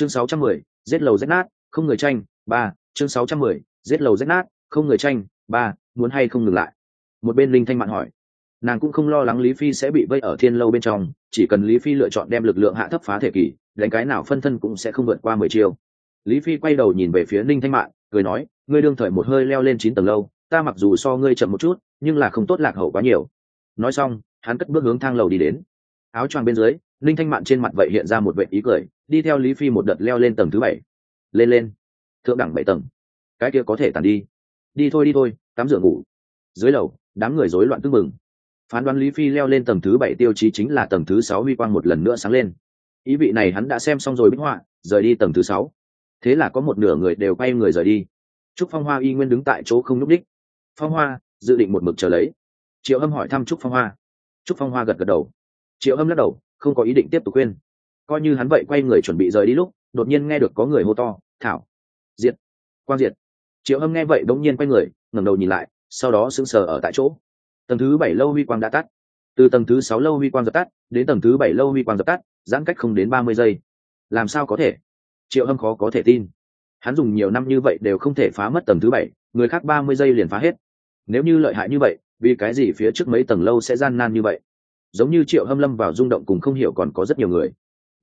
chương 610, giết lầu rách nát không người tranh ba chương 610, giết lầu rách nát không người tranh ba muốn hay không ngừng lại? Một bên linh thanh mạn hỏi. Nàng cũng không lo lắng lý phi sẽ bị vây ở thiên lâu bên trong chỉ cần lý phi lựa chọn đem lực lượng hạ thấp phá thể kỳ, đánh cái nào phân thân cũng sẽ không vượt qua mười chiêu. Lý phi quay đầu nhìn về phía ninh thanh mạn cười nói ngươi đương thời một hơi leo lên chín tầng lâu ta mặc dù so ngươi chậm một chút nhưng là không tốt lạc hậu quá nhiều. Nói xong hắn cất bước hướng thang lầu đi đến. Áo choàng bên dưới ninh thanh mạn trên mặt vậy hiện ra một vệ ý cười đi theo lý phi một đợt leo lên tầng thứ bảy. Lên lên. Thượng đẳng bảy tầng. Cái kia có thể tàn đi. Đi thôi đi thôi, tắm rửa ngủ. Dưới lầu, đám người rối loạn tưng mừng phán đoán lý phi leo lên tầng thứ bảy tiêu chí chính là tầng thứ sáu huy quang một lần nữa sáng lên. Ý vị này hắn đã xem xong rồi bích họa, rời đi tầng thứ sáu. Thế là có một nửa người đều quay người rời đi. Trúc phong hoa y nguyên đứng tại chỗ không nhúc đích phong hoa, dự định một mực chờ lấy. Triệu hâm hỏi thăm trúc phong hoa. Trúc phong hoa gật gật đầu. Triệu hâm lắc đầu, không có ý định tiếp tục khuyên coi như hắn vậy quay người chuẩn bị rời đi lúc, đột nhiên nghe được có người hô to, thảo, diệt, quang diệt. Triệu hâm nghe vậy đ ỗ n g nhiên quay người, ngẩng đầu nhìn lại, sau đó sững sờ ở tại chỗ. Tầng thứ bảy lâu huy quang đã tắt. Từ tầng thứ sáu lâu huy quang dập tắt, đến tầng thứ bảy lâu huy quang dập tắt, giãn cách không đến ba mươi giây. Làm sao có thể? Triệu hâm khó có thể tin. Hắn dùng nhiều năm như vậy đều không thể phá mất tầng thứ bảy, người khác ba mươi giây liền phá hết. Nếu như lợi hại như vậy, vì cái gì phía trước mấy tầng lâu sẽ gian nan như vậy? Giống như triệu hâm lâm vào rung động cùng không hiểu còn có rất nhiều người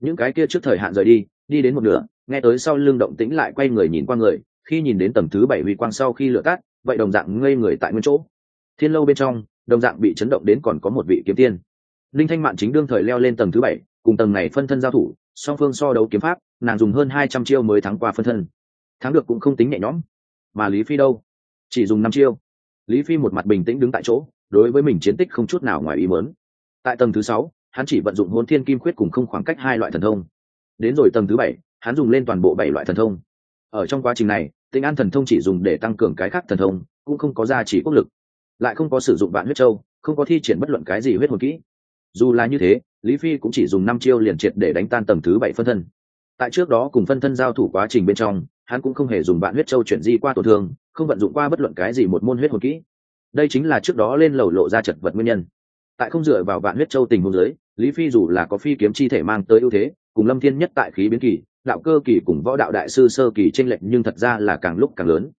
những cái kia trước thời hạn rời đi đi đến một nửa, nghe tới sau lưng động tĩnh lại quay người nhìn qua người, khi nhìn đến tầng thứ bảy huy quang sau khi lửa tắt, vậy đồng dạng ngây người tại nguyên chỗ. Thiên lâu bên trong, đồng dạng bị chấn động đến còn có một vị kiếm tiên. Linh thanh mạn chính đương thời leo lên tầng thứ bảy, cùng tầng này phân thân giao thủ, song phương so đấu kiếm pháp, nàng dùng hơn hai trăm chiêu mới thắng qua phân thân. Thắng được cũng không tính nhẹ nhõm. Mà lý phi đâu? Chỉ dùng năm chiêu. Lý phi một mặt bình tĩnh đứng tại chỗ, đối với mình chiến tích không chút nào ngoài ý mớn tại tầng thứ sáu hắn chỉ vận dụng hôn thiên kim khuyết cùng không khoảng cách hai loại thần thông. Đến rồi tầng thứ bảy, hắn dùng lên toàn bộ bảy loại thần thông. Ở trong quá trình này, tinh an thần thông chỉ dùng để tăng cường cái khác thần thông, cũng không có gia chỉ quốc lực. Lại không có sử dụng vạn huyết châu, không có thi triển bất luận cái gì huyết hồn kỹ. Dù là như thế, lý phi cũng chỉ dùng năm chiêu liền triệt để đánh tan tầng thứ bảy phân thân. Tại trước đó cùng phân thân giao thủ quá trình bên trong, hắn cũng không hề dùng vạn huyết châu chuyển di qua tổn thương, không vận dụng qua bất luận cái gì một môn huyết hồn kỹ. Đây chính là trước đó lên lầu lộ ra chật vật nguyên nhân. Tại không dựa vào vạn huyết châu tình huống giới lý phi dù là có phi kiếm chi thể mang tới ưu thế, cùng lâm thiên nhất tại khí biến kỳ, đạo cơ kỳ cùng võ đạo đại sư sơ kỳ tranh lệch nhưng thật ra là càng lúc càng lớn.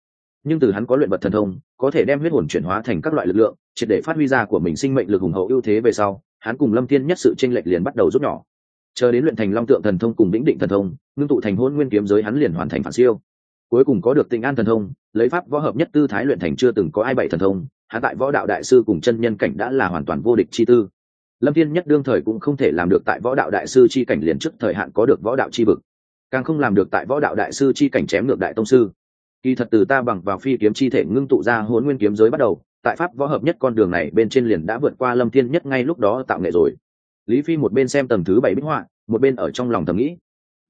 Nhưng từ hắn có luyện vật thần thông, có thể đem huyết hồn chuyển hóa thành các loại lực lượng, triệt để phát huy ra của mình sinh mệnh lực hùng hậu ưu thế về sau, hắn cùng lâm thiên nhất sự tranh lệch liền bắt đầu rút nhỏ. Chờ đến luyện thành long tượng thần thông cùng vĩnh định thần thông, ngưng tụ thành hôn nguyên kiếm giới hắn liền hoàn thành phản siêu. Cuối cùng có được tình an thần thông, lấy pháp võ hợp nhất tư thái luyện thành chưa từng có ai bảy thần thông hạ tại võ đạo đại sư cùng chân nhân cảnh đã là hoàn toàn vô địch chi tư lâm thiên nhất đương thời cũng không thể làm được tại võ đạo đại sư chi cảnh liền trước thời hạn có được võ đạo chi vực, càng không làm được tại võ đạo đại sư chi cảnh chém ngược đại tông sư. Kỳ thật từ ta bằng vào phi kiếm chi thể ngưng tụ ra hôn nguyên kiếm giới bắt đầu, tại pháp võ hợp nhất con đường này bên trên liền đã vượt qua lâm thiên nhất ngay lúc đó tạo nghệ rồi. Lý phi một bên xem tầm thứ bảy bích họa, một bên ở trong lòng thầm nghĩ.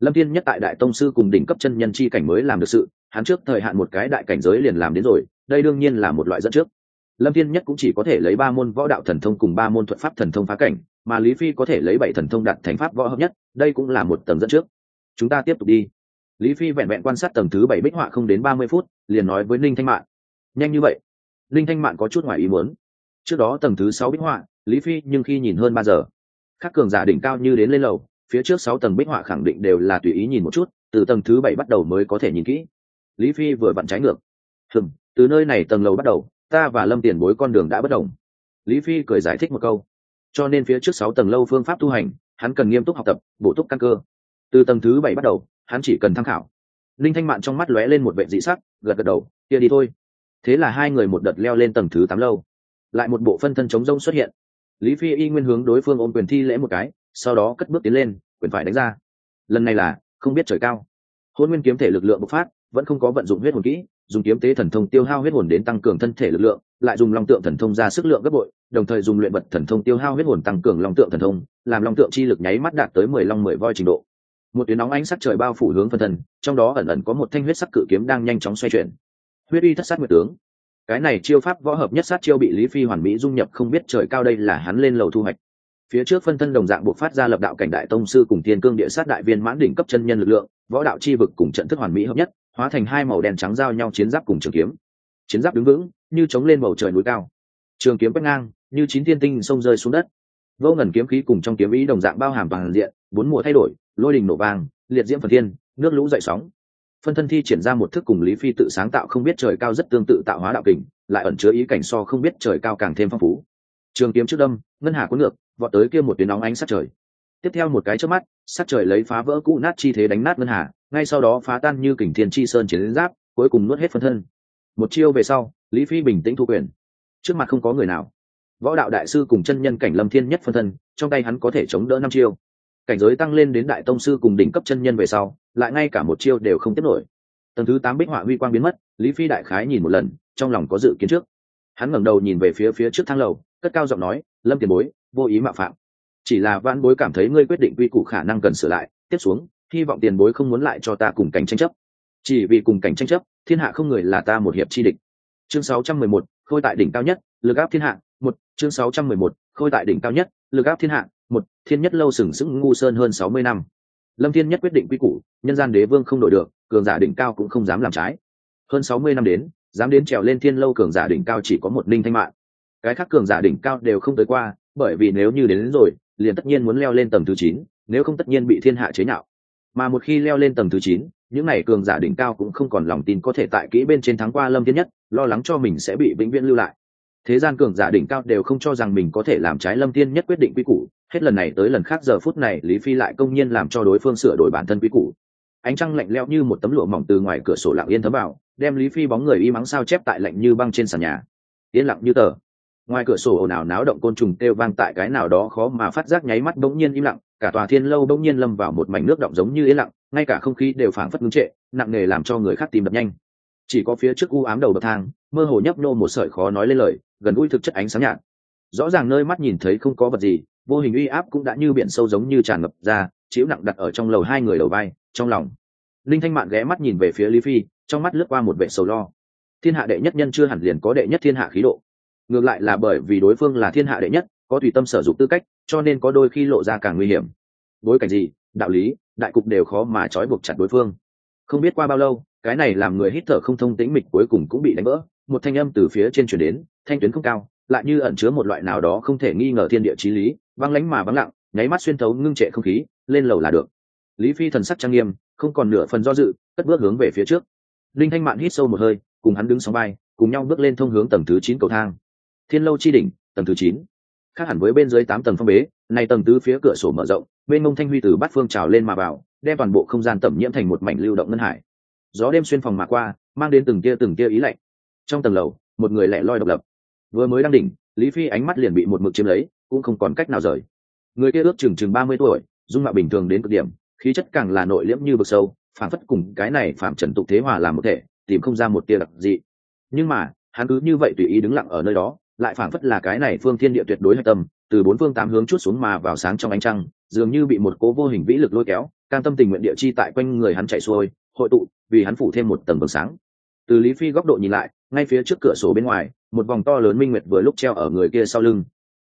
Lâm thiên nhất tại đại tông sư cùng đỉnh cấp chân nhân chi cảnh mới làm được sự, hắn trước thời hạn một cái đại cảnh giới liền làm đến rồi, đây đương nhiên là một loại dẫn trước lâm thiên nhất cũng chỉ có thể lấy ba môn võ đạo thần thông cùng ba môn thuật pháp thần thông phá cảnh, mà lý phi có thể lấy bảy thần thông đạt thành pháp võ hợp nhất, đây cũng là một tầng dẫn trước. Chúng ta tiếp tục đi. Lý phi vẹn vẹn quan sát tầng thứ bảy bích họa không đến ba mươi phút, liền nói với ninh thanh mạn. Nhanh như vậy. Ninh thanh mạn có chút ngoài ý muốn. Trước đó tầng thứ sáu bích họa, lý phi nhưng khi nhìn hơn ba giờ. Các cường giả đỉnh cao như đến lên lầu, phía trước sáu tầng bích họa khẳng định đều là tùy ý nhìn một chút, từ tầng thứ bảy bắt đầu mới có thể nhìn kỹ. Lý phi vừa vặn trái ngược. Hừng từ nơi này tầng lầu bắt đầu ta và lâm tiền bối con đường đã bất đồng. Lý phi cười giải thích một câu. Cho nên phía trước sáu tầng lâu phương pháp tu hành, hắn cần nghiêm túc học tập, bổ túc căn cơ. Từ tầng thứ bảy bắt đầu, hắn chỉ cần tham khảo. Linh thanh mạn trong mắt lóe lên một vệ dị sắc, gật gật đầu, kia đi thôi. Thế là hai người một đợt leo lên tầng thứ tám lâu. Lại một bộ phân thân chống rông xuất hiện. Lý phi y nguyên hướng đối phương ôm quyền thi lễ một cái, sau đó cất bước tiến lên, quyền phải đánh ra. Lần này là không biết trời cao. Hôn nguyên kiếm thể lực lượng bộc phát vẫn không có vận dụng huyết hồn kỹ, dùng kiếm tế thần thông tiêu hao huyết hồn đến tăng cường thân thể lực lượng, lại dùng long tượng thần thông ra sức lượng gấp bội, đồng thời dùng luyện vật thần thông tiêu hao huyết hồn tăng cường long tượng thần thông, làm long tượng chi lực nháy mắt đạt tới mười long mười voi trình độ. Một tuyến nóng ánh sắc trời bao phủ hướng phân thân, trong đó ẩn ẩn có một thanh huyết sắc cự kiếm đang nhanh chóng xoay chuyển. Huyết uy thất sát nguyệt tướng. Cái này chiêu pháp võ hợp nhất sát chiêu bị lý phi hoàn mỹ dung nhập không biết trời cao đây là hắn lên lầu thu hoạch. Phía trước phân thân đồng dạng buộc phát ra lập đạo cảnh đại tông sư cùng thiên cương địa sát đại viên mãn đỉnh cấp chân nhân lực lượng, võ đạo chi vực cùng trận thức hoàn mỹ hợp nhất hóa thành hai màu đen trắng giao nhau chiến giáp cùng trường kiếm. Chiến giáp đứng vững, như chống lên bầu trời núi cao. Trường kiếm quét ngang, như chín thiên tinh sông rơi xuống đất. Vô ngần kiếm khí cùng trong kiếm ý đồng dạng bao hàm toàn diện, bốn mùa thay đổi, lôi đình nổ vang, liệt diễm phần thiên, nước lũ dậy sóng. Phân thân thi triển ra một thức cùng lý phi tự sáng tạo không biết trời cao rất tương tự tạo hóa đạo kình, lại ẩn chứa ý cảnh so không biết trời cao càng thêm phong phú. Trường kiếm trước đâm, ngân hà cuốn ngược, vọt tới kia một tuyến nóng ánh sát trời tiếp theo một cái trước mắt sát trời lấy phá vỡ cũ nát chi thế đánh nát ngân hà, ngay sau đó phá tan như kình thiên chi sơn chiến giáp, cuối cùng nuốt hết phân thân. Một chiêu về sau, lý phi bình tĩnh thu quyền. Trước mặt không có người nào. Võ đạo đại sư cùng chân nhân cảnh lâm thiên nhất phân thân, trong tay hắn có thể chống đỡ năm chiêu. Cảnh giới tăng lên đến đại tông sư cùng đỉnh cấp chân nhân về sau, lại ngay cả một chiêu đều không tiếp nổi. Tầng thứ tám bích họa huy quang biến mất, lý phi đại khái nhìn một lần, trong lòng có dự kiến trước. Hắn ngẩng đầu nhìn về phía phía trước thang lầu, cất cao giọng nói, lâm tiền bối, vô ý mạo phạm chỉ là van bối cảm thấy ngươi quyết định quy củ khả năng cần sửa lại tiếp xuống hy vọng tiền bối không muốn lại cho ta cùng cảnh tranh chấp. Chỉ vì cùng cảnh tranh chấp thiên hạ không người là ta một hiệp chi địch. Chương 611, khôi tại đỉnh cao nhất lực áp thiên hạ một chương 611, khôi tại đỉnh cao nhất lực áp thiên hạ một thiên nhất lâu sừng sững ngu sơn hơn sáu mươi năm. Lâm thiên nhất quyết định quy củ nhân gian đế vương không đổi được cường giả đỉnh cao cũng không dám làm trái. Hơn sáu mươi năm đến dám đến trèo lên thiên lâu cường giả đỉnh cao chỉ có một ninh thanh mạng. Cái khác cường giả đỉnh cao đều không tới qua bởi vì nếu như đến, đến rồi liền tất nhiên muốn leo lên tầng thứ chín, nếu không tất nhiên bị thiên hạ chế nhạo. Mà một khi leo lên tầng thứ chín, những n à y cường giả đỉnh cao cũng không còn lòng tin có thể tại kỹ bên trên thắng qua lâm thiên nhất, lo lắng cho mình sẽ bị vĩnh viễn lưu lại. Thế gian cường giả đỉnh cao đều không cho rằng mình có thể làm trái lâm thiên nhất quyết định quy củ, hết lần này tới lần khác giờ phút này lý phi lại công nhiên làm cho đối phương sửa đổi bản thân quy củ. Ánh trăng lạnh lẽo như một tấm lụa mỏng từ ngoài cửa sổ lặng yên thấm vào, đem lý phi bóng người y mắng sao chép tại lạnh như băng trên sàn nhà. Yên lặng như tờ ngoài cửa sổ ồn ào náo động côn trùng kêu vang tại cái nào đó khó mà phát giác nháy mắt bỗng nhiên im lặng, cả tòa thiên lâu bỗng nhiên lâm vào một mảnh nước động giống như yên lặng, ngay cả không khí đều phảng phất ngưng trệ, nặng nề làm cho người khác tìm đập nhanh. Chỉ có phía trước u ám đầu bậc thang, mơ hồ nhấp nô một sợi khó nói lên lời, gần gũi thực chất ánh sáng nhạt. Rõ ràng nơi mắt nhìn thấy không có vật gì, vô hình uy áp cũng đã như biển sâu giống như tràn ngập ra, chiếu nặng đặt ở trong lầu hai người đầu vai, trong lòng. Linh thanh mạn ghé mắt nhìn về phía lý phi, trong mắt lướt qua một vệ sầu lo. Thiên hạ đệ nhất nhân chưa hẳn liền có đệ nhất thiên hạ khí độ ngược lại là bởi vì đối phương là thiên hạ đệ nhất, có tùy tâm sở dụng tư cách, cho nên có đôi khi lộ ra càng nguy hiểm. Bối cảnh gì, đạo lý, đại cục đều khó mà trói buộc chặt đối phương. Không biết qua bao lâu, cái này làm người hít thở không thông tĩnh mịch cuối cùng cũng bị đánh vỡ. Một thanh âm từ phía trên chuyển đến, thanh tuyến không cao, lại như ẩn chứa một loại nào đó không thể nghi ngờ thiên địa trí lý văng lánh mà vắng lặng, nháy mắt xuyên thấu ngưng trệ không khí, lên lầu là được. Lý phi thần sắc trang nghiêm, không còn nửa phần do dự, cất bước hướng về phía trước. Linh thanh mạn hít sâu một hơi, cùng hắn đứng sóng bay cùng nhau bước lên thông hướng tầng thứ chín cầu thang thiên lâu chi đỉnh, tầng thứ chín. Khác hẳn với bên dưới tám tầng phong bế này tầng tứ phía cửa sổ mở rộng, bên ngông thanh huy từ bát phương trào lên mà vào, đem toàn bộ không gian tẩm nhiễm thành một mảnh lưu động ngân hải. Gió đêm xuyên phòng mà qua, mang đến từng tia từng tia ý lạnh. Trong tầng lầu, một người lẻ loi độc lập. Vừa mới đang đỉnh, lý phi ánh mắt liền bị một mực chiếm lấy, cũng không còn cách nào rời. Người kia ước chừng chừng ba mươi tuổi, dung mạo bình thường đến cực điểm, khí chất càng là nội liễm như vực sâu phản phất cùng cái này phạm trần tục thế hòa làm một thể, tìm không ra một tia đặc dị. Nhưng mà, hắn cứ như vậy tùy ý đứng lặng ở nơi đó lại phảng phất là cái này phương thiên địa tuyệt đối hạch tâm, từ bốn phương tám hướng chút xuống mà vào sáng trong ánh trăng, dường như bị một cố vô hình vĩ lực lôi kéo, cam tâm tình nguyện địa chi tại quanh người hắn chạy xuôi, hội tụ, vì hắn phủ thêm một tầng vầng sáng. Từ lý phi góc độ nhìn lại, ngay phía trước cửa sổ bên ngoài, một vòng to lớn minh nguyệt vừa lúc treo ở người kia sau lưng.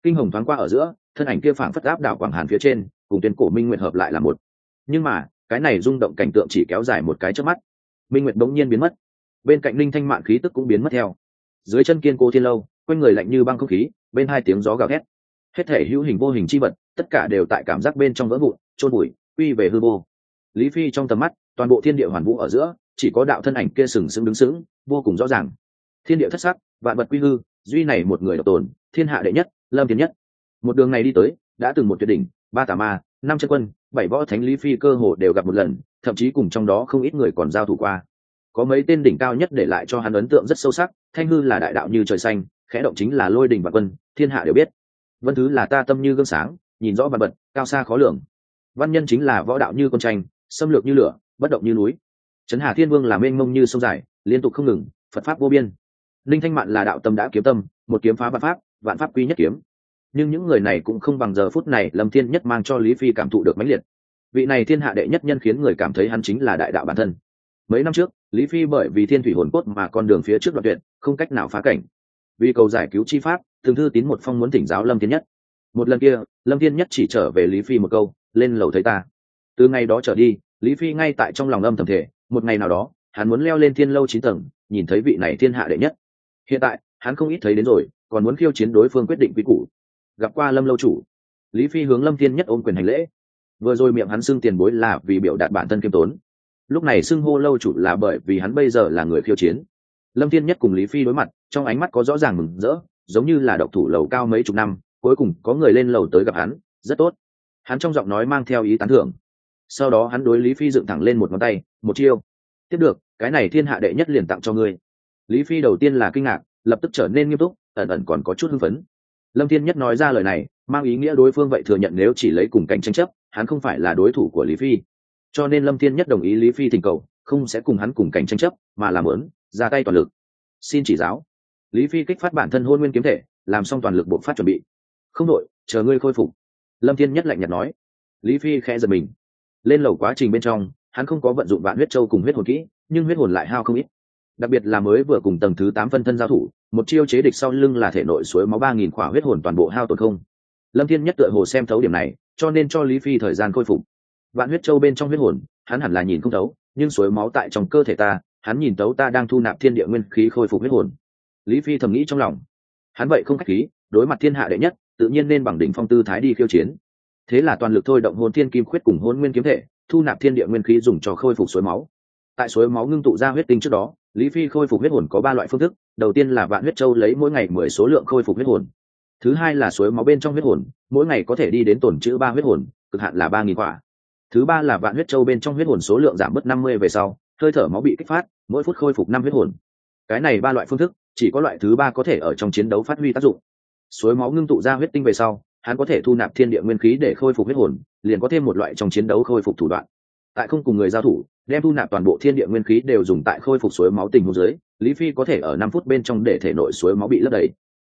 Kinh hồng thoáng qua ở giữa, thân ảnh kia phảng phất áp đảo quảng hàn phía trên, cùng tuyến cổ minh nguyệt hợp lại là một. Nhưng mà, cái này rung động cảnh tượng chỉ kéo dài một cái trước mắt. Minh nguyệt bỗng nhiên biến mất. Bên cạnh linh thanh mạng khí tức cũng biến mất theo. Dưới chân kiên cô thiên lâu quanh người lạnh như băng không khí, bên hai tiếng gió gào thét. Hết thể hữu hình vô hình chi vật, tất cả đều tại cảm giác bên trong vỡ vụn trôn bụi quy về hư vô. Lý phi trong tầm mắt, toàn bộ thiên địa hoàn vũ ở giữa, chỉ có đạo thân ảnh kia sừng sững đứng sững, vô cùng rõ ràng. Thiên địa thất sắc, vạn vật quy hư, duy này một người độc tồn, thiên hạ đệ nhất, lâm thiên nhất. Một đường này đi tới, đã từng một tuyệt đỉnh, ba tà ma, năm chân quân, bảy võ thánh lý phi cơ hồ đều gặp một lần, thậm chí cùng trong đó không ít người còn giao thủ qua. Có mấy tên đỉnh cao nhất để lại cho hắn ấn tượng rất sâu sắc, thanh hư là đại đạo như trời xanh khẽ động chính là lôi đình và quân, thiên hạ đều biết. Vân thứ là ta tâm như gương sáng, nhìn rõ vật bật cao xa khó lường. Văn nhân chính là võ đạo như con tranh, xâm lược như lửa, bất động như núi. Trấn hà thiên vương là mênh mông như sông dài, liên tục không ngừng, phật pháp vô biên. Linh thanh mạn là đạo tâm đã kiếm tâm, một kiếm phá vạn pháp vạn pháp quy nhất kiếm. Nhưng những người này cũng không bằng giờ phút này lâm thiên nhất mang cho lý phi cảm thụ được mãnh liệt. Vị này thiên hạ đệ nhất nhân khiến người cảm thấy hắn chính là đại đạo bản thân. Mấy năm trước, lý phi bởi vì thiên thủy hồn cốt mà con đường phía trước đoạn tuyệt, không cách nào phá cảnh vì cầu giải cứu chi pháp thường thư tín một phong muốn thỉnh giáo lâm thiên nhất. Một lần kia, lâm thiên nhất chỉ trở về lý phi một câu, lên lầu thấy ta. Từ ngày đó trở đi, lý phi ngay tại trong lòng âm thầm thể một ngày nào đó, hắn muốn leo lên thiên lâu chín tầng, nhìn thấy vị này thiên hạ đệ nhất. Hiện tại, hắn không ít thấy đến rồi, còn muốn khiêu chiến đối phương quyết định quy củ. Gặp qua lâm lâu chủ, lý phi hướng lâm thiên nhất ôm quyền hành lễ. Vừa rồi miệng hắn xưng tiền bối là vì biểu đạt bản thân kiêm tốn. Lúc này xưng hô lâu chủ là bởi vì hắn bây giờ là người khiêu chiến lâm thiên nhất cùng lý phi đối mặt, trong ánh mắt có rõ ràng mừng rỡ, giống như là độc thủ lầu cao mấy chục năm, cuối cùng có người lên lầu tới gặp hắn, rất tốt. Hắn trong giọng nói mang theo ý tán thưởng. Sau đó hắn đối lý phi dựng thẳng lên một ngón tay, một chiêu. Tiếp được, cái này thiên hạ đệ nhất liền tặng cho ngươi. Lý phi đầu tiên là kinh ngạc, lập tức trở nên nghiêm túc, ẩn ẩn còn có chút hưng phấn. Lâm thiên nhất nói ra lời này, mang ý nghĩa đối phương vậy thừa nhận nếu chỉ lấy cùng cảnh tranh chấp, hắn không phải là đối thủ của lý phi. Cho nên lâm thiên nhất đồng ý lý phi thỉnh cầu, không sẽ cùng hắn cùng cảnh tranh chấp, mà làm lớn ra tay toàn lực. Xin chỉ giáo. Lý phi kích phát bản thân hôn nguyên kiếm thể, làm xong toàn lực bộ phát chuẩn bị. Không đội chờ ngươi khôi phục. Lâm thiên nhất lạnh nhạt nói. Lý phi khẽ giật mình. Lên lầu quá trình bên trong, hắn không có vận dụng vạn huyết châu cùng huyết hồn kỹ, nhưng huyết hồn lại hao không ít. Đặc biệt là mới vừa cùng tầng thứ tám phân thân giao thủ, một chiêu chế địch sau lưng là thể nội suối máu ba nghìn khỏa huyết hồn toàn bộ hao tổn không. Lâm thiên nhất tựa hồ xem thấu điểm này, cho nên cho lý phi thời gian khôi phục. Vạn huyết châu bên trong huyết hồn, hắn hẳn là nhìn không thấu, nhưng suối máu tại trong cơ thể ta hắn nhìn tấu ta đang thu nạp thiên địa nguyên khí khôi phục huyết hồn. Lý phi thầm nghĩ trong lòng. Hắn vậy không k h á c h khí, đối mặt thiên hạ đệ nhất, tự nhiên nên bằng đỉnh phong tư thái đi khiêu chiến. Thế là toàn lực thôi động hồn thiên kim khuyết cùng hôn nguyên kiếm thể, thu nạp thiên địa nguyên khí dùng cho khôi phục suối máu. Tại suối máu ngưng tụ ra huyết tinh trước đó, lý phi khôi phục huyết hồn có ba loại phương thức, đầu tiên là vạn huyết châu lấy mỗi ngày mười số lượng khôi phục huyết hồn. Thứ hai là suối máu bên trong huyết hồn, mỗi ngày có thể đi đến tổn chữ ba huyết hồn, cực hạn là ba nghìn quả. Thứ ba là vạn huyết châu bên trong huyết hồn số lượng giảm bớt năm mươi về sau hơi thở máu bị kích phát, mỗi phút khôi phục năm huyết hồn. Cái này ba loại phương thức, chỉ có loại thứ ba có thể ở trong chiến đấu phát huy tác dụng. Suối máu ngưng tụ ra huyết tinh về sau, hắn có thể thu nạp thiên địa nguyên khí để khôi phục huyết hồn, liền có thêm một loại trong chiến đấu khôi phục thủ đoạn. Tại không cùng người giao thủ, đem thu nạp toàn bộ thiên địa nguyên khí đều dùng tại khôi phục suối máu tình hồ dưới, lý phi có thể ở năm phút bên trong để thể nội suối máu bị lấp đầy.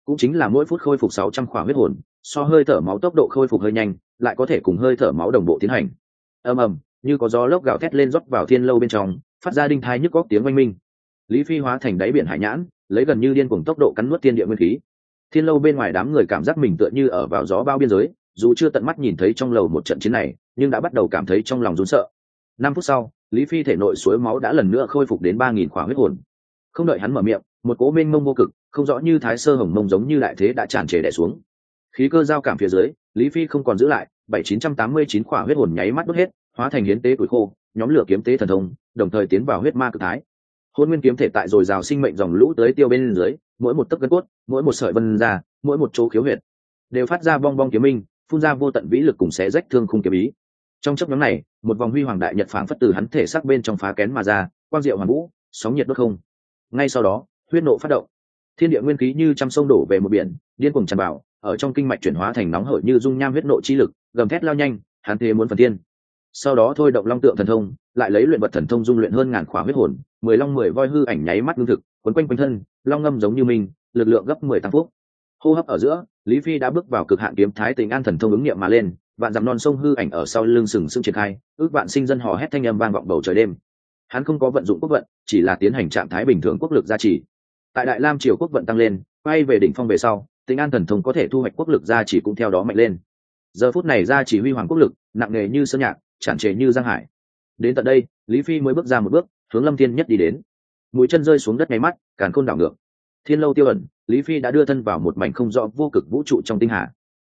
Cũng chính là mỗi phút khôi phục sáu trăm khỏa huyết hồn, so hơi thở máu tốc độ khôi phục hơi nhanh, lại có thể cùng hơi thở máu đồng bộ tiến hành. Ầm ầm, như có gió lốc gào thét lên rót vào thiên lâu bên trong phát ra đinh thai nhức góc tiếng oanh minh. Lý phi hóa thành đáy biển hải nhãn, lấy gần như điên cùng tốc độ cắn nuốt thiên địa nguyên khí. Thiên lâu bên ngoài đám người cảm giác mình tựa như ở vào gió bao biên giới, dù chưa tận mắt nhìn thấy trong lầu một trận chiến này, nhưng đã bắt đầu cảm thấy trong lòng rốn sợ. Năm phút sau, lý phi thể nội suối máu đã lần nữa khôi phục đến ba nghìn khỏa huyết hồn. Không đợi hắn mở miệng, một cố mênh mông vô cực, không rõ như thái sơ hồng mông giống như đại thế đã tràn trề đẻ xuống. Khí cơ giao cảm phía dưới, lý phi không còn giữ lại, bảy chín trăm tám mươi chín khỏa huyết hồn nháy mắt đốt hết, hóa thành hiến tế tuổi khô nhóm lửa kiếm tế thần thông, đồng thời tiến vào huyết ma cực thái. Hôn nguyên kiếm thể tại dồi dào sinh mệnh dòng lũ tới tiêu bên dưới, mỗi một tấc gân cốt, mỗi một sợi vân ra, mỗi một chỗ khiếu huyệt, đều phát ra bong bong kiếm minh, phun ra vô tận vĩ lực cùng xé rách thương khung kiếm ý. Trong chấp nhóm này, một vòng huy hoàng đại nhật phảng phất từ hắn thể xác bên trong phá kén mà ra, quang diệu hoàn vũ, sóng nhiệt đốt không. Ngay sau đó, huyết nộ phát động. Thiên địa nguyên khí như trăm sông đổ về một biển, điên cuồng tràn vào, ở trong kinh mạch chuyển hóa thành nóng hởi như dung nham huyết nộ chi lực, gầm thét lao nhanh, hắn thế muốn phần thiên sau đó thôi động long tượng thần thông, lại lấy luyện vật thần thông dung luyện hơn ngàn khỏa huyết hồn, mười long mười voi hư ảnh nháy mắt lương thực, quấn quanh quanh thân, long ngâm giống như mình, lực lượng gấp mười tăng phúc. Hô hấp ở giữa, lý phi đã bước vào cực hạn kiếm thái tình an thần thông ứng nghiệm mà lên, vạn dặm non sông hư ảnh ở sau lưng sừng sững triển khai, ước vạn sinh dân hò hét thanh âm vang vọng bầu trời đêm. Hắn không có vận dụng quốc vận, chỉ là tiến hành trạng thái bình thường quốc lực gia trì. Tại đại lam triều quốc vận tăng lên, quay về đỉnh phong về sau, tình an thần thông có thể thu hoạch quốc lực gia trì cũng theo đó mạnh lên. Giờ phút này gia chỉ huy hoàng quốc lực, nặng nề như sơn nhạc tràn trề như giang hải. Đến tận đây, lý phi mới bước ra một bước, hướng lâm thiên nhất đi đến. Mũi chân rơi xuống đất nháy mắt, càn khôn đảo ngược. Thiên lâu tiêu ẩn, lý phi đã đưa thân vào một mảnh không rõ vô cực vũ trụ trong tinh hà.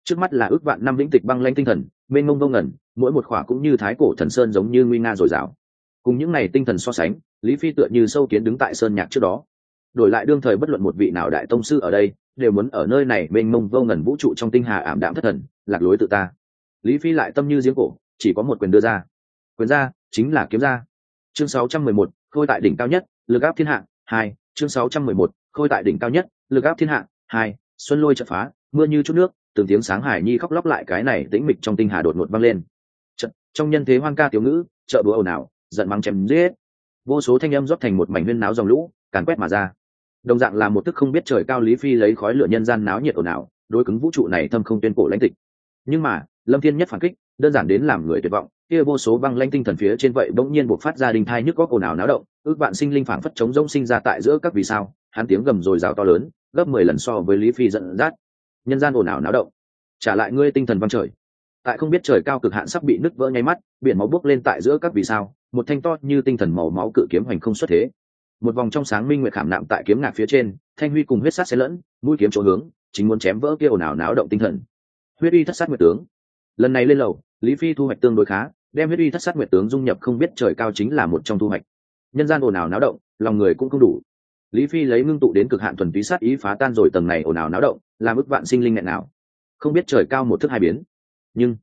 Trước mắt là ước vạn năm lĩnh tịch băng lanh tinh thần, mênh mông vô ngẩn mỗi một khỏa cũng như thái cổ thần sơn giống như nguy nga dồi dào. Cùng những ngày tinh thần so sánh, lý phi tựa như sâu kiến đứng tại sơn nhạc trước đó. Đổi lại đương thời bất luận một vị nào đại tông sư ở đây, đều muốn ở nơi này mênh mông vô ngẩn vũ trụ trong tinh hà ảm đạm thất thần, lạc lối tự ta. Lý phi lại tâm như giếng cổ chỉ có một quyền đưa ra. Quyền ra chính là kiếm ra. Chương 611, khôi tại đỉnh cao nhất lực áp thiên hạ hai. Chương 611, khôi tại đỉnh cao nhất lực áp thiên hạ hai. Xuân lôi chợt phá mưa như chút nước từng tiếng sáng hải nhi khóc lóc lại cái này tĩnh mịch trong tinh hà đột ngột vang lên. Chật, trong nhân thế hoang ca tiểu ngữ chợ búa ồn ào giận mắng chém giết. Vô số thanh âm rót thành một mảnh huyên náo dòng lũ càn quét mà ra. Đồng dạng là một tức không biết trời cao lý phi lấy khói lửa nhân gian náo nhiệt ồn ào đối cứng vũ trụ này thâm không tuyên cổ lãnh tịch. Nhưng mà lâm thiên nhất phản kích đơn giản đến làm người tuyệt vọng. Kia vô số băng lanh tinh thần phía trên vậy bỗng nhiên buộc phát ra đình thai nhức góc ồn ào náo động. Ước bạn sinh linh phảng phất chống rông sinh ra tại giữa các vì sao. Hắn tiếng gầm rồi rào to lớn, gấp mười lần so với lý phi giận dắt. Nhân gian ồn ào náo động. Trả lại ngươi tinh thần văng trời. Tại không biết trời cao cực hạn sắp bị nứt vỡ nháy mắt, biển máu bốc lên tại giữa các vì sao. Một thanh to như tinh thần màu máu cự kiếm hoành không xuất thế. Một vòng trong sáng minh nguyệt khảm nạm tại kiếm ngạc phía trên, thanh huy cùng huyết sát xen lẫn, mũi kiếm chỗ hướng, chính muốn chém vỡ kia ồn ào náo động tinh thần. Huyết uy thất sát nguyệt tướng lần này lên lầu, lý phi thu hoạch tương đối khá, đem huyết uy thất sát nguyệt tướng dung nhập không biết trời cao chính là một trong thu hoạch. Nhân gian ồn ào náo động, lòng người cũng không đủ. Lý phi lấy ngưng tụ đến cực hạn thuần túy sát ý phá tan rồi tầng này ồn ào náo động, làm ức vạn sinh linh nghẹn nào. Không biết trời cao một thức hai biến. Nhưng,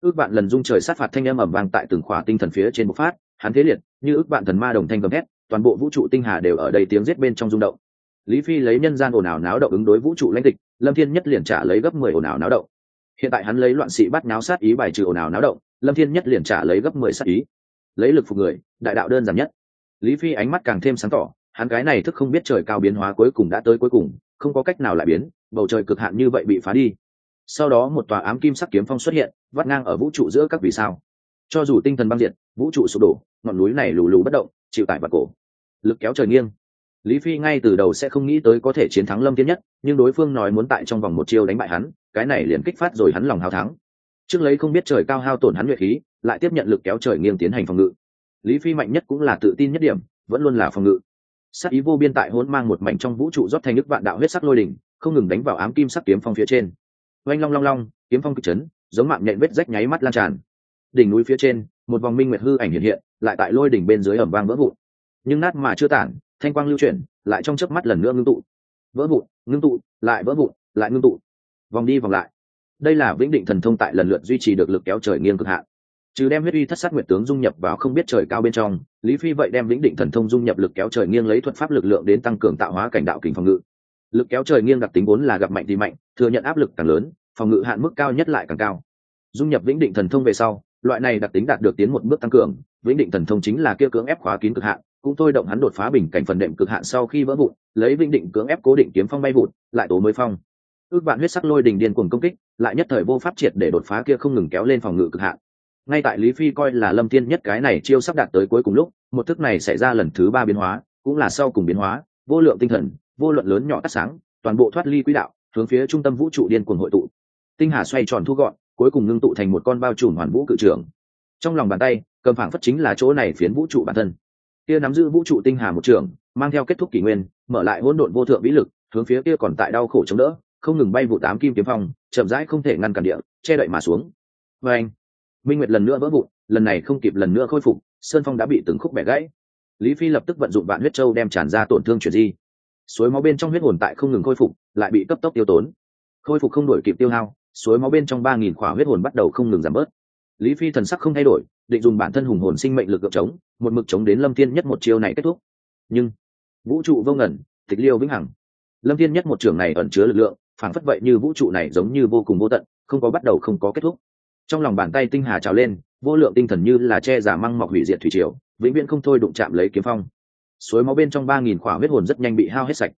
ước vạn lần dung trời sát phạt thanh âm ẩm vang tại từng khỏa tinh thần phía trên bộc phát, hắn thế liệt, như ước vạn thần ma đồng thanh gầm thét, toàn bộ vũ trụ tinh hà đều ở đây tiếng giết bên trong rung động. Lý phi lấy nhân gian ồn ào náo động ứng đối vũ trụ lãnh tịch lâm thiên nhất liền trả lấy gấp mười ồn ào náo động hiện tại hắn lấy loạn sĩ bắt náo sát ý bài trừ ồn ào náo động, lâm thiên nhất liền trả lấy gấp mười sát ý. Lấy lực phục người, đại đạo đơn giản nhất. Lý phi ánh mắt càng thêm sáng tỏ, hắn cái này thức không biết trời cao biến hóa cuối cùng đã tới cuối cùng, không có cách nào lại biến, bầu trời cực hạn như vậy bị phá đi. Sau đó một tòa ám kim sắc kiếm phong xuất hiện, vắt ngang ở vũ trụ giữa các vì sao. Cho dù tinh thần băng diệt, vũ trụ sụp đổ, ngọn núi này lù lù bất động, chịu tải vật cổ. Lực kéo trời nghiêng. Lý phi ngay từ đầu sẽ không nghĩ tới có thể chiến thắng lâm thiên nhất, nhưng đối phương nói muốn tại trong vòng một chiêu đánh bại hắn cái này liền kích phát rồi hắn lòng hào thắng. Trước lấy không biết trời cao hao tổn hắn nhuệ khí, lại tiếp nhận lực kéo trời nghiêng tiến hành phòng ngự. Lý phi mạnh nhất cũng là tự tin nhất điểm, vẫn luôn là phòng ngự. Sắc ý vô biên tại hỗn mang một mảnh trong vũ trụ rót thành nước vạn đạo huyết sắc lôi đỉnh, không ngừng đánh vào ám kim sắc kiếm phong phía trên. Oanh long long long, kiếm phong kịch chấn, giống mạng nhện vết rách nháy mắt lan tràn. Đỉnh núi phía trên, một vòng minh nguyệt hư ảnh hiện hiện, lại tại lôi đỉnh bên dưới ẩm vang vỡ vụn. Nhưng nát mà chưa tản, thanh quang lưu chuyển, lại trong chớp mắt lần nữa ngưng tụ. Vỡ vụn, ngưng tụ, lại vỡ vụn, lại ngưng tụ vòng đi vòng lại. Đây là vĩnh định thần thông tại lần lượt duy trì được lực kéo trời nghiêng cực hạn. Trừ đem huyết uy thất sát nguyệt tướng dung nhập vào không biết trời cao bên trong, lý phi vậy đem vĩnh định thần thông dung nhập lực kéo trời nghiêng lấy thuật pháp lực lượng đến tăng cường tạo hóa cảnh đạo kình phòng ngự. Lực kéo trời nghiêng đặc tính vốn là gặp mạnh thì mạnh, thừa nhận áp lực càng lớn, phòng ngự hạn mức cao nhất lại càng cao. Dung nhập vĩnh định thần thông về sau, loại này đặc tính đạt được tiến một bước tăng cường, vĩnh định thần thông chính là kia cưỡng ép khóa kín cực hạn, cũng thôi động hắn đột phá bình cảnh phần đệm cực hạn sau khi vỡ vụn, lấy vĩnh định cưỡng ép cố định kiếm phong bay vụn, lại tố mới phong ước bạn huyết sắc lôi đình điên cuồng công kích, lại nhất thời vô pháp triệt để đột phá kia không ngừng kéo lên phòng ngự cực hạn. Ngay tại lý phi coi là lâm thiên nhất cái này chiêu sắp đạt tới cuối cùng lúc, một thức này xảy ra lần thứ ba biến hóa, cũng là sau cùng biến hóa, vô lượng tinh thần, vô luận lớn nhỏ tắt sáng, toàn bộ thoát ly quỹ đạo, hướng phía trung tâm vũ trụ điên cuồng hội tụ. Tinh hà xoay tròn thu gọn, cuối cùng ngưng tụ thành một con bao trùm hoàn vũ cự trưởng trong lòng bàn tay, cầm phảng phất chính là chỗ này phiến vũ trụ bản thân. Kia nắm giữ vũ trụ tinh hà một trường, mang theo kết thúc kỷ nguyên, mở lại hỗn độn vô thượng vĩ lực, hướng phía kia còn tại đau khổ chống đỡ không ngừng bay vụ tám kim kiếm phong, chậm rãi không thể ngăn cản địa, che đậy mà xuống. Và anh, minh nguyệt lần nữa vỡ vụn, lần này không kịp lần nữa khôi phục, sơn phong đã bị từng khúc bẻ gãy. Lý phi lập tức vận dụng vạn huyết châu đem tràn ra tổn thương chuyển di. Suối máu bên trong huyết hồn tại không ngừng khôi phục, lại bị cấp tốc tiêu tốn. Khôi phục không đổi kịp tiêu hao, suối máu bên trong ba nghìn khỏa huyết hồn bắt đầu không ngừng giảm bớt. Lý phi thần sắc không thay đổi, định dùng bản thân hùng hồn sinh mệnh lực gượng chống, một mực chống đến lâm thiên nhất một chiêu này kết thúc. Nhưng, vũ trụ vô ngẩn tịch liêu vĩnh hằng. Lâm thiên nhất một trường này ẩn chứa lực lượng phản phất vậy như vũ trụ này giống như vô cùng vô tận, không có bắt đầu, không có kết thúc. Trong lòng bàn tay tinh hà trào lên, vô lượng tinh thần như là che giả măng mọc hủy diệt thủy triều, vĩnh viễn không thôi đụng chạm lấy kiếm phong. Suối máu bên trong ba nghìn khỏa huyết hồn rất nhanh bị hao hết sạch.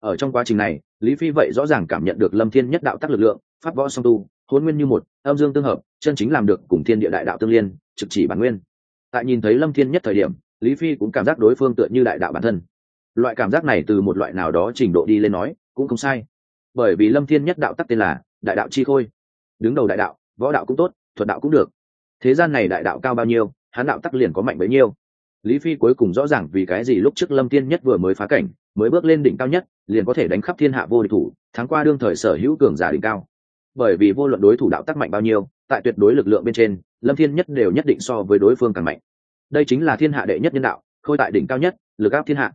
Ở trong quá trình này, lý phi vậy rõ ràng cảm nhận được lâm thiên nhất đạo tắc lực lượng, pháp võ song tu hôn nguyên như một, âm dương tương hợp, chân chính làm được cùng thiên địa đại đạo tương liên, trực chỉ bản nguyên. Tại nhìn thấy lâm thiên nhất thời điểm, lý phi cũng cảm giác đối phương tựa như đại đạo bản thân. Loại cảm giác này từ một loại nào đó trình độ đi lên nói, cũng không sai bởi vì lâm thiên nhất đạo tắc tên là đại đạo chi khôi. Đứng đầu đại đạo, võ đạo cũng tốt, thuật đạo cũng được. Thế gian này đại đạo cao bao nhiêu hán đạo tắc liền có mạnh bấy nhiêu. Lý phi cuối cùng rõ ràng vì cái gì lúc trước lâm thiên nhất vừa mới phá cảnh, mới bước lên đỉnh cao nhất, liền có thể đánh khắp thiên hạ vô địch thủ tháng qua đương thời sở hữu cường giả đỉnh cao. Bởi vì vô luận đối thủ đạo tắc mạnh bao nhiêu, tại tuyệt đối lực lượng bên trên, lâm thiên nhất đều nhất định so với đối phương càng mạnh. Đây chính là thiên hạ đệ nhất nhân đạo, khôi tại đỉnh cao nhất, lực áp thiên hạ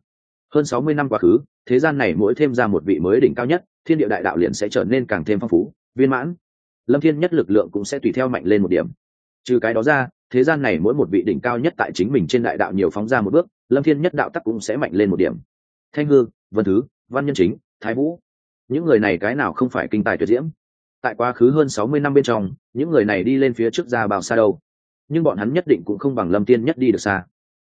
hơn sáu mươi năm quá khứ, thế gian này mỗi thêm ra một vị mới đỉnh cao nhất, thiên địa đại đạo liền sẽ trở nên càng thêm phong phú, viên mãn. Lâm thiên nhất lực lượng cũng sẽ tùy theo mạnh lên một điểm. Trừ cái đó ra, thế gian này mỗi một vị đỉnh cao nhất tại chính mình trên đại đạo nhiều phóng ra một bước, lâm thiên nhất đạo tắc cũng sẽ mạnh lên một điểm. Thanh hương vân thứ, văn nhân chính, thái vũ. Những người này cái nào không phải kinh tài tuyệt diễm? Tại quá khứ hơn sáu mươi năm bên trong, những người này đi lên phía trước ra bao xa đâu? Nhưng bọn hắn nhất định cũng không bằng lâm thiên nhất đi được xa.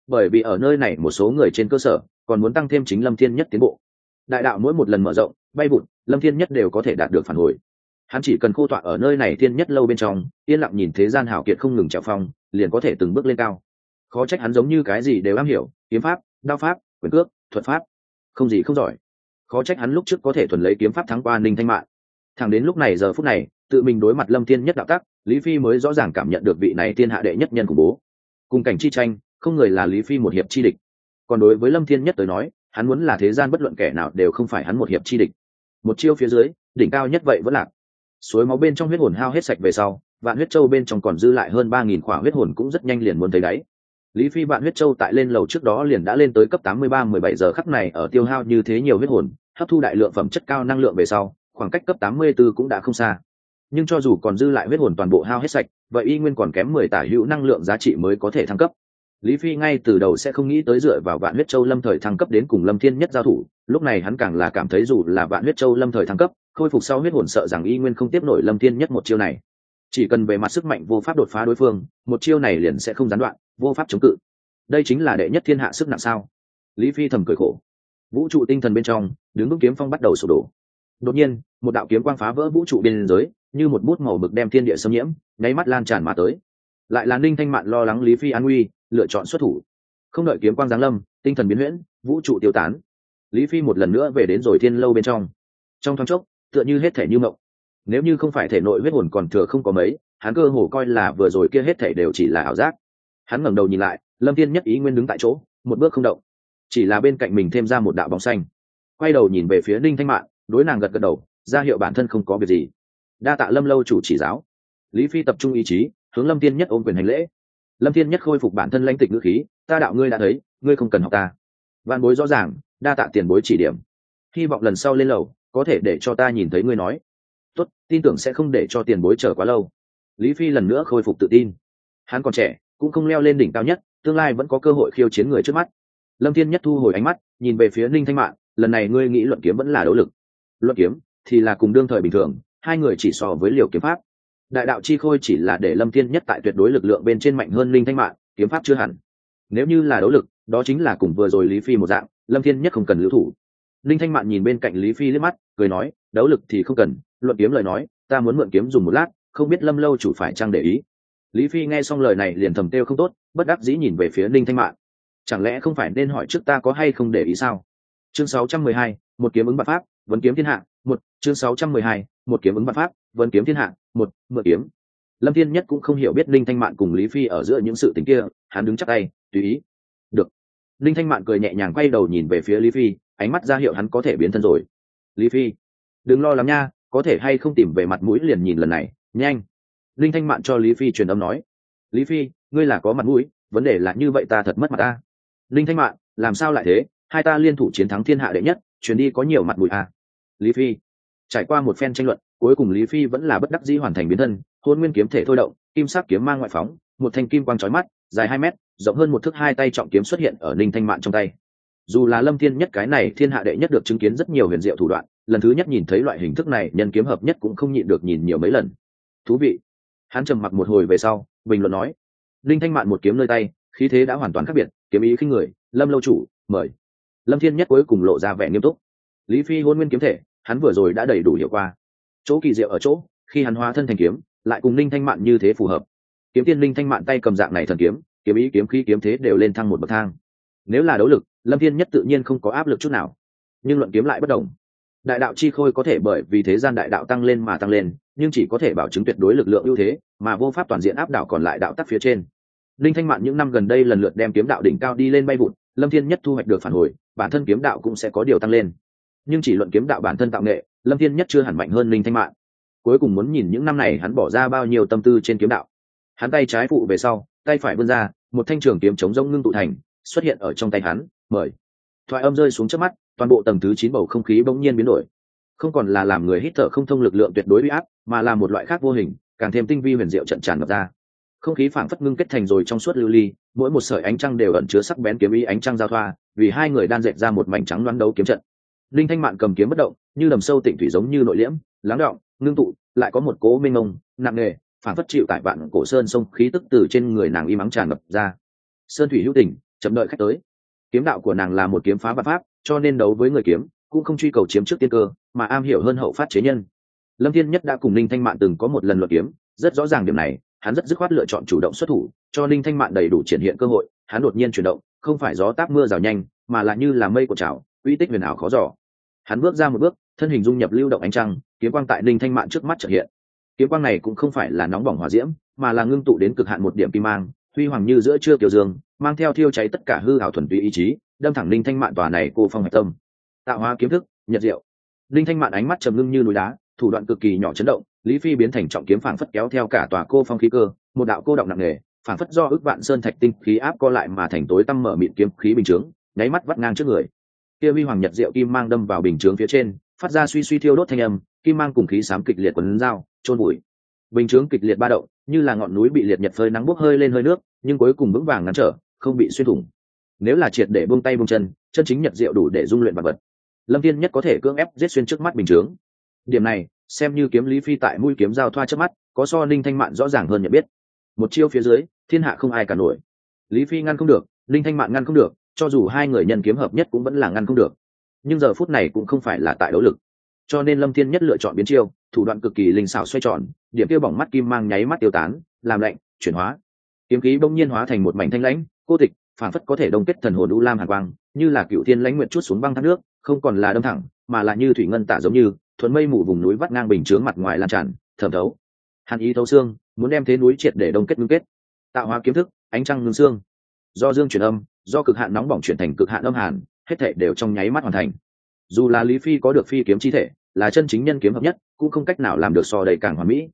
Bởi vì ở nơi này một số người trên cơ sở còn muốn tăng thêm chính lâm thiên nhất tiến bộ. Đại đạo mỗi một lần mở rộng, bay vụt, lâm thiên nhất đều có thể đạt được phản hồi. Hắn chỉ cần khô tọa ở nơi này thiên nhất lâu bên trong, yên lặng nhìn thế gian hảo kiệt không ngừng trèo phong liền có thể từng bước lên cao. Khó trách hắn giống như cái gì đều am hiểu, kiếm pháp, đao pháp, quyền cước, thuật pháp, không gì không giỏi. Khó trách hắn lúc trước có thể thuần lấy kiếm pháp thắng qua ninh thanh mạng thẳng đến lúc này giờ phút này, tự mình đối mặt lâm thiên nhất đạo tắc, lý phi mới rõ ràng cảm nhận được vị này thiên hạ đệ nhất nhân của bố. Cùng cảnh chi tranh, không người là lý phi một hiệp chi địch còn đối với lâm thiên nhất tới nói, hắn muốn là thế gian bất luận kẻ nào đều không phải hắn một hiệp chi địch. Một chiêu phía dưới, đỉnh cao nhất vậy vẫn lạc. Suối máu bên trong huyết hồn hao hết sạch về sau, vạn huyết châu bên trong còn dư lại hơn ba nghìn khỏa huyết hồn cũng rất nhanh liền muốn thấy đáy. Lý phi vạn huyết châu tại lên lầu trước đó liền đã lên tới cấp tám mươi ba, mười bảy giờ khắc này ở tiêu hao như thế nhiều huyết hồn, hấp thu đại lượng phẩm chất cao năng lượng về sau, khoảng cách cấp tám mươi 84 cũng đã không xa. Nhưng cho dù còn dư lại huyết hồn toàn bộ hao hết sạch, vậy y nguyên còn kém mười tả hữu năng lượng giá trị mới có thể thăng cấp lý phi ngay từ đầu sẽ không nghĩ tới dựa vào vạn huyết châu lâm thời thăng cấp đến cùng lâm thiên nhất giao thủ, lúc này hắn càng là cảm thấy dù là vạn huyết châu lâm thời thăng cấp, khôi phục sau huyết hồn sợ rằng y nguyên không tiếp nổi lâm thiên nhất một chiêu này. Chỉ cần về mặt sức mạnh vô pháp đột phá đối phương, một chiêu này liền sẽ không gián đoạn, vô pháp chống cự. Đây chính là đệ nhất thiên hạ sức nặng sao? Lý phi thầm cười khổ. Vũ trụ tinh thần bên trong, đứng bước kiếm phong bắt đầu sụp đổ. Đột nhiên, một đạo kiếm quang phá vỡ vũ trụ biên giới, như một bút màu bực đem thiên địa xâm nhiễm, nháy mắt lan tràn mà tới. Lại là ninh thanh mạn lo lắng lý phi an nguy lựa chọn xuất thủ. Không đợi kiếm quang giáng lâm, tinh thần biến huyễn, vũ trụ tiêu tán. Lý phi một lần nữa về đến rồi thiên lâu bên trong. Trong thoáng chốc, tựa như hết thể như mộng. Nếu như không phải thể nội huyết hồn còn thừa không có mấy, hắn cơ hồ coi là vừa rồi kia hết thể đều chỉ là ảo giác. Hắn ngẩng đầu nhìn lại, lâm thiên nhất ý nguyên đứng tại chỗ, một bước không động. Chỉ là bên cạnh mình thêm ra một đạo bóng xanh. Quay đầu nhìn về phía ninh thanh mạn, đối nàng gật gật đầu, ra hiệu bản thân không có việc gì. Đa tạ lâm lâu chủ chỉ giáo. Lý phi tập trung ý chí, hướng lâm tiên nhất ôm quyền hành lễ lâm thiên nhất khôi phục bản thân lãnh tịch ngữ khí, ta đạo ngươi đã thấy, ngươi không cần học ta. Văn bối rõ ràng, đa tạ tiền bối chỉ điểm. Hy vọng lần sau lên lầu, có thể để cho ta nhìn thấy ngươi nói. Tốt, tin tưởng sẽ không để cho tiền bối chờ quá lâu. Lý phi lần nữa khôi phục tự tin. Hắn còn trẻ, cũng không leo lên đỉnh cao nhất, tương lai vẫn có cơ hội khiêu chiến người trước mắt. Lâm thiên nhất thu hồi ánh mắt, nhìn về phía ninh thanh mạng lần này ngươi nghĩ luận kiếm vẫn là đấu lực. Luận kiếm thì là cùng đương thời bình thường, hai người chỉ so với liều kiếm pháp đại đạo chi khôi chỉ là để lâm thiên nhất tại tuyệt đối lực lượng bên trên mạnh hơn linh thanh mạng kiếm pháp chưa hẳn. Nếu như là đấu lực đó chính là cùng vừa rồi lý phi một dạng lâm thiên nhất không cần lưu thủ. Linh thanh mạn nhìn bên cạnh lý phi liếc mắt cười nói đấu lực thì không cần luận kiếm lời nói ta muốn mượn kiếm dùng một lát không biết lâm lâu chủ phải chăng để ý. Lý phi nghe xong lời này liền thầm têu không tốt bất đắc dĩ nhìn về phía Linh thanh mạn. Chẳng lẽ không phải nên hỏi trước ta có hay không để ý sao? Chương 612, một kiếm ứng bạc pháp vấn kiếm thiên hạ một chương 612, một kiếm ứng bạc pháp vân kiếm thiên hạ, một, mượn kiếm. Lâm thiên nhất cũng không hiểu biết linh thanh mạn cùng lý phi ở giữa những sự tình kia, hắn đứng chắc tay, tùy ý. Được. Linh thanh mạn cười nhẹ nhàng quay đầu nhìn về phía lý phi, ánh mắt ra hiệu hắn có thể biến thân rồi. Lý phi, đừng lo lắng nha, có thể hay không tìm về mặt mũi liền nhìn lần này, nhanh. Linh thanh mạn cho lý phi truyền âm nói. Lý phi, ngươi là có mặt mũi, vấn đề là như vậy ta thật mất mặt ta. Linh thanh mạn, làm sao lại thế? Hai ta liên thủ chiến thắng thiên hạ đệ nhất chuyến đi có nhiều mặt mũi à? Lý phi trải qua một phen tranh luận, cuối cùng lý phi vẫn là bất đắc dĩ hoàn thành biến thân, hôn nguyên kiếm thể thôi động, kim sắc kiếm mang ngoại phóng, một thanh kim quang trói mắt, dài hai mét, rộng hơn một thước hai tay trọng kiếm xuất hiện ở ninh thanh mạn trong tay. Dù là lâm thiên nhất cái này thiên hạ đệ nhất được chứng kiến rất nhiều huyền diệu thủ đoạn, lần thứ nhất nhìn thấy loại hình thức này, nhân kiếm hợp nhất cũng không nhịn được nhìn nhiều mấy lần. Thú vị. Hắn trầm mặc một hồi về sau, bình luận nói, Ninh thanh mạn một kiếm nơi tay, khí thế đã hoàn toàn khác biệt, kiếm ý khinh người, lâm lâu chủ, mời. Lâm thiên nhất cuối cùng lộ ra vẻ nghiêm túc. Lý phi hôn nguyên kiếm thể hắn vừa rồi đã đầy đủ hiểu qua. Chỗ kỳ diệu ở chỗ, khi hắn hóa thân thành kiếm, lại cùng linh thanh mạn như thế phù hợp. Kiếm tiên linh thanh mạn tay cầm dạng này thần kiếm kiếm ý, kiếm khí, kiếm thế đều lên thăng một bậc thang. Nếu là đấu lực, lâm thiên nhất tự nhiên không có áp lực chút nào. Nhưng luận kiếm lại bất đồng. Đại đạo chi khôi có thể bởi vì thế gian đại đạo tăng lên mà tăng lên, nhưng chỉ có thể bảo chứng tuyệt đối lực lượng ưu thế, mà vô pháp toàn diện áp đảo còn lại đạo tắc phía trên. Linh thanh mạn những năm gần đây lần lượt đem kiếm đạo đỉnh cao đi lên bay vụt, lâm thiên nhất thu hoạch được phản hồi, bản thân kiếm đạo cũng sẽ có điều tăng lên nhưng chỉ luận kiếm đạo bản thân tạo nghệ, lâm thiên nhất chưa hẳn mạnh hơn linh thanh mạng. cuối cùng muốn nhìn những năm này hắn bỏ ra bao nhiêu tâm tư trên kiếm đạo. Hắn tay trái phụ về sau, tay phải vươn ra, một thanh trường kiếm chống rông ngưng tụ thành, xuất hiện ở trong tay hắn, mời. Thoại âm rơi xuống trước mắt, toàn bộ tầng thứ chín bầu không khí bỗng nhiên biến đổi. Không còn là làm người hít thở không thông lực lượng tuyệt đối bị áp, mà là một loại khác vô hình, càng thêm tinh vi huyền diệu trận tràn ngập ra. Không khí phảng phất ngưng kết thành rồi trong suốt lưu ly, mỗi một sợi ánh trăng đều ẩn chứa sắc bén kiếm ý ánh trăng giao thoa, vì hai người đan dệt ra một mảnh trắng đoán đấu kiếm trận linh thanh mạn cầm kiếm bất động, như đầm sâu tỉnh thủy giống như nội liễm, lắng động, ngưng tụ, lại có một cố mênh mông, nặng nề, phản phất chịu tại vạn cổ sơn sông khí tức từ trên người nàng y mắng tràn ngập ra. Sơn thủy hữu tình, chậm đợi khách tới. Kiếm đạo của nàng là một kiếm phá vạn pháp, cho nên đấu với người kiếm, cũng không truy cầu chiếm trước tiên cơ, mà am hiểu hơn hậu phát chế nhân. Lâm thiên nhất đã cùng ninh thanh mạn từng có một lần luận kiếm, rất rõ ràng điểm này, hắn rất dứt khoát lựa chọn chủ động xuất thủ, cho ninh thanh mạn đầy đủ triển hiện cơ hội, hắn đột nhiên chuyển động, không phải gió táp mưa rào nhanh, mà là như là mây của trào uy tích huyền ảo khó giỏ hắn bước ra một bước, thân hình dung nhập lưu động ánh trăng, kiếm quang tại ninh thanh mạn trước mắt trợ hiện. Kiếm quang này cũng không phải là nóng bỏng hòa diễm, mà là ngưng tụ đến cực hạn một điểm kim mang, huy hoàng như giữa trưa tiểu dương, mang theo thiêu cháy tất cả hư hảo thuần túy ý chí, đâm thẳng ninh thanh mạn tòa này cô phong hạch tâm. Tạo hóa kiếm thức, nhật diệu. Ninh thanh mạn ánh mắt trầm ngưng như núi đá, thủ đoạn cực kỳ nhỏ chấn động, lý phi biến thành trọng kiếm phảng phất kéo theo cả tòa cô phong khí cơ, một đạo cô động nặng nề, phảng phất do ước vạn sơn thạch tinh khí áp co lại mà thành tối tăm mở miệng kiếm khí bình chướng, nháy mắt vắt ngang trước người kia huy hoàng nhật diệu kim mang đâm vào bình chướng phía trên, phát ra suy suy thiêu đốt thanh âm, kim mang cùng khí sám kịch liệt quấn dao trôn bụi. Bình chướng kịch liệt ba động, như là ngọn núi bị liệt nhật phơi nắng bốc hơi lên hơi nước, nhưng cuối cùng vững vàng ngắn trở, không bị xuyên thủng. Nếu là triệt để buông tay buông chân chân chính nhật diệu đủ để dung luyện vật vật. Lâm thiên nhất có thể cưỡng ép giết xuyên trước mắt bình chướng. Điểm này, xem như kiếm lý phi tại mũi kiếm giao thoa trước mắt, có so ninh thanh mạn rõ ràng hơn nhận biết. Một chiêu phía dưới, thiên hạ không ai cả nổi. Lý phi ngăn không được, ninh thanh mạn ngăn không được cho dù hai người nhân kiếm hợp nhất cũng vẫn là ngăn không được. Nhưng giờ phút này cũng không phải là tại đấu lực. Cho nên lâm thiên nhất lựa chọn biến chiêu, thủ đoạn cực kỳ linh xảo xoay tròn, điểm kia bỏng mắt kim mang nháy mắt tiêu tán, làm lạnh, chuyển hóa. Kiếm khí bỗng nhiên hóa thành một mảnh thanh lãnh, cô tịch, phản phất có thể đông kết thần hồn u lam hàn quang, như là cựu thiên lãnh nguyện chút xuống băng thác nước, không còn là đâm thẳng, mà là như thủy ngân tả giống như, thuần mây mù vùng núi vắt ngang bình chướng mặt ngoài lan tràn, thẩm thấu. Hàn ý thấu xương, muốn đem thế núi triệt để đông kết ngưng kết. Tạo hóa kiếm thức, ánh trăng ngưng xương. Do dương chuyển âm do cực hạn nóng bỏng chuyển thành cực hạn âm hàn, hết thể đều trong nháy mắt hoàn thành. Dù là lý phi có được phi kiếm chi thể, là chân chính nhân kiếm hợp nhất, cũng không cách nào làm được so đầy càng hoàn mỹ.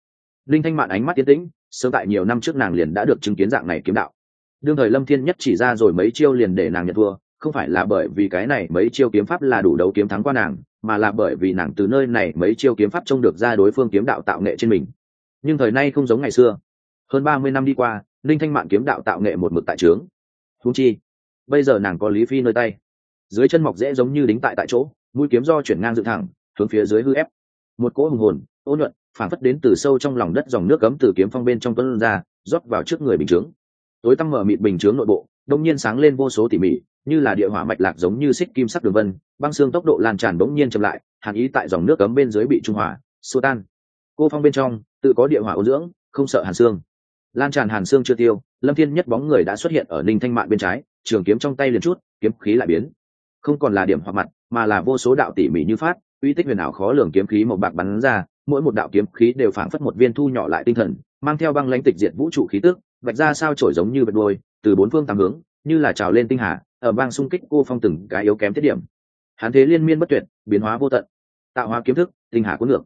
Linh thanh mạn ánh mắt tiến tĩnh, sớm tại nhiều năm trước nàng liền đã được chứng kiến dạng này kiếm đạo. Đương thời lâm thiên nhất chỉ ra rồi mấy chiêu liền để nàng nhận thua, không phải là bởi vì cái này mấy chiêu kiếm pháp là đủ đấu kiếm thắng qua nàng, mà là bởi vì nàng từ nơi này mấy chiêu kiếm pháp trông được ra đối phương kiếm đạo tạo nghệ trên mình. Nhưng thời nay không giống ngày xưa. Hơn ba mươi năm đi qua, linh thanh mạn kiếm đạo tạo nghệ một mực tại trướng thú chi bây giờ nàng có lý phi nơi tay. Dưới chân mọc dễ giống như đính tại tại chỗ, mũi kiếm do chuyển ngang dựng thẳng, hướng phía dưới hư ép. Một cỗ hùng hồn, ô nhuận phản phất đến từ sâu trong lòng đất dòng nước cấm từ kiếm phong bên trong tuấn ra, rót vào trước người bình chướng. Tối tăm mở mịt bình chướng nội bộ, đông nhiên sáng lên vô số tỉ mỉ, như là địa hỏa mạch lạc giống như xích kim sắc đường vân, băng xương tốc độ lan tràn bỗng nhiên chậm lại, hàn ý tại dòng nước cấm bên dưới bị trung hỏa xua tan. Cô phong bên trong, tự có địa hỏa ô dưỡng, không sợ hàn xương lan tràn hàn xương chưa tiêu, lâm thiên nhất bóng người đã xuất hiện ở ninh thanh mạn bên trái, trường kiếm trong tay liền chút, kiếm khí lại biến. Không còn là điểm hoặc mặt, mà là vô số đạo tỉ mỉ như phát, uy tích huyền ảo khó lường kiếm khí màu bạc bắn ra, mỗi một đạo kiếm khí đều phảng phất một viên thu nhỏ lại tinh thần, mang theo băng lãnh tịch diệt vũ trụ khí tức, vạch ra sao trổi giống như vật đôi từ bốn phương tám hướng, như là trào lên tinh hà, ở bang xung kích cô phong từng cái yếu kém thiết điểm. Hán thế liên miên bất tuyệt, biến hóa vô tận, tạo hóa kiếm thức, tinh hà cuốn ngược.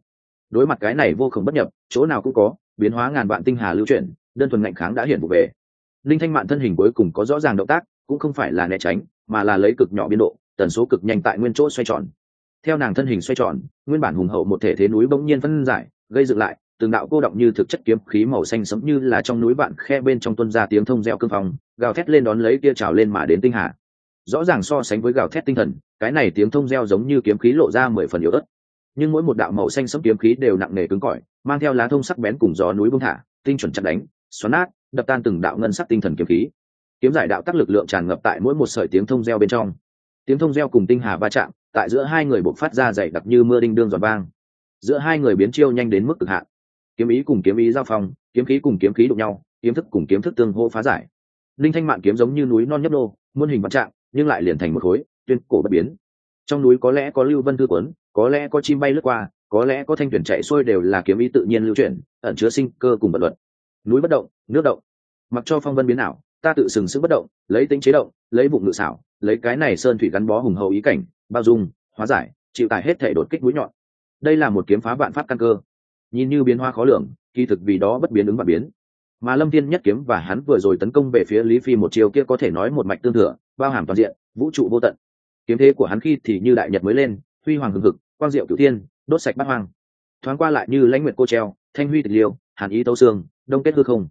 Đối mặt cái này vô khổng bất nhập, chỗ nào cũng có, biến hóa ngàn vạn tinh hà lưu chuyển đơn thuần ngạnh kháng đã hiện vụ về. Linh thanh mạn thân hình cuối cùng có rõ ràng động tác, cũng không phải là né tránh, mà là lấy cực nhỏ biên độ, tần số cực nhanh tại nguyên chỗ xoay tròn. Theo nàng thân hình xoay tròn, nguyên bản hùng hậu một thể thế núi bỗng nhiên phân giải, gây dựng lại, từng đạo cô động như thực chất kiếm khí màu xanh sẫm như là trong núi bạn khe bên trong tuân ra tiếng thông reo cương phong, gào thét lên đón lấy kia trào lên mà đến tinh hà. Rõ ràng so sánh với gào thét tinh thần, cái này tiếng thông reo giống như kiếm khí lộ ra mười phần yếu ớt. Nhưng mỗi một đạo màu xanh sẫm kiếm khí đều nặng nề cứng cỏi, mang theo lá thông sắc bén cùng gió núi bông thả, tinh chuẩn chặt đánh xoắn nát, đập tan từng đạo ngân sắc tinh thần kiếm khí. Kiếm giải đạo tác lực lượng tràn ngập tại mỗi một sợi tiếng thông reo bên trong. Tiếng thông reo cùng tinh hà va chạm, tại giữa hai người buộc phát ra dày đặc như mưa đinh đương giòn vang. Giữa hai người biến chiêu nhanh đến mức cực hạn. Kiếm ý cùng kiếm ý giao phong, kiếm khí cùng kiếm khí đụng nhau, kiếm thức cùng kiếm thức tương hô phá giải. Linh thanh mạn kiếm giống như núi non nhấp đô muôn hình vạn trạng, nhưng lại liền thành một khối, tuyên cổ bất biến. Trong núi có lẽ có lưu vân thư quấn, có lẽ có chim bay lướt qua, có lẽ có thanh tuyển chạy xuôi đều là kiếm ý tự nhiên lưu chuyển, ẩn chứa sinh cơ cùng vật luật núi bất động, nước động. Mặc cho phong vân biến ảo, ta tự sừng sững bất động, lấy tính chế động, lấy bụng ngự xảo, lấy cái này sơn thủy gắn bó hùng hậu ý cảnh, bao dung, hóa giải, chịu tải hết thể đột kích mũi nhọn. Đây là một kiếm phá vạn pháp căn cơ. Nhìn như biến hoa khó lường, kỳ thực vì đó bất biến ứng và biến. Mà lâm thiên nhất kiếm và hắn vừa rồi tấn công về phía lý phi một chiều kia có thể nói một mạch tương thừa, bao hàm toàn diện, vũ trụ vô tận. Kiếm thế của hắn khi thì như đại nhật mới lên, huy hoàng hừng hực, quang diệu cửu thiên, đốt sạch bát hoang. Thoáng qua lại như lãnh nguyệt cô treo, thanh huy tịch liêu, hàn ý tấu xương đông kết hư không.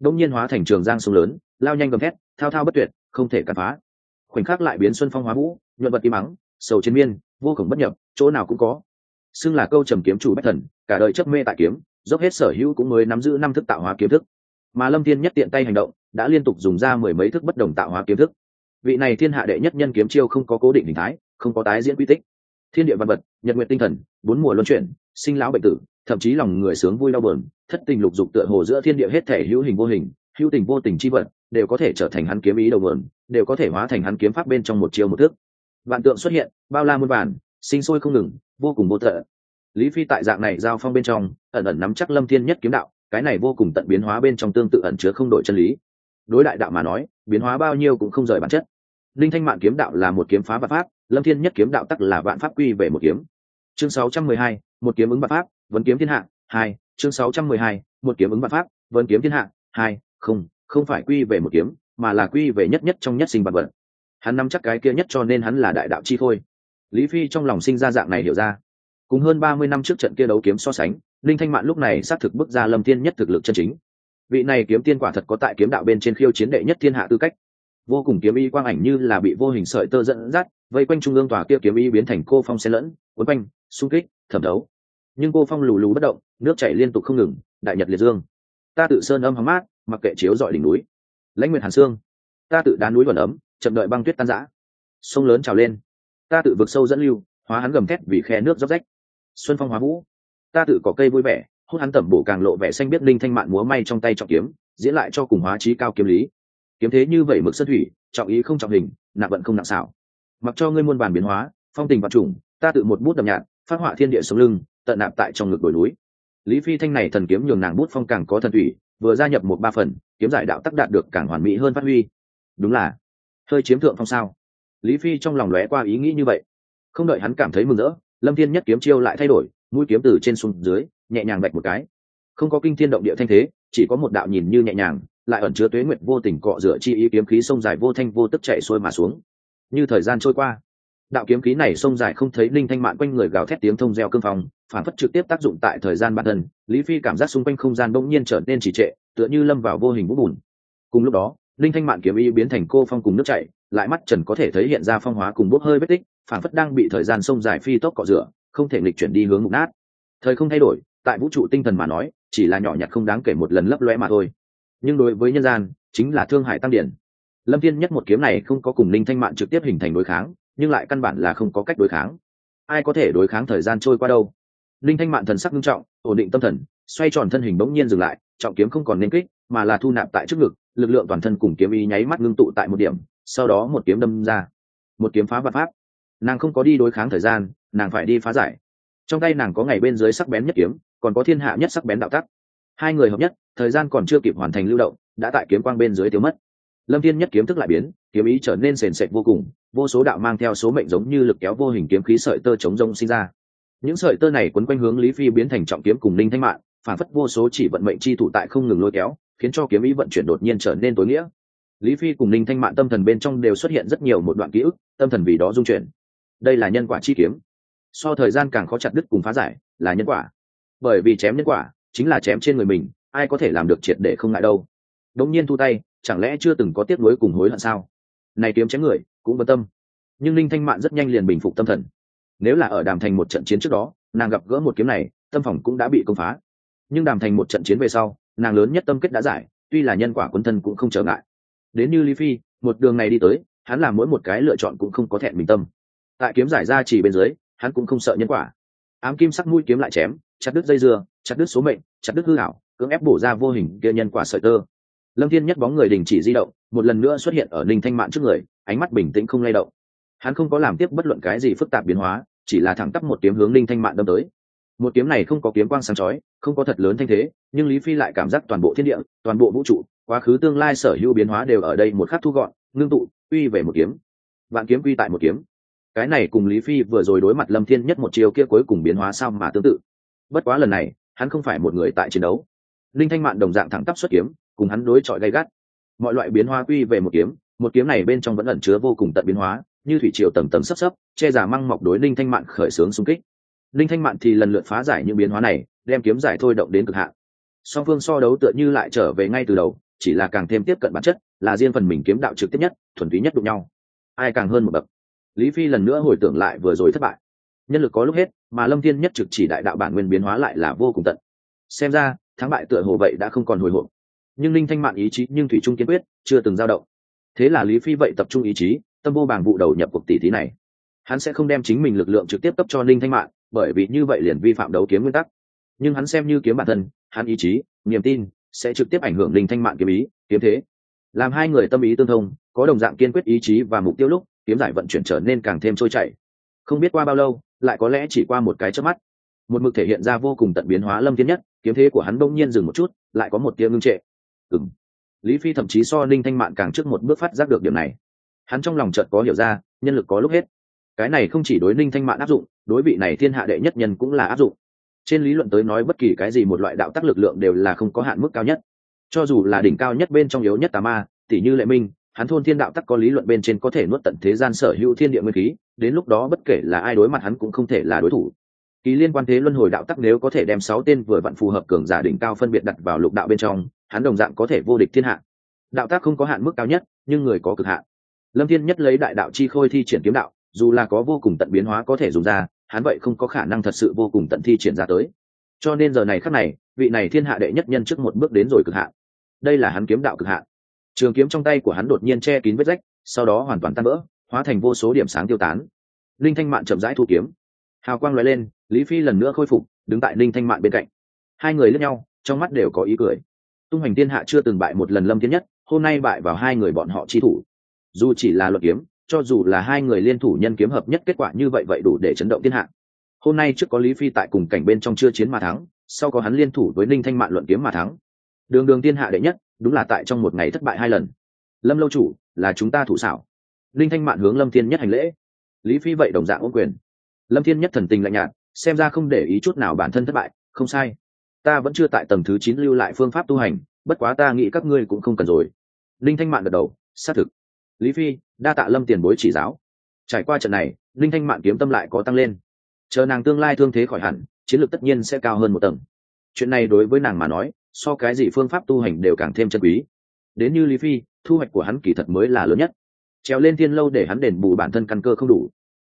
Đông nhiên hóa thành trường giang sông lớn, lao nhanh gầm thét, thao thao bất tuyệt, không thể cản phá. Khoảnh khắc lại biến xuân phong hóa vũ, nhuận vật im mắng, sầu chiến miên, vô cùng bất nhập, chỗ nào cũng có. Xưng là câu trầm kiếm chủ bách thần, cả đời chấp mê tại kiếm, dốc hết sở hữu cũng mới nắm giữ năm thức tạo hóa kiếm thức. Mà lâm thiên nhất tiện tay hành động, đã liên tục dùng ra mười mấy thức bất đồng tạo hóa kiếm thức. Vị này thiên hạ đệ nhất nhân kiếm chiêu không có cố định hình thái, không có tái diễn quy tích. Thiên địa văn vật, nhật nguyện tinh thần, bốn mùa luân chuyển, sinh lão bệnh tử thậm chí lòng người sướng vui đau buồn thất tình lục dục tựa hồ giữa thiên địa hết thể hữu hình vô hình hữu tình vô tình chi vật đều có thể trở thành hắn kiếm ý đầu nguồn, đều có thể hóa thành hắn kiếm pháp bên trong một chiêu một thước vạn tượng xuất hiện bao la muôn bản sinh sôi không ngừng vô cùng vô tận. Lý phi tại dạng này giao phong bên trong ẩn ẩn nắm chắc lâm thiên nhất kiếm đạo cái này vô cùng tận biến hóa bên trong tương tự ẩn chứa không đổi chân lý. Đối đại đạo mà nói biến hóa bao nhiêu cũng không rời bản chất. Linh thanh mạn kiếm đạo là một kiếm phá vạn pháp lâm thiên nhất kiếm đạo tắc là vạn pháp quy về một kiếm. Chương 612, một kiếm ứng vạn pháp vấn kiếm thiên hạ hai chương 612, một kiếm ứng vạn pháp. Vấn kiếm thiên hạ hai không không phải quy về một kiếm mà là quy về nhất nhất trong nhất sinh vật vật. Hắn nắm chắc cái kia nhất cho nên hắn là đại đạo chi khôi. Lý phi trong lòng sinh ra dạng này hiểu ra. Cùng hơn ba mươi năm trước trận kia đấu kiếm so sánh linh thanh mạn lúc này xác thực bước ra lâm thiên nhất thực lực chân chính. Vị này kiếm tiên quả thật có tại kiếm đạo bên trên khiêu chiến đệ nhất thiên hạ tư cách. Vô cùng kiếm y quang ảnh như là bị vô hình sợi tơ dẫn dắt vây quanh trung ương tòa kia kiếm y biến thành cô phong xen lẫn quấn quanh xung kích thẩm đấu nhưng cô phong lù lù bất động, nước chảy liên tục không ngừng, đại nhật liệt dương. Ta tự sơn âm hóng mát, mặc kệ chiếu dọi đỉnh núi. Lãnh nguyện hàn sương. Ta tự đá núi vẩn ấm, chậm đợi băng tuyết tan rã. Sông lớn trào lên. Ta tự vực sâu dẫn lưu, hóa hắn gầm thét vì khe nước dốc rách. Xuân phong hóa vũ. Ta tự có cây vui vẻ, hút hắn tẩm bổ càng lộ vẻ xanh biết linh thanh mạn múa may trong tay trọng kiếm, diễn lại cho cùng hóa trí cao kiếm lý. Kiếm thế như vậy mực sơn thủy, trọng ý không trọng hình, nặng vận không nặng xảo. Mặc cho ngươi muôn bản biến hóa, phong tình vật chủng ta tự một bút đậm nhạt, phát họa thiên địa sống lưng tận nạp tại trong ngực đồi núi. Lý phi thanh này thần kiếm nhường nàng bút phong càng có thần thủy vừa gia nhập một ba phần, kiếm giải đạo tắc đạt được càng hoàn mỹ hơn phát huy. Đúng là, hơi chiếm thượng phong sao? Lý phi trong lòng lóe qua ý nghĩ như vậy. Không đợi hắn cảm thấy mừng rỡ, lâm thiên nhất kiếm chiêu lại thay đổi, mũi kiếm từ trên xuống dưới, nhẹ nhàng bạch một cái. Không có kinh thiên động địa thanh thế, chỉ có một đạo nhìn như nhẹ nhàng, lại ẩn chứa tuế nguyệt vô tình cọ rửa chi ý kiếm khí sông dài vô thanh vô tức chạy xuôi mà xuống. Như thời gian trôi qua đạo kiếm khí này sông dài không thấy linh thanh mạn quanh người gào thét tiếng thông reo cương phong, phản phất trực tiếp tác dụng tại thời gian bản thân, lý phi cảm giác xung quanh không gian bỗng nhiên trở nên trì trệ, tựa như lâm vào vô hình vũ bùn. Cùng lúc đó, linh thanh mạn kiếm y biến thành cô phong cùng nước chảy, lại mắt trần có thể thấy hiện ra phong hóa cùng bốc hơi vết tích, phản phất đang bị thời gian sông dài phi tốc cọ rửa, không thể nghịch chuyển đi hướng mục nát. Thời không thay đổi, tại vũ trụ tinh thần mà nói, chỉ là nhỏ nhặt không đáng kể một lần lấp loe mà thôi. Nhưng đối với nhân gian, chính là thương hải tăng điển. Lâm thiên nhất một kiếm này không có cùng linh thanh mạn trực tiếp hình thành đối kháng nhưng lại căn bản là không có cách đối kháng. Ai có thể đối kháng thời gian trôi qua đâu? Linh thanh mạn thần sắc nghiêm trọng, ổn định tâm thần, xoay tròn thân hình bỗng nhiên dừng lại, trọng kiếm không còn nên kích, mà là thu nạp tại trước ngực, lực lượng toàn thân cùng kiếm ý nháy mắt ngưng tụ tại một điểm, sau đó một kiếm đâm ra. Một kiếm phá vật pháp. Nàng không có đi đối kháng thời gian, nàng phải đi phá giải. Trong tay nàng có ngày bên dưới sắc bén nhất kiếm, còn có thiên hạ nhất sắc bén đạo tắc. Hai người hợp nhất, thời gian còn chưa kịp hoàn thành lưu động, đã tại kiếm quang bên dưới thiếu mất lâm thiên nhất kiếm thức lại biến, kiếm ý trở nên sền sệt vô cùng, vô số đạo mang theo số mệnh giống như lực kéo vô hình kiếm khí sợi tơ chống rông sinh ra. Những sợi tơ này quấn quanh hướng lý phi biến thành trọng kiếm cùng linh thanh mạng phản phất vô số chỉ vận mệnh chi thủ tại không ngừng lôi kéo, khiến cho kiếm ý vận chuyển đột nhiên trở nên tối nghĩa. Lý phi cùng linh thanh mạng tâm thần bên trong đều xuất hiện rất nhiều một đoạn ký ức, tâm thần vì đó dung chuyển. Đây là nhân quả chi kiếm. So thời gian càng khó chặt đứt cùng phá giải, là nhân quả. Bởi vì chém nhân quả, chính là chém trên người mình, ai có thể làm được triệt để không ngại đâu. Đống nhiên thu tay chẳng lẽ chưa từng có tiếc nuối cùng hối hận sao? Này kiếm chém người, cũng bất tâm. Nhưng linh thanh mạn rất nhanh liền bình phục tâm thần. Nếu là ở đàm thành một trận chiến trước đó, nàng gặp gỡ một kiếm này, tâm phòng cũng đã bị công phá. Nhưng đàm thành một trận chiến về sau, nàng lớn nhất tâm kết đã giải, tuy là nhân quả quân thân cũng không trở ngại. Đến như lý phi, một đường này đi tới, hắn làm mỗi một cái lựa chọn cũng không có thẹn mình tâm. Tại kiếm giải ra chỉ bên dưới, hắn cũng không sợ nhân quả. Ám kim sắc mũi kiếm lại chém, chặt đứt dây dưa, chặt đứt số mệnh, chặt đứt hư hảo cưỡng ép bổ ra vô hình kia nhân quả sợi tơ lâm thiên nhất bóng người đình chỉ di động, một lần nữa xuất hiện ở ninh thanh mạn trước người, ánh mắt bình tĩnh không lay động. Hắn không có làm tiếp bất luận cái gì phức tạp biến hóa, chỉ là thẳng tắp một kiếm hướng ninh thanh mạn đâm tới. Một kiếm này không có kiếm quang sáng chói, không có thật lớn thanh thế, nhưng lý phi lại cảm giác toàn bộ thiên địa, toàn bộ vũ trụ, quá khứ tương lai sở hữu biến hóa đều ở đây một khắc thu gọn, ngưng tụ, quy về một kiếm. Vạn kiếm quy tại một kiếm. Cái này cùng lý phi vừa rồi đối mặt lâm thiên nhất một chiều kia cuối cùng biến hóa sao mà tương tự. Bất quá lần này, hắn không phải một người tại chiến đấu. Linh thanh mạn đồng dạng thẳng tắp xuất kiếm cùng hắn đối chọi gay gắt. Mọi loại biến hóa quy về một kiếm một kiếm này bên trong vẫn ẩn chứa vô cùng tận biến hóa, như thủy triều tầng tầng sấp sấp che giả măng mọc đối linh thanh mạn khởi xướng xung kích. Linh thanh mạn thì lần lượt phá giải những biến hóa này, đem kiếm giải thôi động đến cực hạn. Song phương so đấu tựa như lại trở về ngay từ đầu, chỉ là càng thêm tiếp cận bản chất, là riêng phần mình kiếm đạo trực tiếp nhất, thuần túy nhất đụng nhau. Ai càng hơn một bậc. Lý phi lần nữa hồi tưởng lại vừa rồi thất bại. Nhân lực có lúc hết, mà lâm thiên nhất trực chỉ đại đạo bản nguyên biến hóa lại là vô cùng tận. Xem ra, thắng bại tựa hồ vậy đã không còn hồi hộp nhưng linh thanh mạn ý chí nhưng thủy trung kiên quyết, chưa từng dao động. Thế là lý phi vậy tập trung ý chí, tâm vô bàng vụ đầu nhập cuộc tỷ thí này. Hắn sẽ không đem chính mình lực lượng trực tiếp cấp cho linh thanh mạn, bởi vì như vậy liền vi phạm đấu kiếm nguyên tắc. Nhưng hắn xem như kiếm bản thân, hắn ý chí, niềm tin sẽ trực tiếp ảnh hưởng linh thanh mạn kiếm ý, kiếm thế. Làm hai người tâm ý tương thông, có đồng dạng kiên quyết ý chí và mục tiêu lúc, kiếm giải vận chuyển trở nên càng thêm trôi chảy. Không biết qua bao lâu, lại có lẽ chỉ qua một cái chớp mắt. Một mực thể hiện ra vô cùng tận biến hóa lâm thiên nhất, kiếm thế của hắn bỗng nhiên dừng một chút, lại có một tia ngưng trệ ừng lý phi thậm chí so ninh thanh mạn càng trước một bước phát giác được điểm này. Hắn trong lòng chợt có hiểu ra, nhân lực có lúc hết. Cái này không chỉ đối ninh thanh mạn áp dụng, đối vị này thiên hạ đệ nhất nhân cũng là áp dụng. Trên lý luận tới nói bất kỳ cái gì một loại đạo tắc lực lượng đều là không có hạn mức cao nhất. Cho dù là đỉnh cao nhất bên trong yếu nhất tà ma, tỷ như lệ minh, hắn thôn thiên đạo tắc có lý luận bên trên có thể nuốt tận thế gian sở hữu thiên địa nguyên khí, đến lúc đó bất kể là ai đối mặt hắn cũng không thể là đối thủ. Ký liên quan thế luân hồi đạo tắc nếu có thể đem sáu tên vừa vặn phù hợp cường giả đỉnh cao phân biệt đặt vào lục đạo bên trong hắn đồng dạng có thể vô địch thiên hạ. Đạo tác không có hạn mức cao nhất, nhưng người có cực hạn. Lâm thiên nhất lấy đại đạo chi khôi thi triển kiếm đạo, dù là có vô cùng tận biến hóa có thể dùng ra, hắn vậy không có khả năng thật sự vô cùng tận thi triển ra tới. Cho nên giờ này khắc này, vị này thiên hạ đệ nhất nhân trước một bước đến rồi cực hạn. Đây là hắn kiếm đạo cực hạn. Trường kiếm trong tay của hắn đột nhiên che kín vết rách, sau đó hoàn toàn tan vỡ, hóa thành vô số điểm sáng tiêu tán. Linh thanh mạn chậm rãi thu kiếm. Hào quang loại lên, lý phi lần nữa khôi phục, đứng tại linh thanh mạn bên cạnh. Hai người lẫn nhau, trong mắt đều có ý cười tung hành thiên hạ chưa từng bại một lần lâm thiên nhất, hôm nay bại vào hai người bọn họ chi thủ. Dù chỉ là luật kiếm, cho dù là hai người liên thủ nhân kiếm hợp nhất kết quả như vậy vậy đủ để chấn động thiên hạ. Hôm nay trước có lý phi tại cùng cảnh bên trong chưa chiến mà thắng, sau có hắn liên thủ với ninh thanh mạn luận kiếm mà thắng. Đường đường thiên hạ đệ nhất, đúng là tại trong một ngày thất bại hai lần. Lâm lâu chủ, là chúng ta thủ xảo. Ninh thanh mạn hướng lâm thiên nhất hành lễ. Lý phi vậy đồng dạng ôm quyền. Lâm thiên nhất thần tình lạnh nhạt, xem ra không để ý chút nào bản thân thất bại, không sai ta vẫn chưa tại tầng thứ chín lưu lại phương pháp tu hành, bất quá ta nghĩ các ngươi cũng không cần rồi. Linh thanh mạn gật đầu, xác thực. Lý phi, đa tạ lâm tiền bối chỉ giáo. Trải qua trận này, linh thanh mạn kiếm tâm lại có tăng lên. Chờ nàng tương lai thương thế khỏi hẳn, chiến lược tất nhiên sẽ cao hơn một tầng. Chuyện này đối với nàng mà nói, so cái gì phương pháp tu hành đều càng thêm chân quý. Đến như lý phi, thu hoạch của hắn kỳ thật mới là lớn nhất. Trèo lên thiên lâu để hắn đền bù bản thân căn cơ không đủ.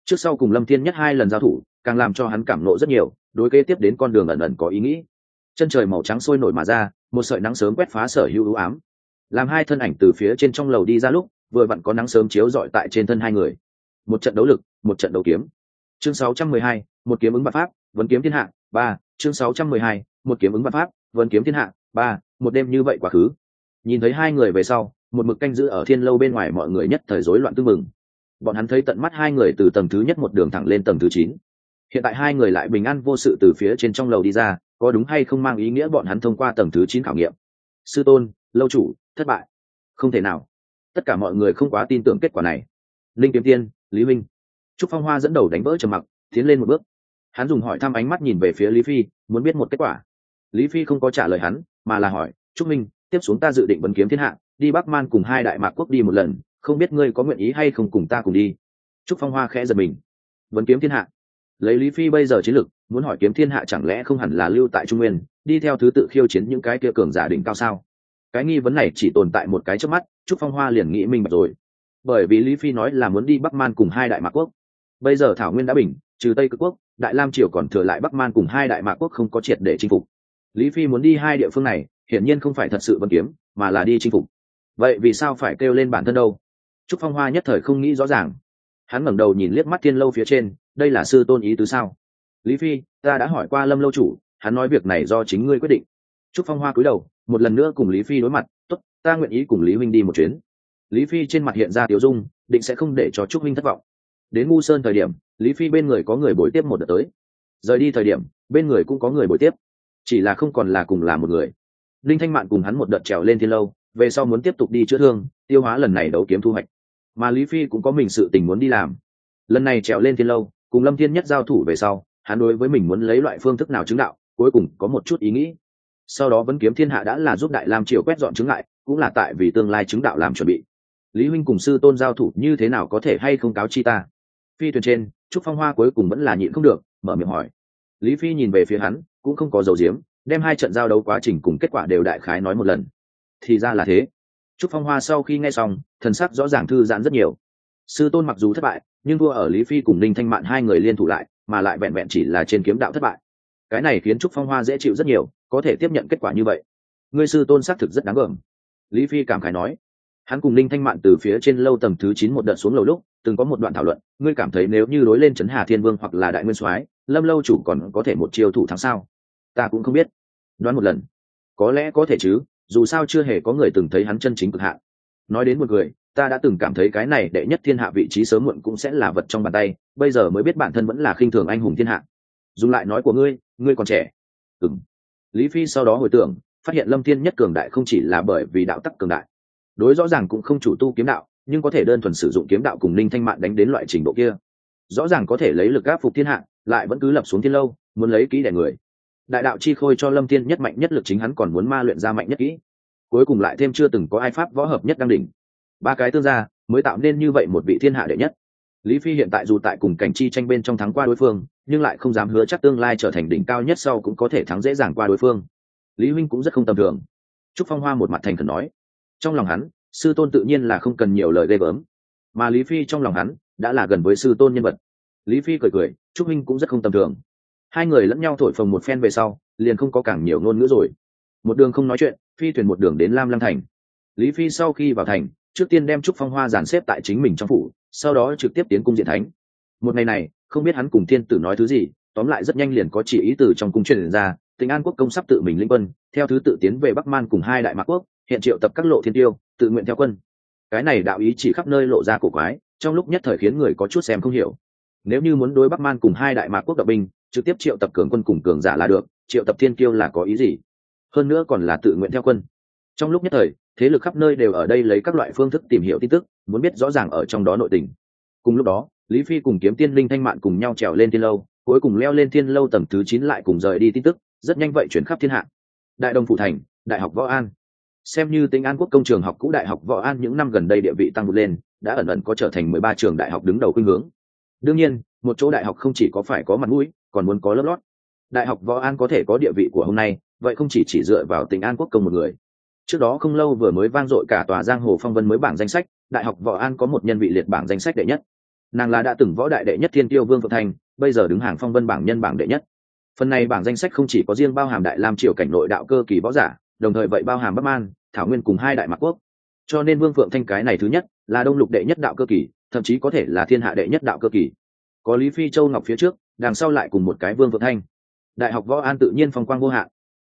Trước sau cùng lâm thiên nhất hai lần giao thủ, càng làm cho hắn cảm nộ rất nhiều, đối kế tiếp đến con đường ẩn ẩn có ý nghĩ chân trời màu trắng sôi nổi mà ra một sợi nắng sớm quét phá sở hữu ưu ám. Làm hai thân ảnh từ phía trên trong lầu đi ra lúc vừa vặn có nắng sớm chiếu rọi tại trên thân hai người. Một trận đấu lực một trận đấu kiếm. Chương 612, một kiếm ứng bạc pháp vấn kiếm thiên hạ ba. Chương 612, một kiếm ứng bạc pháp vấn kiếm thiên hạ ba. Một đêm như vậy quá khứ. Nhìn thấy hai người về sau một mực canh giữ ở thiên lâu bên ngoài mọi người nhất thời rối loạn tư mừng bọn hắn thấy tận mắt hai người từ tầng thứ nhất một đường thẳng lên tầng thứ chín hiện tại hai người lại bình an vô sự từ phía trên trong lầu đi ra, có đúng hay không mang ý nghĩa bọn hắn thông qua tầng thứ chín khảo nghiệm? Sư tôn, lâu chủ, thất bại. Không thể nào. Tất cả mọi người không quá tin tưởng kết quả này. Linh kiếm tiên, lý minh. Trúc phong hoa dẫn đầu đánh vỡ trầm mặc, tiến lên một bước. Hắn dùng hỏi thăm ánh mắt nhìn về phía lý phi, muốn biết một kết quả. Lý phi không có trả lời hắn, mà là hỏi, trúc minh, tiếp xuống ta dự định vấn kiếm thiên hạ, đi bắc man cùng hai đại mạc quốc đi một lần, không biết ngươi có nguyện ý hay không cùng ta cùng đi? Trúc phong hoa khẽ giật mình. Vấn kiếm thiên hạ? Lấy lý phi bây giờ chiến lực, muốn hỏi kiếm thiên hạ chẳng lẽ không hẳn là lưu tại trung nguyên, đi theo thứ tự khiêu chiến những cái kia cường giả đỉnh cao sao? Cái nghi vấn này chỉ tồn tại một cái trước mắt, trúc phong hoa liền nghĩ minh bạch rồi. Bởi vì lý phi nói là muốn đi bắc man cùng hai đại mạc quốc. Bây giờ thảo nguyên đã bình, trừ tây cực quốc, đại lam triều còn thừa lại bắc man cùng hai đại mạc quốc không có triệt để chinh phục. Lý phi muốn đi hai địa phương này, hiển nhiên không phải thật sự vân kiếm, mà là đi chinh phục. Vậy vì sao phải kêu lên bản thân đâu? Trúc phong hoa nhất thời không nghĩ rõ ràng. Hắn ngẩng đầu nhìn liếc mắt thiên lâu phía trên đây là sư tôn ý tứ sao? Lý phi, ta đã hỏi qua lâm lâu chủ, hắn nói việc này do chính ngươi quyết định. Trúc phong hoa cúi đầu, một lần nữa cùng lý phi đối mặt, tốt, ta nguyện ý cùng lý huynh đi một chuyến. Lý phi trên mặt hiện ra tiểu dung, định sẽ không để cho trúc huynh thất vọng. Đến ngu sơn thời điểm, lý phi bên người có người bồi tiếp một đợt tới. Rời đi thời điểm, bên người cũng có người bồi tiếp. Chỉ là không còn là cùng là một người. Linh thanh mạn cùng hắn một đợt trèo lên thiên lâu, về sau muốn tiếp tục đi chữa thương, tiêu hóa lần này đấu kiếm thu hoạch. Mà lý phi cũng có mình sự tình muốn đi làm. Lần này trèo lên thiên lâu cùng lâm thiên nhất giao thủ về sau, hắn đối với mình muốn lấy loại phương thức nào chứng đạo, cuối cùng có một chút ý nghĩ. Sau đó vẫn kiếm thiên hạ đã là giúp đại lam triều quét dọn chứng ngại, cũng là tại vì tương lai chứng đạo làm chuẩn bị. Lý huynh cùng sư tôn giao thủ như thế nào có thể hay không cáo chi ta? Phi thuyền trên, trúc phong hoa cuối cùng vẫn là nhịn không được, mở miệng hỏi. Lý phi nhìn về phía hắn, cũng không có dầu diếm đem hai trận giao đấu quá trình cùng kết quả đều đại khái nói một lần. Thì ra là thế. Trúc phong hoa sau khi nghe xong, thần sắc rõ ràng thư giãn rất nhiều sư tôn mặc dù thất bại, nhưng thua ở lý phi cùng ninh thanh mạn hai người liên thủ lại, mà lại vẹn vẹn chỉ là trên kiếm đạo thất bại. Cái này khiến trúc phong hoa dễ chịu rất nhiều, có thể tiếp nhận kết quả như vậy. Ngươi sư tôn xác thực rất đáng gờm lý phi cảm khải nói. Hắn cùng ninh thanh mạn từ phía trên lâu tầm thứ chín một đợt xuống lầu lúc, từng có một đoạn thảo luận, ngươi cảm thấy nếu như đối lên trấn hà thiên vương hoặc là đại nguyên soái, lâm lâu chủ còn có thể một chiêu thủ thắng sao? Ta cũng không biết. Đoán một lần. Có lẽ có thể chứ, dù sao chưa hề có người từng thấy hắn chân chính cực hạn nói đến một người ta đã từng cảm thấy cái này đệ nhất thiên hạ vị trí sớm muộn cũng sẽ là vật trong bàn tay, bây giờ mới biết bản thân vẫn là khinh thường anh hùng thiên hạ. Dùng lại nói của ngươi ngươi còn trẻ. Ừng lý phi sau đó hồi tưởng, phát hiện lâm thiên nhất cường đại không chỉ là bởi vì đạo tắc cường đại, đối rõ ràng cũng không chủ tu kiếm đạo, nhưng có thể đơn thuần sử dụng kiếm đạo cùng ninh thanh mạn đánh đến loại trình độ kia. Rõ ràng có thể lấy lực áp phục thiên hạ, lại vẫn cứ lập xuống thiên lâu, muốn lấy kỹ đẻ người. Đại đạo chi khôi cho lâm thiên nhất mạnh nhất lực chính hắn còn muốn ma luyện ra mạnh nhất kỹ. Cuối cùng lại thêm chưa từng có ai pháp võ hợp nhất đăng đỉnh ba cái tương gia mới tạo nên như vậy một vị thiên hạ đệ nhất. Lý phi hiện tại dù tại cùng cảnh chi tranh bên trong thắng qua đối phương, nhưng lại không dám hứa chắc tương lai trở thành đỉnh cao nhất sau cũng có thể thắng dễ dàng qua đối phương. Lý huynh cũng rất không tầm thường. Trúc phong hoa một mặt thành khẩn nói, trong lòng hắn, sư tôn tự nhiên là không cần nhiều lời ghê gớm, mà lý phi trong lòng hắn đã là gần với sư tôn nhân vật. Lý phi cười cười, trúc huynh cũng rất không tầm thường. Hai người lẫn nhau thổi phồng một phen về sau, liền không có càng nhiều ngôn ngữ rồi. Một đường không nói chuyện, phi thuyền một đường đến lam lăng thành. Lý phi sau khi vào thành trước tiên đem trúc phong hoa dàn xếp tại chính mình trong phủ, sau đó trực tiếp tiến cung diện thánh. Một ngày này, không biết hắn cùng thiên tử nói thứ gì, tóm lại rất nhanh liền có chỉ ý từ trong cung truyền ra tỉnh an quốc công sắp tự mình lĩnh quân, theo thứ tự tiến về bắc man cùng hai đại mạc quốc, hiện triệu tập các lộ thiên tiêu, tự nguyện theo quân. Cái này đạo ý chỉ khắp nơi lộ ra cổ quái, trong lúc nhất thời khiến người có chút xem không hiểu. Nếu như muốn đối bắc man cùng hai đại mạc quốc đập binh, trực tiếp triệu tập cường quân cùng cường giả là được, triệu tập thiên kiêu là có ý gì? Hơn nữa còn là tự nguyện theo quân trong lúc nhất thời, thế lực khắp nơi đều ở đây lấy các loại phương thức tìm hiểu tin tức, muốn biết rõ ràng ở trong đó nội tình. Cùng lúc đó, lý phi cùng kiếm tiên linh thanh mạn cùng nhau trèo lên thiên lâu, cuối cùng leo lên thiên lâu tầng thứ chín lại cùng rời đi tin tức, rất nhanh vậy chuyển khắp thiên hạ đại đồng phủ thành, đại học võ an. Xem như tính an quốc công trường học cũ đại học võ an những năm gần đây địa vị tăng vượt lên, đã ẩn ẩn có trở thành mười ba trường đại học đứng đầu khuynh hướng. Đương nhiên, một chỗ đại học không chỉ có phải có mặt mũi, còn muốn có lớp lót. Đại học võ an có thể có địa vị của hôm nay, vậy không chỉ chỉ dựa vào tỉnh an quốc công một người trước đó không lâu vừa mới vang dội cả tòa giang hồ phong vân mới bảng danh sách, đại học võ an có một nhân vị liệt bảng danh sách đệ nhất. Nàng là đã từng võ đại đệ nhất thiên tiêu vương phượng thành, bây giờ đứng hàng phong vân bảng nhân bảng đệ nhất. Phần này bảng danh sách không chỉ có riêng bao hàm đại lam triều cảnh nội đạo cơ kỳ võ giả, đồng thời vậy bao hàm bắc man, thảo nguyên cùng hai đại mạc quốc. Cho nên vương phượng thanh cái này thứ nhất là đông lục đệ nhất đạo cơ kỳ, thậm chí có thể là thiên hạ đệ nhất đạo cơ kỳ. Có lý phi châu ngọc phía trước, đằng sau lại cùng một cái vương phượng thanh đại học võ an tự nhiên phong quang vô hạn.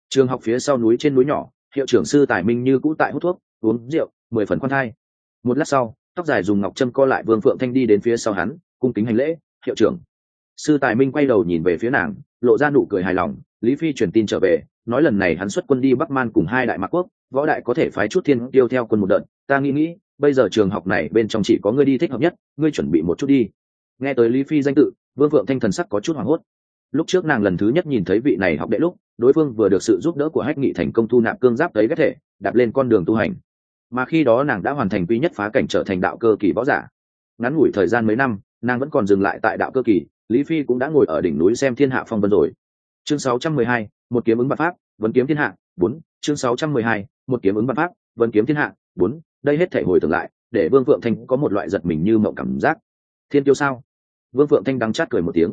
Trường học phía sau núi trên núi nhỏ hiệu trưởng sư tài minh như cũ tại hút thuốc, uống rượu, mười phần khoan thai. Một lát sau, tóc dài dùng ngọc trâm co lại vương phượng thanh đi đến phía sau hắn, cung kính hành lễ, hiệu trưởng. Sư tài minh quay đầu nhìn về phía nàng, lộ ra nụ cười hài lòng, lý phi truyền tin trở về, nói lần này hắn xuất quân đi bắc man cùng hai đại mạc quốc, võ đại có thể phái chút thiên tiêu theo quân một đợt, ta nghĩ nghĩ, bây giờ trường học này bên trong chỉ có ngươi đi thích hợp nhất, ngươi chuẩn bị một chút đi. Nghe tới lý phi danh tự, vương phượng thanh thần sắc có chút hoảng hốt. Lúc trước nàng lần thứ nhất nhìn thấy vị này học đệ lúc đối phương vừa được sự giúp đỡ của hách nghị thành công thu nạp cương giáp tới ghét thể đạp lên con đường tu hành. Mà khi đó nàng đã hoàn thành quy nhất phá cảnh trở thành đạo cơ kỳ võ giả. Ngắn ngủi thời gian mấy năm nàng vẫn còn dừng lại tại đạo cơ kỳ lý phi cũng đã ngồi ở đỉnh núi xem thiên hạ phong vân rồi. Chương 612, một kiếm ứng bạc pháp vấn kiếm thiên hạ bốn. Chương 612, một kiếm ứng bạc pháp vấn kiếm thiên hạ bốn. Đây hết thể hồi tưởng lại để vương phượng thanh có một loại giật mình như mộng cảm giác. Thiên tiêu sao? Vương phượng thanh đắng chát cười một tiếng.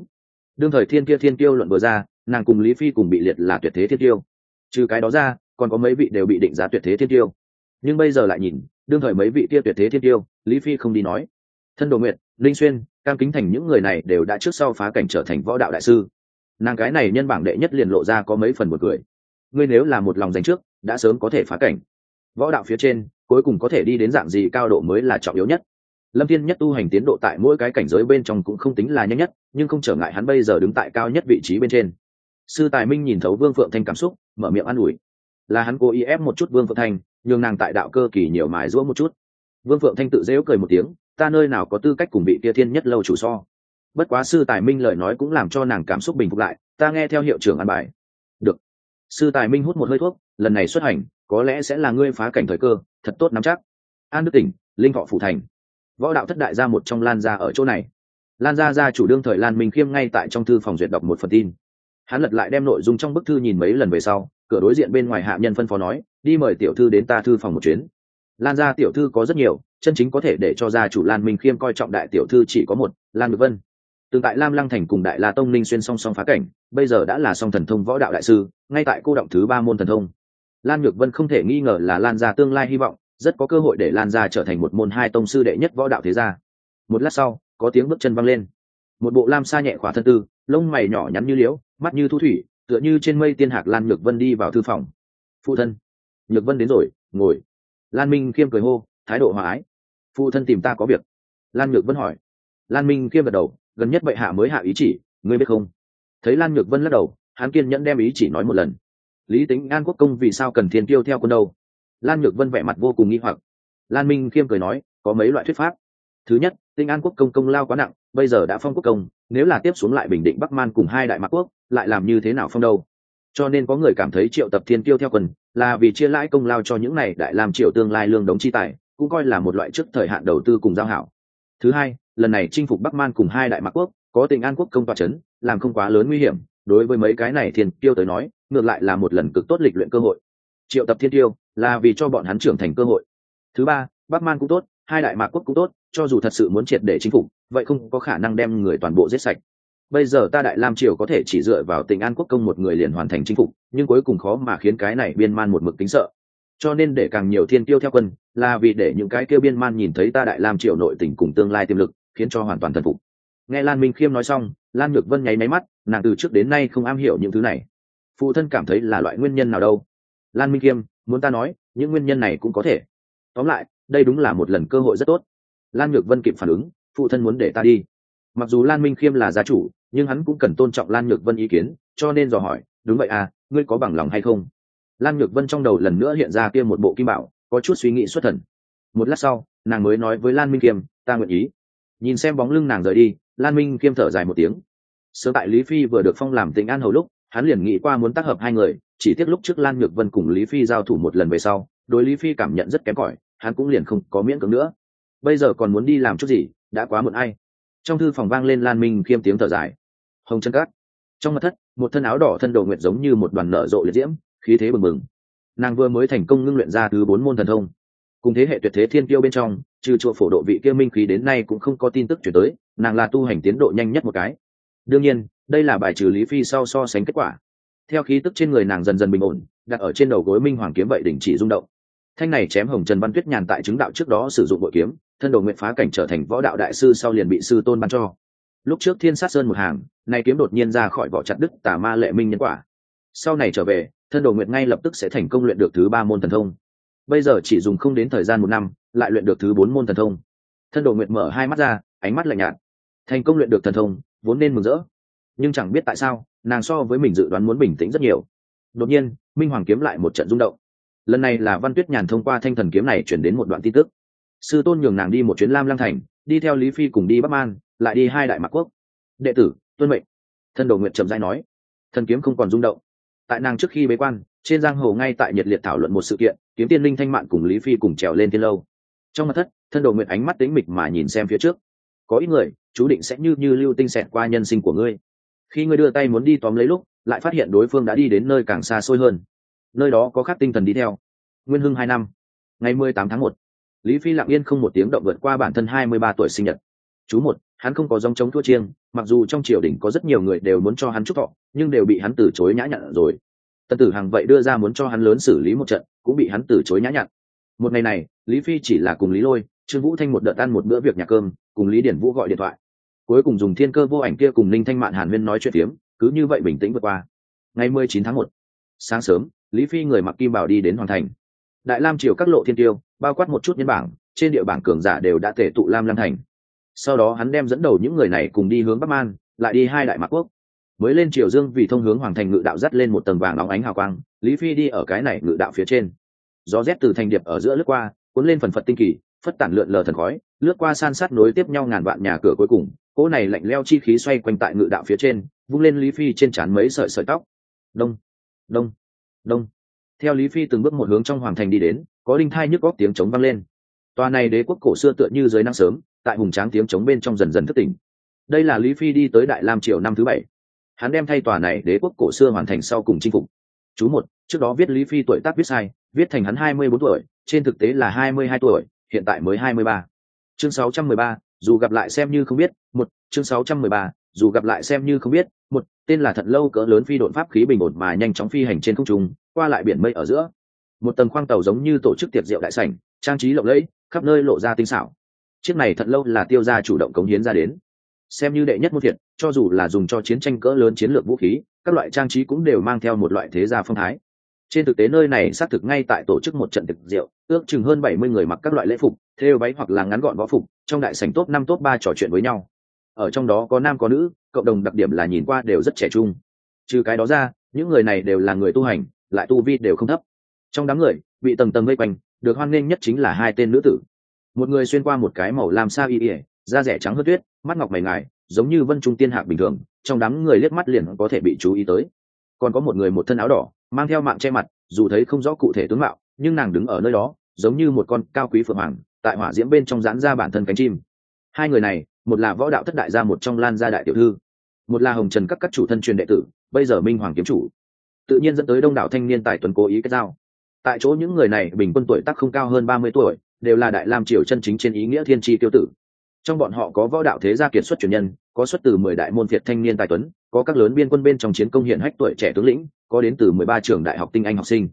Đương thời thiên kia thiên tiêu luận vừa ra nàng cùng lý phi cùng bị liệt là tuyệt thế thiên tiêu. Trừ cái đó ra, còn có mấy vị đều bị định giá tuyệt thế thiên tiêu. Nhưng bây giờ lại nhìn, đương thời mấy vị kia tuyệt thế thiên tiêu, lý phi không đi nói. Thân đồ nguyện linh xuyên, cam kính thành những người này đều đã trước sau phá cảnh trở thành võ đạo đại sư. Nàng cái này nhân bảng đệ nhất liền lộ ra có mấy phần một người. ngươi nếu là một lòng dành trước, đã sớm có thể phá cảnh. Võ đạo phía trên, cuối cùng có thể đi đến dạng gì cao độ mới là trọng yếu nhất. Lâm thiên nhất tu hành tiến độ tại mỗi cái cảnh giới bên trong cũng không tính là nhanh nhất, nhưng không trở ngại hắn bây giờ đứng tại cao nhất vị trí bên trên sư tài minh nhìn thấu vương phượng thanh cảm xúc, mở miệng an ủi. Là hắn cố ý ép một chút vương phượng thanh, nhường nàng tại đạo cơ kỳ nhiều mài rũa một chút. Vương phượng thanh tự dễu cười một tiếng, ta nơi nào có tư cách cùng bị tia thiên nhất lâu chủ so. Bất quá sư tài minh lời nói cũng làm cho nàng cảm xúc bình phục lại, ta nghe theo hiệu trưởng an bài. Được. Sư tài minh hút một hơi thuốc, lần này xuất hành, có lẽ sẽ là ngươi phá cảnh thời cơ, thật tốt nắm chắc. An đức tỉnh, linh thọ phủ thành. Võ đạo thất đại gia một trong lan gia ở chỗ này. Lan gia gia chủ đương thời lan minh khiêm ngay tại trong thư phòng duyệt đọc một phần tin hắn lật lại đem nội dung trong bức thư nhìn mấy lần về sau, cửa đối diện bên ngoài hạ nhân phân phó nói, đi mời tiểu thư đến ta thư phòng một chuyến. Lan gia tiểu thư có rất nhiều, chân chính có thể để cho gia chủ lan minh khiêm coi trọng đại tiểu thư chỉ có một, lan ngược vân. Tương tại lam lăng thành cùng đại la tông ninh xuyên song song phá cảnh, bây giờ đã là song thần thông võ đạo đại sư, ngay tại cô động thứ ba môn thần thông. Lan nhược vân không thể nghi ngờ là lan gia tương lai hy vọng, rất có cơ hội để lan gia trở thành một môn hai tông sư đệ nhất võ đạo thế gia. Một lát sau, có tiếng bước chân văng lên. Một bộ lam sa nhẹ khỏa thân tư lông mày nhỏ nhắn như liễu, mắt như thu thủy, tựa như trên mây tiên hạc lan nhược vân đi vào thư phòng. Phụ thân. Nhược vân đến rồi, ngồi. Lan minh khiêm cười hô, thái độ hòa ái. Phụ thân tìm ta có việc. Lan nhược vân hỏi. Lan minh khiêm gật đầu, gần nhất bệ hạ mới hạ ý chỉ, ngươi biết không? Thấy lan nhược vân lắc đầu, hắn kiên nhẫn đem ý chỉ nói một lần. Lý tính an quốc công vì sao cần thiên tiêu theo quân đâu? Lan nhược vân vẻ mặt vô cùng nghi hoặc. Lan minh khiêm cười nói, có mấy loại thuyết pháp thứ nhất, tinh an quốc công công lao quá nặng, bây giờ đã phong quốc công, nếu là tiếp xuống lại bình định, bắc man cùng hai đại mạc quốc, lại làm như thế nào phong đâu? Cho nên có người cảm thấy triệu tập thiên tiêu theo quần, là vì chia lãi công lao cho những này đại làm triệu tương lai lương đống chi tài, cũng coi là một loại trước thời hạn đầu tư cùng giao hảo. Thứ hai, lần này chinh phục bắc man cùng hai đại mạc quốc, có tình an quốc công tòa c h ấ n làm không quá lớn nguy hiểm, đối với mấy cái này thiên tiêu tới nói, ngược lại là một lần cực tốt lịch luyện cơ hội. Triệu tập thiên tiêu là vì cho bọn hắn trưởng thành cơ hội. Thứ ba, bắc man cũng tốt hai đại mạc quốc cũng tốt cho dù thật sự muốn triệt để chính phủ, vậy không có khả năng đem người toàn bộ giết sạch. Bây giờ ta đại lam triều có thể chỉ dựa vào tình an quốc công một người liền hoàn thành chính phủ, nhưng cuối cùng khó mà khiến cái này biên man một mực tính sợ. Cho nên để càng nhiều thiên tiêu theo quân là vì để những cái kêu biên man nhìn thấy ta đại lam triều nội tình cùng tương lai tiềm lực khiến cho hoàn toàn thần phục. Nghe lan minh khiêm nói xong lan nhược vân nháy máy mắt nàng từ trước đến nay không am hiểu những thứ này. Phụ thân cảm thấy là loại nguyên nhân nào đâu? Lan minh khiêm muốn ta nói những nguyên nhân này cũng có thể. Tóm lại đây đúng là một lần cơ hội rất tốt. Lan nhược vân kịp phản ứng, phụ thân muốn để ta đi. Mặc dù lan minh khiêm là gia chủ, nhưng hắn cũng cần tôn trọng lan nhược vân ý kiến, cho nên dò hỏi, đúng vậy à ngươi có bằng lòng hay không? Lan nhược vân trong đầu lần nữa hiện ra kia một bộ kim bảo, có chút suy nghĩ xuất thần. Một lát sau, nàng mới nói với lan minh kiêm ta nguyện ý. Nhìn xem bóng lưng nàng rời đi, lan minh kiêm thở dài một tiếng. Sớm tại lý phi vừa được phong làm tình an hầu lúc, hắn liền nghĩ qua muốn tác hợp hai người, chỉ tiếc lúc trước lan nhược vân cùng lý phi giao thủ một lần về sau, đối lý phi cảm nhận rất kém cỏi hắn cũng liền không có miễn cưỡng nữa. Bây giờ còn muốn đi làm chút gì, đã quá muộn ai. Trong thư phòng vang lên lan minh khiêm tiếng thở dài. Hồng chân cát. Trong mặt thất, một thân áo đỏ thân đồ nguyện giống như một đoàn nở rộ liệt diễm, khí thế bừng bừng. Nàng vừa mới thành công ngưng luyện ra thứ bốn môn thần thông. Cùng thế hệ tuyệt thế thiên tiêu bên trong, trừ chỗ phổ độ vị kia minh khí đến nay cũng không có tin tức chuyển tới, nàng là tu hành tiến độ nhanh nhất một cái. Đương nhiên, đây là bài trừ lý phi sau so sánh kết quả. Theo khí tức trên người nàng dần dần bình ổn, đặt ở trên đầu gối minh hoàng kiếm vậy đỉnh chỉ rung động thanh này chém hồng trần văn tuyết nhàn tại chứng đạo trước đó sử dụng bội kiếm, thân đồ nguyện phá cảnh trở thành võ đạo đại sư sau liền bị sư tôn ban cho. Lúc trước thiên sát sơn một hàng, nay kiếm đột nhiên ra khỏi vỏ chặt đức tà ma lệ minh nhân quả. Sau này trở về, thân đồ nguyện ngay lập tức sẽ thành công luyện được thứ ba môn thần thông. Bây giờ chỉ dùng không đến thời gian một năm, lại luyện được thứ bốn môn thần thông. Thân đồ nguyện mở hai mắt ra, ánh mắt lạnh nhạt. Thành công luyện được thần thông, vốn nên mừng rỡ. Nhưng chẳng biết tại sao, nàng so với mình dự đoán muốn bình tĩnh rất nhiều. Đột nhiên, minh hoàng kiếm lại một trận rung động lần này là văn tuyết nhàn thông qua thanh thần kiếm này chuyển đến một đoạn tin tức. Sư tôn nhường nàng đi một chuyến lam lang thành, đi theo lý phi cùng đi bắc an lại đi hai đại mạc quốc. Đệ tử, tuân mệnh. Thân đồ nguyện trầm dai nói. Thần kiếm không còn rung động. Tại nàng trước khi bế quan, trên giang hồ ngay tại nhiệt liệt thảo luận một sự kiện, kiếm tiên linh thanh mạn cùng lý phi cùng trèo lên thiên lâu. Trong mặt thất, thân đồ nguyện ánh mắt tính mịch mà nhìn xem phía trước. Có ít người, chú định sẽ như như lưu tinh xẹt qua nhân sinh của ngươi. Khi ngươi đưa tay muốn đi tóm lấy lúc, lại phát hiện đối phương đã đi đến nơi càng xa xôi hơn nơi đó có khắc tinh thần đi theo. Nguyên hưng hai năm, ngày mười tám tháng một, lý phi lặng yên không một tiếng động vượt qua bản thân hai mươi ba tuổi sinh nhật. Chú một, hắn không có dòng chống thua chiêng, mặc dù trong triều đình có rất nhiều người đều muốn cho hắn chúc thọ, nhưng đều bị hắn từ chối nhã nhặn rồi. Tần tử hằng vậy đưa ra muốn cho hắn lớn xử lý một trận, cũng bị hắn từ chối nhã nhặn. Một ngày này, lý phi chỉ là cùng lý lôi, trương vũ thanh một đợt ăn một bữa việc nhà cơm, cùng lý điển vũ gọi điện thoại. Cuối cùng dùng thiên cơ vô ảnh kia cùng ninh thanh mạn hàn huyên nói chuyện phiếm, cứ như vậy bình tĩnh vượt qua. Ngày mười chín tháng một, sáng sớm lý phi người mặc kim bảo đi đến hoàn thành. Đại lam triều các lộ thiên tiêu, bao quát một chút nhân bảng, trên địa bảng cường giả đều đã tể tụ lam lam thành. Sau đó hắn đem dẫn đầu những người này cùng đi hướng bắc man, lại đi hai đại mạc quốc. Mới lên triều dương vì thông hướng hoàng thành ngự đạo dắt lên một tầng vàng óng ánh hào quang, lý phi đi ở cái này ngự đạo phía trên. Gió rét từ thành điệp ở giữa lướt qua, cuốn lên phần phật tinh kỳ, phất tản lượn lờ thần khói, lướt qua san sát nối tiếp nhau ngàn vạn nhà cửa cuối cùng. Cỗ này lạnh leo chi khí xoay quanh tại ngự đạo phía trên, vung lên lý phi trên trán mấy sợi sợi tóc. Đông đông đông. Theo lý phi từng bước một hướng trong hoàng thành đi đến, có đinh thai nhức góc tiếng trống vang lên. Tòa này đế quốc cổ xưa tựa như dưới nắng sớm, tại hùng tráng tiếng trống bên trong dần dần thức tỉnh. Đây là lý phi đi tới đại lam triều năm thứ bảy. Hắn đem thay tòa này đế quốc cổ xưa hoàn thành sau cùng chinh phục. Chú một, trước đó viết lý phi tuổi tác viết sai, viết thành hắn hai mươi bốn tuổi, trên thực tế là hai mươi hai tuổi, hiện tại mới hai mươi ba. Chương sáu trăm mười ba, dù gặp lại xem như không biết, một, chương sáu trăm mười ba, dù gặp lại xem như không biết tên là thật lâu cỡ lớn phi độn pháp khí bình ổn mà nhanh chóng phi hành trên không trung, qua lại biển mây ở giữa. Một tầng khoang tàu giống như tổ chức tiệc rượu đại sảnh, trang trí lộng lẫy, khắp nơi lộ ra tinh xảo. Chiếc này thật lâu là tiêu gia chủ động cống hiến ra đến. Xem như đệ nhất môn thiện, cho dù là dùng cho chiến tranh cỡ lớn chiến lược vũ khí, các loại trang trí cũng đều mang theo một loại thế gia phong thái. Trên thực tế nơi này xác thực ngay tại tổ chức một trận thực rượu, ước chừng hơn bảy mươi người mặc các loại lễ phục, thêu váy hoặc là ngắn gọn võ phục, trong đại sảnh top năm, top ba trò chuyện với nhau ở trong đó có nam có nữ, cộng đồng đặc điểm là nhìn qua đều rất trẻ trung. Trừ cái đó ra, những người này đều là người tu hành, lại tu vi đều không thấp. Trong đám người bị tầng tầng vây quanh, được hoan nghênh nhất chính là hai tên nữ tử. Một người xuyên qua một cái màu làm sa y ỉa da rẻ trắng hớt tuyết, mắt ngọc mày ngài, giống như vân trung tiên hạc bình thường, trong đám người liếc mắt liền có thể bị chú ý tới. Còn có một người một thân áo đỏ, mang theo mạng che mặt, dù thấy không rõ cụ thể tướng mạo, nhưng nàng đứng ở nơi đó, giống như một con cao quý phượng hoàng, tại hỏa diễm bên trong giãn ra bản thân cánh chim. Hai người này một là võ đạo thất đại gia, một trong lan gia đại tiểu thư, một là hồng trần các các chủ thân truyền đệ tử, bây giờ minh hoàng kiếm chủ. Tự nhiên dẫn tới đông đảo thanh niên tài tuần cố ý kết giao. Tại chỗ những người này bình quân tuổi tác không cao hơn ba mươi tuổi, đều là đại lam triều chân chính trên ý nghĩa thiên tri tiêu tử. Trong bọn họ có võ đạo thế gia kiệt xuất truyền nhân, có xuất từ mười đại môn việt thanh niên tài tuấn, có các lớn biên quân bên trong chiến công hiện hách tuổi trẻ tướng lĩnh, có đến từ mười ba trường đại học tinh anh học sinh.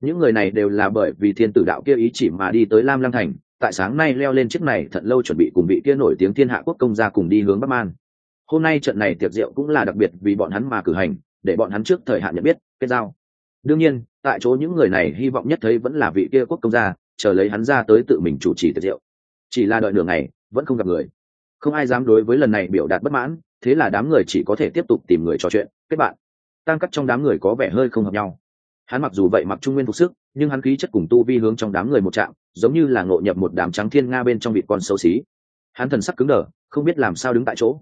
Những người này đều là bởi vì thiên tử đạo kia ý chỉ mà đi tới lam lăng thành tại sáng nay leo lên chiếc này thật lâu chuẩn bị cùng vị kia nổi tiếng thiên hạ quốc công gia cùng đi hướng bắc man. Hôm nay trận này tiệc rượu cũng là đặc biệt vì bọn hắn mà cử hành, để bọn hắn trước thời hạn nhận biết, kết giao. Đương nhiên, tại chỗ những người này hy vọng nhất thấy vẫn là vị kia quốc công gia, chờ lấy hắn ra tới tự mình chủ trì tiệc rượu. Chỉ là đợi nửa ngày, vẫn không gặp người. Không ai dám đối với lần này biểu đạt bất mãn, thế là đám người chỉ có thể tiếp tục tìm người trò chuyện, kết bạn. Tăng cắt trong đám người có vẻ hơi không hợp nhau hắn mặc dù vậy mặc trung nguyên phục sức, nhưng hắn khí chất cùng tu vi hướng trong đám người một trạm giống như là ngộ nhập một đám trắng thiên nga bên trong vịt con xấu xí. Hắn thần sắc cứng đờ, không biết làm sao đứng tại chỗ.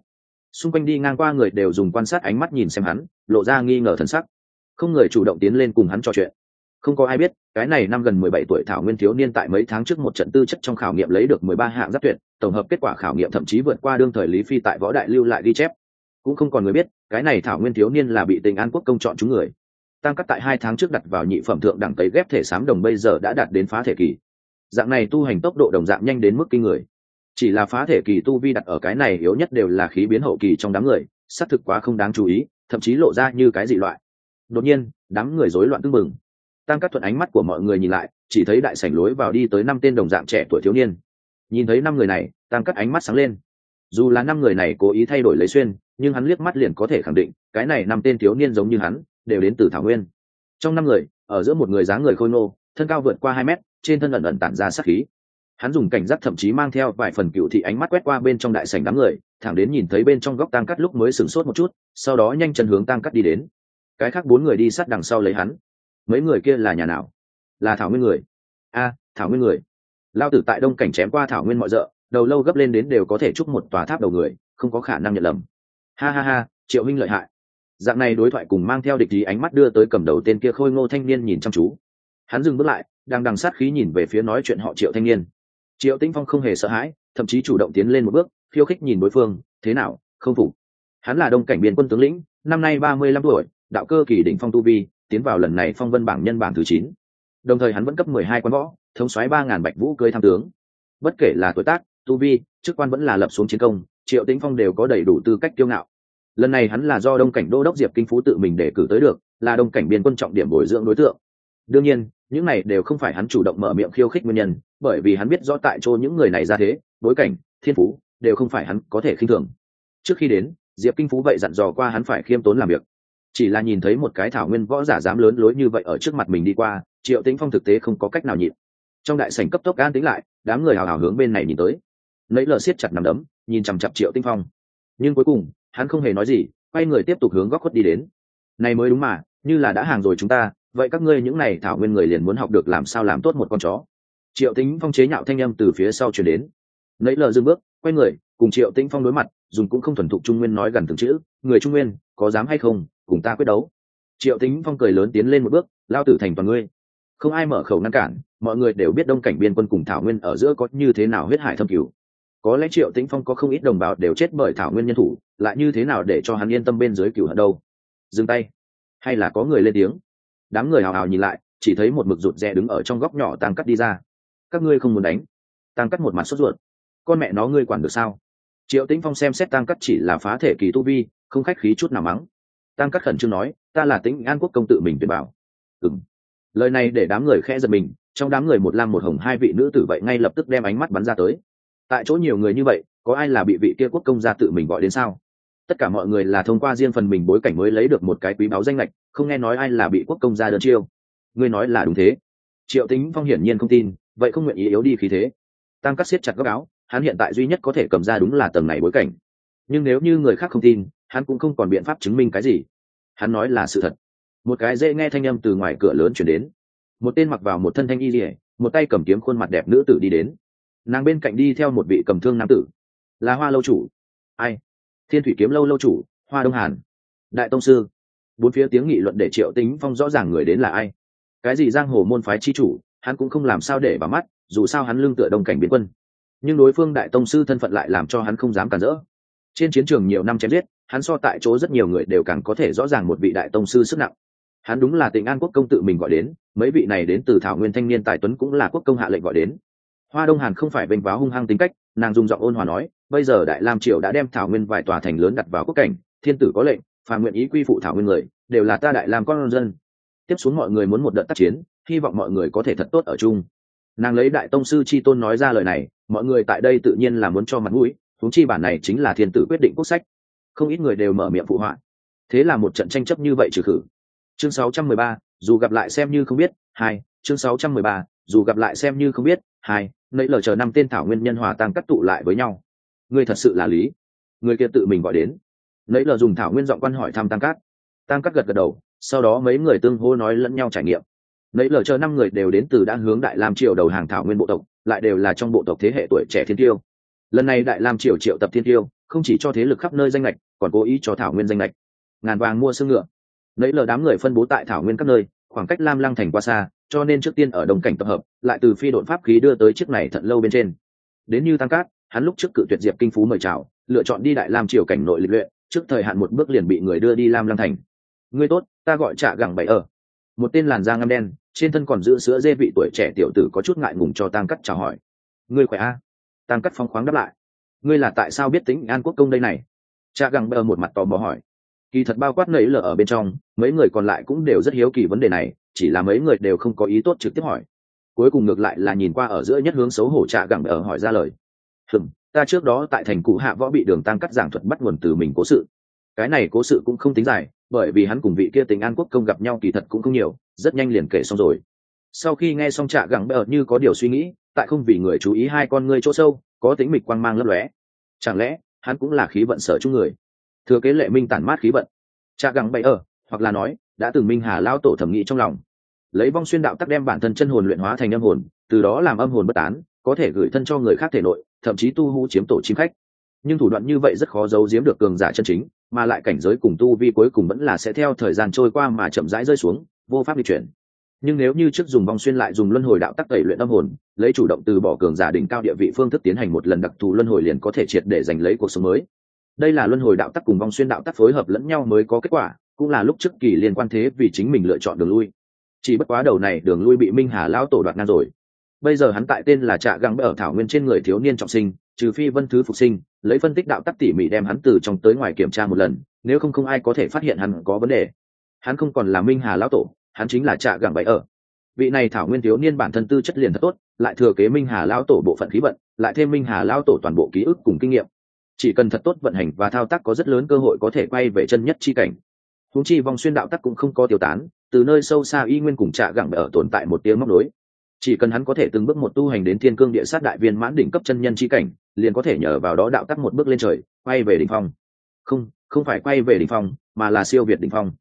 Xung quanh đi ngang qua người đều dùng quan sát ánh mắt nhìn xem hắn, lộ ra nghi ngờ thần sắc. Không người chủ động tiến lên cùng hắn trò chuyện. Không có ai biết, cái này năm gần mười bảy tuổi thảo nguyên thiếu niên tại mấy tháng trước một trận tư chất trong khảo nghiệm lấy được mười ba hạng giáp tuyệt, tổng hợp kết quả khảo nghiệm thậm chí vượt qua đương thời lý phi tại võ đại lưu lại ghi chép. Cũng không còn người biết, cái này thảo nguyên thiếu niên là bị tình an quốc công chọn chúng người tam cắt tại hai tháng trước đặt vào nhị phẩm thượng đẳng tấy ghép thể sám đồng bây giờ đã đạt đến phá thể kỳ. Dạng này tu hành tốc độ đồng dạng nhanh đến mức kinh người. Chỉ là phá thể kỳ tu vi đặt ở cái này yếu nhất đều là khí biến hậu kỳ trong đám người, xác thực quá không đáng chú ý, thậm chí lộ ra như cái dị loại. Đột nhiên, đám người rối loạn tưng bừng. Tăng các thuận ánh mắt của mọi người nhìn lại, chỉ thấy đại sảnh lối vào đi tới năm tên đồng dạng trẻ tuổi thiếu niên. Nhìn thấy năm người này tăng các ánh mắt sáng lên. Dù là năm người này cố ý thay đổi lấy xuyên, nhưng hắn liếc mắt liền có thể khẳng định, cái này năm tên thiếu niên giống như hắn đều đến từ thảo nguyên. Trong năm người, ở giữa một người dáng người khôi ngô, thân cao vượt qua hai mét, trên thân ẩn ẩn tản ra sắc khí. Hắn dùng cảnh giác thậm chí mang theo vài phần cựu thị ánh mắt quét qua bên trong đại sảnh đám người, thẳng đến nhìn thấy bên trong góc tăng cắt lúc mới sửng sốt một chút, sau đó nhanh chân hướng tăng cắt đi đến. Cái khác bốn người đi sát đằng sau lấy hắn. Mấy người kia là nhà nào? Là thảo nguyên người. A, thảo nguyên người. Lao tử tại đông cảnh chém qua thảo nguyên mọi d đầu lâu gấp lên đến đều có thể chúc một tòa tháp đầu người, không có khả năng nhận lầm. Ha ha ha, triệu minh lợi hại dạng này đối thoại cùng mang theo địch ý ánh mắt đưa tới cầm đầu tên kia khôi ngô thanh niên nhìn chăm chú. Hắn dừng bước lại, đang đằng sát khí nhìn về phía nói chuyện họ triệu thanh niên. Triệu tĩnh phong không hề sợ hãi, thậm chí chủ động tiến lên một bước, khiêu khích nhìn đối phương, thế nào, không phục? Hắn là đông cảnh biên quân tướng lĩnh, năm nay ba mươi lăm tuổi, đạo cơ kỳ đỉnh phong tu vi, tiến vào lần này phong vân bảng nhân bảng thứ chín. Đồng thời hắn vẫn cấp mười hai quan võ, thống xoáy ba ngàn bạch vũ cưới tham tướng. Bất kể là tuổi tác, tu vi, chức quan vẫn là lập xuống chiến công, triệu tĩnh phong đều có đầy đủ tư cách kiêu ngạo lần này hắn là do đông cảnh đô đốc diệp kinh phú tự mình để cử tới được, là đông cảnh biên quân trọng điểm bồi dưỡng đối tượng. Đương nhiên, những này đều không phải hắn chủ động mở miệng khiêu khích nguyên nhân, bởi vì hắn biết rõ tại chỗ những người này ra thế, bối cảnh, thiên phú, đều không phải hắn có thể khinh thường. Trước khi đến, diệp kinh phú vậy dặn dò qua hắn phải khiêm tốn làm việc. Chỉ là nhìn thấy một cái thảo nguyên võ giả dám lớn lối như vậy ở trước mặt mình đi qua, triệu tĩnh phong thực tế không có cách nào nhịn. Trong đại sảnh cấp tốc an tính lại, đám người hào hào hướng bên này nhìn tới. Nấy lờ siết chặt nằm đấm, nhìn chằm chặp triệu tinh phong. Nhưng cuối cùng hắn không hề nói gì, quay người tiếp tục hướng góc khuất đi đến. Này mới đúng mà, như là đã hàng rồi chúng ta, vậy các ngươi những này thảo nguyên người liền muốn học được làm sao làm tốt một con chó. Triệu tính phong chế nhạo thanh â m từ phía sau chuyển đến. Nấy lờ dưng bước, quay người, cùng triệu tĩnh phong đối mặt, dùng cũng không thuần thục trung nguyên nói gần từng chữ, người trung nguyên, có dám hay không, cùng ta quyết đấu? Triệu tính phong cười lớn tiến lên một bước, lao tử thành toàn ngươi. Không ai mở khẩu ngăn cản, mọi người đều biết đông cảnh biên quân cùng thảo nguyên ở giữa có như thế nào huyết hải thâm cửu có lẽ triệu tĩnh phong có không ít đồng bào đều chết bởi thảo nguyên nhân thủ, lại như thế nào để cho hắn yên tâm bên dưới cửu hận đâu? Dừng tay. Hay là có người lên tiếng? Đám người hào hào nhìn lại, chỉ thấy một mực rụt rè đứng ở trong góc nhỏ tăng cắt đi ra. Các ngươi không muốn đánh. Tăng cắt một mặt sốt ruột. Con mẹ nó ngươi quản được sao? Triệu tĩnh phong xem xét tăng cắt chỉ là phá thể kỳ tu vi, không khách khí chút nào mắng. Tăng cắt khẩn trương nói, ta là tĩnh an quốc công tự mình tuyệt bảo. Ừng lời này để đám người khẽ giật mình, trong đám người một lam một hồng hai vị nữ tử vậy ngay lập tức đem ánh mắt bắn ra tới tại chỗ nhiều người như vậy, có ai là bị vị kia quốc công gia tự mình gọi đến sao? Tất cả mọi người là thông qua riêng phần mình bối cảnh mới lấy được một cái quý báo danh lệch không nghe nói ai là bị quốc công gia đơn chiêu. Ngươi nói là đúng thế. Triệu tính phong hiển nhiên không tin, vậy không nguyện ý yếu đi khí thế. Tăng cắt siết chặt góc áo, hắn hiện tại duy nhất có thể cầm ra đúng là tầng này bối cảnh. Nhưng nếu như người khác không tin, hắn cũng không còn biện pháp chứng minh cái gì. Hắn nói là sự thật. Một cái dễ nghe thanh âm từ ngoài cửa lớn chuyển đến. Một tên mặc vào một thân thanh y rỉa một tay cầm kiếm khuôn mặt đẹp nữ tử đi đến nàng bên cạnh đi theo một vị cầm thương nam tử. Là hoa lâu chủ. Ai? Thiên thủy kiếm lâu lâu chủ, hoa đông hàn. Đại tông sư. Bốn phía tiếng nghị luận để triệu tính phong rõ ràng người đến là ai. Cái gì giang hồ môn phái chi chủ, hắn cũng không làm sao để vào mắt, dù sao hắn lương tựa đông cảnh biến quân. Nhưng đối phương đại tông sư thân phận lại làm cho hắn không dám cản rỡ. Trên chiến trường nhiều năm chém giết, hắn so tại chỗ rất nhiều người đều càng có thể rõ ràng một vị đại tông sư sức nặng. Hắn đúng là tỉnh an quốc công tự mình gọi đến, mấy vị này đến từ thảo nguyên thanh niên tài tuấn cũng là quốc công hạ lệnh gọi đến hoa đông hàn không phải vênh váo hung hăng tính cách nàng dùng giọng ôn hòa nói bây giờ đại lam triều đã đem thảo nguyên vài tòa thành lớn đặt vào quốc cảnh thiên tử có lệnh phàm nguyện ý quy phụ thảo nguyên người đều là ta đại lam con dân. Tiếp xuống mọi người muốn một đợt tác chiến hy vọng mọi người có thể thật tốt ở chung. Nàng lấy đại tông sư chi tôn nói ra lời này mọi người tại đây tự nhiên là muốn cho mặt mũi huống chi bản này chính là thiên tử quyết định quốc sách. Không ít người đều mở miệng phụ họa. Thế là một trận tranh chấp như vậy trừ khử. Chương 613, dù gặp lại xem như không biết hai chương 613, dù gặp lại xem như không biết hai nãy lờ chờ năm tên thảo nguyên nhân hòa tăng cắt tụ lại với nhau. Người thật sự là lý. Người kia tự mình gọi đến. Nãy lờ dùng thảo nguyên giọng quan hỏi thăm tăng cát tăng cát gật gật đầu, sau đó mấy người tương hô nói lẫn nhau trải nghiệm. Nãy lờ chờ năm người đều đến từ đã hướng đại lam triều đầu hàng thảo nguyên bộ tộc, lại đều là trong bộ tộc thế hệ tuổi trẻ thiên tiêu. Lần này đại lam triều triệu tập thiên tiêu, không chỉ cho thế lực khắp nơi danh lệch còn cố ý cho thảo nguyên danh lệch ngàn vàng mua xương ngựa. Nãy lờ đám người phân bố tại thảo nguyên các nơi khoảng cách lam lăng thành qua xa, cho nên trước tiên ở đồng cảnh tập hợp, lại từ phi đội pháp khí đưa tới chiếc này thận lâu bên trên. Đến như tăng cát, hắn lúc trước cự tuyệt diệp kinh phú mời chào, lựa chọn đi đại lam triều cảnh nội lịch luyện, trước thời hạn một bước liền bị người đưa đi lam lăng thành. Ngươi tốt, ta gọi trả gẳng bảy ở. Một tên làn da ngâm đen, trên thân còn giữ sữa dê vị tuổi trẻ tiểu tử có chút ngại ngùng cho tăng cắt chào hỏi. Ngươi khỏe a? À? tăng cắt phong khoáng đáp lại. Ngươi là tại sao biết tính an quốc công đây này? Cha găng bờ một mặt tò mò hỏi kỳ thật bao quát nấy lở ở bên trong, mấy người còn lại cũng đều rất hiếu kỳ vấn đề này, chỉ là mấy người đều không có ý tốt trực tiếp hỏi. Cuối cùng ngược lại là nhìn qua ở giữa nhất hướng xấu hổ trạ gẳng ở hỏi ra lời. Hừm, ta trước đó tại thành cụ hạ võ bị đường tăng cắt giảng thuật bắt nguồn từ mình cố sự. Cái này cố sự cũng không tính dài, bởi vì hắn cùng vị kia tình an quốc công gặp nhau kỳ thật cũng không nhiều, rất nhanh liền kể xong rồi. Sau khi nghe xong trạ gẳng bờ như có điều suy nghĩ, tại không vì người chú ý hai con ngươi chỗ sâu, có tính mịch quang mang lấp lóe. Chẳng lẽ, hắn cũng là khí vận sở chung người? Thừa kế lệ minh tản mát khí vận. Cha gắng bay ở, hoặc là nói, đã từng minh hà lao tổ thẩm nghĩ trong lòng. Lấy vong xuyên đạo tắc đem bản thân chân hồn luyện hóa thành âm hồn, từ đó làm âm hồn bất tán, có thể gửi thân cho người khác thể nội, thậm chí tu hú chiếm tổ chim khách. Nhưng thủ đoạn như vậy rất khó giấu giếm được cường giả chân chính, mà lại cảnh giới cùng tu vi cuối cùng vẫn là sẽ theo thời gian trôi qua mà chậm rãi rơi xuống, vô pháp di chuyển. Nhưng nếu như trước dùng vong xuyên lại dùng luân hồi đạo tắc tẩy luyện âm hồn, lấy chủ động từ bỏ cường giả đỉnh cao địa vị phương thức tiến hành một lần đặc thù luân hồi liền có thể triệt để giành lấy cuộc sống mới đây là luân hồi đạo tắc cùng vong xuyên đạo tắc phối hợp lẫn nhau mới có kết quả, cũng là lúc trước kỳ liên quan thế vì chính mình lựa chọn đường lui. Chỉ bất quá đầu này đường lui bị minh hà lao tổ đoạt ngang rồi. Bây giờ hắn tại tên là trạ găng ở thảo nguyên trên người thiếu niên trọng sinh, trừ phi vân thứ phục sinh, lấy phân tích đạo tắc tỉ mỉ đem hắn từ trong tới ngoài kiểm tra một lần, nếu không không ai có thể phát hiện hắn có vấn đề. Hắn không còn là minh hà lão tổ, hắn chính là trạ găng bậy ở. Vị này thảo nguyên thiếu niên bản thân tư chất liền thật tốt, lại thừa kế minh hà lão tổ bộ phận khí vận, lại thêm minh hà lão tổ toàn bộ ký ức cùng kinh nghiệm chỉ cần thật tốt vận hành và thao tác có rất lớn cơ hội có thể quay về chân nhất chi cảnh. Húng chi vong xuyên đạo tắc cũng không có tiêu tán, từ nơi sâu xa y nguyên cùng trạ gẳng ở tồn tại một tiếng móc nối. Chỉ cần hắn có thể từng bước một tu hành đến thiên cương địa sát đại viên mãn đỉnh cấp chân nhân chi cảnh, liền có thể nhờ vào đó đạo tắc một bước lên trời, quay về đỉnh phong. Không không phải quay về đỉnh phong, mà là siêu việt đỉnh phong.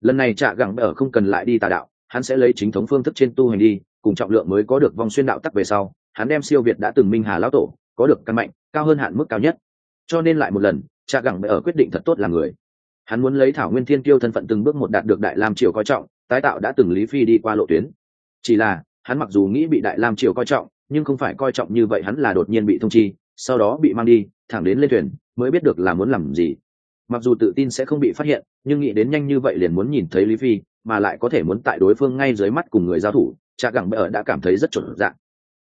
Lần này trạ gẳng ở không cần lại đi tà đạo, hắn sẽ lấy chính thống phương thức trên tu hành đi, cùng trọng lượng mới có được vong xuyên đạo tắc về sau, hắn đem siêu việt đã từng minh hà lão tổ, có được căn mạnh, cao hơn hạn mức cao nhất cho nên lại một lần cha gẳng ở quyết định thật tốt là người. Hắn muốn lấy thảo nguyên thiên tiêu thân phận từng bước một đạt được đại lam triều coi trọng, tái tạo đã từng lý phi đi qua lộ tuyến. Chỉ là, hắn mặc dù nghĩ bị đại lam triều coi trọng, nhưng không phải coi trọng như vậy hắn là đột nhiên bị thông chi, sau đó bị mang đi, thẳng đến lên thuyền, mới biết được là muốn làm gì. Mặc dù tự tin sẽ không bị phát hiện, nhưng nghĩ đến nhanh như vậy liền muốn nhìn thấy lý phi, mà lại có thể muốn tại đối phương ngay dưới mắt cùng người giao thủ cha gẳng bệ ở đã cảm thấy rất chuẩn dạng.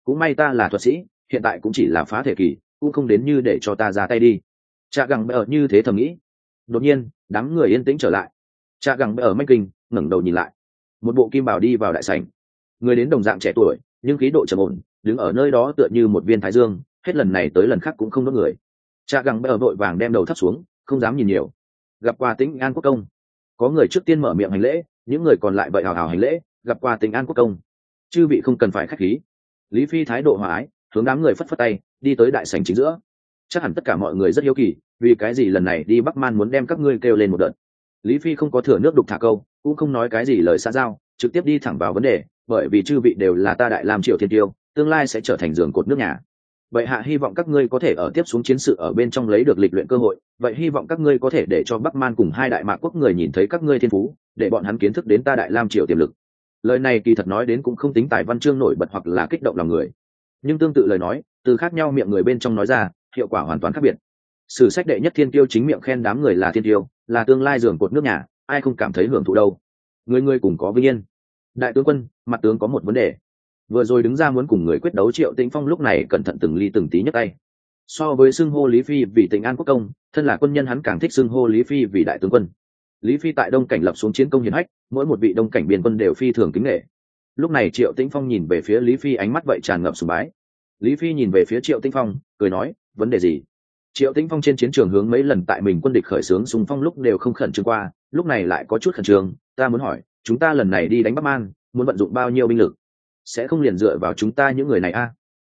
Cũng may ta là thuật sĩ, hiện tại cũng chỉ là phá thể kỳ cũng không đến như để cho ta ra tay đi. Cha gẳng bệ ở như thế thầm nghĩ. Đột nhiên, đám người yên tĩnh trở lại. Cha gẳng bệ ở mách kinh, ngẩng đầu nhìn lại. Một bộ kim bảo đi vào đại sảnh. Người đến đồng dạng trẻ tuổi, nhưng khí độ trầm ổn, đứng ở nơi đó tựa như một viên thái dương, hết lần này tới lần khác cũng không đốt người. Cha gẳng bệ ở vội vàng đem đầu thấp xuống, không dám nhìn nhiều. Gặp qua tính an quốc công. Có người trước tiên mở miệng hành lễ, những người còn lại vậy hào hào hành lễ, gặp qua tính an quốc công. Chư vị không cần phải khách khí. Lý phi thái độ hòa ái, hướng đám người phất phất tay đi tới đại sảnh chính giữa. Chắc hẳn tất cả mọi người rất hiếu kỳ, vì cái gì lần này đi bắc man muốn đem các ngươi kêu lên một đợt. Lý phi không có thừa nước đục thả câu, cũng không nói cái gì lời xa giao, trực tiếp đi thẳng vào vấn đề, bởi vì chư vị đều là ta đại làm triệu thiên tiêu, tương lai sẽ trở thành giường cột nước nhà. Vậy hạ hy vọng các ngươi có thể ở tiếp xuống chiến sự ở bên trong lấy được lịch luyện cơ hội, vậy hy vọng các ngươi có thể để cho bắc man cùng hai đại mạc quốc người nhìn thấy các ngươi thiên phú, để bọn hắn kiến thức đến ta đại lam triều tiềm lực. Lời này kỳ thật nói đến cũng không tính tài văn chương nổi bật hoặc là kích động lòng người nhưng tương tự lời nói, từ khác nhau miệng người bên trong nói ra, hiệu quả hoàn toàn khác biệt. Sử sách đệ nhất thiên tiêu chính miệng khen đám người là thiên tiêu là tương lai giường cột nước nhà, ai không cảm thấy hưởng thụ đâu. Người người cùng có vinh yên. Đại tướng quân, mặt tướng có một vấn đề. Vừa rồi đứng ra muốn cùng người quyết đấu triệu tĩnh phong lúc này cẩn thận từng ly từng tí nhấc tay. So với xưng hô lý phi vì tỉnh an quốc công, thân là quân nhân hắn càng thích xưng hô lý phi vì đại tướng quân. Lý phi tại đông cảnh lập xuống chiến công hiển hách, mỗi một vị đông cảnh biên quân đều phi thường kính nghệ lúc này triệu tĩnh phong nhìn về phía lý phi ánh mắt vậy tràn ngập sùng bái. Lý phi nhìn về phía triệu tĩnh phong, cười nói, vấn đề gì? Triệu tĩnh phong trên chiến trường hướng mấy lần tại mình quân địch khởi xướng súng phong lúc đều không khẩn trương qua, lúc này lại có chút khẩn trương. Ta muốn hỏi, chúng ta lần này đi đánh bắc man, muốn vận dụng bao nhiêu binh lực? Sẽ không liền dựa vào chúng ta những người này a?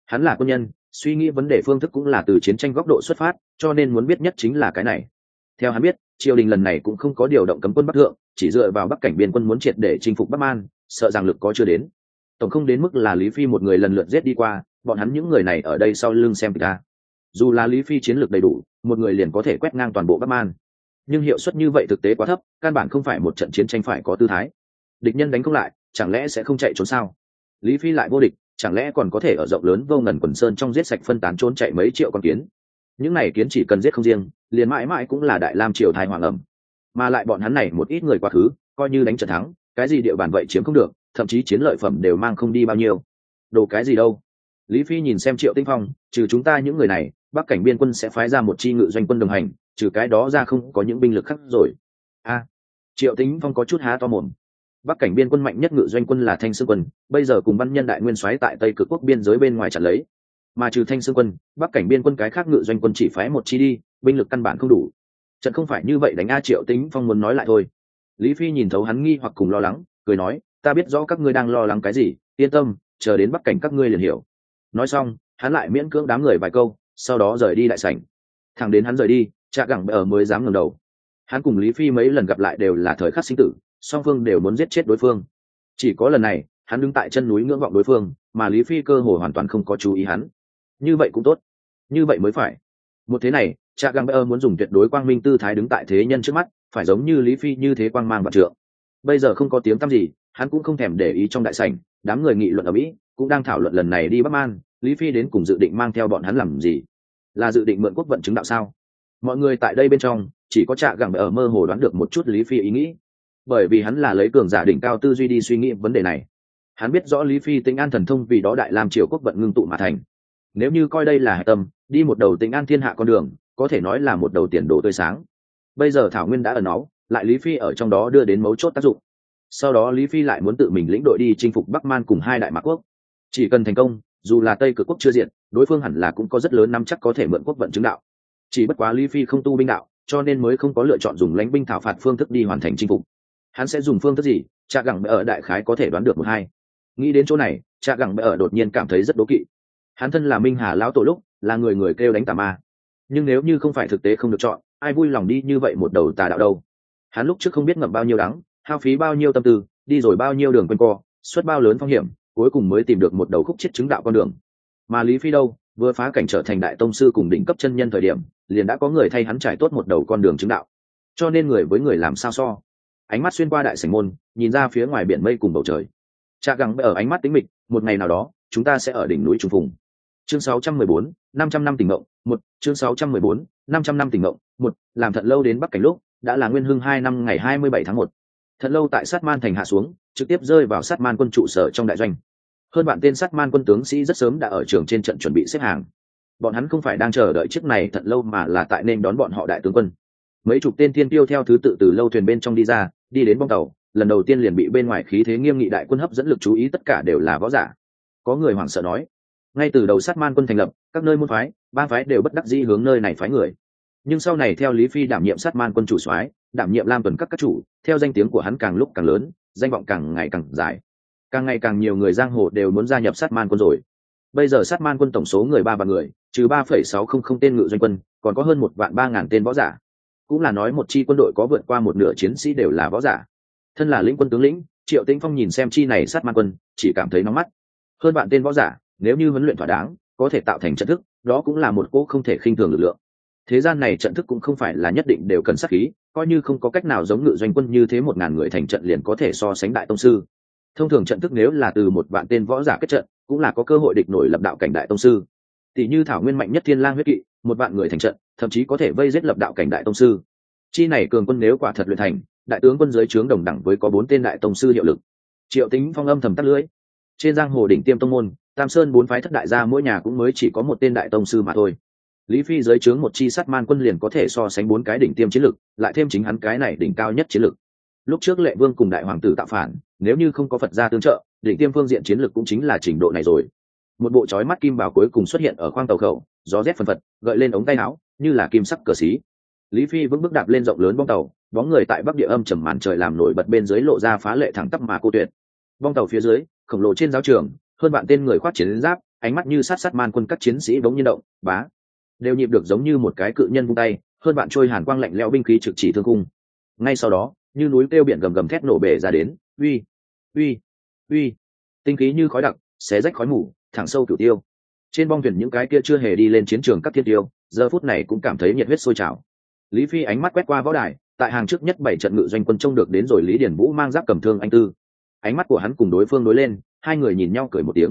Hắn là quân nhân, suy nghĩ vấn đề phương thức cũng là từ chiến tranh góc độ xuất phát, cho nên muốn biết nhất chính là cái này. Theo hắn biết, triều đình lần này cũng không có điều động cấm quân bắc thượng, chỉ dựa vào bắc cảnh biên quân muốn triệt để chinh phục bắc man sợ rằng lực có chưa đến. Tổng không đến mức là lý phi một người lần lượt giết đi qua, bọn hắn những người này ở đây sau lưng xem ta dù là lý phi chiến lược đầy đủ, một người liền có thể quét ngang toàn bộ bắc man. Nhưng hiệu suất như vậy thực tế quá thấp, căn bản không phải một trận chiến tranh phải có tư thái. Địch nhân đánh không lại, chẳng lẽ sẽ không chạy trốn sao? Lý phi lại vô địch, chẳng lẽ còn có thể ở rộng lớn vô ngần quần sơn trong giết sạch phân tán trốn chạy mấy triệu con kiến? Những này kiến chỉ cần giết không riêng, liền mãi mãi cũng là đại lam triều thai hoàng ẩm. Mà lại bọn hắn này một ít người quá khứ, coi như đánh trận thắng cái gì địa bàn vậy chiếm không được, thậm chí chiến lợi phẩm đều mang không đi bao nhiêu. Đồ cái gì đâu? Lý phi nhìn xem triệu tinh phong, trừ chúng ta những người này, bắc cảnh biên quân sẽ phái ra một chi ngự doanh quân đồng hành, trừ cái đó ra không có những binh lực khác rồi. A. À, triệu Tinh phong có chút há to mồm. Bắc cảnh biên quân mạnh nhất ngự doanh quân là thanh sương quân, bây giờ cùng văn nhân đại nguyên soái tại tây cực quốc biên giới bên ngoài chặn lấy. Mà trừ thanh sương quân, bắc cảnh biên quân cái khác ngự doanh quân chỉ phái một chi đi, binh lực căn bản không đủ. Trận không phải như vậy đánh a triệu tính phong muốn nói lại thôi lý phi nhìn thấu hắn nghi hoặc cùng lo lắng, cười nói, ta biết rõ các ngươi đang lo lắng cái gì, yên tâm, chờ đến bắc cảnh các ngươi liền hiểu. Nói xong, hắn lại miễn cưỡng đám người vài câu, sau đó rời đi đại sảnh. Thằng đến hắn rời đi cha gẳng ở mới dám ngẩng đầu. Hắn cùng lý phi mấy lần gặp lại đều là thời khắc sinh tử, song phương đều muốn giết chết đối phương. Chỉ có lần này, hắn đứng tại chân núi ngưỡng vọng đối phương, mà lý phi cơ hồ hoàn toàn không có chú ý hắn. Như vậy cũng tốt. Như vậy mới phải. Một thế này cha găng bơ muốn dùng tuyệt đối quang minh tư thái đứng tại thế nhân trước mắt phải giống như lý phi như thế quang mang vạn trượng. Bây giờ không có tiếng tăm gì, hắn cũng không thèm để ý trong đại sảnh, đám người nghị luận ở mỹ cũng đang thảo luận lần này đi bắc man, lý phi đến cùng dự định mang theo bọn hắn làm gì? Là dự định mượn quốc vận chứng đạo sao? Mọi người tại đây bên trong, chỉ có trạ gẳng ở mơ hồ đoán được một chút lý phi ý nghĩ. Bởi vì hắn là lấy cường giả đỉnh cao tư duy đi suy nghĩ vấn đề này. Hắn biết rõ lý phi tính an thần thông vì đó đại làm triều quốc vận ngưng tụ mà thành. Nếu như coi đây là hệ tâm, đi một đầu tính an thiên hạ con đường, có thể nói là một đầu tiền đồ tươi sáng bây giờ thảo nguyên đã ở nó lại lý phi ở trong đó đưa đến mấu chốt tác dụng. Sau đó lý phi lại muốn tự mình lĩnh đội đi chinh phục bắc man cùng hai đại mạc quốc. Chỉ cần thành công, dù là tây cực quốc chưa diện, đối phương hẳn là cũng có rất lớn năm chắc có thể mượn quốc vận chứng đạo. Chỉ bất quá lý phi không tu binh đạo, cho nên mới không có lựa chọn dùng lãnh binh thảo phạt phương thức đi hoàn thành chinh phục. Hắn sẽ dùng phương thức gì cha gẳng ở đại khái có thể đoán được một hai. Nghĩ đến chỗ này cha gẳng ở đột nhiên cảm thấy rất đố kỵ. Hắn thân là minh hà lão tổ lúc, là người người kêu đánh tà ma. Nhưng nếu như không phải thực tế không được chọn ai vui lòng đi như vậy một đầu tà đạo đâu. Hắn lúc trước không biết ngậm bao nhiêu đắng, hao phí bao nhiêu tâm tư, đi rồi bao nhiêu đường quanh co, xuất bao lớn phong hiểm, cuối cùng mới tìm được một đầu khúc chết chứng đạo con đường. Mà lý phi đâu, vừa phá cảnh trở thành đại tông sư cùng đỉnh cấp chân nhân thời điểm, liền đã có người thay hắn trải tốt một đầu con đường chứng đạo. Cho nên người với người làm sao so? Ánh mắt xuyên qua đại sảnh môn, nhìn ra phía ngoài biển mây cùng bầu trời. Cha gắng ở ánh mắt tính mịch, một ngày nào đó, chúng ta sẽ ở đỉnh núi trùng phùng chương 614, 500 năm tỉnh ngộng một chương 614, 500 năm tỉnh ngộng một làm thật lâu đến bắc cảnh lúc đã là nguyên hưng hai năm ngày 27 tháng một. Thật lâu tại sát man thành hạ xuống trực tiếp rơi vào sát man quân trụ sở trong đại doanh. Hơn bạn tên sát man quân tướng sĩ rất sớm đã ở trường trên trận chuẩn bị xếp hàng. Bọn hắn không phải đang chờ đợi chiếc này thật lâu mà là tại nên đón bọn họ đại tướng quân. Mấy chục tên thiên tiêu theo thứ tự từ lâu thuyền bên trong đi ra đi đến bong tàu lần đầu tiên liền bị bên ngoài khí thế nghiêm nghị đại quân hấp dẫn lực chú ý tất cả đều là võ giả. Có người hoảng sợ nói ngay từ đầu sát man quân thành lập, các nơi môn phái, ba phái đều bất đắc dĩ hướng nơi này phái người. Nhưng sau này theo lý phi đảm nhiệm sát man quân chủ soái, đảm nhiệm lam tuần các các chủ, theo danh tiếng của hắn càng lúc càng lớn, danh vọng càng ngày càng dài. Càng ngày càng nhiều người giang hồ đều muốn gia nhập sát man quân rồi. Bây giờ sát man quân tổng số người ba vạn người, trừ ba phẩy sáu không không tên ngự doanh quân, còn có hơn một vạn ba ngàn tên võ giả. Cũng là nói một chi quân đội có vượt qua một nửa chiến sĩ đều là võ giả. Thân là lĩnh quân tướng lĩnh, triệu tĩnh phong nhìn xem chi này sát man quân, chỉ cảm thấy nóng mắt. Hơn bạn tên võ giả nếu như huấn luyện thỏa đáng, có thể tạo thành trận thức, đó cũng là một cỗ không thể khinh thường lực lượng. Thế gian này trận thức cũng không phải là nhất định đều cần sát khí, coi như không có cách nào giống ngự doanh quân như thế một ngàn người thành trận liền có thể so sánh đại tông sư. Thông thường trận thức nếu là từ một vạn tên võ giả kết trận, cũng là có cơ hội địch nổi lập đạo cảnh đại tông sư. Tỷ như thảo nguyên mạnh nhất thiên lang huyết kỵ, một vạn người thành trận, thậm chí có thể vây giết lập đạo cảnh đại tông sư. Chi này cường quân nếu quả thật luyện thành, đại tướng quân dưới trướng đồng đẳng với có bốn tên đại tông sư hiệu lực. Triệu tính phong âm thầm tắt lưới trên giang hồ đỉnh tiêm tông môn tam sơn bốn phái thất đại gia mỗi nhà cũng mới chỉ có một tên đại tông sư mà thôi. Lý phi dưới trướng một chi sắt man quân liền có thể so sánh bốn cái đỉnh tiêm chiến lực, lại thêm chính hắn cái này đỉnh cao nhất chiến lực. Lúc trước lệ vương cùng đại hoàng tử tạo phản, nếu như không có phật gia tương trợ, đỉnh tiêm phương diện chiến lực cũng chính là trình độ này rồi. Một bộ chói mắt kim bảo cuối cùng xuất hiện ở khoang tàu khẩu, gió rét phần phật, gợi lên ống tay áo, như là kim sắc cờ xí. Lý phi vững bước đạp lên rộng lớn bong tàu, bóng người tại bắc địa âm trầm màn trời làm nổi bật bên dưới lộ ra phá lệ thẳng tắp mà cô tuyệt. Bong tàu phía dưới, khổng lồ trên giáo trường hơn bạn tên người khoác chiến giáp, ánh mắt như sát sát man quân các chiến sĩ bỗng nhiên động, bá. Đều nhịp được giống như một cái cự nhân vung tay, hơn bạn trôi hàn quang lạnh lẽo binh khí trực chỉ thương cung ngay sau đó, như núi kêu biển gầm gầm thét nổ bể ra đến, uy uy uy. Tinh khí như khói đặc, xé rách khói mù, thẳng sâu cửu tiêu. Trên bong thuyền những cái kia chưa hề đi lên chiến trường các thiên tiêu, giờ phút này cũng cảm thấy nhiệt huyết sôi trào. Lý phi ánh mắt quét qua võ đài, tại hàng trước nhất bảy trận ngự doanh quân trông được đến rồi lý điển vũ mang giáp cầm thương anh tư ánh mắt của hắn cùng đối phương đối lên, hai người nhìn nhau cười một tiếng.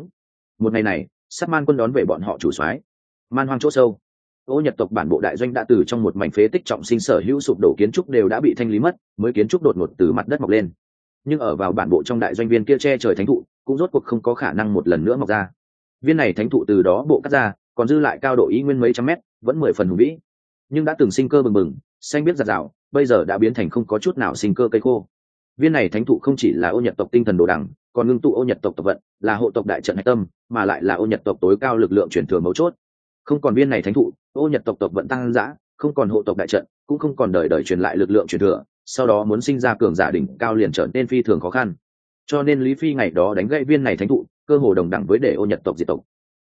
Một ngày này sắp man quân đón về bọn họ chủ soái. Man hoang chỗ sâu. Ô nhật tộc bản bộ đại doanh đã từ trong một mảnh phế tích trọng sinh sở hữu sụp đổ kiến trúc đều đã bị thanh lý mất, mới kiến trúc đột ngột từ mặt đất mọc lên. Nhưng ở vào bản bộ trong đại doanh viên kia che trời thánh thụ, cũng rốt cuộc không có khả năng một lần nữa mọc ra. Viên này thánh thụ từ đó bộ cắt ra, còn dư lại cao độ ý nguyên mấy trăm mét, vẫn mười phần hùng vĩ. Nhưng đã từng sinh cơ bừng bừng, xanh biết giặt rào, bây giờ đã biến thành không có chút nào sinh cơ cây khô viên này thánh thụ không chỉ là ô nhật tộc tinh thần đồ đẳng còn ngưng tụ ô nhật tộc tộc vận, là hộ tộc đại trận hạch tâm, mà lại là ô nhật tộc tối cao lực lượng chuyển thừa mấu chốt. Không còn viên này thánh thụ, ô nhật tộc tộc vận tăng giã không còn hộ tộc đại trận, cũng không còn đời đời truyền lại lực lượng truyền thừa, sau đó muốn sinh ra cường giả đỉnh cao liền trở nên phi thường khó khăn. Cho nên lý phi ngày đó đánh gãy viên này thánh thụ, cơ hồ đồng đẳng với để ô nhật tộc diệt tộc.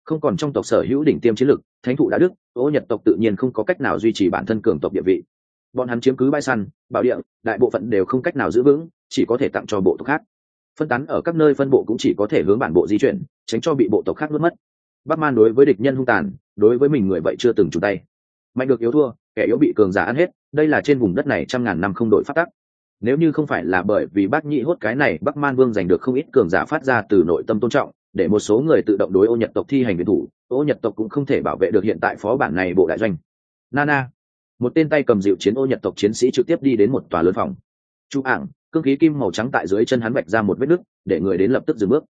Không còn trong tộc sở hữu đỉnh tiêm chiến lực, thánh thụ đã đức ô nhật tộc tự nhiên không có cách nào duy trì bản thân cường tộc địa vị. Bọn hắn chiếm cứ bãi săn, bảo địa, đại bộ phận đều không cách nào giữ vững chỉ có thể tặng cho bộ tộc khác. Phân tán ở các nơi phân bộ cũng chỉ có thể hướng bản bộ di chuyển, tránh cho bị bộ tộc khác nuốt mất. Bắc man đối với địch nhân hung tàn, đối với mình người vậy chưa từng trùng tay. Mạnh được yếu thua, kẻ yếu bị cường giả ăn hết, đây là trên vùng đất này trăm ngàn năm không đổi phát tắc. Nếu như không phải là bởi vì bác nhị hốt cái này, bắc man vương giành được không ít cường giả phát ra từ nội tâm tôn trọng, để một số người tự động đối ô nhật tộc thi hành biệt thủ, ô nhật tộc cũng không thể bảo vệ được hiện tại phó bản này bộ đại doanh. Nana một tên tay cầm dịu chiến ô nhật tộc chiến sĩ trực tiếp đi đến một tòa lớn phòng. Chú ảng cương khí kim màu trắng tại dưới chân hắn vạch ra một vết nứt, để người đến lập tức dừng bước.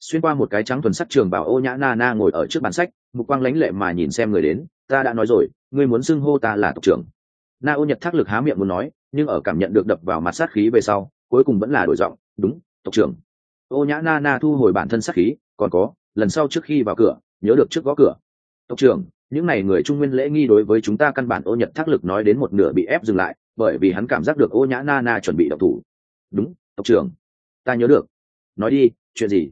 Xuyên qua một cái trắng thuần sắc trường bảo ô nhã na na ngồi ở trước bàn sách, mục quang lánh lệ mà nhìn xem người đến, ta đã nói rồi, ngươi muốn xưng hô ta là tộc trưởng. Na ô nhật thác lực há miệng muốn nói, nhưng ở cảm nhận được đập vào mặt sát khí về sau, cuối cùng vẫn là đổi giọng, đúng, tộc trưởng. Ô nhã na na thu hồi bản thân sát khí, còn có, lần sau trước khi vào cửa, nhớ được trước gõ cửa. Tộc trưởng, những n à y người trung nguyên lễ nghi đối với chúng ta căn bản ô nhật thác lực nói đến một nửa bị ép dừng lại, bởi vì hắn cảm giác được ô nhã na na chuẩn bị độc thủ đúng, tộc trưởng. Ta nhớ được. Nói đi, chuyện gì?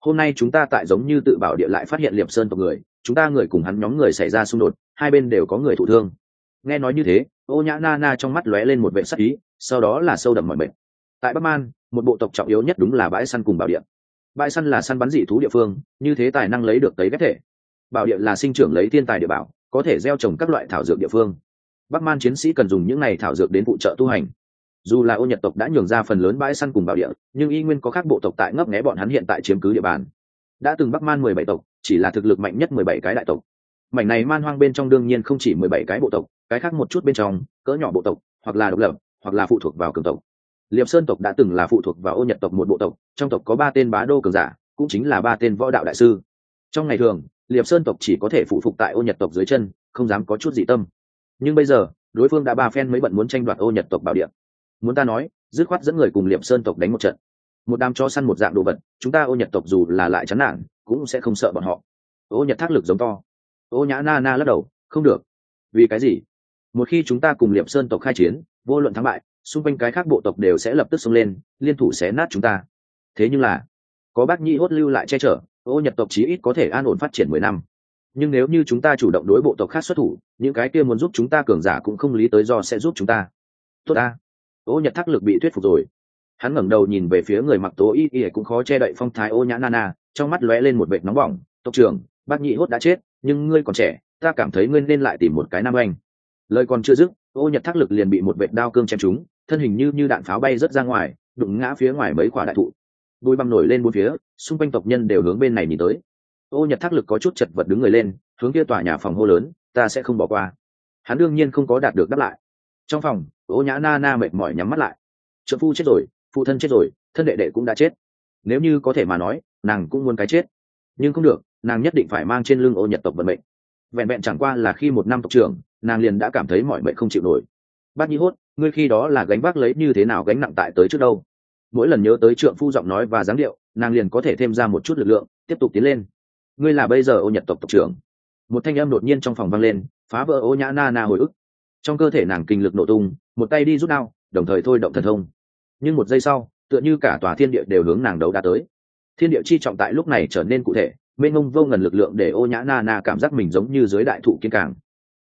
Hôm nay chúng ta tại giống như tự bảo địa lại phát hiện liệp sơn tộc người, chúng ta người cùng hắn nhóm người xảy ra xung đột, hai bên đều có người thụ thương. Nghe nói như thế, ô nhã na na trong mắt lóe lên một vệ sắc ý, sau đó là sâu đậm mọi mệnh. Tại bắc man, một bộ tộc trọng yếu nhất đúng là bãi săn cùng bảo địa. Bãi săn là săn bắn dị thú địa phương, như thế tài năng lấy được tấy ghép thể. Bảo địa là sinh trưởng lấy thiên tài địa bảo, có thể gieo trồng các loại thảo dược địa phương. Bắc man chiến sĩ cần dùng những này thảo dược đến phụ trợ tu hành dù là ô nhật tộc đã nhường ra phần lớn bãi săn cùng bảo địa, nhưng y nguyên có các bộ tộc tại ngấp nghé bọn hắn hiện tại chiếm cứ địa bàn. Đã từng bắc man mười bảy tộc, chỉ là thực lực mạnh nhất mười bảy cái đại tộc. Mảnh này man hoang bên trong đương nhiên không chỉ mười bảy cái bộ tộc, cái khác một chút bên trong, cỡ nhỏ bộ tộc, hoặc là độc lập, hoặc là phụ thuộc vào cường tộc. Liệp sơn tộc đã từng là phụ thuộc vào ô nhật tộc một bộ tộc, trong tộc có ba tên bá đô cường giả, cũng chính là ba tên võ đạo đại sư. Trong ngày thường, liệp sơn tộc chỉ có thể phụ phục tại ô nhật tộc dưới chân, không dám có chút gì tâm. Nhưng bây giờ, đối phương đã ba phen mới bận muốn tranh đoạt ô nhật tộc bảo địa muốn ta nói, dứt khoát dẫn người cùng liệp sơn tộc đánh một trận. Một đám cho săn một dạng đồ vật, chúng ta ô nhật tộc dù là lại chán nản, cũng sẽ không sợ bọn họ. Ô nhật thác lực giống to. Ô nhã na na lắc đầu, không được. Vì cái gì? Một khi chúng ta cùng liệp sơn tộc khai chiến, vô luận thắng bại, xung quanh cái khác bộ tộc đều sẽ lập tức xông lên, liên thủ xé nát chúng ta. Thế nhưng là, có bác nhĩ hốt lưu lại che chở, ô nhật tộc chí ít có thể an ổn phát triển mười năm. Nhưng nếu như chúng ta chủ động đối bộ tộc khác xuất thủ, những cái kia muốn giúp chúng ta cường giả cũng không lý tới do sẽ giúp chúng ta. Tốt ta ô nhật thác lực bị thuyết phục rồi. Hắn ngẩng đầu nhìn về phía người mặc tố y y cũng khó che đậy phong thái ô nhã nana trong mắt lóe lên một vệt nóng bỏng. Tộc trưởng, bác nhị hốt đã chết, nhưng ngươi còn trẻ, ta cảm thấy ngươi nên lại tìm một cái nam anh lời còn chưa dứt, ô nhật thác lực liền bị một vệt đao cương chém trúng, thân hình như như đạn pháo bay rớt ra ngoài, đụng ngã phía ngoài mấy quả đại thụ. Bùi băm nổi lên bốn phía, xung quanh tộc nhân đều hướng bên này nhìn tới. Ô nhật thác lực có chút chật vật đứng người lên, hướng kia tòa nhà phòng hô lớn, ta sẽ không bỏ qua. Hắn đương nhiên không có đạt được đáp lại trong phòng, ô nhã na na mệt mỏi nhắm mắt lại. Trợ phu chết rồi, phụ thân chết rồi, thân đệ đệ cũng đã chết. Nếu như có thể mà nói, nàng cũng muốn cái chết. Nhưng không được, nàng nhất định phải mang trên lưng ô nhật tộc vận mệnh. Vẹn vẹn chẳng qua là khi một năm tộc trưởng, nàng liền đã cảm thấy mọi mệnh không chịu nổi. Bác nhi hốt, ngươi khi đó là gánh vác lấy như thế nào gánh nặng tại tới trước đâu? Mỗi lần nhớ tới trượng phu giọng nói và dáng điệu, nàng liền có thể thêm ra một chút lực lượng, tiếp tục tiến lên. Ngươi là bây giờ ô nhật tộc tộc trưởng. Một thanh âm đột nhiên trong phòng vang lên, phá vỡ ô nhã na na hồi ức trong cơ thể nàng kinh lực nổ tung, một tay đi rút đao, đồng thời thôi động thần thông. Nhưng một giây sau, tựa như cả tòa thiên địa đều hướng nàng đấu đã tới. Thiên địa chi trọng tại lúc này trở nên cụ thể, mênh mông vô ngần lực lượng để ô nhã na na cảm giác mình giống như dưới đại thụ kiên càng.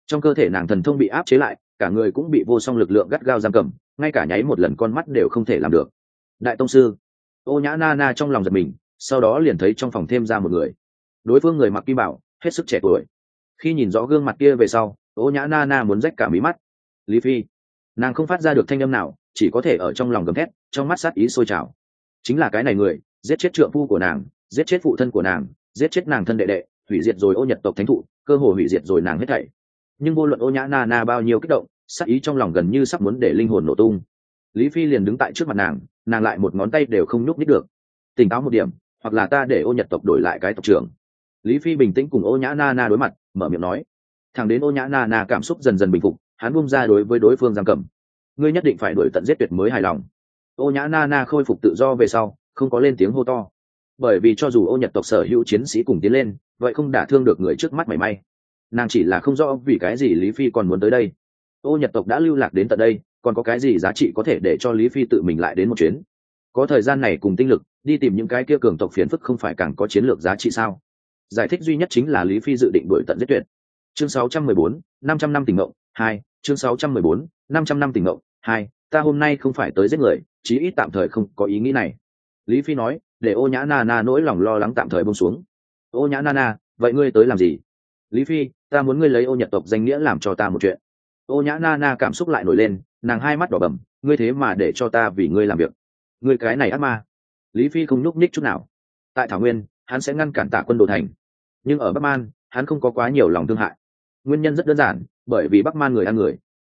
Trong cơ thể nàng thần thông bị áp chế lại, cả người cũng bị vô song lực lượng gắt gao giam cầm, ngay cả nháy một lần con mắt đều không thể làm được. Đại tông sư, ô nhã na na trong lòng giật mình, sau đó liền thấy trong phòng thêm ra một người. Đối phương người mặc kim bảo, hết sức trẻ tuổi. Khi nhìn rõ gương mặt kia về sau ô nhã na na muốn rách cả mí mắt. Lý phi, nàng không phát ra được thanh âm nào, chỉ có thể ở trong lòng gầm thét, trong mắt sát ý sôi trào. Chính là cái này người, giết chết trượng phu của nàng, giết chết phụ thân của nàng, giết chết nàng thân đệ đệ, hủy diệt rồi ô nhật tộc thánh thụ, cơ hồ hủy diệt rồi nàng hết thảy. Nhưng vô luận ô nhã na na bao nhiêu kích động, sát ý trong lòng gần như sắp muốn để linh hồn nổ tung. Lý phi liền đứng tại trước mặt nàng nàng lại một ngón tay đều không nhúc nhích được. Tỉnh táo một điểm, hoặc là ta để ô nhật tộc đổi lại cái tộc trưởng. Lý phi bình tĩnh cùng ô nhã na na đối mặt, mở miệng nói thằng đến ô nhã na na cảm xúc dần dần bình phục, hắn bung ra đối với đối phương giam cầm. Ngươi nhất định phải đuổi tận giết tuyệt mới hài lòng. Ô nhã na na khôi phục tự do về sau, không có lên tiếng hô to. Bởi vì cho dù ô nhật tộc sở hữu chiến sĩ cùng tiến lên, vậy không đả thương được người trước mắt mảy may. Nàng chỉ là không rõ vì cái gì lý phi còn muốn tới đây. Ô nhật tộc đã lưu lạc đến tận đây, còn có cái gì giá trị có thể để cho lý phi tự mình lại đến một chuyến? Có thời gian này cùng tinh lực, đi tìm những cái kia cường tộc phiến phức không phải càng có chiến lược giá trị sao? Giải thích duy nhất chính là lý phi dự định đổi tận giết tuyệt chương 614, 500 năm tỉnh ngộng hai chương 614, 500 năm tỉnh ngộng hai ta hôm nay không phải tới giết người chí ít tạm thời không có ý nghĩ này. Lý phi nói để ô nhã na na nỗi lòng lo lắng tạm thời buông xuống. Ô nhã na na vậy ngươi tới làm gì? Lý phi ta muốn ngươi lấy ô nhật tộc danh nghĩa làm cho ta một chuyện. Ô nhã na na cảm xúc lại nổi lên nàng hai mắt đỏ bầm ngươi thế mà để cho ta vì ngươi làm việc. Ngươi cái này ác ma. Lý phi không nhúc nhích chút nào. Tại thảo nguyên hắn sẽ ngăn cản tạ quân đồ thành. Nhưng ở bắc man hắn không có quá nhiều lòng thương hại nguyên nhân rất đơn giản, bởi vì bắc man người ăn người.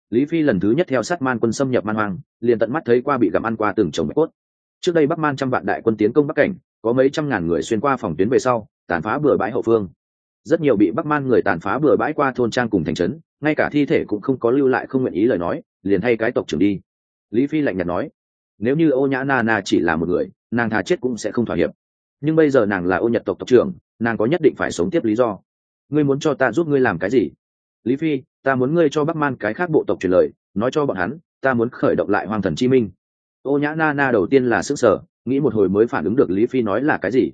Lý phi lần thứ nhất theo sát man quân xâm nhập man hoang, liền tận mắt thấy qua bị gặm ăn qua từng chồng cốt. Trước đây bắc man trăm vạn đại quân tiến công bắc cảnh, có mấy trăm ngàn người xuyên qua phòng tuyến về sau, tàn phá bừa bãi hậu phương. Rất nhiều bị bắc man người tàn phá bừa bãi qua thôn trang cùng thành trấn, ngay cả thi thể cũng không có lưu lại không nguyện ý lời nói, liền thay cái tộc trưởng đi. Lý phi lạnh nhạt nói, nếu như ô nhã na na chỉ là một người, nàng thà chết cũng sẽ không thỏa hiệp. Nhưng bây giờ nàng là ô nhật tộc tộc trưởng, nàng có nhất định phải sống tiếp lý do ngươi muốn cho ta giúp ngươi làm cái gì? Lý phi, ta muốn ngươi cho bắc man cái khác bộ tộc truyền lời, nói cho bọn hắn, ta muốn khởi động lại hoàng thần chi minh. Ô nhã na na đầu tiên là sức sở, nghĩ một hồi mới phản ứng được lý phi nói là cái gì.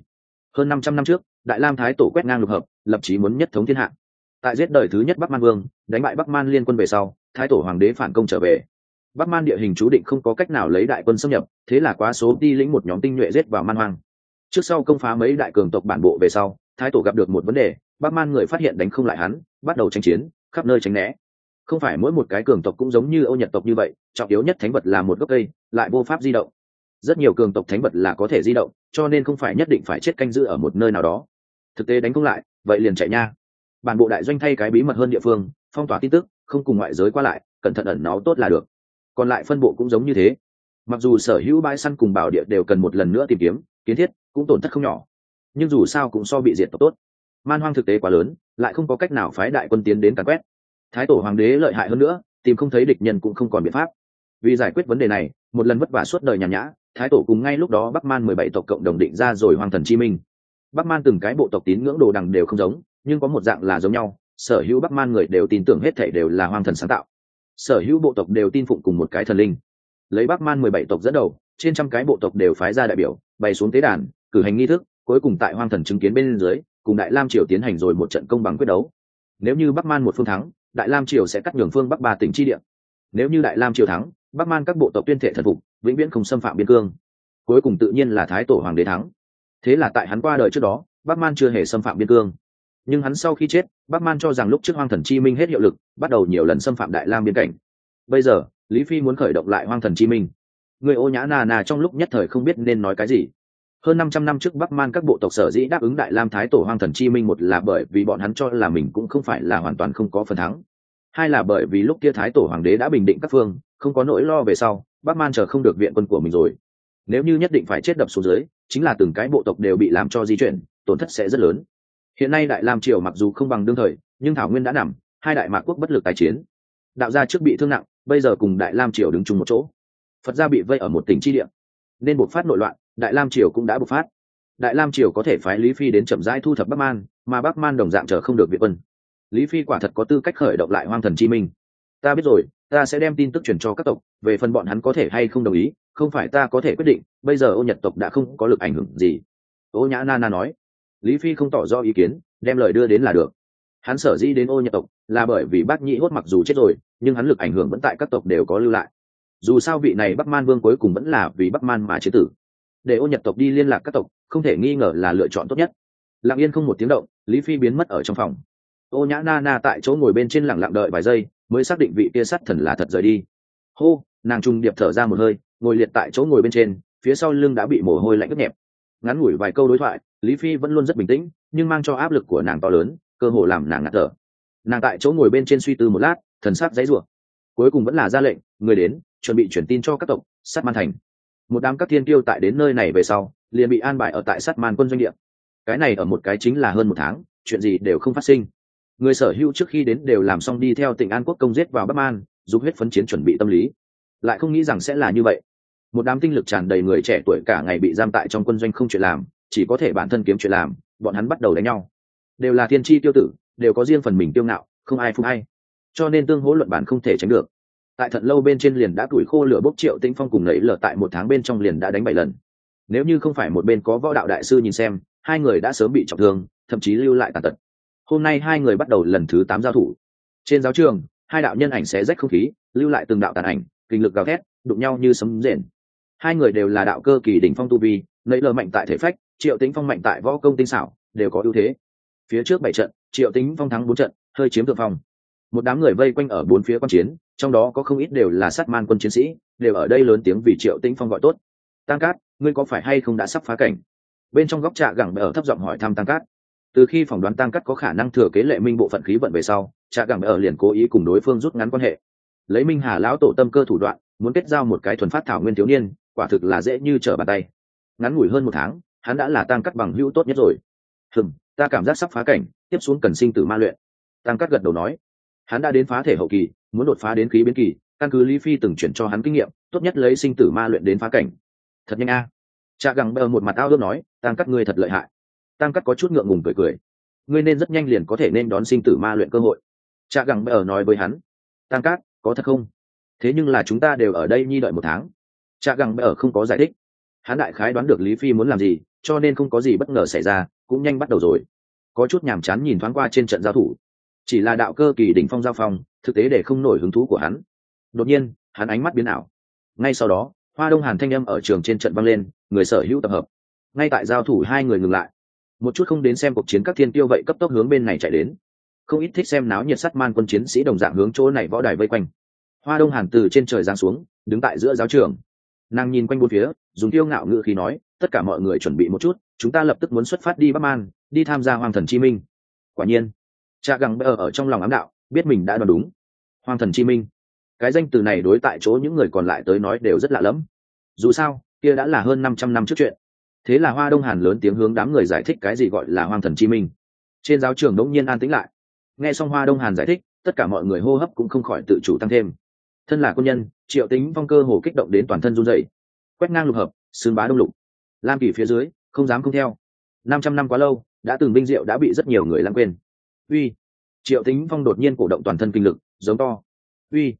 Hơn năm trăm năm trước, đại lam thái tổ quét ngang lục hợp, lập chí muốn nhất thống thiên hạ. Tại giết đời thứ nhất bắc man vương, đánh bại bắc man liên quân về sau, thái tổ hoàng đế phản công trở về. Bắc man địa hình chú định không có cách nào lấy đại quân xâm nhập, thế là quá số đi lĩnh một nhóm tinh nhuệ giết vào man hoang. Trước sau công phá mấy đại cường tộc bản bộ về sau thái tổ gặp được một vấn đề bắc man người phát hiện đánh không lại hắn, bắt đầu tranh chiến, khắp nơi tránh né. Không phải mỗi một cái cường tộc cũng giống như âu nhật tộc như vậy, trọng yếu nhất thánh vật là một gốc cây, lại vô pháp di động. Rất nhiều cường tộc thánh vật là có thể di động, cho nên không phải nhất định phải chết canh giữ ở một nơi nào đó. Thực tế đánh không lại, vậy liền chạy nha. Bản bộ đại doanh thay cái bí mật hơn địa phương, phong tỏa tin tức, không cùng ngoại giới qua lại, cẩn thận ẩn nó tốt là được. Còn lại phân bộ cũng giống như thế. Mặc dù sở hữu bãi săn cùng bảo địa đều cần một lần nữa tìm kiếm, kiến thiết cũng tổn thất không nhỏ nhưng dù sao cũng so bị diệt tộc tốt. Man hoang thực tế quá lớn, lại không có cách nào phái đại quân tiến đến càn quét. Thái tổ hoàng đế lợi hại hơn nữa, tìm không thấy địch nhân cũng không còn biện pháp. Vì giải quyết vấn đề này, một lần vất vả suốt đời nhàn nhã, thái tổ cùng ngay lúc đó bắc man mười bảy tộc cộng đồng định ra rồi hoàng thần chi minh. Bắc man từng cái bộ tộc tín ngưỡng đồ đằng đều không giống, nhưng có một dạng là giống nhau, sở hữu bắc man người đều tin tưởng hết thể đều là hoàng thần sáng tạo. Sở hữu bộ tộc đều tin phụng cùng một cái thần linh. Lấy bắc man mười bảy tộc dẫn đầu, trên trăm cái bộ tộc đều phái ra đại biểu, bày xuống tế đàn, cử hành nghi thức cuối cùng tại hoang thần chứng kiến bên dưới, cùng đại lam triều tiến hành rồi một trận công bằng quyết đấu. Nếu như bắc man một phương thắng, đại lam triều sẽ cắt nhường phương bắc ba tỉnh chi địa. Nếu như đại lam triều thắng, bắc man các bộ tộc tuyên thể thần phục, vĩnh viễn không xâm phạm biên cương. Cuối cùng tự nhiên là thái tổ hoàng đế thắng. Thế là tại hắn qua đời trước đó, bắc man chưa hề xâm phạm biên cương. Nhưng hắn sau khi chết, bắc man cho rằng lúc trước hoang thần chi minh hết hiệu lực, bắt đầu nhiều lần xâm phạm đại lam biên cảnh. Bây giờ, lý phi muốn khởi động lại hoang thần chi minh. Người ô nhã nà nà trong lúc nhất thời không biết nên nói cái gì hơn năm trăm năm trước bắc man các bộ tộc sở dĩ đáp ứng đại lam thái tổ hoang thần chi minh, một là bởi vì bọn hắn cho là mình cũng không phải là hoàn toàn không có phần thắng, hai là bởi vì lúc kia thái tổ hoàng đế đã bình định các phương, không có nỗi lo về sau, bắc man chờ không được viện quân của mình rồi. Nếu như nhất định phải chết đập xuống dưới, chính là từng cái bộ tộc đều bị làm cho di chuyển, tổn thất sẽ rất lớn. Hiện nay đại lam triều mặc dù không bằng đương thời, nhưng thảo nguyên đã nằm, hai đại mạc quốc bất lực tái chiến. Đạo gia trước bị thương nặng, bây giờ cùng đại lam triều đứng chung một chỗ. Phật gia bị vây ở một tỉnh chi địa, nên bộc phát nội loạn đại lam triều cũng đã bộc phát. Đại lam triều có thể phái lý phi đến chậm rãi thu thập bắc man, mà bắc man đồng dạng chờ không được viện quân. Lý phi quả thật có tư cách khởi động lại hoang thần chi minh. Ta biết rồi, ta sẽ đem tin tức truyền cho các tộc, về phần bọn hắn có thể hay không đồng ý, không phải ta có thể quyết định, bây giờ ô nhật tộc đã không có lực ảnh hưởng gì. Ô nhã na na nói. Lý phi không tỏ rõ ý kiến, đem lời đưa đến là được. Hắn sở dĩ đến ô nhật tộc là bởi vì bác nhĩ hốt mặc dù chết rồi, nhưng hắn lực ảnh hưởng vẫn tại các tộc đều có lưu lại. Dù sao vị này bắc man vương cuối cùng vẫn là vì bắc man mà chế tử để ô nhật tộc đi liên lạc các tộc, không thể nghi ngờ là lựa chọn tốt nhất. Lặng yên không một tiếng động, lý phi biến mất ở trong phòng. Ô nhã na na tại chỗ ngồi bên trên lẳng lặng đợi vài giây, mới xác định vị kia sắt thần là thật rời đi. Hô, nàng trung điệp thở ra một hơi, ngồi liệt tại chỗ ngồi bên trên, phía sau lưng đã bị mồ hôi lạnh ướt nhẹp. Ngắn ngủi vài câu đối thoại, lý phi vẫn luôn rất bình tĩnh, nhưng mang cho áp lực của nàng to lớn, cơ hồ làm nàng ngạt thở. Nàng tại chỗ ngồi bên trên suy tư một lát, thần sắc dãy rủa. Cuối cùng vẫn là ra lệnh, người đến, chuẩn bị chuyển tin cho các tộc, sát man thành một đám các thiên tiêu tại đến nơi này về sau, liền bị an bài ở tại sát man quân doanh địa. Cái này ở một cái chính là hơn một tháng, chuyện gì đều không phát sinh. Người sở hữu trước khi đến đều làm xong đi theo tỉnh an quốc công giết vào bắc man, giúp huyết phấn chiến chuẩn bị tâm lý. Lại không nghĩ rằng sẽ là như vậy. Một đám tinh lực tràn đầy người trẻ tuổi cả ngày bị giam tại trong quân doanh không chuyện làm, chỉ có thể bản thân kiếm chuyện làm, bọn hắn bắt đầu đánh nhau. Đều là thiên tri tiêu tử, đều có riêng phần mình tiêu ngạo, không ai phục ai. Cho nên tương hỗ luận bản không thể tránh được tại thận lâu bên trên liền đã tuổi khô lửa bốc triệu tinh phong cùng nấy lở tại một tháng bên trong liền đã đánh bảy lần. Nếu như không phải một bên có võ đạo đại sư nhìn xem, hai người đã sớm bị trọng thương, thậm chí lưu lại tàn tật. Hôm nay hai người bắt đầu lần thứ tám giao thủ. Trên giáo trường, hai đạo nhân ảnh xé rách không khí, lưu lại từng đạo tàn ảnh, kinh lực gào thét, đụng nhau như sấm rền. Hai người đều là đạo cơ kỳ đỉnh phong tu vi nấy lờ mạnh tại thể phách, triệu tính phong mạnh tại võ công tinh xảo, đều có ưu thế. Phía trước bảy trận, triệu tính phong thắng bốn trận, hơi chiếm thượng phong. Một đám người vây quanh ở bốn phía quan chiến trong đó có không ít đều là sát man quân chiến sĩ, đều ở đây lớn tiếng vì triệu tĩnh phong gọi tốt. Tăng cát, ngươi có phải hay không đã sắp phá cảnh? Bên trong góc trạ gẳng ở thấp giọng hỏi thăm tăng cát. Từ khi phỏng đoán tăng cát có khả năng thừa kế lệ minh bộ phận khí vận về sau, trạ gẳng ở liền cố ý cùng đối phương rút ngắn quan hệ. Lấy minh hà lão tổ tâm cơ thủ đoạn, muốn kết giao một cái thuần phát thảo nguyên thiếu niên, quả thực là dễ như trở bàn tay. Ngắn ngủi hơn một tháng, hắn đã là tăng cát bằng hữu tốt nhất rồi. Hừm, ta cảm giác sắp phá cảnh, tiếp xuống cần sinh tử ma luyện. Tăng cát gật đầu nói. Hắn đã đến phá thể hậu kỳ muốn đột phá đến khí biến kỳ, căn cứ lý phi từng chuyển cho hắn kinh nghiệm, tốt nhất lấy sinh tử ma luyện đến phá cảnh. Thật nhanh a. À. cha gẳng bờ một mặt ao ước nói tăng cắt ngươi thật lợi hại. Tăng cắt có chút ngượng ngùng cười cười. Ngươi nên rất nhanh liền có thể nên đón sinh tử ma luyện cơ hội. Cha gẳng bờ nói với hắn. Tăng cát có thật không? Thế nhưng là chúng ta đều ở đây nhi đợi một tháng. Cha gẳng bờ không có giải thích. Hắn đại khái đoán được lý phi muốn làm gì, cho nên không có gì bất ngờ xảy ra, cũng nhanh bắt đầu rồi. Có chút nhàm chán nhìn thoáng qua trên trận giao thủ. Chỉ là đạo cơ kỳ đỉnh phong giao phong thực tế để không nổi hứng thú của hắn. Đột nhiên, hắn ánh mắt biến ảo. Ngay sau đó, hoa đông hàn thanh â m ở trường trên trận vang lên, người sở hữu tập hợp. Ngay tại giao thủ hai người ngừng lại. Một chút không đến xem cuộc chiến các thiên tiêu vậy cấp tốc hướng bên này chạy đến. Không ít thích xem náo nhiệt sắt man quân chiến sĩ đồng dạng hướng chỗ này võ đài vây quanh. Hoa đông hàn từ trên trời giáng xuống, đứng tại giữa giáo trường. Nàng nhìn quanh bốn phía, dùng tiêu ngạo ngự khí nói, tất cả mọi người chuẩn bị một chút, chúng ta lập tức muốn xuất phát đi bắc man, đi tham gia hoàng thần chi minh. Quả nhiên cha găng bơ ở trong lòng ám đạo biết mình đã đoán đúng. Hoàng thần chi minh. Cái danh từ này đối tại chỗ những người còn lại tới nói đều rất lạ lẫm. Dù sao, kia đã là hơn năm trăm năm trước chuyện. Thế là hoa đông hàn lớn tiếng hướng đám người giải thích cái gì gọi là hoàng thần chi minh. Trên giáo trường đống nhiên an tĩnh lại. Nghe xong hoa đông hàn giải thích, tất cả mọi người hô hấp cũng không khỏi tự chủ tăng thêm. Thân là quân nhân, triệu tính phong cơ hồ kích động đến toàn thân run dậy quét ngang lục hợp xương bá đông lục. Lam kỳ phía dưới, không dám không theo. Năm trăm năm quá lâu, đã từng binh diệu đã bị rất nhiều người lãng quên. Uy triệu tính phong đột nhiên cổ động toàn thân kinh lực, giống to. Uy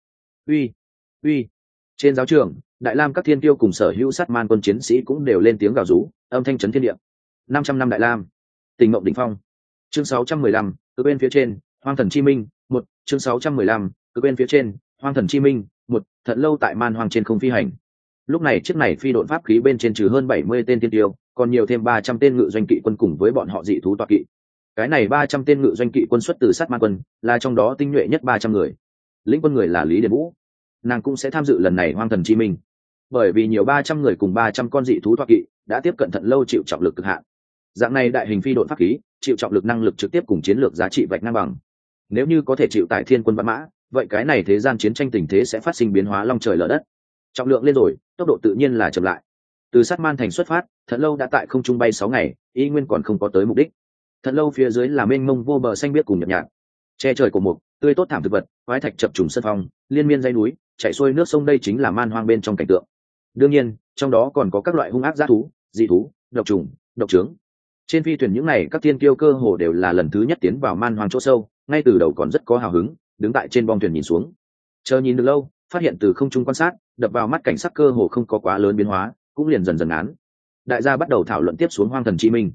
uy uy. Trên giáo trường, đại lam các thiên tiêu cùng sở hữu sát man quân chiến sĩ cũng đều lên tiếng gào rú, âm thanh trấn thiên địa. năm trăm năm đại lam. Tình mộng đỉnh phong. Chương sáu trăm mười lăm cứ bên phía trên, hoang thần chi minh, một. Chương sáu trăm mười lăm cứ bên phía trên, hoang thần chi minh, một. Thận lâu tại man hoang trên không phi hành. Lúc này chiếc này phi đội pháp khí bên trên trừ hơn bảy mươi tên thiên tiêu còn nhiều thêm ba trăm tên ngự doanh kỵ quân cùng với bọn họ dị thú toa kỵ cái này ba trăm tên ngự doanh kỵ quân xuất từ sát man quân, là trong đó tinh nhuệ nhất ba trăm người. Lĩnh quân người là lý điền vũ. Nàng cũng sẽ tham dự lần này hoang thần chi minh. Bởi vì nhiều ba trăm người cùng ba trăm con dị thú thoát kỵ đã tiếp cận thận lâu chịu trọng lực cực hạn. Dạng này đại hình phi đội pháp khí, chịu trọng lực năng lực trực tiếp cùng chiến lược giá trị vạch ngang bằng. Nếu như có thể chịu tại thiên quân văn mã, vậy cái này thế gian chiến tranh tình thế sẽ phát sinh biến hóa long trời lở đất. Trọng lượng lên rồi, tốc độ tự nhiên là chậm lại. Từ sát man thành xuất phát thận lâu đã tại không trung bay sáu ngày, y nguyên còn không có tới mục đích thật lâu phía dưới là mênh mông vô bờ xanh biếc cùng nhập nhạt. Che trời của mục, tươi tốt thảm thực vật khoái thạch chập trùng sân phong, liên miên dây núi chạy xuôi nước sông đây chính là man hoang bên trong cảnh tượng. Đương nhiên, trong đó còn có các loại hung ác g thú, dị thú, độc trùng, độc trướng. Trên phi thuyền những n à y các tiên kiêu cơ hồ đều là lần thứ nhất tiến vào man hoang chỗ sâu, ngay từ đầu còn rất có hào hứng, đứng tại trên bong thuyền nhìn xuống. Chờ nhìn được lâu, phát hiện từ không trung quan sát, đập vào mắt cảnh sắc cơ hồ không có quá lớn biến hóa, cũng liền dần dần án đại gia bắt đầu thảo luận tiếp xuống hoang thần chi minh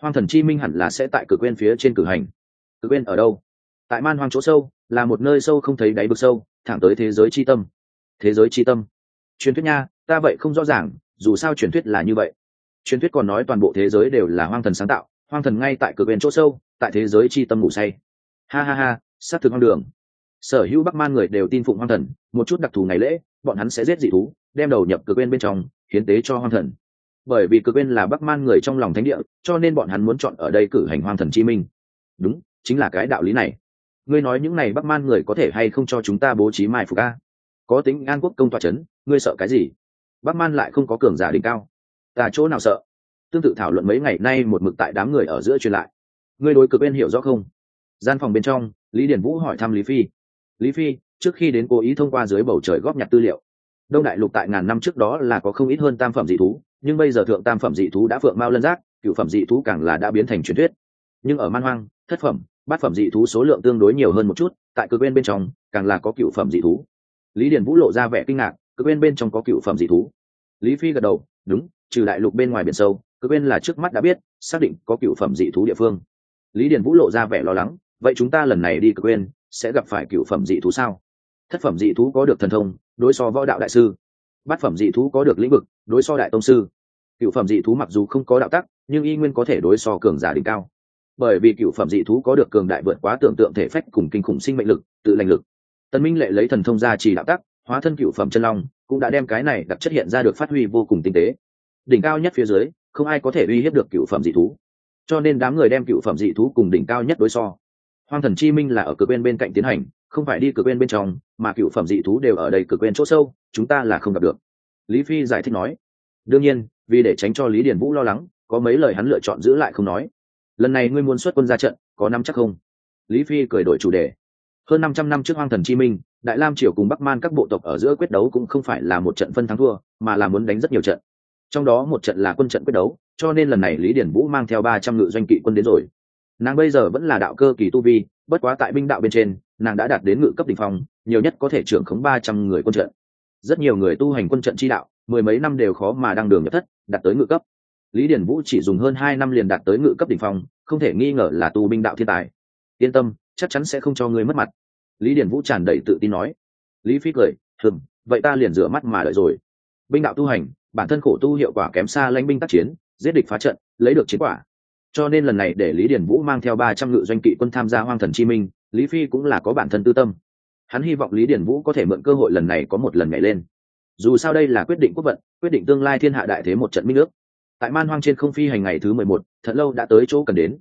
hoang thần chi minh hẳn là sẽ tại cực quên phía trên cử hành. Cực quên ở đâu? Tại man hoang chỗ sâu, là một nơi sâu không thấy đáy vực sâu, thẳng tới thế giới c h i tâm. Thế giới c h i tâm. Truyền thuyết nha, ta vậy không rõ ràng, dù sao truyền thuyết là như vậy. Truyền thuyết còn nói toàn bộ thế giới đều là hoang thần sáng tạo, hoang thần ngay tại cực bên chỗ sâu, tại thế giới c h i tâm ngủ say. Ha ha ha s á t thực hoang đường. Sở hữu bắc man người đều tin phụng hoang thần, một chút đặc thù ngày lễ, bọn hắn sẽ giết dị thú, đem đầu nhập cực bên bên trong, hiến tế cho hoang thần bởi vì cực bên là bắc man người trong lòng thánh địa, cho nên bọn hắn muốn chọn ở đây cử hành hoang thần chi minh. Đúng, chính là cái đạo lý này. Ngươi nói những này bắc man người có thể hay không cho chúng ta bố trí mai phục a? Có tính an quốc công toa c h ấ n ngươi sợ cái gì? Bắc man lại không có cường giả đỉnh cao. Ta chỗ nào sợ? Tương tự thảo luận mấy ngày nay một mực tại đám người ở giữa truyền lại. Ngươi đối cực bên hiểu rõ không? Gian phòng bên trong, lý điển vũ hỏi thăm lý phi. Lý phi, trước khi đến cố ý thông qua dưới bầu trời góp nhặt tư liệu. Đông đại lục tại ngàn năm trước đó là có không ít hơn tam phẩm dị thú nhưng bây giờ thượng tam phẩm dị thú đã phượng mao lân giác cựu phẩm dị thú càng là đã biến thành truyền thuyết. Nhưng ở man hoang, thất phẩm, bát phẩm dị thú số lượng tương đối nhiều hơn một chút, tại cực bên bên trong, càng là có cựu phẩm dị thú. Lý điển vũ lộ ra vẻ kinh ngạc, cực bên bên trong có cựu phẩm dị thú. Lý phi gật đầu, đúng, trừ đại lục bên ngoài biển sâu, cực bên là trước mắt đã biết, xác định có cựu phẩm dị thú địa phương. Lý điển vũ lộ ra vẻ lo lắng, vậy chúng ta lần này đi cực bên, sẽ gặp phải cựu phẩm dị thú sao? Thất phẩm dị thú có được thần thông, đối so võ đạo đại sư. Bát phẩm dị thú có được lĩnh vực đối so đại tông sư. Cựu phẩm dị thú mặc dù không có đạo tắc, nhưng y nguyên có thể đối so cường giả đỉnh cao. Bởi vì cựu phẩm dị thú có được cường đại vượt quá tưởng tượng thể phách cùng kinh khủng sinh mệnh lực, tự lành lực. Tần minh lệ lấy thần thông ra chỉ đạo tắc, hóa thân cựu phẩm chân long, cũng đã đem cái này đặc chất hiện ra được phát huy vô cùng tinh tế. Đỉnh cao nhất phía dưới, không ai có thể uy hiếp được cựu phẩm dị thú. Cho nên đám người đem cựu phẩm dị thú cùng đỉnh cao nhất đối so. Hoang thần chi minh là ở cực bên bên cạnh tiến hành, không phải đi cực bên bên trong, mà cựu phẩm dị thú đều ở đây cực bên chỗ sâu, chúng ta là không gặp được lý phi giải thích nói, đương nhiên, vì để tránh cho lý điền vũ lo lắng, có mấy lời hắn lựa chọn giữ lại không nói. Lần này ngươi muốn xuất quân ra trận, có năm chắc không? Lý phi cười đổi chủ đề, hơn năm trăm năm trước hoang thần chi minh, đại lam triều cùng bắc man các bộ tộc ở giữa quyết đấu cũng không phải là một trận phân thắng thua, mà là muốn đánh rất nhiều trận. Trong đó một trận là quân trận quyết đấu, cho nên lần này lý điển vũ mang theo ba trăm ngự doanh kỵ quân đến rồi. Nàng bây giờ vẫn là đạo cơ kỳ tu vi, bất quá tại binh đạo bên trên, nàng đã đạt đến ngự cấp đ ỉ n h phong, nhiều nhất có thể trưởng khống ba trăm người quân trận rất nhiều người tu hành quân trận chi đạo, mười mấy năm đều khó mà đăng đường nhập thất, đạt tới ngự cấp. Lý điển vũ chỉ dùng hơn hai năm liền đạt tới ngự cấp đ ỉ n h phong, không thể nghi ngờ là tu binh đạo thiên tài. Yên tâm, chắc chắn sẽ không cho ngươi mất mặt. Lý điển vũ tràn đầy tự tin nói. Lý phi cười hừng vậy ta liền rửa mắt mà đợi rồi. Binh đạo tu hành, bản thân khổ tu hiệu quả kém xa lãnh binh tác chiến, giết địch phá trận, lấy được chiến quả. Cho nên lần này để lý điển vũ mang theo ba trăm ngự doanh kỵ quân tham gia hoang thần chi minh, lý phi cũng là có bản thân tư tâm hắn hy vọng lý điển vũ có thể mượn cơ hội lần này có một lần nhảy lên. Dù sao đây là quyết định quốc vận, quyết định tương lai thiên hạ đại thế một trận minh ước. Tại man hoang trên không phi hành ngày thứ mười một, thật lâu đã tới chỗ cần đến.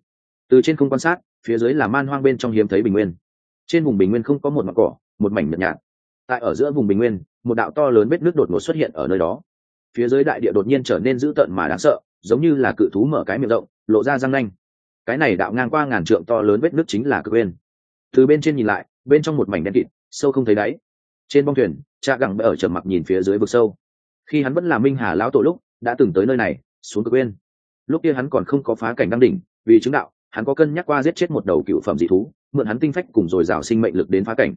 Từ trên không quan sát, phía dưới là man hoang bên trong hiếm thấy bình nguyên. Trên vùng bình nguyên không có một mặt cỏ, một mảnh nhật nhạt. Tại ở giữa vùng bình nguyên, một đạo to lớn vết nước đột ngột xuất hiện ở nơi đó. Phía dưới đại địa đột nhiên trở nên dữ tợn mà đáng sợ, giống như là cự thú mở cái miệng rộng, lộ ra răng nanh. Cái này đạo ngang qua ngàn trượng to lớn vết nước chính là cực bên từ bên trên nhìn lại, bên trong một mảnh đen kịt sâu không thấy đáy. Trên bong thuyền cha gẳng ở trầm mặc nhìn phía dưới vực sâu. Khi hắn vẫn là minh hà lão tổ lúc, đã từng tới nơi này, xuống cực quên. lúc kia hắn còn không có phá cảnh đăng đỉnh, vì chứng đạo, hắn có cân nhắc qua giết chết một đầu cựu phẩm dị thú, mượn hắn tinh phách cùng dồi dào sinh mệnh lực đến phá cảnh.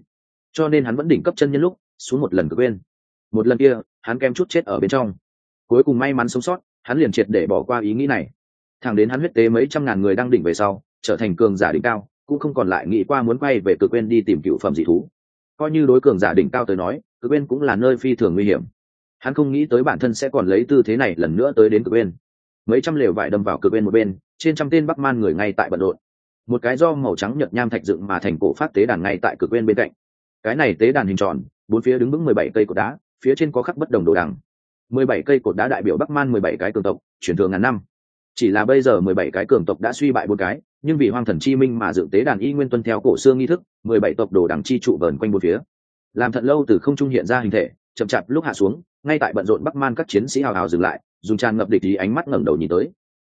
Cho nên hắn vẫn đỉnh cấp chân nhân lúc, xuống một lần cực quên. một lần kia, hắn kem chút chết ở bên trong. Cuối cùng may mắn sống sót, hắn liền triệt để bỏ qua ý nghĩ này. Thẳng đến hắn huyết tế mấy trăm ngàn người đang đỉnh về sau, trở thành cường giả đỉnh cao, cũng không còn lại nghĩ qua muốn quay về cực quên đi tìm cựu phẩm dị thú coi như đối cường giả đỉnh cao tới nói, cực bên cũng là nơi phi thường nguy hiểm. Hắn không nghĩ tới bản thân sẽ còn lấy tư thế này lần nữa tới đến cực bên mấy trăm lều vải đâm vào cực bên một bên, trên trăm tên bắc man người ngay tại bận rộn. Một cái do màu trắng nhợt nham thạch dựng mà thành cổ phát tế đàn ngay tại cực bên bên cạnh. Cái này tế đàn hình tròn, bốn phía đứng vững mười bảy cây cột đá, phía trên có khắc bất đồng đồ đằng. mười bảy cây cột đá đại biểu bắc man mười bảy cái cường tộc truyền thừa ngàn năm chỉ là bây giờ mười bảy cái cường tộc đã suy bại bốn cái nhưng vì hoang thần chi minh mà dựng tế đàn y nguyên tuân theo cổ xương nghi thức mười bảy tộc đồ đằng chi trụ vờn quanh bốn phía. Làm thận lâu từ không trung hiện ra hình thể chậm chạp lúc hạ xuống ngay tại bận rộn bắc man các chiến sĩ hào hào dừng lại dùng tràn ngập địch ý ánh mắt ngẩng đầu nhìn tới.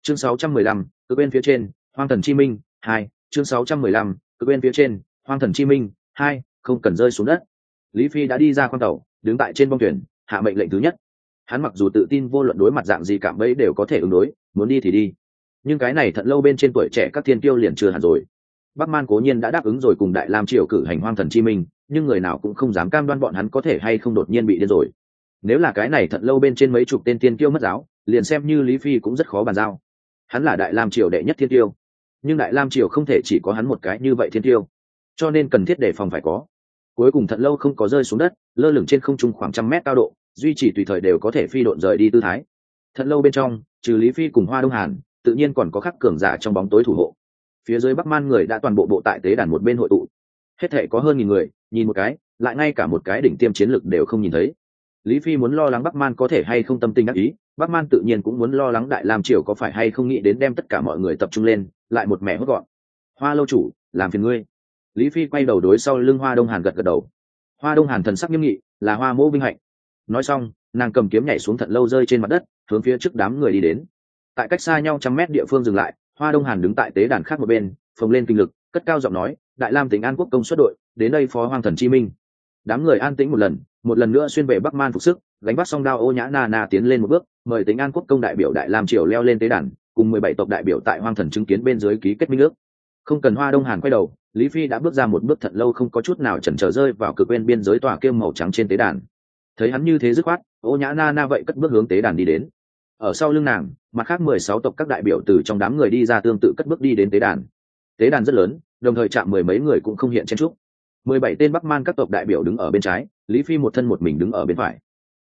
Chương 615, cứ bên phía trên hoang thần chi minh hai chương 615, cứ bên phía trên hoang thần chi minh hai không cần rơi xuống đất. Lý phi đã đi ra khoang tàu đứng tại trên bông thuyền hạ mệnh lệnh thứ nhất hắn mặc dù tự tin vô luận đối mặt dạng gì cảm ấy đều có thể ứng đối, muốn đi thì đi. Nhưng cái này thận lâu bên trên tuổi trẻ các thiên tiêu liền chưa hẳn rồi. Bắc man cố nhiên đã đáp ứng rồi cùng đại lam triều cử hành hoang thần chi minh, nhưng người nào cũng không dám cam đoan bọn hắn có thể hay không đột nhiên bị điên rồi. Nếu là cái này thận lâu bên trên mấy chục tên tiên tiêu mất giáo, liền xem như lý phi cũng rất khó bàn giao. Hắn là đại lam triều đệ nhất thiên tiêu nhưng đại lam triều không thể chỉ có hắn một cái như vậy thiên tiêu cho nên cần thiết đề phòng phải có. Cuối cùng thận lâu không có rơi xuống đất, lơ lửng trên không trung khoảng trăm mét cao độ duy trì tùy thời đều có thể phi độn rời đi tư thái. Thật lâu bên trong, trừ lý phi cùng hoa đông hàn, tự nhiên còn có khắc cường giả trong bóng tối thủ hộ. Phía dưới bắc man người đã toàn bộ bộ tại tế đàn một bên hội tụ. Hết thể có hơn nghìn người, nhìn một cái, lại ngay cả một cái đỉnh tiêm chiến lực đều không nhìn thấy. Lý phi muốn lo lắng bắc man có thể hay không tâm tình đắc ý, bắc man tự nhiên cũng muốn lo lắng đại lam triều có phải hay không nghĩ đến đem tất cả mọi người tập trung lên, lại một mẻ hốt gọn. Hoa lâu chủ, làm phiền ngươi. Lý phi quay đầu đối sau lưng hoa đông hàn gật gật đầu. Hoa đông hàn thần sắc nghiêm nghị, là hoa mỗ vinh hạnh nói xong, nàng cầm kiếm nhảy xuống thận lâu rơi trên mặt đất, hướng phía trước đám người đi đến. Tại cách xa nhau trăm mét địa phương dừng lại, hoa đông hàn đứng tại tế đàn khác một bên, phồng lên kinh lực, cất cao giọng nói, đại lam tỉnh an quốc công xuất đội, đến đây phó hoàng thần chi minh. Đám người an tĩnh một lần một lần nữa xuyên về bắc man phục sức, gánh bắt song đao ô nhã na na tiến lên một bước, mời tính an quốc công đại biểu đại lam triều leo lên tế đàn, cùng mười bảy tộc đại biểu tại hoàng thần chứng kiến bên dưới ký kết minh ước. Không cần hoa đông hàn quay đầu, lý phi đã bước ra một bước thật lâu không có chút nào chần chờ rơi vào cực bên biên giới tòa kiêm màu trắng trên tế đàn thấy hắn như thế dứt khoát, ô nhã na na vậy cất bước hướng tế đàn đi đến. Ở sau lưng nàng, mặt khác mười sáu tộc các đại biểu từ trong đám người đi ra tương tự cất bước đi đến tế đàn. Tế đàn rất lớn, đồng thời chạm mười mấy người cũng không hiện chen trúc mười bảy tên bắc man các tộc đại biểu đứng ở bên trái, lý phi một thân một mình đứng ở bên phải.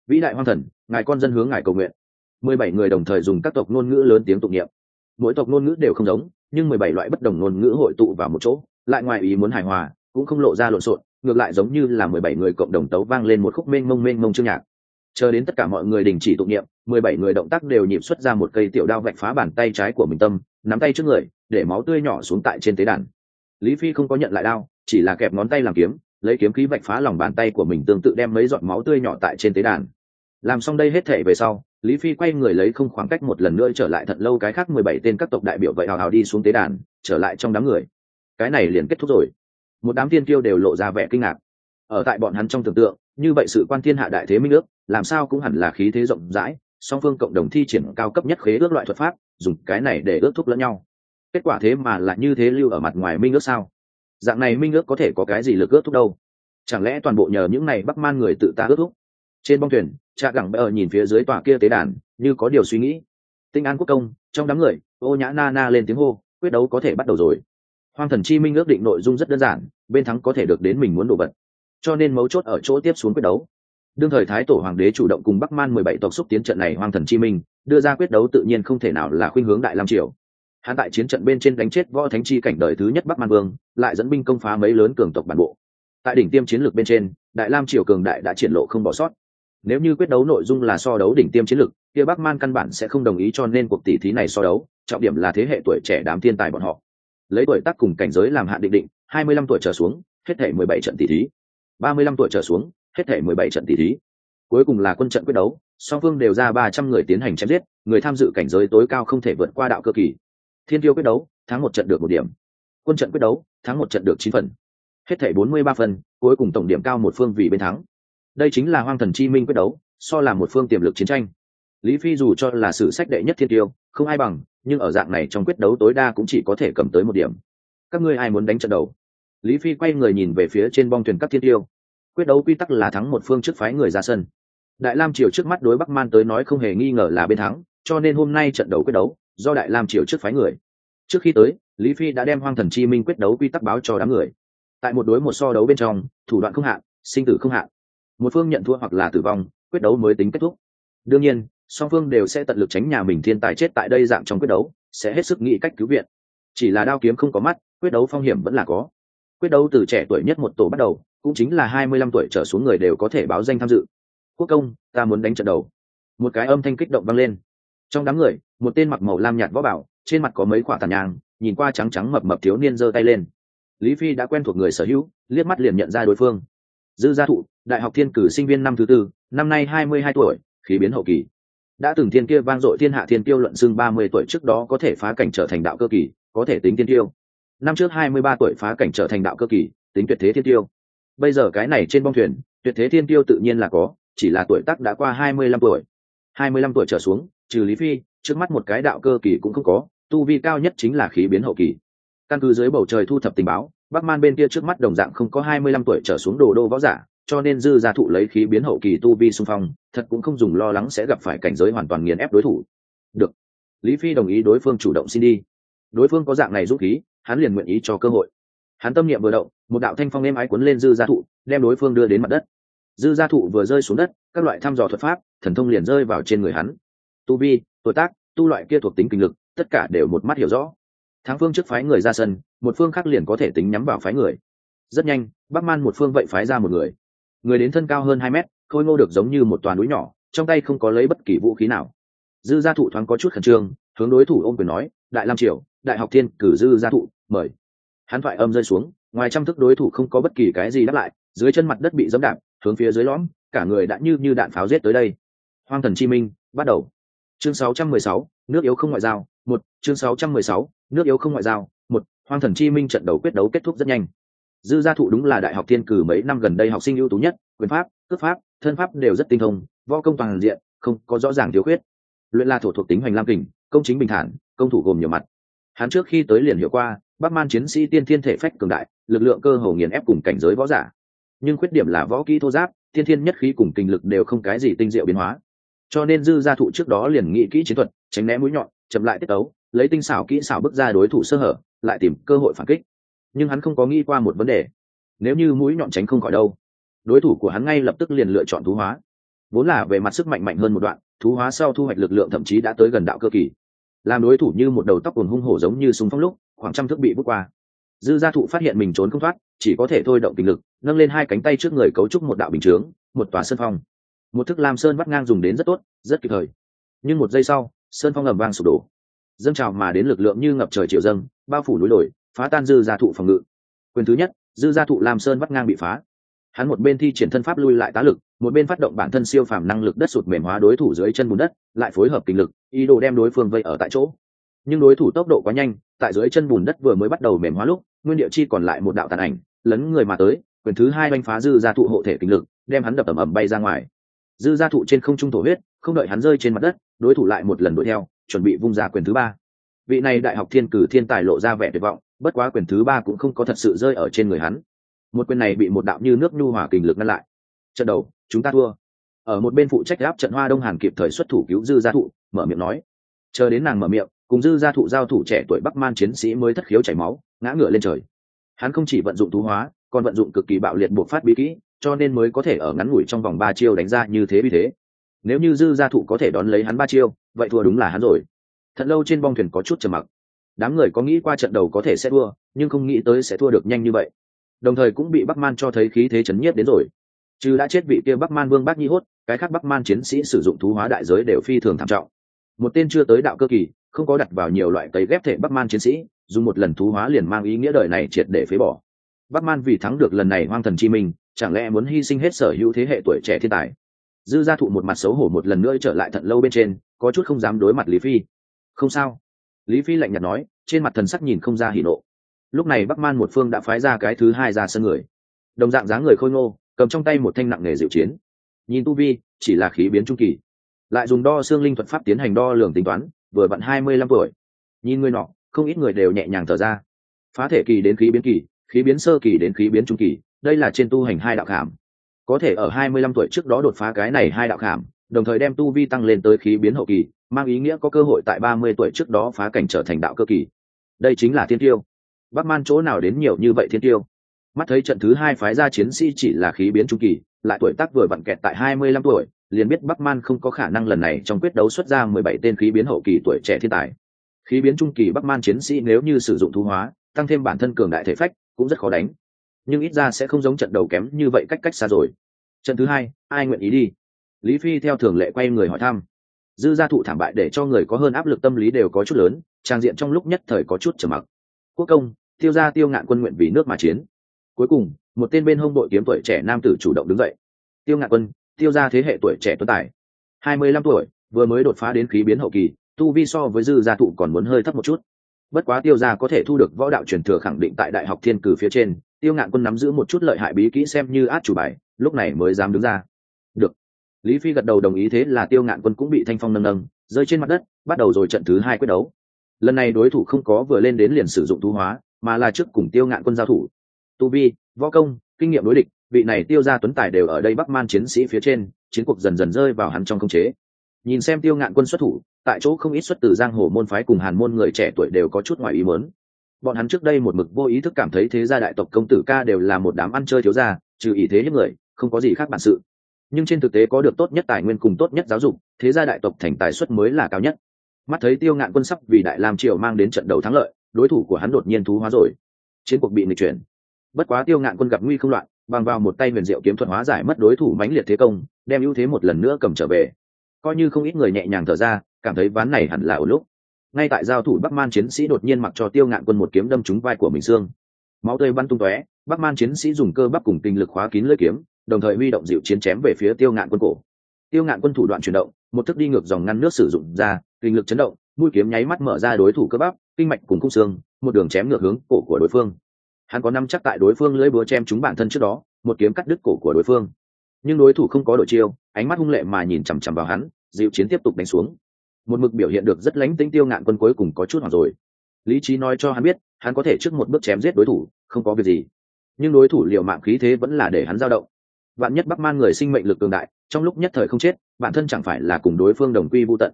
Vĩ đại hoang thần, ngài con dân hướng ngài cầu nguyện. mười bảy người đồng thời dùng các tộc ngôn ngữ lớn tiếng tụng niệm. Mỗi tộc ngôn ngữ đều không giống, nhưng mười bảy loại bất đồng ngôn ngữ hội tụ vào một chỗ, lại ngoài ý muốn hài hòa, cũng không lộ ra lộn xộn ngược lại giống như là mười bảy người cộng đồng tấu vang lên một khúc mênh mông mênh mông chương nhạc. Chờ đến tất cả mọi người đình chỉ tụng niệm, mười bảy người động tác đều nhịp xuất ra một cây tiểu đao vạch phá bàn tay trái của mình tâm, nắm tay trước người, để máu tươi nhỏ xuống tại trên tế đàn. Lý phi không có nhận lại đao, chỉ là kẹp ngón tay làm kiếm, lấy kiếm khí vạch phá lòng bàn tay của mình tương tự đem mấy giọt máu tươi nhỏ tại trên tế đàn. Làm xong đây hết thể về sau, lý phi quay người lấy không khoảng cách một lần nữa trở lại thật lâu cái khác mười bảy tên các tộc đại biểu vậy hào hào đi xuống tế đàn, trở lại trong đám người. Cái này liền kết thúc rồi một đám tiên tiêu đều lộ ra vẻ kinh ngạc. Ở tại bọn hắn trong tưởng tượng, như vậy sự quan thiên hạ đại thế minh ước, làm sao cũng hẳn là khí thế rộng rãi, song phương cộng đồng thi triển cao cấp nhất khế ước loại thuật pháp, dùng cái này để ước thúc lẫn nhau. Kết quả thế mà lại như thế lưu ở mặt ngoài minh ước sao? Dạng này minh ước có thể có cái gì lực ước thúc đâu? Chẳng lẽ toàn bộ nhờ những này bắc man người tự ta ước thúc? Trên bong thuyền cha gẳng bờ nhìn phía dưới tòa kia tế đàn, như có điều suy nghĩ. Tinh an quốc công, trong đám người, ô nhã na na lên tiếng hô, quyết đấu có thể bắt đầu rồi hoang thần chi minh ước định nội dung rất đơn giản, bên thắng có thể được đến mình muốn đổ vật. Cho nên mấu chốt ở chỗ tiếp xuống quyết đấu. Đương thời thái tổ hoàng đế chủ động cùng bắc man mười bảy tộc xúc tiến trận này hoang thần chi minh, đưa ra quyết đấu tự nhiên không thể nào là khuynh hướng đại lam triều. Hắn tại chiến trận bên trên đánh chết võ thánh chi cảnh đời thứ nhất bắc man vương, lại dẫn binh công phá mấy lớn cường tộc bản bộ. Tại đỉnh tiêm chiến lược bên trên, đại lam triều cường đại đã triển lộ không bỏ sót. Nếu như quyết đấu nội dung là so đấu đỉnh tiêm chiến lược, kia bắc man căn bản sẽ không đồng ý cho nên cuộc tỷ thí này so đấu, trọng điểm là thế hệ tuổi trẻ đám thiên tài bọn họ lấy tuổi tác cùng cảnh giới làm hạn định định, hai mươi lăm tuổi trở xuống, hết thể mười bảy trận tỷ thí. ba mươi lăm tuổi trở xuống, hết thể mười bảy trận tỷ thí. Cuối cùng là quân trận quyết đấu, song phương đều ra ba trăm người tiến hành chém giết, người tham dự cảnh giới tối cao không thể vượt qua đạo cơ kỳ. Thiên tiêu quyết đấu, thắng một trận được một điểm. Quân trận quyết đấu, thắng một trận được chín phần. Hết thể bốn mươi ba phần, cuối cùng tổng điểm cao một phương vì bên thắng. Đây chính là hoang thần chi minh quyết đấu, so là một phương tiềm lực chiến tranh lý phi dù cho là sử sách đệ nhất thiên tiêu, không ai bằng, nhưng ở dạng này trong quyết đấu tối đa cũng chỉ có thể cầm tới một điểm. Các ngươi ai muốn đánh trận đầu? Lý phi quay người nhìn về phía trên bong thuyền các thiên tiêu. Quyết đấu quy tắc là thắng một phương trước phái người ra sân. Đại lam triều trước mắt đối bắc man tới nói không hề nghi ngờ là bên thắng, cho nên hôm nay trận đấu quyết đấu do đại lam triều trước phái người. Trước khi tới, lý phi đã đem hoang thần chi minh quyết đấu quy tắc báo cho đám người. Tại một đối một so đấu bên trong, thủ đoạn không hạn, sinh tử không hạn. Một phương nhận thua hoặc là tử vong, quyết đấu mới tính kết thúc. Đương nhiên song phương đều sẽ tận lực tránh nhà mình thiên tài chết tại đây dạng trong quyết đấu, sẽ hết sức nghĩ cách cứu viện. Chỉ là đao kiếm không có mắt, quyết đấu phong hiểm vẫn là có. Quyết đấu từ trẻ tuổi nhất một tổ bắt đầu, cũng chính là hai mươi lăm tuổi trở xuống người đều có thể báo danh tham dự. Quốc công, ta muốn đánh trận đầu. Một cái âm thanh kích động vang lên. Trong đám người, một tên mặc màu lam nhạt võ bảo, trên mặt có mấy quả tàn nhang, nhìn qua trắng trắng mập mập thiếu niên giơ tay lên. Lý phi đã quen thuộc người sở hữu, liếc mắt liền nhận ra đối phương. Dư gia thụ, đại học thiên cử sinh viên năm thứ tư, năm nay hai mươi hai tuổi, khí biến hậu kỳ đã từng thiên kia vang dội thiên hạ thiên tiêu luận xưng ba mươi tuổi trước đó có thể phá cảnh trở thành đạo cơ kỳ, có thể tính thiên tiêu năm trước hai mươi ba tuổi phá cảnh trở thành đạo cơ kỳ, tính tuyệt thế thiên tiêu bây giờ cái này trên bong thuyền, tuyệt thế thiên tiêu tự nhiên là có, chỉ là tuổi tác đã qua hai mươi lăm tuổi. Hai mươi lăm tuổi trở xuống, trừ lý phi, trước mắt một cái đạo cơ kỳ cũng không có, tu vi cao nhất chính là khí biến hậu kỳ. Căn cứ dưới bầu trời thu thập tình báo, bắc man bên kia trước mắt đồng dạng không có hai mươi lăm tuổi trở xuống đồ đô võ giả cho nên dư gia thụ lấy khí biến hậu kỳ tu vi xung phong, thật cũng không dùng lo lắng sẽ gặp phải cảnh giới hoàn toàn nghiền ép đối thủ. Được. Lý phi đồng ý đối phương chủ động xin đi. Đối phương có dạng này giúp khí, hắn liền nguyện ý cho cơ hội. Hắn tâm niệm vừa động, một đạo thanh phong êm ái cuốn lên dư gia thụ, đem đối phương đưa đến mặt đất. Dư gia thụ vừa rơi xuống đất, các loại thăm dò thuật pháp, thần thông liền rơi vào trên người hắn. Tu vi, tuổi tác, tu loại kia thuộc tính kinh lực, tất cả đều một mắt hiểu rõ. Thắng phương trước phái người ra sân, một phương khác liền có thể tính nhắm vào phái người. Rất nhanh, bắc man một phương vậy phái ra một người người đến thân cao hơn hai mét khôi ngô được giống như một toàn núi nhỏ trong tay không có lấy bất kỳ vũ khí nào. Dư gia thụ thoáng có chút khẩn trương hướng đối thủ ôm quyền nói đại lam triều đại học thiên cử dư gia thụ mời. Hắn thoại âm rơi xuống ngoài trăm thức đối thủ không có bất kỳ cái gì đáp lại dưới chân mặt đất bị dẫm đạp hướng phía dưới lõm cả người đã như như đạn pháo giết tới đây. Hoang thần chi minh bắt đầu. Chương 616, nước yếu không ngoại giao một. Chương 616, nước yếu không ngoại giao một. Hoang thần chi minh trận đấu quyết đấu kết thúc rất nhanh dư gia thụ đúng là đại học thiên cử mấy năm gần đây học sinh ưu tú nhất, quyền pháp, cước pháp, thân pháp đều rất tinh thông, võ công toàn diện, không có rõ ràng thiếu khuyết. Luyện la thổ thuộc tính hoành lam kình, công chính bình thản, công thủ gồm nhiều mặt. Hắn trước khi tới liền hiệu qua, bắc man chiến sĩ tiên thiên thể phách cường đại, lực lượng cơ hồ nghiền ép cùng cảnh giới võ giả. Nhưng khuyết điểm là võ kỹ thô giáp thiên thiên nhất khí cùng kinh lực đều không cái gì tinh diệu biến hóa. Cho nên dư gia thụ trước đó liền nghĩ kỹ chiến thuật, tránh né mũi nhọn, chậm lại tiết tấu, lấy tinh xảo kỹ xảo bước ra đối thủ sơ hở, lại tìm cơ hội phản kích nhưng hắn không có nghĩ qua một vấn đề. Nếu như mũi nhọn tránh không khỏi đâu, đối thủ của hắn ngay lập tức liền lựa chọn thú hóa. Vốn là về mặt sức mạnh mạnh hơn một đoạn, thú hóa sau thu hoạch lực lượng thậm chí đã tới gần đạo cơ kỳ. Làm đối thủ như một đầu tóc cồn hung hổ giống như súng phong lúc, khoảng trăm thước bị bước qua. Dư gia thụ phát hiện mình trốn không thoát, chỉ có thể thôi động tình lực, nâng lên hai cánh tay trước người cấu trúc một đạo bình chướng, một tòa sân phong. Một thức lam sơn bắt ngang dùng đến rất tốt, rất kịp thời. Nhưng một giây sau, sơn phong ầm vang sụp đổ. Dâng trào mà đến lực lượng như ngập trời triệu dâng, bao phủ núi đồi phá tan dư gia thụ phòng ngự. Quyền thứ nhất, dư gia thụ lam sơn bắt ngang bị phá. Hắn một bên thi triển thân pháp lui lại tá lực, một bên phát động bản thân siêu phàm năng lực đất sụt mềm hóa đối thủ dưới chân bùn đất, lại phối hợp kinh lực, ý đồ đem đối phương vây ở tại chỗ. Nhưng đối thủ tốc độ quá nhanh, tại dưới chân bùn đất vừa mới bắt đầu mềm hóa lúc, nguyên địa chi còn lại một đạo tàn ảnh, lấn người mà tới, quyền thứ hai oanh phá dư gia thụ hộ thể kinh lực, đem hắn đập ẩm ẩm bay ra ngoài. Dư gia thụ trên không trung thổ huyết, không đợi hắn rơi trên mặt đất, đối thủ lại một lần đuổi theo, chuẩn bị vung ra quyền thứ ba vị này đại học thiên cử thiên tài lộ ra vẻ tuyệt vọng, bất quá quyền thứ ba cũng không có thật sự rơi ở trên người hắn. Một quyền này bị một đạo như nước nhu hòa kình lực ngăn lại. Trận đầu, chúng ta thua. Ở một bên phụ trách áp trận hoa đông hàn kịp thời xuất thủ cứu dư gia thụ, mở miệng nói. Chờ đến nàng mở miệng, cùng dư gia thụ giao thủ trẻ tuổi bắc man chiến sĩ mới thất khiếu chảy máu, ngã ngựa lên trời. Hắn không chỉ vận dụng thú hóa, còn vận dụng cực kỳ bạo liệt buộc phát bí kỹ, cho nên mới có thể ở ngắn ngủi trong vòng ba chiêu đánh ra như thế vì thế. Nếu như dư gia thụ có thể đón lấy hắn ba chiêu, vậy thua đúng là hắn rồi thật lâu trên bong thuyền có chút trầm mặc. Đám người có nghĩ qua trận đầu có thể sẽ thua, nhưng không nghĩ tới sẽ thua được nhanh như vậy. Đồng thời cũng bị bắc man cho thấy khí thế chấn nhiếp đến rồi. Chứ đã chết vị kia bắc man vương bác nhi hốt, cái khác bắc man chiến sĩ sử dụng thú hóa đại giới đều phi thường thảm trọng. Một tên chưa tới đạo cơ kỳ, không có đặt vào nhiều loại cấy ghép thể bắc man chiến sĩ, dùng một lần thú hóa liền mang ý nghĩa đời này triệt để phế bỏ. Bắc man vì thắng được lần này hoang thần chi minh, chẳng lẽ muốn hy sinh hết sở hữu thế hệ tuổi trẻ thiên tài? Dư gia thụ một mặt xấu hổ một lần nữa trở lại thận lâu bên trên, có chút không dám đối mặt lý phi không sao. Lý phi lạnh nhạt nói, trên mặt thần sắc nhìn không ra hỉ nộ. Lúc này bắc man một phương đã phái ra cái thứ hai ra sân người. Đồng dạng dáng người khôi ngô, cầm trong tay một thanh nặng nghề diệu chiến. Nhìn tu vi, chỉ là khí biến trung kỳ. Lại dùng đo xương linh thuật pháp tiến hành đo lường tính toán, vừa bận hai mươi lăm tuổi. Nhìn người nọ, không ít người đều nhẹ nhàng thở ra. Phá thể kỳ đến khí biến kỳ, khí biến sơ kỳ đến khí biến trung kỳ, đây là trên tu hành hai đạo khảm. Có thể ở hai mươi lăm tuổi trước đó đột phá cái này hai đạo khảm, đồng thời đem tu vi tăng lên tới khí biến hậu kỳ mang ý nghĩa có cơ hội tại ba mươi tuổi trước đó phá cảnh trở thành đạo cơ kỳ. Đây chính là thiên tiêu. Bắc man chỗ nào đến nhiều như vậy thiên tiêu? Mắt thấy trận thứ hai phái ra chiến sĩ chỉ là khí biến trung kỳ, lại tuổi tác vừa vặn kẹt tại hai mươi lăm tuổi, liền biết bắc man không có khả năng lần này trong quyết đấu xuất ra mười bảy tên khí biến hậu kỳ tuổi trẻ thiên tài. Khí biến trung kỳ bắc man chiến sĩ nếu như sử dụng thu hóa, tăng thêm bản thân cường đại thể phách, cũng rất khó đánh. Nhưng ít ra sẽ không giống trận đầu kém như vậy cách cách xa rồi. Trận thứ hai, ai nguyện ý đi? Lý phi theo thường lệ quay người hỏi thăm dư gia thụ thảm bại để cho người có hơn áp lực tâm lý đều có chút lớn, trang diện trong lúc nhất thời có chút trầm mặc. Quốc công, tiêu gia tiêu ngạn quân nguyện vì nước mà chiến. Cuối cùng, một tên bên hông đội kiếm tuổi trẻ nam tử chủ động đứng dậy. Tiêu ngạn quân, tiêu gia thế hệ tuổi trẻ tuấn tài. Hai mươi lăm tuổi, vừa mới đột phá đến khí biến hậu kỳ, tu vi so với dư gia thụ còn muốn hơi thấp một chút. Bất quá tiêu gia có thể thu được võ đạo truyền thừa khẳng định tại đại học thiên cử phía trên, tiêu ngạn quân nắm giữ một chút lợi hại bí kỹ xem như át chủ bài, lúc này mới dám đứng ra lý phi gật đầu đồng ý thế là tiêu ngạn quân cũng bị thanh phong nâng nâng, rơi trên mặt đất, bắt đầu rồi trận thứ hai quyết đấu. Lần này đối thủ không có vừa lên đến liền sử dụng thú hóa, mà là trước cùng tiêu ngạn quân giao thủ. Tu vi, võ công, kinh nghiệm đối địch, vị này tiêu ra tuấn tài đều ở đây bắc man chiến sĩ phía trên, chiến cuộc dần dần rơi vào hắn trong công chế. Nhìn xem tiêu ngạn quân xuất thủ, tại chỗ không ít xuất từ giang hồ môn phái cùng hàn môn người trẻ tuổi đều có chút ngoài ý mớn bọn hắn trước đây một mực vô ý thức cảm thấy thế gia đại tộc công tử ca đều là một đám ăn chơi thiếu gia, trừ ý thế những người, không có gì khác bản sự nhưng trên thực tế có được tốt nhất tài nguyên cùng tốt nhất giáo dục, thế gia đại tộc thành tài suất mới là cao nhất. Mắt thấy tiêu ngạn quân sắp vì đại lam triều mang đến trận đầu thắng lợi, đối thủ của hắn đột nhiên thú hóa rồi. Chiến cuộc bị nghịch chuyển. Bất quá tiêu ngạn quân gặp nguy không loạn, bằng vào một tay huyền diệu kiếm thuật hóa giải mất đối thủ mãnh liệt thế công, đem ưu thế một lần nữa cầm trở về. Coi như không ít người nhẹ nhàng thở ra, cảm thấy ván này hẳn là ở lúc. Ngay tại giao thủ bắc man chiến sĩ đột nhiên mặc cho tiêu ngạn quân một kiếm đâm trúng vai của mình xương. Máu tươi bắn tung tóe, bắc man chiến sĩ dùng cơ bắp cùng kinh lực khóa kín lưỡi kiếm đồng thời huy động dịu chiến chém về phía tiêu ngạn quân cổ. Tiêu ngạn quân thủ đoạn chuyển động, một thức đi ngược dòng ngăn nước sử dụng ra, kinh lực chấn động, mũi kiếm nháy mắt mở ra đối thủ cơ bắp, kinh mạch cùng khung xương, một đường chém ngược hướng cổ của đối phương. Hắn có năm chắc tại đối phương lưỡi búa chém chúng bản thân trước đó, một kiếm cắt đứt cổ của đối phương. Nhưng đối thủ không có đội chiêu, ánh mắt hung lệ mà nhìn chằm chằm vào hắn, dịu chiến tiếp tục đánh xuống. Một mực biểu hiện được rất lánh tính tiêu ngạn quân cuối cùng có chút hoặc rồi. Lý trí nói cho hắn biết, hắn có thể trước một bước chém giết đối thủ, không có việc gì. Nhưng đối thủ liều mạng khí thế vẫn là để hắn dao động vạn nhất bắc man người sinh mệnh lực cường đại, trong lúc nhất thời không chết, bản thân chẳng phải là cùng đối phương đồng quy vô tận.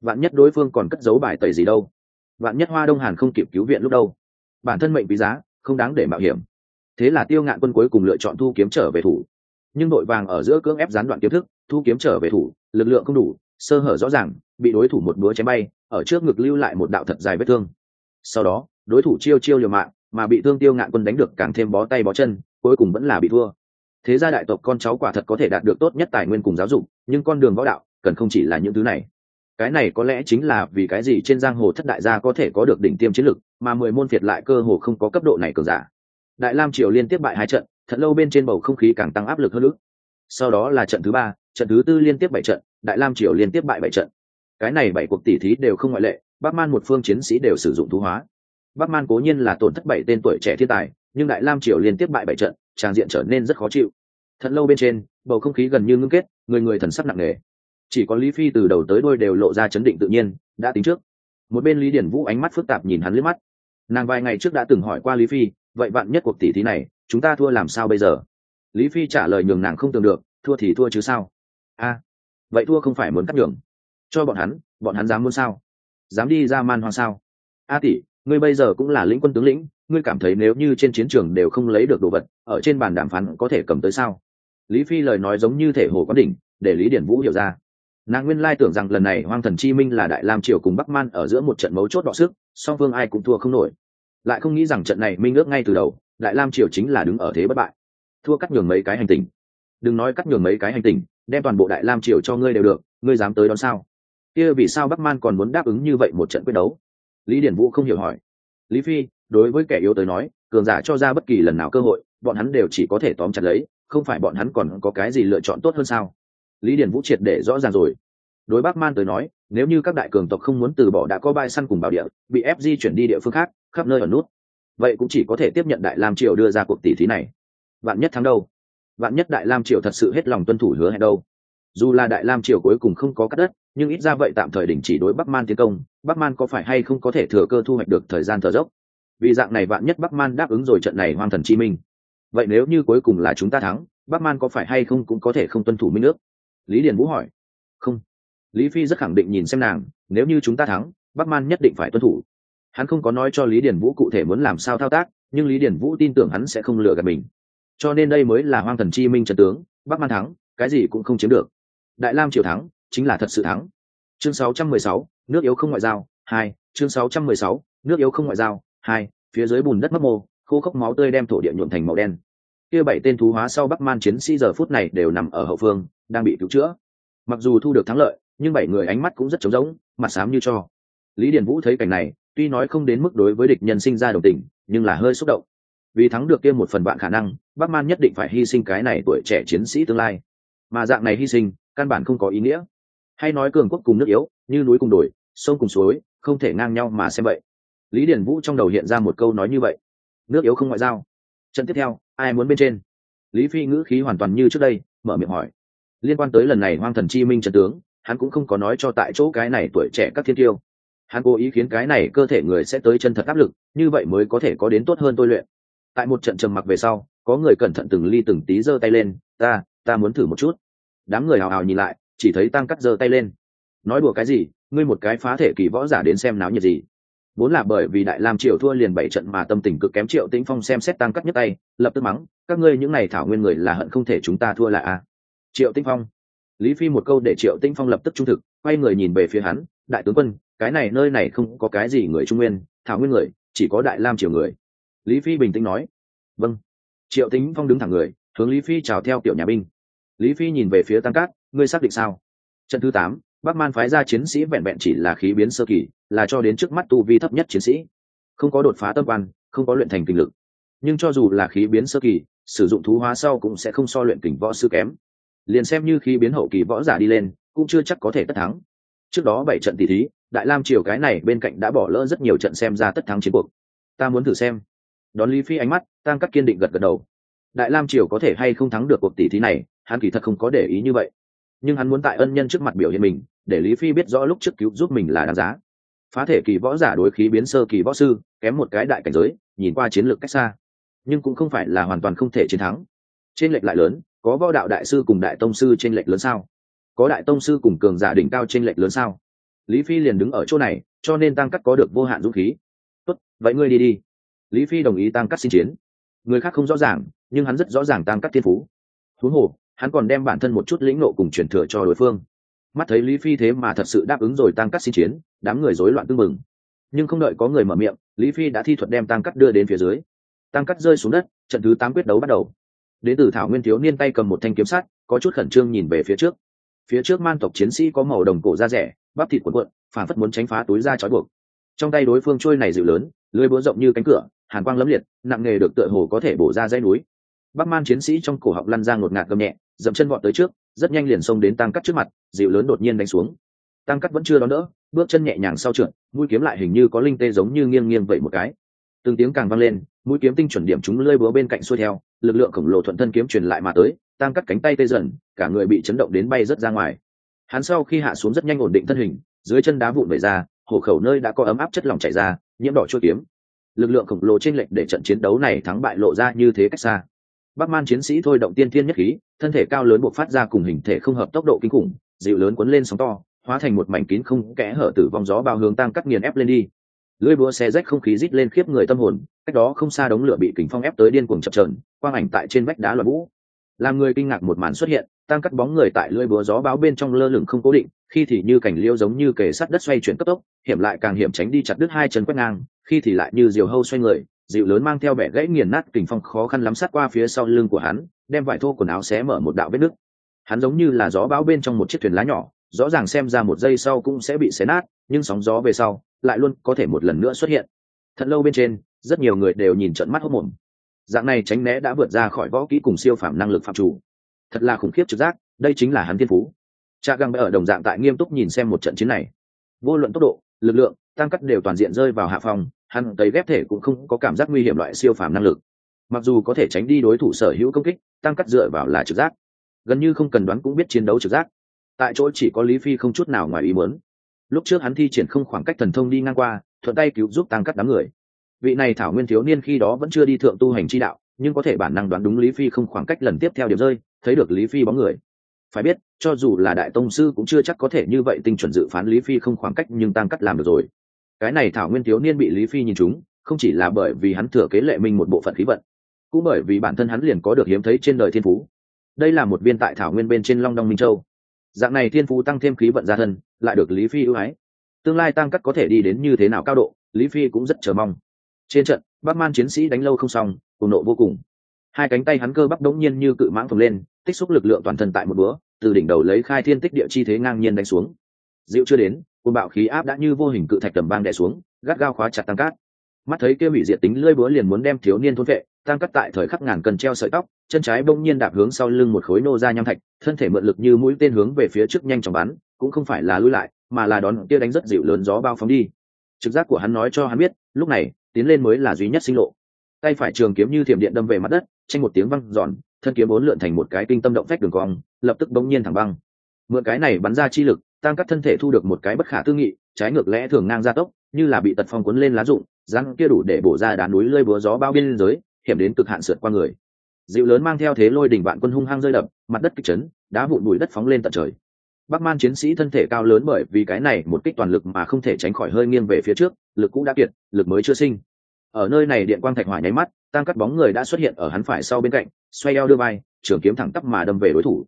Vạn nhất đối phương còn cất giấu bài tẩy gì đâu? Vạn nhất hoa đông hàn không kịp cứu viện lúc đâu? Bản thân mệnh quý giá, không đáng để mạo hiểm. Thế là tiêu ngạn quân cuối cùng lựa chọn thu kiếm trở về thủ. Nhưng đội vàng ở giữa cưỡng ép gián đoạn kiếm thức, thu kiếm trở về thủ, lực lượng không đủ, sơ hở rõ ràng, bị đối thủ một búa chém bay, ở trước ngực lưu lại một đạo thật dài vết thương. Sau đó, đối thủ chiêu chiêu liều mạng, mà bị thương tiêu ngạn quân đánh được càng thêm bó tay bó chân, cuối cùng vẫn là bị thua thế gia đại tộc con cháu quả thật có thể đạt được tốt nhất tài nguyên cùng giáo dục, nhưng con đường võ đạo cần không chỉ là những thứ này. Cái này có lẽ chính là vì cái gì trên giang hồ thất đại gia có thể có được đỉnh tiêm chiến lực, mà mười môn phiệt lại cơ hồ không có cấp độ này cường giả. Đại lam triều liên tiếp bại hai trận, thật lâu bên trên bầu không khí càng tăng áp lực hơn nữa. Sau đó là trận thứ ba, trận thứ tư liên tiếp bảy trận, đại lam triều liên tiếp bại bảy trận. Cái này bảy cuộc tỉ thí đều không ngoại lệ, bắc man một phương chiến sĩ đều sử dụng thú hóa. Bắc man cố nhiên là tổn thất bảy tên tuổi trẻ thiên tài, nhưng đại lam triều liên tiếp bại bảy trận tràng diện trở nên rất khó chịu. Thật lâu bên trên, bầu không khí gần như ngưng kết, người người thần sắc nặng nề. Chỉ có lý phi từ đầu tới đôi đều lộ ra chấn định tự nhiên, đã tính trước. Một bên lý điển vũ ánh mắt phức tạp nhìn hắn liếc mắt. Nàng vài ngày trước đã từng hỏi qua lý phi, vậy bạn nhất cuộc tỷ thí này, chúng ta thua làm sao bây giờ? Lý phi trả lời nhường nàng không tưởng được, thua thì thua chứ sao? A, vậy thua không phải muốn cắt nhường. Cho bọn hắn bọn hắn dám muốn sao? Dám đi ra man hoang sao? A tỷ ngươi bây giờ cũng là lĩnh quân tướng lĩnh, ngươi cảm thấy nếu như trên chiến trường đều không lấy được đồ vật, ở trên bàn đàm phán có thể cầm tới sao? Lý phi lời nói giống như thể hồ quán đỉnh, để lý điển vũ hiểu ra. Nàng nguyên lai tưởng rằng lần này hoang thần chi minh là đại lam triều cùng bắc man ở giữa một trận mấu chốt đọ sức, song phương ai cũng thua không nổi. Lại không nghĩ rằng trận này minh ước ngay từ đầu, đại lam triều chính là đứng ở thế bất bại. Thua cắt nhường mấy cái hành tình đừng nói cắt nhường mấy cái hành tình đem toàn bộ đại lam triều cho ngươi đều được, ngươi dám tới đón sao? Kia vì sao bắc man còn muốn đáp ứng như vậy một trận quyết đấu? Lý điển vũ không hiểu hỏi. Lý phi, đối với kẻ yếu tới nói, cường giả cho ra bất kỳ lần nào cơ hội, bọn hắn đều chỉ có thể tóm chặt lấy, không phải bọn hắn còn có cái gì lựa chọn tốt hơn sao? Lý điển vũ triệt để rõ ràng rồi. Đối bác man tới nói, nếu như các đại cường tộc không muốn từ bỏ đã có bài săn cùng bảo địa, bị ép di chuyển đi địa phương khác, khắp nơi ở nút, vậy cũng chỉ có thể tiếp nhận đại lam triều đưa ra cuộc tỷ thí này. Vạn nhất thắng đâu? Vạn nhất đại lam triều thật sự hết lòng tuân thủ hứa hẹn đâu? Dù là đại lam triều cuối cùng không có cắt đất, nhưng ít ra vậy tạm thời đình chỉ đối bắc man tiến công. Bắc man có phải hay không có thể thừa cơ thu hoạch được thời gian thở dốc? Vì dạng này vạn nhất bắc man đáp ứng rồi trận này hoang thần chi minh. Vậy nếu như cuối cùng là chúng ta thắng, bắc man có phải hay không cũng có thể không tuân thủ minh nước lý điền vũ hỏi. Không. Lý phi rất khẳng định nhìn xem nàng, nếu như chúng ta thắng, bắc man nhất định phải tuân thủ. Hắn không có nói cho lý điền vũ cụ thể muốn làm sao thao tác, nhưng lý điền vũ tin tưởng hắn sẽ không lừa gạt mình. Cho nên đây mới là hoang thần chi minh trần tướng, bắc man thắng, cái gì cũng không chiếm được đại lam triều thắng chính là thật sự thắng. Chương 616, nước yếu không ngoại giao hai chương 616, nước yếu không ngoại giao hai phía dưới bùn đất mấp mô khô khốc máu tươi đem thổ địa nhuộm thành màu đen. Kia bảy tên thú hóa sau bắc man chiến sĩ giờ phút này đều nằm ở hậu phương đang bị cứu chữa. Mặc dù thu được thắng lợi nhưng bảy người ánh mắt cũng rất trống rỗng mặt xám như cho. Lý điền vũ thấy cảnh này tuy nói không đến mức đối với địch nhân sinh ra đồng tình nhưng là hơi xúc động. Vì thắng được kia một phần vạn khả năng bắc man nhất định phải hy sinh cái này tuổi trẻ chiến sĩ tương lai. Mà dạng này hy sinh căn bản không có ý nghĩa. Hay nói cường quốc cùng nước yếu, như núi cùng đồi, sông cùng suối, không thể ngang nhau mà xem vậy. Lý điển vũ trong đầu hiện ra một câu nói như vậy. Nước yếu không ngoại giao. Trận tiếp theo, ai muốn bên trên? Lý phi ngữ khí hoàn toàn như trước đây, mở miệng hỏi. Liên quan tới lần này hoang thần chi minh trận tướng, hắn cũng không có nói cho tại chỗ cái này tuổi trẻ các thiên tiêu. Hắn cố ý khiến cái này cơ thể người sẽ tới chân thật áp lực, như vậy mới có thể có đến tốt hơn tôi luyện. Tại một trận trầm mặc về sau, có người cẩn thận từng ly từng tí giơ tay lên, ta ta muốn thử một chút đám người hào hào nhìn lại, chỉ thấy tăng cắt giơ tay lên. Nói đùa cái gì, ngươi một cái phá thể kỳ võ giả đến xem náo nhiệt gì? Vốn là bởi vì đại lam triều thua liền bảy trận mà tâm tình cực kém triệu tĩnh phong xem xét tăng cắt nhất tay, lập tức mắng, các ngươi những này thảo nguyên người là hận không thể chúng ta thua là a triệu tĩnh phong. Lý phi một câu để triệu tĩnh phong lập tức trung thực, quay người nhìn về phía hắn, đại tướng quân, cái này nơi này không có cái gì người trung nguyên, thảo nguyên người, chỉ có đại lam triều người. Lý phi bình tĩnh nói vâng. Triệu tĩnh phong đứng thẳng người, hướng lý phi chào theo tiểu nhà binh lý phi nhìn về phía tăng cát ngươi xác định sao? Trận thứ tám bắc man phái ra chiến sĩ vẹn vẹn chỉ là khí biến sơ kỳ là cho đến trước mắt tu vi thấp nhất chiến sĩ. Không có đột phá tâm văn, không có luyện thành kinh lực. Nhưng cho dù là khí biến sơ kỳ sử dụng thú hóa sau cũng sẽ không so luyện kình võ sư kém. Liền xem như khí biến hậu kỳ võ giả đi lên cũng chưa chắc có thể tất thắng. Trước đó bảy trận tỷ thí đại lam triều cái này bên cạnh đã bỏ lỡ rất nhiều trận xem ra tất thắng chiến cuộc. Ta muốn thử xem. Đón lý phi ánh mắt tăng cắt kiên định gật gật đầu. Đại lam triều có thể hay không thắng được cuộc tỷ thí này hắn kỳ thật không có để ý như vậy. Nhưng hắn muốn tại ân nhân trước mặt biểu hiện mình, để lý phi biết rõ lúc trước cứu giúp mình là đáng giá. Phá thể kỳ võ giả đối khí biến sơ kỳ võ sư, kém một cái đại cảnh giới, nhìn qua chiến lược cách xa. Nhưng cũng không phải là hoàn toàn không thể chiến thắng. Trên lệch lại lớn, có võ đạo đại sư cùng đại tông sư trên lệch lớn sao? Có đại tông sư cùng cường giả đỉnh cao trên lệch lớn sao? Lý phi liền đứng ở chỗ này, cho nên tăng cắt có được vô hạn dũng khí. Tốt, vậy ngươi đi đi. Lý phi đồng ý tăng cắt xin chiến. Người khác không rõ ràng, nhưng hắn rất rõ ràng tăng cắt thiên phú. Thú hồ hắn còn đem bản thân một chút lĩnh nộ cùng truyền thừa cho đối phương. Mắt thấy lý phi thế mà thật sự đáp ứng rồi tăng cắt xin chiến, đám người rối loạn tưng mừng nhưng không đợi có người mở miệng, lý phi đã thi thuật đem tăng cắt đưa đến phía dưới. Tăng cắt rơi xuống đất, trận thứ tám quyết đấu bắt đầu. Đến từ thảo nguyên thiếu niên tay cầm một thanh kiếm sắt, có chút khẩn trương nhìn về phía trước. Phía trước man tộc chiến sĩ có màu đồng cổ da rẻ, bắp thịt cuộn cuộn, phản phất muốn tránh phá túi da trói buộc. Trong tay đối phương trôi này dịu lớn, lưới búa rộng như cánh cửa, hàn quang lấm liệt, nặng nghề được tựa hồ có thể bổ ra dãy núi. Bắc man chiến sĩ trong cổ họng lăn ra ngột ngạt gầm nhẹ dậm chân vọt tới trước, rất nhanh liền xông đến tăng cắt trước mặt, dịu lớn đột nhiên đánh xuống. Tăng cắt vẫn chưa đón đỡ, bước chân nhẹ nhàng sau trượt, mũi kiếm lại hình như có linh tê giống như nghiêng nghiêng vậy một cái. Từng tiếng càng vang lên, mũi kiếm tinh chuẩn điểm chúng lơi búa bên cạnh xuôi theo, lực lượng khổng lồ thuận thân kiếm truyền lại mà tới, tăng cắt cánh tay tê dần, cả người bị chấn động đến bay rất ra ngoài. Hắn sau khi hạ xuống rất nhanh ổn định thân hình, dưới chân đá vụn vẩy ra hổ khẩu nơi đã có ấm áp chất lỏng chảy ra, nhiễm đỏ chua kiếm. Lực lượng khổng lồ trên lệnh để trận chiến đấu này thắng bại lộ ra như thế cách xa bắc man chiến sĩ thôi động tiên thiên nhất khí, thân thể cao lớn buộc phát ra cùng hình thể không hợp tốc độ kinh khủng, dịu lớn cuốn lên sóng to, hóa thành một mảnh kín không kẽ hở tử vong gió bao hướng tăng cắt nghiền ép lên đi. Lưỡi búa xe rách không khí rít lên khiếp người tâm hồn, cách đó không xa đống lửa bị kính phong ép tới điên cuồng chập trờn quang ảnh tại trên vách đá loạn vũ. Làm người kinh ngạc một màn xuất hiện, tăng cắt bóng người tại lưỡi búa gió báo bên trong lơ lửng không cố định, khi thì như cảnh liêu giống như kề sắt đất xoay chuyển cấp tốc, hiểm lại càng hiểm tránh đi chặt đứt hai chân quét ngang, khi thì lại như diều hâu xoay người dịu lớn mang theo bẻ gãy nghiền nát kình phong khó khăn lắm sát qua phía sau lưng của hắn, đem vải thô quần áo xé mở một đạo vết nứt. Hắn giống như là gió bão bên trong một chiếc thuyền lá nhỏ, rõ ràng xem ra một giây sau cũng sẽ bị xé nát, nhưng sóng gió về sau lại luôn có thể một lần nữa xuất hiện. Thật lâu bên trên, rất nhiều người đều nhìn trận mắt hốc mồm. Dạng này tránh né đã vượt ra khỏi võ kỹ cùng siêu phạm năng lực phạm chủ. Thật là khủng khiếp trực giác, đây chính là hắn thiên phú. Cha găng ở đồng dạng tại nghiêm túc nhìn xem một trận chiến này. Vô luận tốc độ, lực lượng, tăng cắt đều toàn diện rơi vào hạ phòng hắn tấy ghép thể cũng không có cảm giác nguy hiểm loại siêu phàm năng lực. Mặc dù có thể tránh đi đối thủ sở hữu công kích, tăng cắt dựa vào là trực giác. Gần như không cần đoán cũng biết chiến đấu trực giác. Tại chỗ chỉ có lý phi không chút nào ngoài ý muốn. Lúc trước hắn thi triển không khoảng cách thần thông đi ngang qua, thuận tay cứu giúp tăng cắt đám người. Vị này thảo nguyên thiếu niên khi đó vẫn chưa đi thượng tu hành chi đạo, nhưng có thể bản năng đoán đúng lý phi không khoảng cách lần tiếp theo điểm rơi, thấy được lý phi bóng người. Phải biết, cho dù là đại tông sư cũng chưa chắc có thể như vậy tinh chuẩn dự phán lý phi không khoảng cách nhưng tăng cắt làm được rồi cái này thảo nguyên thiếu niên bị lý phi nhìn chúng không chỉ là bởi vì hắn thừa kế lệ minh một bộ phận khí vận, cũng bởi vì bản thân hắn liền có được hiếm thấy trên đời thiên phú. Đây là một viên tại thảo nguyên bên trên long đong minh châu. Dạng này thiên phú tăng thêm khí vận gia thân, lại được lý phi ưu ái. Tương lai tăng cắt có thể đi đến như thế nào cao độ, lý phi cũng rất chờ mong. Trên trận, bắc man chiến sĩ đánh lâu không xong, cùng nộ vô cùng. Hai cánh tay hắn cơ bắp đống nhiên như cự mãng phồng lên, tích xúc lực lượng toàn thân tại một búa từ đỉnh đầu lấy khai thiên tích địa chi thế ngang nhiên đánh xuống. Dịu chưa đến côn bạo khí áp đã như vô hình cự thạch tầm bang đè xuống, gắt gao khóa chặt tăng cát. Mắt thấy kia hủy diệt tính lưỡi búa liền muốn đem thiếu niên thôn vệ, tăng cắt tại thời khắc ngàn cần treo sợi tóc, chân trái bỗng nhiên đạp hướng sau lưng một khối nô ra nham thạch, thân thể mượn lực như mũi tên hướng về phía trước nhanh chóng bắn, cũng không phải là lui lại, mà là đón kia đánh rất dịu lớn gió bao phóng đi. Trực giác của hắn nói cho hắn biết, lúc này, tiến lên mới là duy nhất sinh lộ. Tay phải trường kiếm như thiểm điện đâm về mặt đất, tranh một tiếng văng giòn thân kiếm bốn lượn thành một cái kinh tâm động phách đường cong, lập tức bỗng nhiên thẳng băng. Mượn cái này bắn ra chi lực tăng cắt thân thể thu được một cái bất khả tư nghị, trái ngược lẽ thường ngang gia tốc, như là bị tật phong cuốn lên lá rụng, răng kia đủ để bổ ra đá núi lơi búa gió bao biên giới, hiểm đến cực hạn sượt qua người. Dịu lớn mang theo thế lôi đỉnh vạn quân hung hăng rơi đập, mặt đất kịch chấn, đá vụn bụi đất phóng lên tận trời. Bắc man chiến sĩ thân thể cao lớn bởi vì cái này một kích toàn lực mà không thể tránh khỏi hơi nghiêng về phía trước, lực cũ đã kiệt, lực mới chưa sinh. Ở nơi này điện quang thạch hỏa nháy mắt tăng cắt bóng người đã xuất hiện ở hắn phải sau bên cạnh, xoay eo đưa vai, trường kiếm thẳng tắp mà đâm về đối thủ.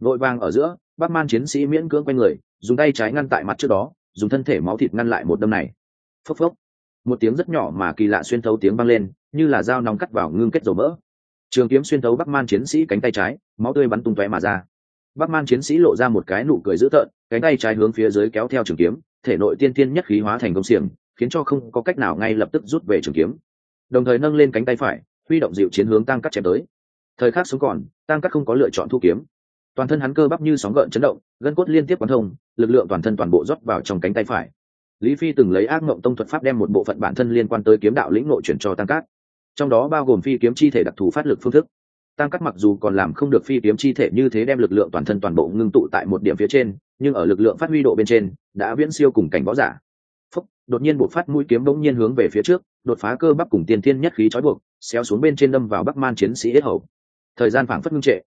Vội vang ở giữa bắc man chiến sĩ miễn cưỡng quay người, dùng tay trái ngăn tại mặt trước đó, dùng thân thể máu thịt ngăn lại một đâm này. Phốc phốc. Một tiếng rất nhỏ mà kỳ lạ xuyên thấu tiếng vang lên, như là dao nóng cắt vào ngưng kết dầu mỡ. Trường kiếm xuyên thấu bắc man chiến sĩ cánh tay trái, máu tươi bắn tung tóe mà ra. Bắc man chiến sĩ lộ ra một cái nụ cười dữ tợn, cánh tay trái hướng phía dưới kéo theo trường kiếm, thể nội tiên tiên nhất khí hóa thành công xiềng, khiến cho không có cách nào ngay lập tức rút về trường kiếm. Đồng thời nâng lên cánh tay phải, huy động dịu chiến hướng tăng cắt chém tới. Thời khắc sống còn tăng cắt không có lựa chọn thu kiếm toàn thân hắn cơ bắp như sóng gợn chấn động, gân cốt liên tiếp quán thông, lực lượng toàn thân toàn bộ rót vào trong cánh tay phải. Lý phi từng lấy ác mộng tông thuật pháp đem một bộ phận bản thân liên quan tới kiếm đạo lĩnh nội chuyển cho tăng cát. Trong đó bao gồm phi kiếm chi thể đặc thù phát lực phương thức. Tăng cát mặc dù còn làm không được phi kiếm chi thể như thế đem lực lượng toàn thân toàn bộ ngưng tụ tại một điểm phía trên, nhưng ở lực lượng phát huy độ bên trên, đã viễn siêu cùng cảnh võ giả. Phúc, đột nhiên bộ phát mũi kiếm bỗng nhiên hướng về phía trước, đột phá cơ bắp cùng tiền thiên nhất khí trói buộc, xéo xuống bên trên đâm vào bắc man chiến sĩ hết hầu. Thời gian phảng phất ngưng trệ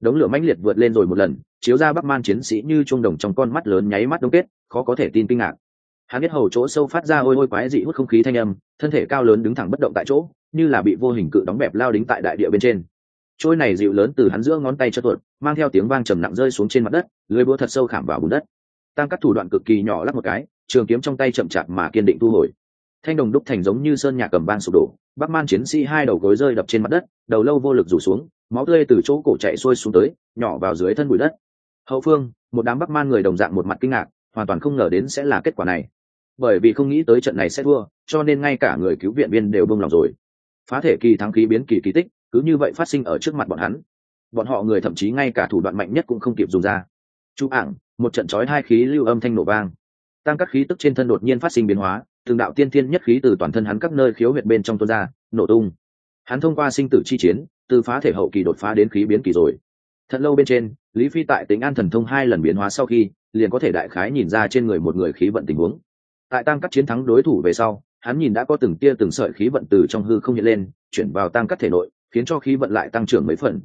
đống lửa mãnh liệt vượt lên rồi một lần, chiếu ra bắc man chiến sĩ như trung đồng trong con mắt lớn nháy mắt đông kết, khó có thể tin kinh ngạc. Hắn biết hầu chỗ sâu phát ra ôi ôi quái dị hút không khí thanh âm, thân thể cao lớn đứng thẳng bất động tại chỗ, như là bị vô hình cự đóng bẹp lao đính tại đại địa bên trên. Trôi này dịu lớn từ hắn giữa ngón tay cho tuột, mang theo tiếng vang trầm nặng rơi xuống trên mặt đất, lưới búa thật sâu khảm vào bùn đất. Tăng các thủ đoạn cực kỳ nhỏ lắc một cái, trường kiếm trong tay chậm chạp mà kiên định thu hồi. Thanh đồng đúc thành giống như sơn nhà cầm vang sụp đổ, bắc man chiến sĩ hai đầu gối rơi đập trên mặt đất, đầu lâu vô lực rủ xuống máu tươi từ chỗ cổ chạy xuôi xuống tới, nhỏ vào dưới thân bụi đất. Hậu phương, một đám bắc man người đồng dạng một mặt kinh ngạc, hoàn toàn không ngờ đến sẽ là kết quả này. Bởi vì không nghĩ tới trận này sẽ thua, cho nên ngay cả người cứu viện viên đều bông lòng rồi. Phá thể kỳ thắng khí biến kỳ kỳ tích, cứ như vậy phát sinh ở trước mặt bọn hắn. Bọn họ người thậm chí ngay cả thủ đoạn mạnh nhất cũng không kịp dùng ra. Chú ảng, một trận chói hai khí lưu âm thanh nổ vang. Tăng các khí tức trên thân đột nhiên phát sinh biến hóa, từng đạo tiên thiên nhất khí từ toàn thân hắn các nơi khiếu huyệt bên trong tuôn ra, nổ tung hắn thông qua sinh tử chi chiến, từ phá thể hậu kỳ đột phá đến khí biến kỳ rồi. Thật lâu bên trên, lý phi tại tính an thần thông hai lần biến hóa sau khi, liền có thể đại khái nhìn ra trên người một người khí vận tình huống. Tại tăng các chiến thắng đối thủ về sau, hắn nhìn đã có từng tia từng sợi khí vận từ trong hư không hiện lên, chuyển vào tăng các thể nội, khiến cho khí vận lại tăng trưởng mấy phần.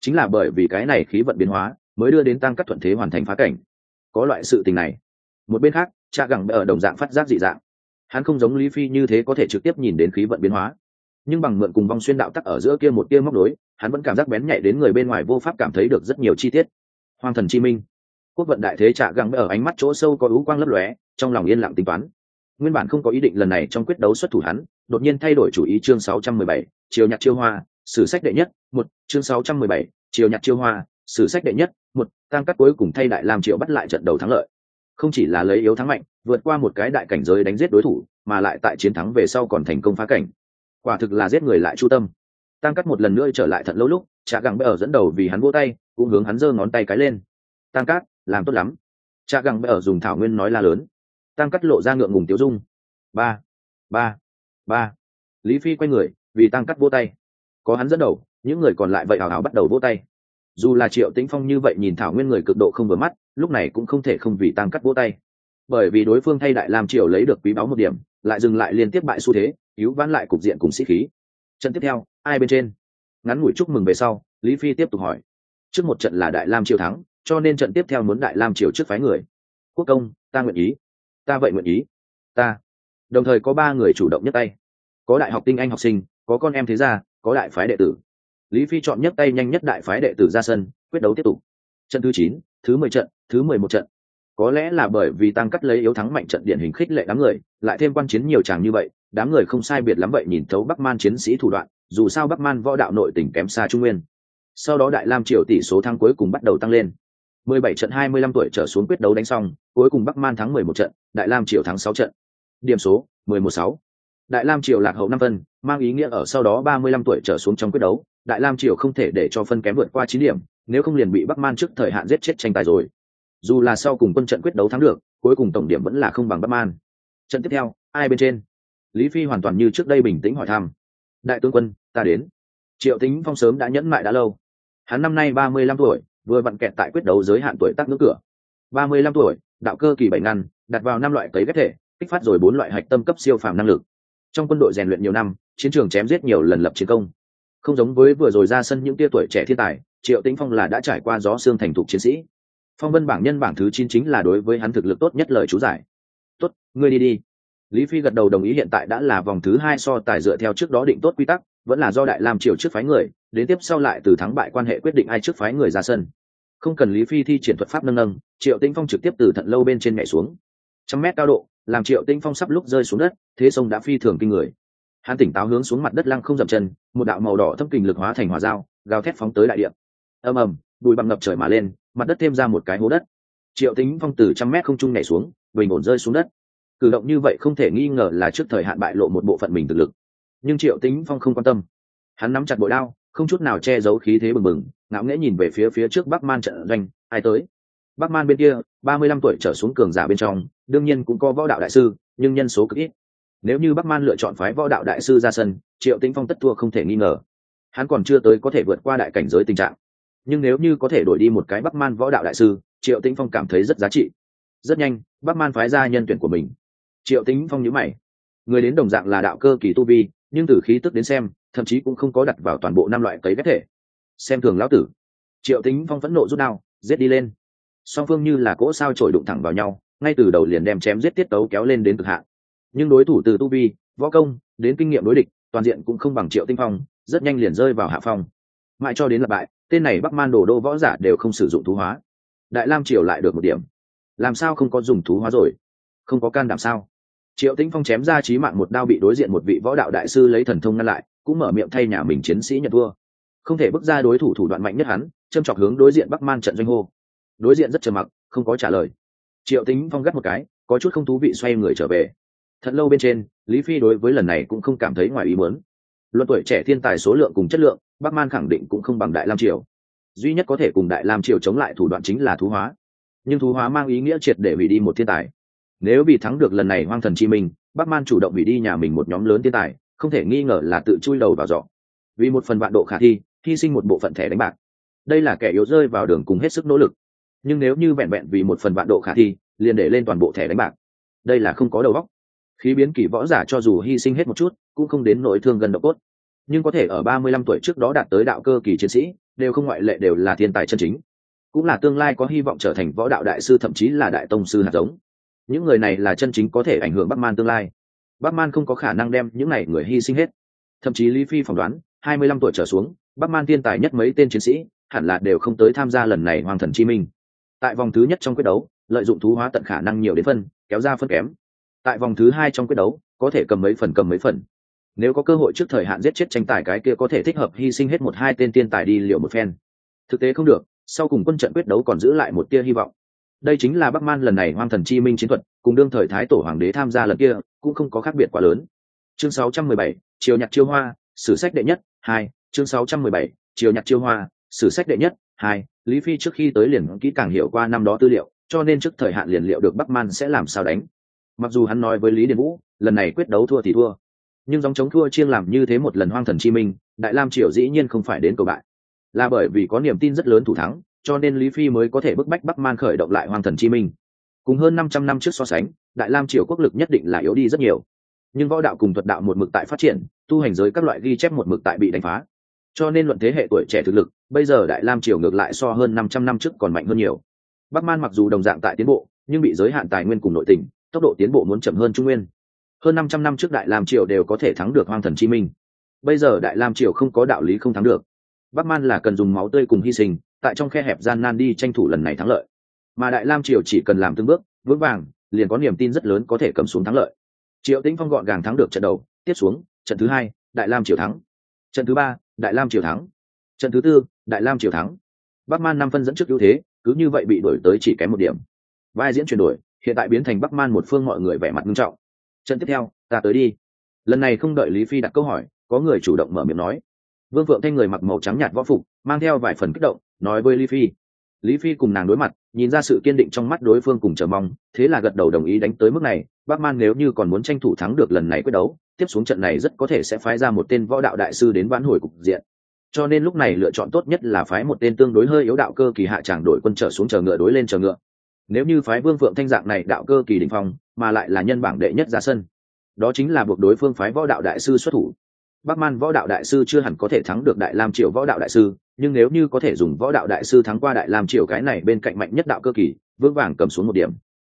Chính là bởi vì cái này khí vận biến hóa, mới đưa đến tăng các thuận thế hoàn thành phá cảnh. Có loại sự tình này. Một bên khác cha gẳng ở đồng dạng phát giác dị dạng. Hắn không giống lý phi như thế có thể trực tiếp nhìn đến khí vận biến hóa nhưng bằng mượn cùng vong xuyên đạo tắc ở giữa kia một tia móc đối hắn vẫn cảm giác bén nhạy đến người bên ngoài vô pháp cảm thấy được rất nhiều chi tiết. Hoàng thần chi minh. Quốc vận đại thế trạ găng ở ánh mắt chỗ sâu có ú quang lấp lóe trong lòng yên lặng tính toán. Nguyên bản không có ý định lần này trong quyết đấu xuất thủ hắn đột nhiên thay đổi chủ ý chương 617, chiều nhạc chiêu hoa sử sách đệ nhất một chương 617, chiều nhạc chiêu hoa sử sách đệ nhất một tăng cắt cuối cùng thay đại làm triệu bắt lại trận đầu thắng lợi. Không chỉ là lấy yếu thắng mạnh vượt qua một cái đại cảnh giới đánh giết đối thủ mà lại tại chiến thắng về sau còn thành công phá cảnh quả thực là giết người lại chu tâm. Tăng cắt một lần nữa trở lại thật lâu lúc chả găng ở dẫn đầu vì hắn vỗ tay, cũng hướng hắn giơ ngón tay cái lên. Tăng cát, làm tốt lắm. Cha găng ở dùng thảo nguyên nói la lớn. Tăng cắt lộ ra ngượng ngùng tiêu dung. Ba ba ba. Lý phi quay người, vì tăng cắt vỗ tay. Có hắn dẫn đầu, những người còn lại vậy hào hào bắt đầu vỗ tay. Dù là triệu tĩnh phong như vậy nhìn thảo nguyên người cực độ không vừa mắt, lúc này cũng không thể không vì tăng cắt vỗ tay. Bởi vì đối phương thay đại làm triều lấy được quý báu một điểm lại dừng lại liên tiếp bại xu thế, cứu vãn lại cục diện cùng sĩ khí. Trận tiếp theo, ai bên trên? Ngắn ngủi chúc mừng về sau, lý phi tiếp tục hỏi. Trước một trận là đại lam triều thắng, cho nên trận tiếp theo muốn đại lam triều trước phái người. Quốc công, ta nguyện ý. Ta vậy nguyện ý. Ta. Đồng thời có ba người chủ động nhấc tay. Có đại học tinh anh học sinh, có con em thế gia, có đại phái đệ tử. Lý phi chọn nhấc tay nhanh nhất đại phái đệ tử ra sân, quyết đấu tiếp tục. Trận thứ chín, thứ mười trận, thứ mười một trận có lẽ là bởi vì tăng cắt lấy yếu thắng mạnh trận điển hình khích lệ đám người, lại thêm quan chiến nhiều chàng như vậy, đám người không sai biệt lắm vậy nhìn thấu bắc man chiến sĩ thủ đoạn, dù sao bắc man võ đạo nội tỉnh kém xa trung nguyên. Sau đó đại lam triều tỷ số thắng cuối cùng bắt đầu tăng lên. 17 trận 25 tuổi trở xuống quyết đấu đánh xong, cuối cùng bắc man thắng 11 trận, đại lam triều thắng 6 trận. Điểm số 11-6. đại lam triều lạc hậu năm phân, mang ý nghĩa ở sau đó 35 tuổi trở xuống trong quyết đấu, đại lam triều không thể để cho phân kém vượt qua 9 điểm, nếu không liền bị bắc man trước thời hạn giết chết tranh tài rồi dù là sau cùng quân trận quyết đấu thắng được, cuối cùng tổng điểm vẫn là không bằng bắc man. Trận tiếp theo, ai bên trên? Lý phi hoàn toàn như trước đây bình tĩnh hỏi thăm. Đại tướng quân, ta đến. Triệu tính phong sớm đã nhẫn mại đã lâu. Hắn năm nay ba mươi lăm tuổi, vừa vặn kẹt tại quyết đấu giới hạn tuổi tắc ngưỡng cửa. ba mươi lăm tuổi, đạo cơ kỳ bảy ngăn, đặt vào năm loại cấy ghép thể, kích phát rồi bốn loại hạch tâm cấp siêu phàm năng lực. Trong quân đội rèn luyện nhiều năm, chiến trường chém giết nhiều lần lập chiến công. Không giống với vừa rồi ra sân những tia tuổi trẻ thiên tài, triệu tĩnh phong là đã trải qua gió xương thành thục chiến sĩ phong vân bảng nhân bảng thứ chín chính là đối với hắn thực lực tốt nhất lời chú giải. Tốt, ngươi đi đi. Lý phi gật đầu đồng ý hiện tại đã là vòng thứ hai so tài dựa theo trước đó định tốt quy tắc, vẫn là do đại làm triều trước phái người, đến tiếp sau lại từ thắng bại quan hệ quyết định ai trước phái người ra sân. Không cần lý phi thi triển thuật pháp nâng nâng, triệu tinh phong trực tiếp từ thận lâu bên trên nhảy xuống. Trăm mét cao độ, làm triệu tinh phong sắp lúc rơi xuống đất, thế sông đã phi thường kinh người. Hắn tỉnh táo hướng xuống mặt đất lăng không dậm chân, một đạo màu đỏ thâm kình lực hóa thành hỏa dao, gào thét phóng tới đại điện ầm ầm, bụi bặm ngập trời mà lên mặt đất thêm ra một cái hố đất. Triệu tĩnh phong từ trăm mét không trung nhảy xuống, bình ổn rơi xuống đất. Cử động như vậy không thể nghi ngờ là trước thời hạn bại lộ một bộ phận mình thực lực. Nhưng triệu tĩnh phong không quan tâm. Hắn nắm chặt bội đao, không chút nào che giấu khí thế bừng bừng, ngạo nghễ nhìn về phía phía trước bắc man trận doanh, ai tới? Bắc man bên kia, ba mươi lăm tuổi trở xuống cường giả bên trong, đương nhiên cũng có võ đạo đại sư, nhưng nhân số cực ít. Nếu như bắc man lựa chọn phái võ đạo đại sư ra sân, triệu tĩnh phong tất thua không thể nghi ngờ. Hắn còn chưa tới có thể vượt qua đại cảnh giới tình trạng nhưng nếu như có thể đổi đi một cái bắc man võ đạo đại sư, triệu tĩnh phong cảm thấy rất giá trị. Rất nhanh, bắc man phái ra nhân tuyển của mình. Triệu tĩnh phong nhữ mày. Người đến đồng dạng là đạo cơ kỳ tu vi, nhưng từ khí tức đến xem, thậm chí cũng không có đặt vào toàn bộ năm loại cấy ghép thể. Xem thường lão tử. Triệu tĩnh phong phẫn nộ rút đao, giết đi lên. Song phương như là cỗ sao trổi đụng thẳng vào nhau, ngay từ đầu liền đem chém giết tiết tấu kéo lên đến cực hạn. Nhưng đối thủ từ tu vi, võ công, đến kinh nghiệm đối địch, toàn diện cũng không bằng triệu tinh phong, rất nhanh liền rơi vào hạ phong. Mãi cho đến là bại tên này bắc man đồ đô võ giả đều không sử dụng thú hóa. Đại lam triều lại được một điểm. Làm sao không có dùng thú hóa rồi? Không có can đảm sao? Triệu tĩnh phong chém ra trí mạng một đao bị đối diện một vị võ đạo đại sư lấy thần thông ngăn lại, cũng mở miệng thay nhà mình chiến sĩ nhận thua. Không thể bước ra đối thủ thủ đoạn mạnh nhất hắn, châm chọc hướng đối diện bắc man trận doanh hô. Đối diện rất trầm mặc, không có trả lời. Triệu tĩnh phong gắt một cái, có chút không thú vị xoay người trở về. Thật lâu bên trên, lý phi đối với lần này cũng không cảm thấy ngoài ý muốn. Luận tuổi trẻ thiên tài số lượng cùng chất lượng bắc man khẳng định cũng không bằng đại lam triều. Duy nhất có thể cùng đại lam triều chống lại thủ đoạn chính là thú hóa. Nhưng thú hóa mang ý nghĩa triệt để hủy đi một thiên tài. Nếu bị thắng được lần này hoang thần chi minh, bắc man chủ động hủy đi nhà mình một nhóm lớn thiên tài, không thể nghi ngờ là tự chui đầu vào giỏ. Vì một phần vạn độ khả thi, hy sinh một bộ phận thẻ đánh bạc. Đây là kẻ yếu rơi vào đường cùng hết sức nỗ lực. Nhưng nếu như vẹn vẹn vì một phần vạn độ khả thi, liền để lên toàn bộ thẻ đánh bạc. Đây là không có đầu óc. Khí biến kỳ võ giả cho dù hy sinh hết một chút, cũng không đến nỗi thương gần độ cốt nhưng có thể ở ba mươi lăm tuổi trước đó đạt tới đạo cơ kỳ chiến sĩ, đều không ngoại lệ đều là thiên tài chân chính. Cũng là tương lai có hy vọng trở thành võ đạo đại sư thậm chí là đại tông sư hạt giống. Những người này là chân chính có thể ảnh hưởng bắc man tương lai. Bắc man không có khả năng đem những này người hy sinh hết. Thậm chí lý phi phỏng đoán, hai mươi lăm tuổi trở xuống, bắc man thiên tài nhất mấy tên chiến sĩ, hẳn là đều không tới tham gia lần này hoàng thần chi minh. Tại vòng thứ nhất trong quyết đấu, lợi dụng thú hóa tận khả năng nhiều đến phân, kéo ra phân kém. Tại vòng thứ hai trong quyết đấu, có thể cầm mấy phần, cầm mấy phần nếu có cơ hội trước thời hạn giết chết tranh tài cái kia có thể thích hợp hy sinh hết một hai tên tiên tài đi liệu một phen. Thực tế không được sau cùng quân trận quyết đấu còn giữ lại một tia hy vọng. Đây chính là bắc man lần này hoang thần chi minh chiến thuật cùng đương thời thái tổ hoàng đế tham gia lần kia cũng không có khác biệt quá lớn. Chương 617, chiều nhạc chiêu hoa sử sách đệ nhất hai. Chương 617, chiều nhạc chiêu hoa sử sách đệ nhất hai. Lý phi trước khi tới liền kỹ càng hiểu qua năm đó tư liệu cho nên trước thời hạn liền liệu được bắc man sẽ làm sao đánh. Mặc dù hắn nói với lý điền vũ lần này quyết đấu thua thì thua nhưng dòng chống thua chiêng làm như thế một lần hoang thần chi minh, đại lam triều dĩ nhiên không phải đến cầu bại. Là bởi vì có niềm tin rất lớn thủ thắng, cho nên lý phi mới có thể bức bách bắc man khởi động lại hoang thần chi minh. Cùng hơn năm trăm năm trước so sánh, đại lam triều quốc lực nhất định là yếu đi rất nhiều. Nhưng võ đạo cùng thuật đạo một mực tại phát triển, tu hành giới các loại ghi chép một mực tại bị đánh phá. Cho nên luận thế hệ tuổi trẻ thực lực, bây giờ đại lam triều ngược lại so hơn năm trăm năm trước còn mạnh hơn nhiều. Bắc man mặc dù đồng dạng tại tiến bộ, nhưng bị giới hạn tài nguyên cùng nội tình, tốc độ tiến bộ muốn chậm hơn trung nguyên hơn năm trăm năm trước đại lam triều đều có thể thắng được hoang thần chi minh. Bây giờ đại lam triều không có đạo lý không thắng được. Bắc man là cần dùng máu tươi cùng hy sinh, tại trong khe hẹp gian nan đi tranh thủ lần này thắng lợi. Mà đại lam triều chỉ cần làm từng bước, vững vàng, liền có niềm tin rất lớn có thể cầm xuống thắng lợi. Triệu tĩnh phong gọn gàng thắng được trận đầu, tiếp xuống, trận thứ hai, đại lam triều thắng. Trận thứ ba, đại lam triều thắng. Trận thứ tư, đại lam triều thắng. Bắc man năm phân dẫn trước ưu thế, cứ như vậy bị đổi tới chỉ kém một điểm. Vai diễn chuyển đổi, hiện tại biến thành bắc man một phương mọi người vẻ mặt nghiêm trọng trận tiếp theo, ta tới đi. Lần này không đợi lý phi đặt câu hỏi, có người chủ động mở miệng nói. Vương phượng thanh người mặc màu trắng nhạt võ phục, mang theo vài phần kích động, nói với lý phi. Lý phi cùng nàng đối mặt, nhìn ra sự kiên định trong mắt đối phương cùng chờ mong, thế là gật đầu đồng ý đánh tới mức này. Bác man nếu như còn muốn tranh thủ thắng được lần này quyết đấu, tiếp xuống trận này rất có thể sẽ phái ra một tên võ đạo đại sư đến vãn hồi cục diện. Cho nên lúc này lựa chọn tốt nhất là phái một tên tương đối hơi yếu đạo cơ kỳ hạ tràng đội quân trở xuống chờ ngựa đối lên chờ ngựa nếu như phái vương phượng thanh dạng này đạo cơ kỳ đình phong, mà lại là nhân bảng đệ nhất ra sân, đó chính là buộc đối phương phái võ đạo đại sư xuất thủ. Bắc man võ đạo đại sư chưa hẳn có thể thắng được đại lam triều võ đạo đại sư, nhưng nếu như có thể dùng võ đạo đại sư thắng qua đại lam triều cái này bên cạnh mạnh nhất đạo cơ kỳ vương vàng cầm xuống một điểm.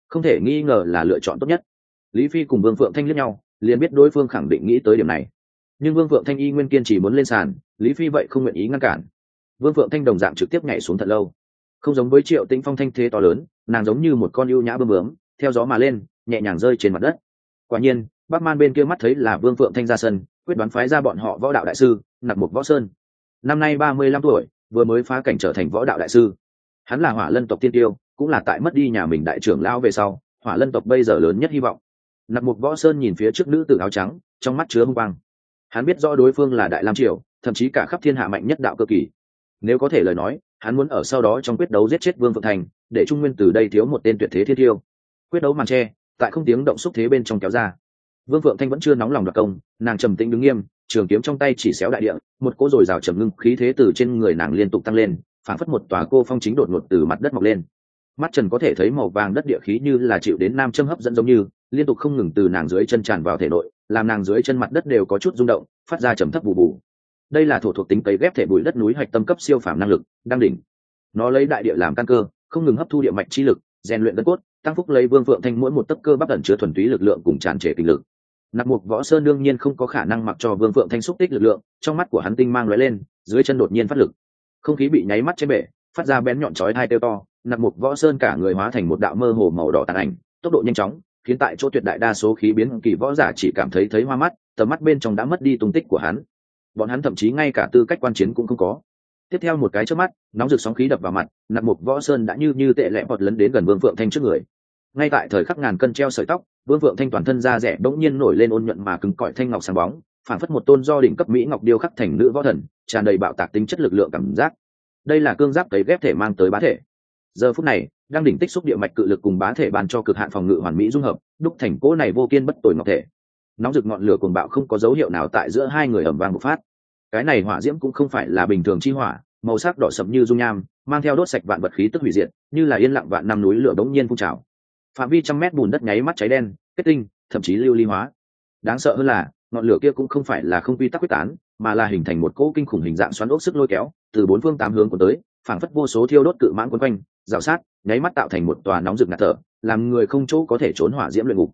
Không thể nghi ngờ là lựa chọn tốt nhất. Lý phi cùng vương phượng thanh liếc nhau, liền biết đối phương khẳng định nghĩ tới điểm này. Nhưng vương phượng thanh y nguyên kiên chỉ muốn lên sàn, lý phi vậy không nguyện ý ngăn cản. Vương phượng thanh đồng dạng trực tiếp nhảy xuống thật lâu. Không giống với triệu tĩnh phong thanh thế to lớn nàng giống như một con ưu nhã bơm bướm, theo gió mà lên, nhẹ nhàng rơi trên mặt đất. Quả nhiên bắc man bên kia mắt thấy là vương phượng thanh ra sân, quyết đoán phái ra bọn họ võ đạo đại sư nặc Mục võ sơn. Năm nay ba mươi lăm tuổi, vừa mới phá cảnh trở thành võ đạo đại sư. Hắn là hỏa lân tộc tiên tiêu, cũng là tại mất đi nhà mình đại trưởng lão về sau, hỏa lân tộc bây giờ lớn nhất hy vọng. Nặc Mục võ sơn nhìn phía trước nữ tử áo trắng, trong mắt chứa hung băng. hắn biết rõ đối phương là đại lam triều, thậm chí cả khắp thiên hạ mạnh nhất đạo cơ kỳ. Nếu có thể lời nói hắn muốn ở sau đó trong quyết đấu giết chết vương phượng thành, để trung nguyên từ đây thiếu một tên tuyệt thế thiên thiêu quyết đấu màn tre, tại không tiếng động xúc thế bên trong kéo ra. Vương phượng thanh vẫn chưa nóng lòng đặc công, nàng trầm tĩnh đứng nghiêm, trường kiếm trong tay chỉ xéo đại địa, một cỗ dồi dào trầm ngưng khí thế từ trên người nàng liên tục tăng lên phản phất một tòa cô phong chính đột ngột từ mặt đất mọc lên. Mắt trần có thể thấy màu vàng đất địa khí như là chịu đến nam châm hấp dẫn giống như, liên tục không ngừng từ nàng dưới chân tràn vào thể nội, làm nàng dưới chân mặt đất đều có chút rung động, phát ra trầm thấp bù bù đây là thổ thuộc tính cấy ghép thể bụi đất núi hoạch tâm cấp siêu phàm năng lực đang đỉnh. Nó lấy đại địa làm căn cơ, không ngừng hấp thu địa mạch chi lực, rèn luyện gân cốt, tăng phúc lấy vương phượng thanh mỗi một tấc cơ bắp ẩn chứa thuần túy lực lượng cùng tràn trề kinh lực. Nạp mục võ sơn đương nhiên không có khả năng mặc cho vương phượng thanh xúc tích lực lượng, trong mắt của hắn tinh mang lóe lên, dưới chân đột nhiên phát lực. Không khí bị nháy mắt trên bể, phát ra bén nhọn chói hai tiêu to, nạp mục võ sơn cả người hóa thành một đạo mơ hồ màu đỏ tàn ảnh, tốc độ nhanh chóng, khiến tại chỗ tuyệt đại đa số khí biến kỳ võ giả chỉ cảm thấy thấy hoa mắt, tầm mắt bên trong đã mất đi tung tích của hắn bọn hắn thậm chí ngay cả tư cách quan chiến cũng không có. Tiếp theo một cái trước mắt, nóng rực sóng khí đập vào mặt nặng mục võ sơn đã như như tệ lẽ bọt lấn đến gần vương phượng thanh trước người. Ngay tại thời khắc ngàn cân treo sợi tóc, vương phượng thanh toàn thân da rẻ bỗng nhiên nổi lên ôn nhuận mà cứng cỏi thanh ngọc sáng bóng, phản phất một tôn do đỉnh cấp mỹ ngọc điêu khắc thành nữ võ thần, tràn đầy bạo tạc tính chất lực lượng cảm giác. Đây là cương giáp cấy ghép thể mang tới bá thể. Giờ phút này, đang đỉnh tích xúc địa mạch cự lực cùng bá thể bàn cho cực hạn phòng ngự hoàn mỹ dung hợp, đúc thành cỗ này vô kiên bất tội ngọc thể nóng rực ngọn lửa cuồng bạo không có dấu hiệu nào tại giữa hai người ẩm vang một phát. Cái này hỏa diễm cũng không phải là bình thường chi hỏa, màu sắc đỏ sậm như dung nham, mang theo đốt sạch vạn vật khí tức hủy diệt, như là yên lặng vạn năm núi lửa bỗng nhiên phun trào. Phạm vi trăm mét bùn đất nháy mắt cháy đen, kết tinh, thậm chí lưu ly hóa. Đáng sợ hơn là, ngọn lửa kia cũng không phải là không quy tắc quyết tán, mà là hình thành một cỗ kinh khủng hình dạng xoắn ốc sức lôi kéo, từ bốn phương tám hướng của tới, phảng phất vô số thiêu đốt cự mãn quấn quanh, rào sát, nháy mắt tạo thành một tòa nóng rực ngạt thở, làm người không chỗ có thể trốn hỏa diễm luyện ngục.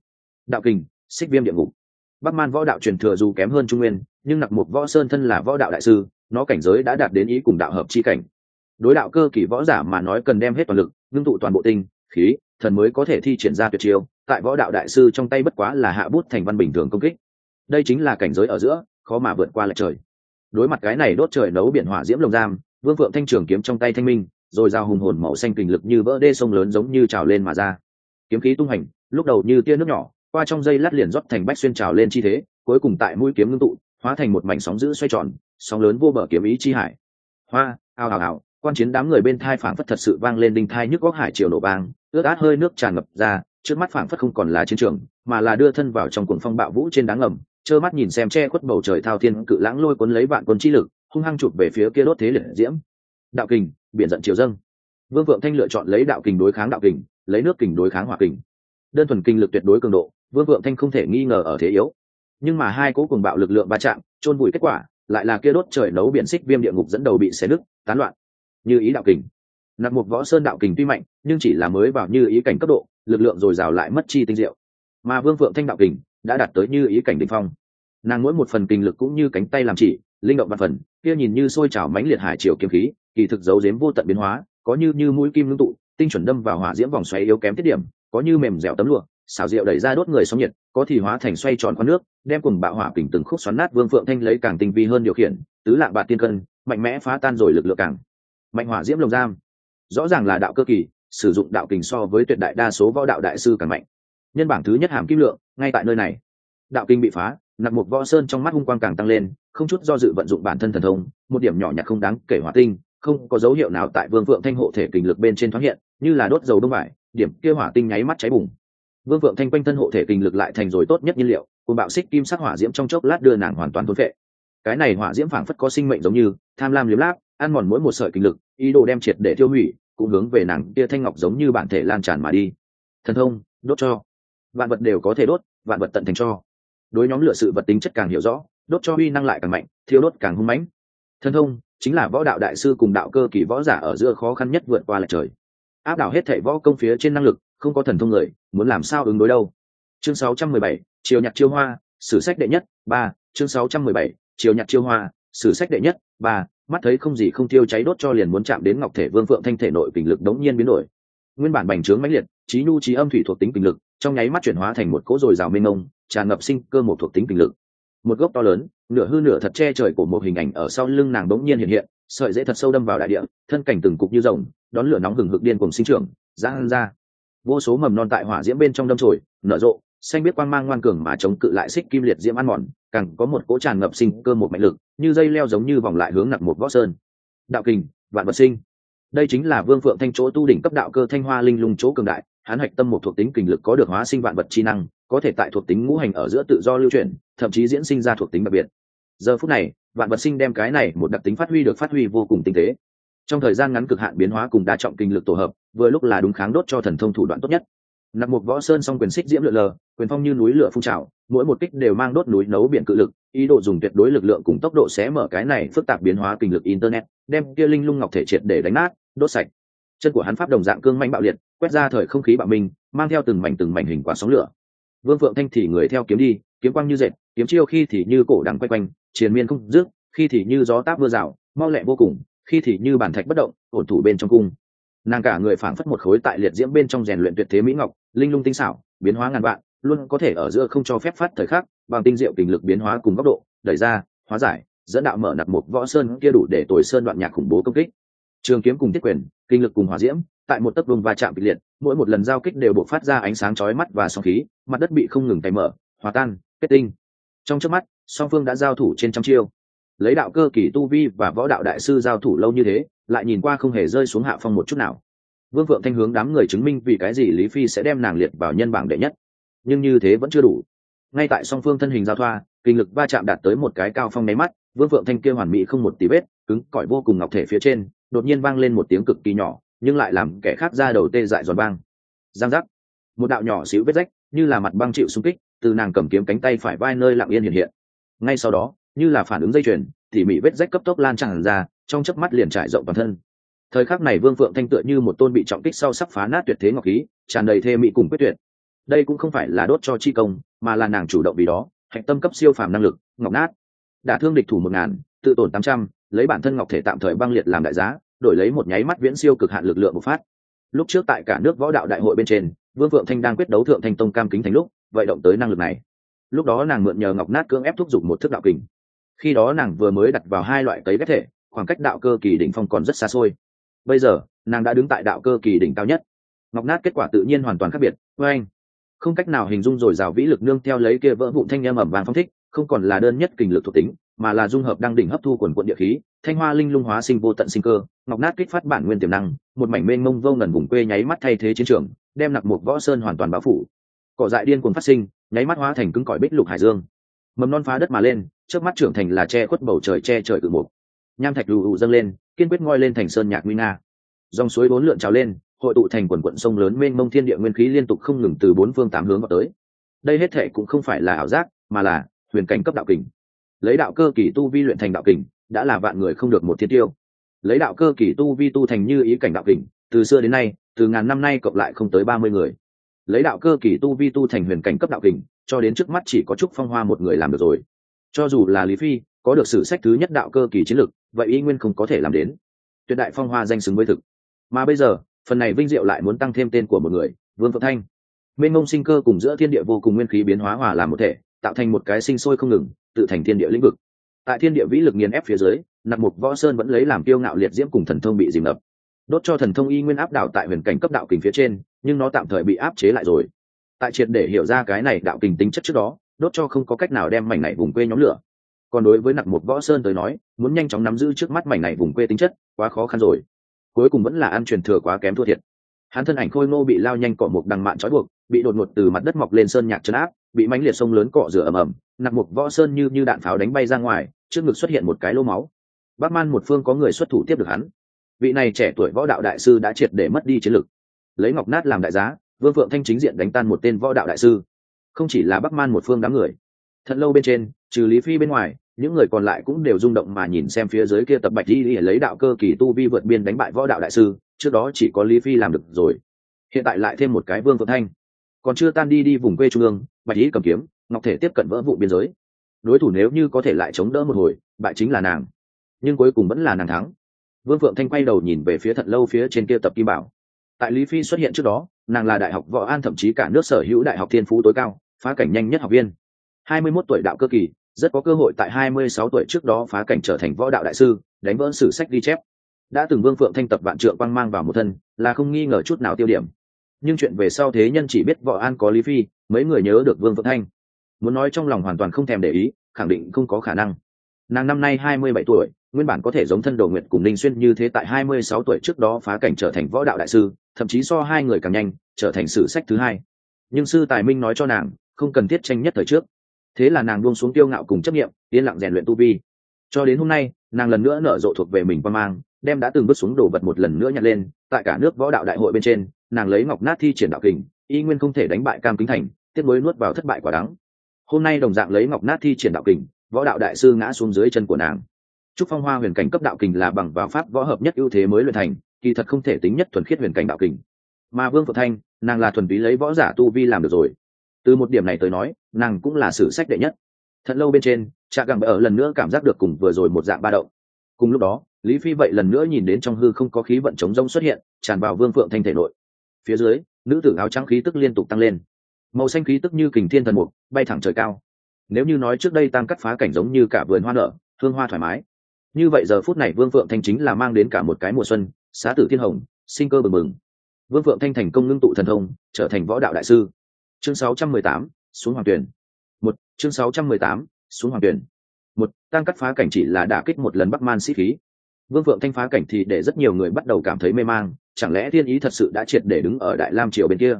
Đạo kình, xích viêm địa ngục bắc man võ đạo truyền thừa dù kém hơn trung nguyên, nhưng nặc mục võ sơn thân là võ đạo đại sư, nó cảnh giới đã đạt đến ý cùng đạo hợp chi cảnh. Đối đạo cơ kỳ võ giả mà nói cần đem hết toàn lực, ngưng tụ toàn bộ tinh, khí, thần mới có thể thi triển ra tuyệt chiêu, tại võ đạo đại sư trong tay bất quá là hạ bút thành văn bình thường công kích. Đây chính là cảnh giới ở giữa, khó mà vượt qua lại trời. Đối mặt cái này đốt trời nấu biển hỏa diễm lồng giam, vương phượng thanh trường kiếm trong tay thanh minh, rồi giao hùng hồn màu xanh kình lực như vỡ đê sông lớn giống như trào lên mà ra. Kiếm khí tung hành, lúc đầu như tia nước nhỏ qua trong dây lát liền rót thành bách xuyên trào lên chi thế, cuối cùng tại mũi kiếm ngưng tụ, hóa thành một mảnh sóng giữ xoay tròn, sóng lớn vô bờ kiếm ý chi hải. Hoa ào ào ào quan chiến đám người bên thai phảng phất thật sự vang lên đinh thai nhức góc hải triều nổ bang ướt át hơi nước tràn ngập ra, trước mắt phảng phất không còn là chiến trường, mà là đưa thân vào trong cuồng phong bạo vũ trên đá ngầm, trơ mắt nhìn xem che khuất bầu trời thao thiên cự lãng lôi cuốn lấy vạn quân chi lực, hung hăng chụp về phía kia đốt thế liệt diễm. Đạo kình, biển giận triều dâng. Vương vượng thanh lựa chọn lấy đạo kình đối kháng đạo kình, lấy nước kình đối kháng hỏa kình. Đơn thuần kinh lực tuyệt đối cường độ vương vượng thanh không thể nghi ngờ ở thế yếu. Nhưng mà hai cố cùng bạo lực lượng va chạm, chôn vùi kết quả, lại là kia đốt trời nấu biển xích viêm địa ngục dẫn đầu bị xé nứt, tán loạn. Như ý đạo kình. Nạp một võ sơn đạo kình tuy mạnh, nhưng chỉ là mới vào như ý cảnh cấp độ, lực lượng dồi dào lại mất chi tinh diệu. Mà vương phượng thanh đạo kình đã đạt tới như ý cảnh đỉnh phong. Nàng mỗi một phần kinh lực cũng như cánh tay làm chỉ, linh động văn phần, kia nhìn như sôi trào mãnh liệt hải triều kiếm khí, kỳ thực giấu giếm vô tận biến hóa, có như như mũi kim ngưng tụ, tinh chuẩn đâm vào hỏa diễm vòng xoáy yếu kém tiết điểm, có như mềm dẻo tấm lụa xảo diệu đẩy ra đốt người sóng nhiệt, có thì hóa thành xoay tròn con nước, đem cùng bạo hỏa kình từng khúc xoắn nát vương phượng thanh lấy càng tinh vi hơn điều khiển, tứ lạng bạt tiên cân, mạnh mẽ phá tan rồi lực lượng càng. Mạnh hỏa diễm lồng giam. Rõ ràng là đạo cơ kỳ, sử dụng đạo kình so với tuyệt đại đa số võ đạo đại sư càng mạnh. Nhân bảng thứ nhất hàm kim lượng, ngay tại nơi này. Đạo kinh bị phá nặc một võ sơn trong mắt hung quang càng tăng lên, không chút do dự vận dụng bản thân thần thông, một điểm nhỏ nhặt không đáng kể hỏa tinh, không có dấu hiệu nào tại vương phượng thanh hộ thể kình lực bên trên thoáng hiện, như là đốt dầu đông vải điểm kia hỏa tinh nháy mắt cháy bùng vương phượng thanh quanh thân hộ thể kình lực lại thành rồi tốt nhất nhiên liệu cùng bạo xích kim sắc hỏa diễm trong chốc lát đưa nàng hoàn toàn thốn vệ cái này hỏa diễm phảng phất có sinh mệnh giống như, tham lam liếm láp, ăn mòn mỗi một sợi kình lực, ý đồ đem triệt để tiêu hủy, cũng hướng về nàng kia thanh ngọc giống như bản thể lan tràn mà đi. Thần thông, đốt cho. Vạn vật đều có thể đốt, vạn vật tận thành cho. Đối nhóm lựa sự vật tính chất càng hiểu rõ, đốt cho uy năng lại càng mạnh, thiêu đốt càng hung mãnh. Thần thông, chính là võ đạo đại sư cùng đạo cơ kỳ võ giả ở giữa khó khăn nhất vượt qua lại trời. Áp đảo hết thảy võ công phía trên năng lực không có thần thông người muốn làm sao ứng đối đâu? Chương 617, chiều nhạc chiêu hoa sử sách đệ nhất ba chương 617, chiều nhạc chiêu hoa sử sách đệ nhất ba mắt thấy không gì không tiêu cháy đốt cho liền muốn chạm đến ngọc thể vương phượng thanh thể nội kình lực đống nhiên biến đổi. Nguyên bản bành trướng mãnh liệt trí nhu trí âm thủy thuộc tính kình lực trong nháy mắt chuyển hóa thành một cỗ dồi dào mênh mông tràn ngập sinh cơ một thuộc tính kình lực. Một gốc to lớn nửa hư nửa thật che trời của một hình ảnh ở sau lưng nàng đống nhiên hiện hiện sợi dễ thật sâu đâm vào đại địa thân cảnh từng cục như rồng đón lửa nóng hừng hực điên cùng sinh trưởng ra ra vô số mầm non tại hỏa diễm bên trong đâm trồi nở rộ, xanh biết quang mang ngoan cường mà chống cự lại xích kim liệt diễm ăn mòn, càng có một cỗ tràn ngập sinh cơ một mạnh lực, như dây leo giống như vòng lại hướng nặng một võ sơn. Đạo kình, vạn vật sinh. Đây chính là vương phượng thanh chỗ tu đỉnh cấp đạo cơ thanh hoa linh lung chỗ cường đại hán hạch tâm một thuộc tính kình lực có được hóa sinh vạn vật chi năng, có thể tại thuộc tính ngũ hành ở giữa tự do lưu chuyển, thậm chí diễn sinh ra thuộc tính đặc biệt. Giờ phút này, vạn vật sinh đem cái này một đặc tính phát huy được phát huy vô cùng tinh tế trong thời gian ngắn cực hạn biến hóa cùng đa trọng kinh lực tổ hợp, vừa lúc là đúng kháng đốt cho thần thông thủ đoạn tốt nhất. Nặc một võ sơn song quyền xích diễm lượn lờ, quyền phong như núi lửa phun trào, mỗi một kích đều mang đốt núi nấu biển cự lực, ý đồ dùng tuyệt đối lực lượng cùng tốc độ xé mở cái này phức tạp biến hóa kinh lực internet, đem kia linh lung ngọc thể triệt để đánh nát, đốt sạch. Chân của hắn pháp đồng dạng cương manh bạo liệt, quét ra thời không khí bạo minh, mang theo từng mảnh từng mảnh hình quả sóng lửa. Vương phượng thanh thì người theo kiếm đi, kiếm quang như dệt kiếm chiêu khi thì như cổ đằng quay quanh, triền miên không dứt, khi thì như gió táp mưa rào, mau lẹ vô cùng khi thì như bản thạch bất động, ổn thủ bên trong cung. Nàng cả người phảng phất một khối tại liệt diễm bên trong rèn luyện tuyệt thế mỹ ngọc, linh lung tinh xảo, biến hóa ngàn vạn, luôn có thể ở giữa không cho phép phát thời khắc, bằng tinh diệu kình lực biến hóa cùng góc độ, đẩy ra, hóa giải, dẫn đạo mở nặc một võ sơn kia đủ để tồi sơn đoạn nhạc khủng bố công kích. Trường kiếm cùng tiết quyền, kinh lực cùng hòa diễm, tại một tấc vùng va chạm kịch liệt, mỗi một lần giao kích đều buộc phát ra ánh sáng chói mắt và sóng khí, mặt đất bị không ngừng tay mở, hòa tan, kết tinh. Trong trước mắt, song phương đã giao thủ trên trăm chiêu lấy đạo cơ kỳ tu vi và võ đạo đại sư giao thủ lâu như thế, lại nhìn qua không hề rơi xuống hạ phong một chút nào. Vương phượng thanh hướng đám người chứng minh vì cái gì lý phi sẽ đem nàng liệt vào nhân bảng đệ nhất. Nhưng như thế vẫn chưa đủ. Ngay tại song phương thân hình giao thoa, kinh lực va chạm đạt tới một cái cao phong nháy mắt, vương phượng thanh kia hoàn mỹ không một tí vết, cứng cỏi vô cùng ngọc thể phía trên, đột nhiên vang lên một tiếng cực kỳ nhỏ, nhưng lại làm kẻ khác ra đầu tê dại giòn băng giang giác. Một đạo nhỏ xíu vết rách, như là mặt băng chịu xung kích, từ nàng cầm kiếm cánh tay phải vai nơi lặng yên hiện hiện. Ngay sau đó như là phản ứng dây chuyền, tỉ mỉ vết rách cấp tốc lan tràn ra, trong chớp mắt liền trải rộng toàn thân. Thời khắc này vương phượng thanh tựa như một tôn bị trọng kích sau sắp phá nát tuyệt thế ngọc khí, tràn đầy thê mỹ cùng quyết tuyệt. Đây cũng không phải là đốt cho chi công, mà là nàng chủ động vì đó, hạch tâm cấp siêu phàm năng lực, ngọc nát. Đã thương địch thủ một ngàn, tự tổn tám trăm, lấy bản thân ngọc thể tạm thời băng liệt làm đại giá, đổi lấy một nháy mắt viễn siêu cực hạn lực lượng một phát. Lúc trước tại cả nước võ đạo đại hội bên trên, vương phượng thanh đang quyết đấu thượng thanh tông cam kính thành lúc, vậy động tới năng lực này. Lúc đó nàng mượn nhờ ngọc nát cưỡng ép thúc giục một thức đạo kình khi đó nàng vừa mới đặt vào hai loại cấy ghép thể, khoảng cách đạo cơ kỳ đỉnh phong còn rất xa xôi. Bây giờ, nàng đã đứng tại đạo cơ kỳ đỉnh cao nhất. Ngọc nát kết quả tự nhiên hoàn toàn khác biệt. Với anh, không cách nào hình dung rồi rào vĩ lực nương theo lấy kia vỡ vụn thanh em ẩm vàng phong thích, không còn là đơn nhất kình lực thuộc tính, mà là dung hợp đang đỉnh hấp thu quần quận địa khí, thanh hoa linh lung hóa sinh vô tận sinh cơ. Ngọc nát kích phát bản nguyên tiềm năng, một mảnh mênh mông vô ngần vùng quê nháy mắt thay thế chiến trường, đem nặc một võ sơn hoàn toàn bao phủ. Cỏ dại điên cuồng phát sinh, nháy mắt hóa thành cứng cỏi bích lục hải dương mầm non phá đất mà lên, trước mắt trưởng thành là che khuất bầu trời che trời cự mục. Nham thạch lù lù dâng lên, kiên quyết ngoi lên thành sơn nhạc nguy nga. Dòng suối bốn lượn trào lên, hội tụ thành quần quận sông lớn mênh mông thiên địa nguyên khí liên tục không ngừng từ bốn phương tám hướng vào tới. Đây hết thể cũng không phải là ảo giác, mà là huyền cảnh cấp đạo kình. Lấy đạo cơ kỳ tu vi luyện thành đạo kình, đã là vạn người không được một thiên tiêu. Lấy đạo cơ kỳ tu vi tu thành như ý cảnh đạo kình, từ xưa đến nay, từ ngàn năm nay cộng lại không tới ba mươi người lấy đạo cơ kỳ tu vi tu thành huyền cảnh cấp đạo kình, cho đến trước mắt chỉ có trúc phong hoa một người làm được rồi. Cho dù là lý phi, có được sử sách thứ nhất đạo cơ kỳ chiến lực, vậy y nguyên không có thể làm đến. Tuyệt đại phong hoa danh xứng với thực. Mà bây giờ, phần này vinh diệu lại muốn tăng thêm tên của một người, vương phượng thanh. Mênh mông sinh cơ cùng giữa thiên địa vô cùng nguyên khí biến hóa hòa làm một thể, tạo thành một cái sinh sôi không ngừng, tự thành thiên địa lĩnh vực. Tại thiên địa vĩ lực nghiền ép phía dưới, nặc mục võ sơn vẫn lấy làm kiêu ngạo liệt diễm cùng thần thông bị dìm ngập đốt cho thần thông y nguyên áp đảo tại huyền cảnh cấp đạo kình phía trên, nhưng nó tạm thời bị áp chế lại rồi. Tại triệt để hiểu ra cái này đạo kình tính chất trước đó, đốt cho không có cách nào đem mảnh này vùng quê nhóm lửa. Còn đối với nặc một võ sơn tới nói, muốn nhanh chóng nắm giữ trước mắt mảnh này vùng quê tính chất, quá khó khăn rồi. Cuối cùng vẫn là ăn truyền thừa quá kém thua thiệt. Hắn thân ảnh khôi ngô bị lao nhanh cọ một đằng mạn trói buộc, bị đột ngột từ mặt đất mọc lên sơn nhạc chấn áp, bị mánh liệt sông lớn cọ rửa ầm ầm. Nặc một võ sơn như như đạn pháo đánh bay ra ngoài, trước ngực xuất hiện một cái lô máu. Bác man một phương có người xuất thủ tiếp được hắn vị này trẻ tuổi võ đạo đại sư đã triệt để mất đi chiến lực. Lấy ngọc nát làm đại giá, vương phượng thanh chính diện đánh tan một tên võ đạo đại sư. Không chỉ là bắc man một phương đám người, thật lâu bên trên, trừ lý phi bên ngoài, những người còn lại cũng đều rung động mà nhìn xem phía dưới kia tập bạch đi lấy đạo cơ kỳ tu vi vượt biên đánh bại võ đạo đại sư, trước đó chỉ có lý phi làm được rồi. Hiện tại lại thêm một cái vương phượng thanh. Còn chưa tan đi đi vùng quê trung ương, bạch lý cầm kiếm, ngọc thể tiếp cận vỡ vụ biên giới. Đối thủ nếu như có thể lại chống đỡ một hồi, bại chính là nàng. Nhưng cuối cùng vẫn là nàng thắng vương phượng thanh quay đầu nhìn về phía thận lâu phía trên kia tập kim bảo. Tại lý phi xuất hiện trước đó, nàng là đại học võ an thậm chí cả nước sở hữu đại học thiên phú tối cao, phá cảnh nhanh nhất học viên. Hai mươi 21 tuổi đạo cơ kỳ, rất có cơ hội tại hai mươi sáu tuổi trước đó phá cảnh trở thành võ đạo đại sư, đánh vỡ sử sách ghi chép. Đã từng vương phượng thanh tập vạn trượng quang mang vào một thân, là không nghi ngờ chút nào tiêu điểm. Nhưng chuyện về sau thế nhân chỉ biết võ an có lý phi, mấy người nhớ được vương phượng thanh. Muốn nói trong lòng hoàn toàn không thèm để ý, khẳng định không có khả năng. Nàng năm nay hai mươi bảy tuổi nguyên bản có thể giống thân đồ nguyện cùng ninh xuyên như thế tại hai mươi sáu tuổi trước đó phá cảnh trở thành võ đạo đại sư, thậm chí so hai người càng nhanh, trở thành sử sách thứ hai. Nhưng sư tài minh nói cho nàng, không cần thiết tranh nhất thời trước. Thế là nàng buông xuống tiêu ngạo cùng chấp nghiệm yên lặng rèn luyện tu vi. Cho đến hôm nay, nàng lần nữa nở rộ thuộc về mình qua mang, đem đã từng bước xuống đồ vật một lần nữa nhặt lên, tại cả nước võ đạo đại hội bên trên, nàng lấy ngọc nát thi triển đạo kình, y nguyên không thể đánh bại cam kính thành, tiếp nối nuốt vào thất bại quả đắng. Hôm nay đồng dạng lấy ngọc nát thi triển đạo kình, võ đạo đại sư ngã xuống dưới chân của nàng trúc phong hoa huyền cảnh cấp đạo kình là bằng vào pháp võ hợp nhất ưu thế mới luyện thành, kỳ thật không thể tính nhất thuần khiết huyền cảnh đạo kình. Mà vương phượng thanh, nàng là thuần túy lấy võ giả tu vi làm được rồi. Từ một điểm này tới nói, nàng cũng là sử sách đệ nhất. Thật lâu bên trên cha gặng ở lần nữa cảm giác được cùng vừa rồi một dạng ba động. Cùng lúc đó, lý phi vậy lần nữa nhìn đến trong hư không có khí vận chống rông xuất hiện, tràn vào vương phượng thanh thể nội. Phía dưới, nữ tử áo trắng khí tức liên tục tăng lên. Màu xanh khí tức như kình thiên thần mục, bay thẳng trời cao. Nếu như nói trước đây tăng cắt phá cảnh giống như cả vườn hoa nở, hương hoa thoải mái như vậy giờ phút này vương phượng thanh chính là mang đến cả một cái mùa xuân xá tử thiên hồng sinh cơ bừng bừng. Vương phượng thanh thành công ngưng tụ thần thông trở thành võ đạo đại sư. Chương 618, xuống hoàng tuyển. Một chương 618, xuống hoàng tuyển. Một tăng cắt phá cảnh chỉ là đả kích một lần bắc man sĩ khí. Vương phượng thanh phá cảnh thì để rất nhiều người bắt đầu cảm thấy mê mang chẳng lẽ thiên ý thật sự đã triệt để đứng ở đại lam triều bên kia?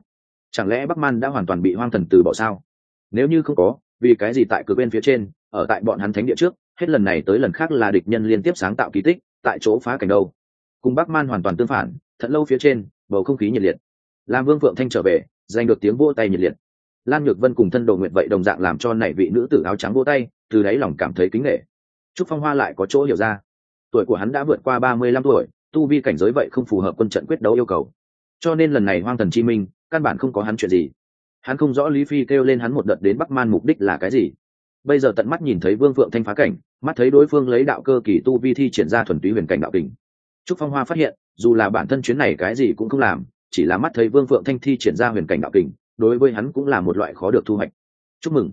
Chẳng lẽ bắc man đã hoàn toàn bị hoang thần từ bỏ sao? Nếu như không có vì cái gì tại cực bên phía trên ở tại bọn hắn thánh địa trước hết lần này tới lần khác là địch nhân liên tiếp sáng tạo kỳ tích, tại chỗ phá cảnh đâu. Cùng bắc man hoàn toàn tương phản, thật lâu phía trên, bầu không khí nhiệt liệt. Làm vương phượng thanh trở về, giành được tiếng vỗ tay nhiệt liệt. Lan nhược vân cùng thân đồ nguyện vậy đồng dạng làm cho nảy vị nữ tử áo trắng vỗ tay, từ đáy lòng cảm thấy kính nghệ. Trúc phong hoa lại có chỗ hiểu ra. Tuổi của hắn đã vượt qua ba mươi lăm tuổi, tu vi cảnh giới vậy không phù hợp quân trận quyết đấu yêu cầu. Cho nên lần này hoang thần chi minh, căn bản không có hắn chuyện gì. Hắn không rõ lý phi kêu lên hắn một đợt đến bắc man mục đích là cái gì bây giờ tận mắt nhìn thấy vương phượng thanh phá cảnh, mắt thấy đối phương lấy đạo cơ kỳ tu vi thi triển ra thuần túy huyền cảnh đạo kình. Trúc phong hoa phát hiện, dù là bản thân chuyến này cái gì cũng không làm, chỉ là mắt thấy vương phượng thanh thi triển ra huyền cảnh đạo kình, đối với hắn cũng là một loại khó được thu hoạch. Chúc mừng.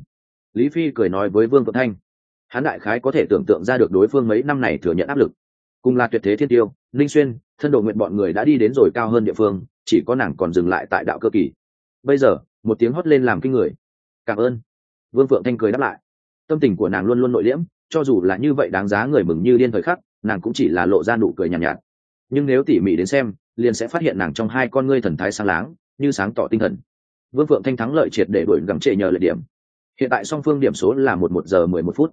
Lý phi cười nói với vương phượng thanh. Hắn đại khái có thể tưởng tượng ra được đối phương mấy năm này thừa nhận áp lực. Cùng là tuyệt thế thiên tiêu linh xuyên, thân đồ nguyện bọn người đã đi đến rồi cao hơn địa phương, chỉ có nàng còn dừng lại tại đạo cơ kỳ. Bây giờ, một tiếng hót lên làm kinh người. Cảm ơn. Vương phượng thanh cười đáp lại tâm tình của nàng luôn luôn nội liễm cho dù là như vậy đáng giá người mừng như điên thời khắc nàng cũng chỉ là lộ ra nụ cười nhàn nhạt, nhạt. Nhưng nếu tỉ mỉ đến xem liền sẽ phát hiện nàng trong hai con ngươi thần thái sáng láng như sáng tỏ tinh thần. Vương phượng thanh thắng lợi triệt để đuổi gắng trệ nhờ lợi điểm. Hiện tại song phương điểm số là một một giờ mười một phút.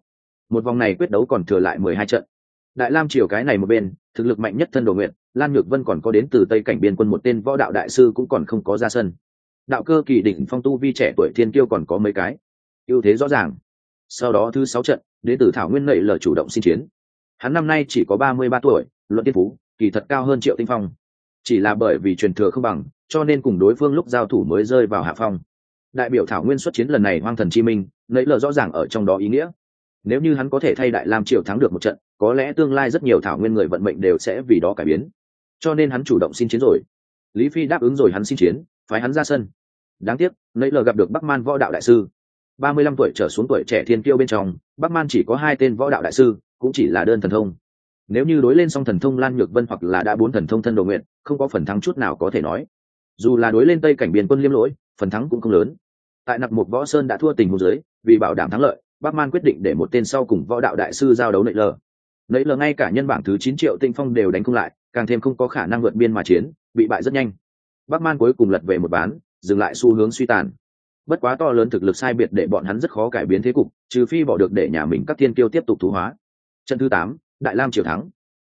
Một vòng này quyết đấu còn thừa lại mười hai trận. Đại lam triều cái này một bên thực lực mạnh nhất thân đồ nguyện lan nhược vân còn có đến từ tây cảnh biên quân một tên võ đạo đại sư cũng còn không có ra sân. Đạo cơ kỳ đỉnh phong tu vi trẻ tuổi thiên kiêu còn có mấy cái. Ưu thế rõ ràng sau đó thứ sáu trận, đến từ thảo nguyên nảy lờ chủ động xin chiến. Hắn năm nay chỉ có ba mươi ba tuổi, luận tiên phú, kỳ thật cao hơn triệu tinh phong. Chỉ là bởi vì truyền thừa không bằng, cho nên cùng đối phương lúc giao thủ mới rơi vào hạ phong. Đại biểu thảo nguyên xuất chiến lần này hoang thần chi minh, nảy lờ rõ ràng ở trong đó ý nghĩa. Nếu như hắn có thể thay đại lam triều thắng được một trận, có lẽ tương lai rất nhiều thảo nguyên người vận mệnh đều sẽ vì đó cải biến. Cho nên hắn chủ động xin chiến rồi. Lý phi đáp ứng rồi hắn xin chiến, phái hắn ra sân. Đáng tiếc nấy lờ gặp được bắc man võ đạo đại sư ba mươi lăm tuổi trở xuống tuổi trẻ thiên kiêu bên trong, bắc man chỉ có hai tên võ đạo đại sư, cũng chỉ là đơn thần thông. Nếu như đối lên song thần thông lan nhược vân hoặc là đã bốn thần thông thân đồ nguyện không có phần thắng chút nào có thể nói. Dù là đối lên tây cảnh biên quân liêm lỗi, phần thắng cũng không lớn. Tại nặc một võ sơn đã thua tình hồ dưới, vì bảo đảm thắng lợi, bắc man quyết định để một tên sau cùng võ đạo đại sư giao đấu nệ lờ. Nệ lờ ngay cả nhân bảng thứ chín triệu tinh phong đều đánh không lại, càng thêm không có khả năng vượt biên mà chiến, bị bại rất nhanh. Bắc man cuối cùng lật về một bán dừng lại xu hướng suy tàn bất quá to lớn thực lực sai biệt để bọn hắn rất khó cải biến thế cục, trừ phi bỏ được để nhà mình các thiên kiêu tiếp tục thú hóa. Trận thứ tám, đại lam triều thắng.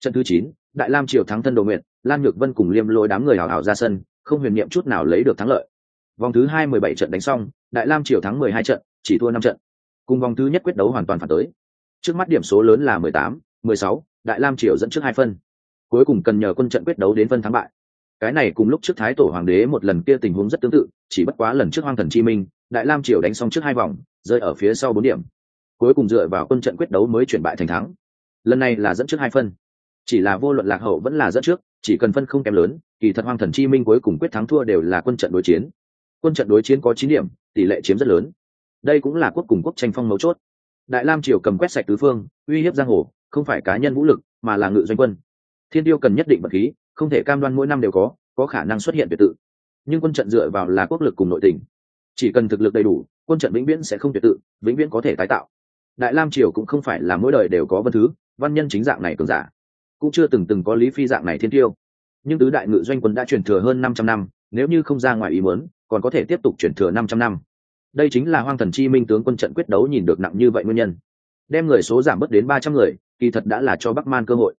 Trận thứ chín, đại lam triều thắng thân đồ nguyện lan nhược vân cùng liêm lôi đám người hào hào ra sân, không huyền niệm chút nào lấy được thắng lợi. Vòng thứ hai mười bảy trận đánh xong, đại lam triều thắng mười hai trận, chỉ thua năm trận. Cùng vòng thứ nhất quyết đấu hoàn toàn phản tới. Trước mắt điểm số lớn là mười tám, mười sáu, đại lam triều dẫn trước hai phân. Cuối cùng cần nhờ quân trận quyết đấu đến phân thắng bại cái này cùng lúc trước thái tổ hoàng đế một lần kia tình huống rất tương tự, chỉ bất quá lần trước hoang thần chi minh, đại lam triều đánh xong trước hai vòng, rơi ở phía sau bốn điểm. Cuối cùng dựa vào quân trận quyết đấu mới chuyển bại thành thắng. Lần này là dẫn trước hai phân. Chỉ là vô luận lạc hậu vẫn là dẫn trước, chỉ cần phân không kém lớn, kỳ thật hoang thần chi minh cuối cùng quyết thắng thua đều là quân trận đối chiến. Quân trận đối chiến có chín điểm, tỷ lệ chiếm rất lớn. Đây cũng là quốc cùng quốc tranh phong mấu chốt. Đại lam triều cầm quét sạch tứ phương, uy hiếp giang hồ, không phải cá nhân vũ lực, mà là ngự doanh quân. Thiên tiêu cần nhất định bậc khí không thể cam đoan mỗi năm đều có có khả năng xuất hiện tuyệt tự. Nhưng quân trận dựa vào là quốc lực cùng nội tình. Chỉ cần thực lực đầy đủ, quân trận vĩnh viễn sẽ không tuyệt tự, vĩnh viễn có thể tái tạo. Đại lam triều cũng không phải là mỗi đời đều có vân thứ, văn nhân chính dạng này cường giả. Cũng chưa từng từng có lý phi dạng này thiên tiêu. Nhưng tứ đại ngự doanh quân đã truyền thừa hơn năm trăm năm, nếu như không ra ngoài ý muốn, còn có thể tiếp tục truyền thừa năm trăm năm. Đây chính là hoang thần chi minh tướng quân trận quyết đấu nhìn được nặng như vậy nguyên nhân. Đem người số giảm bớt đến ba trăm người, kỳ thật đã là cho bắc man cơ hội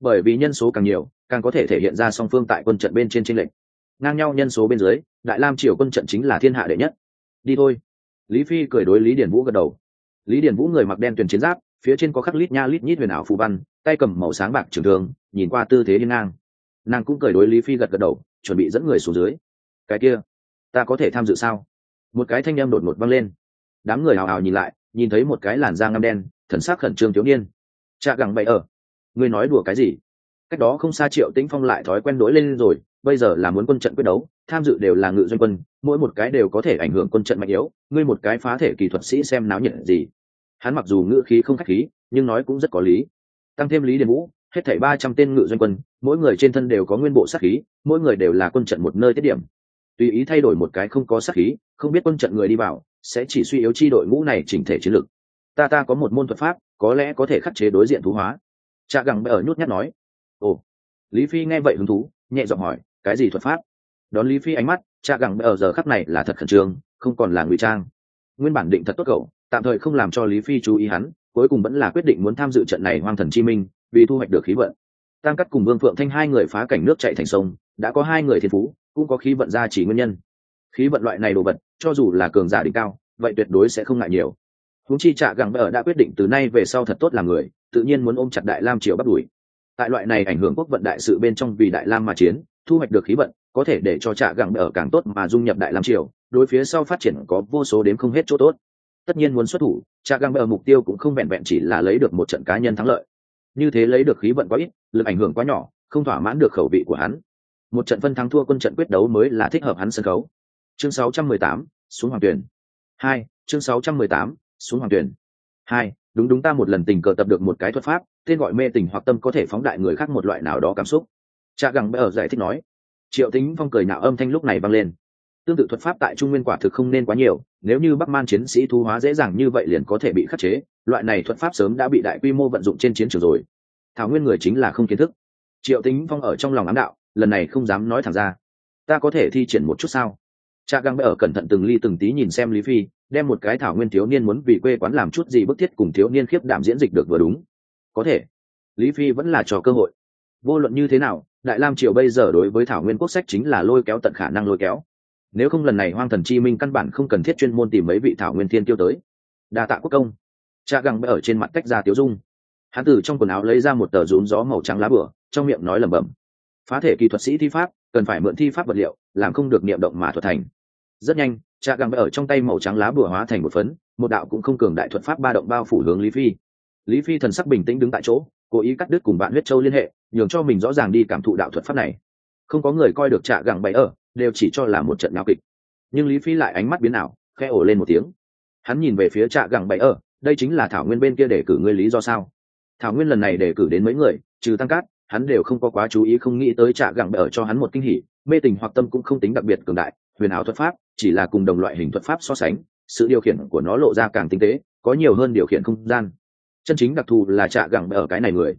bởi vì nhân số càng nhiều, càng có thể thể hiện ra song phương tại quân trận bên trên tranh lệch. Ngang nhau nhân số bên dưới, đại lam triều quân trận chính là thiên hạ đệ nhất. Đi thôi. Lý phi cười đối lý điển vũ gật đầu. Lý điển vũ người mặc đen tuyền chiến giáp, phía trên có khắc lít nha lít nhít huyền ảo phù văn, tay cầm màu sáng bạc trường thường nhìn qua tư thế hiên ngang. Nàng cũng cười đối lý phi gật gật đầu, chuẩn bị dẫn người xuống dưới. Cái kia, ta có thể tham dự sao? Một cái thanh em đột ngột văng lên. Đám người hào hào nhìn lại, nhìn thấy một cái làn da ngăm đen, thần sắc khẩn trương thiếu niên. Cha gẳng bậy ở ngươi nói đùa cái gì? Cách đó không xa triệu tĩnh phong lại thói quen đỗi lên rồi, bây giờ là muốn quân trận quyết đấu, tham dự đều là ngự doanh quân, mỗi một cái đều có thể ảnh hưởng quân trận mạnh yếu, ngươi một cái phá thể kỳ thuật sĩ xem náo nhiệt gì. Hắn mặc dù ngự khí không khách khí, nhưng nói cũng rất có lý. Tăng thêm lý điền vũ, hết thảy ba trăm tên ngự doanh quân, mỗi người trên thân đều có nguyên bộ sát khí, mỗi người đều là quân trận một nơi tiết điểm. Tùy ý thay đổi một cái không có sát khí, không biết quân trận người đi vào, sẽ chỉ suy yếu chi đội ngũ này chỉnh thể chiến lược ta ta có một môn thuật pháp, có lẽ có thể khắc chế đối diện thú hóa cha gẳng ở nhút nhát nói, ồ. Lý phi nghe vậy hứng thú, nhẹ giọng hỏi, cái gì thuật pháp? Đón lý phi ánh mắt cha gẳng ở giờ khắc này là thật khẩn trương, không còn là ngụy trang. Nguyên bản định thật tốt cậu, tạm thời không làm cho lý phi chú ý hắn, cuối cùng vẫn là quyết định muốn tham dự trận này hoang thần chi minh, vì thu hoạch được khí vận. Tam cắt cùng vương phượng thanh hai người phá cảnh nước chạy thành sông, đã có hai người thiên phú, cũng có khí vận ra chỉ nguyên nhân. Khí vận loại này đồ vật, cho dù là cường giả đỉnh cao, vậy tuyệt đối sẽ không ngại nhiều. Húng chi trạ gẳng ở đã quyết định từ nay về sau thật tốt làm người tự nhiên muốn ôm chặt đại lam triều bắt đuổi. Tại loại này ảnh hưởng quốc vận đại sự bên trong vì đại lam mà chiến thu hoạch được khí vận có thể để cho trả gẳng ở càng tốt mà dung nhập đại lam triều đối phía sau phát triển có vô số đến không hết chỗ tốt. Tất nhiên muốn xuất thủ trạ gẳng ở mục tiêu cũng không vẹn vẹn chỉ là lấy được một trận cá nhân thắng lợi. Như thế lấy được khí vận quá ít lực ảnh hưởng quá nhỏ không thỏa mãn được khẩu vị của hắn. Một trận phân thắng thua quân trận quyết đấu mới là thích hợp hắn sân khấu. Chương 618, xuống hoàng tuyển. Hai chương 618, xuống hoàng tuyển. Hai đúng đúng ta một lần tình cờ tập được một cái thuật pháp, tên gọi mê tình hoặc tâm có thể phóng đại người khác một loại nào đó cảm xúc. Cha gẳng bờ giải thích nói. Triệu tính phong cười nạo âm thanh lúc này vang lên. Tương tự thuật pháp tại trung nguyên quả thực không nên quá nhiều, nếu như bắc man chiến sĩ thu hóa dễ dàng như vậy liền có thể bị khắc chế, loại này thuật pháp sớm đã bị đại quy mô vận dụng trên chiến trường rồi. Thảo nguyên người chính là không kiến thức. Triệu tính phong ở trong lòng ám đạo, lần này không dám nói thẳng ra. Ta có thể thi triển một chút sao? Cha găng ở cẩn thận từng ly từng tí nhìn xem lý phi đem một cái thảo nguyên thiếu niên muốn vì quê quán làm chút gì bức thiết cùng thiếu niên khiếp đảm diễn dịch được vừa đúng. Có thể, lý phi vẫn là cho cơ hội. Vô luận như thế nào, đại lam triều bây giờ đối với thảo nguyên quốc sách chính là lôi kéo tận khả năng lôi kéo. Nếu không lần này hoang thần chi minh căn bản không cần thiết chuyên môn tìm mấy vị thảo nguyên thiên tiêu tới. Đa tạ quốc công. Cha găng ở trên mặt cách ra tiếu dung. Hắn tử trong quần áo lấy ra một tờ rún gió màu trắng lá bửa, trong miệng nói lẩm bẩm. Phá thể kỳ thuật sĩ thi pháp, cần phải mượn thi pháp vật liệu, làm không được niệm động mà thuật thành. Rất nhanh trà găng ở trong tay màu trắng lá bùa hóa thành một phấn, một đạo cũng không cường đại thuật pháp ba động bao phủ hướng lý phi. Lý phi thần sắc bình tĩnh đứng tại chỗ, cố ý cắt đứt cùng bạn huyết châu liên hệ, nhường cho mình rõ ràng đi cảm thụ đạo thuật pháp này. Không có người coi được trạ gẳng bày ở, đều chỉ cho là một trận nhau kịch. Nhưng lý phi lại ánh mắt biến ảo khe ổ lên một tiếng. Hắn nhìn về phía trạ gẳng bày ở, đây chính là thảo nguyên bên kia để cử ngươi lý do sao? Thảo nguyên lần này để cử đến mấy người, trừ tăng cát, hắn đều không có quá chú ý không nghĩ tới trạ gẳng bày ở cho hắn một kinh hỉ, mê tình hoặc tâm cũng không tính đặc biệt cường đại huyền ảo thuật pháp, chỉ là cùng đồng loại hình thuật pháp so sánh, sự điều khiển của nó lộ ra càng tinh tế, có nhiều hơn điều khiển không gian. Chân chính đặc thù là trạ gẳng ở cái này người.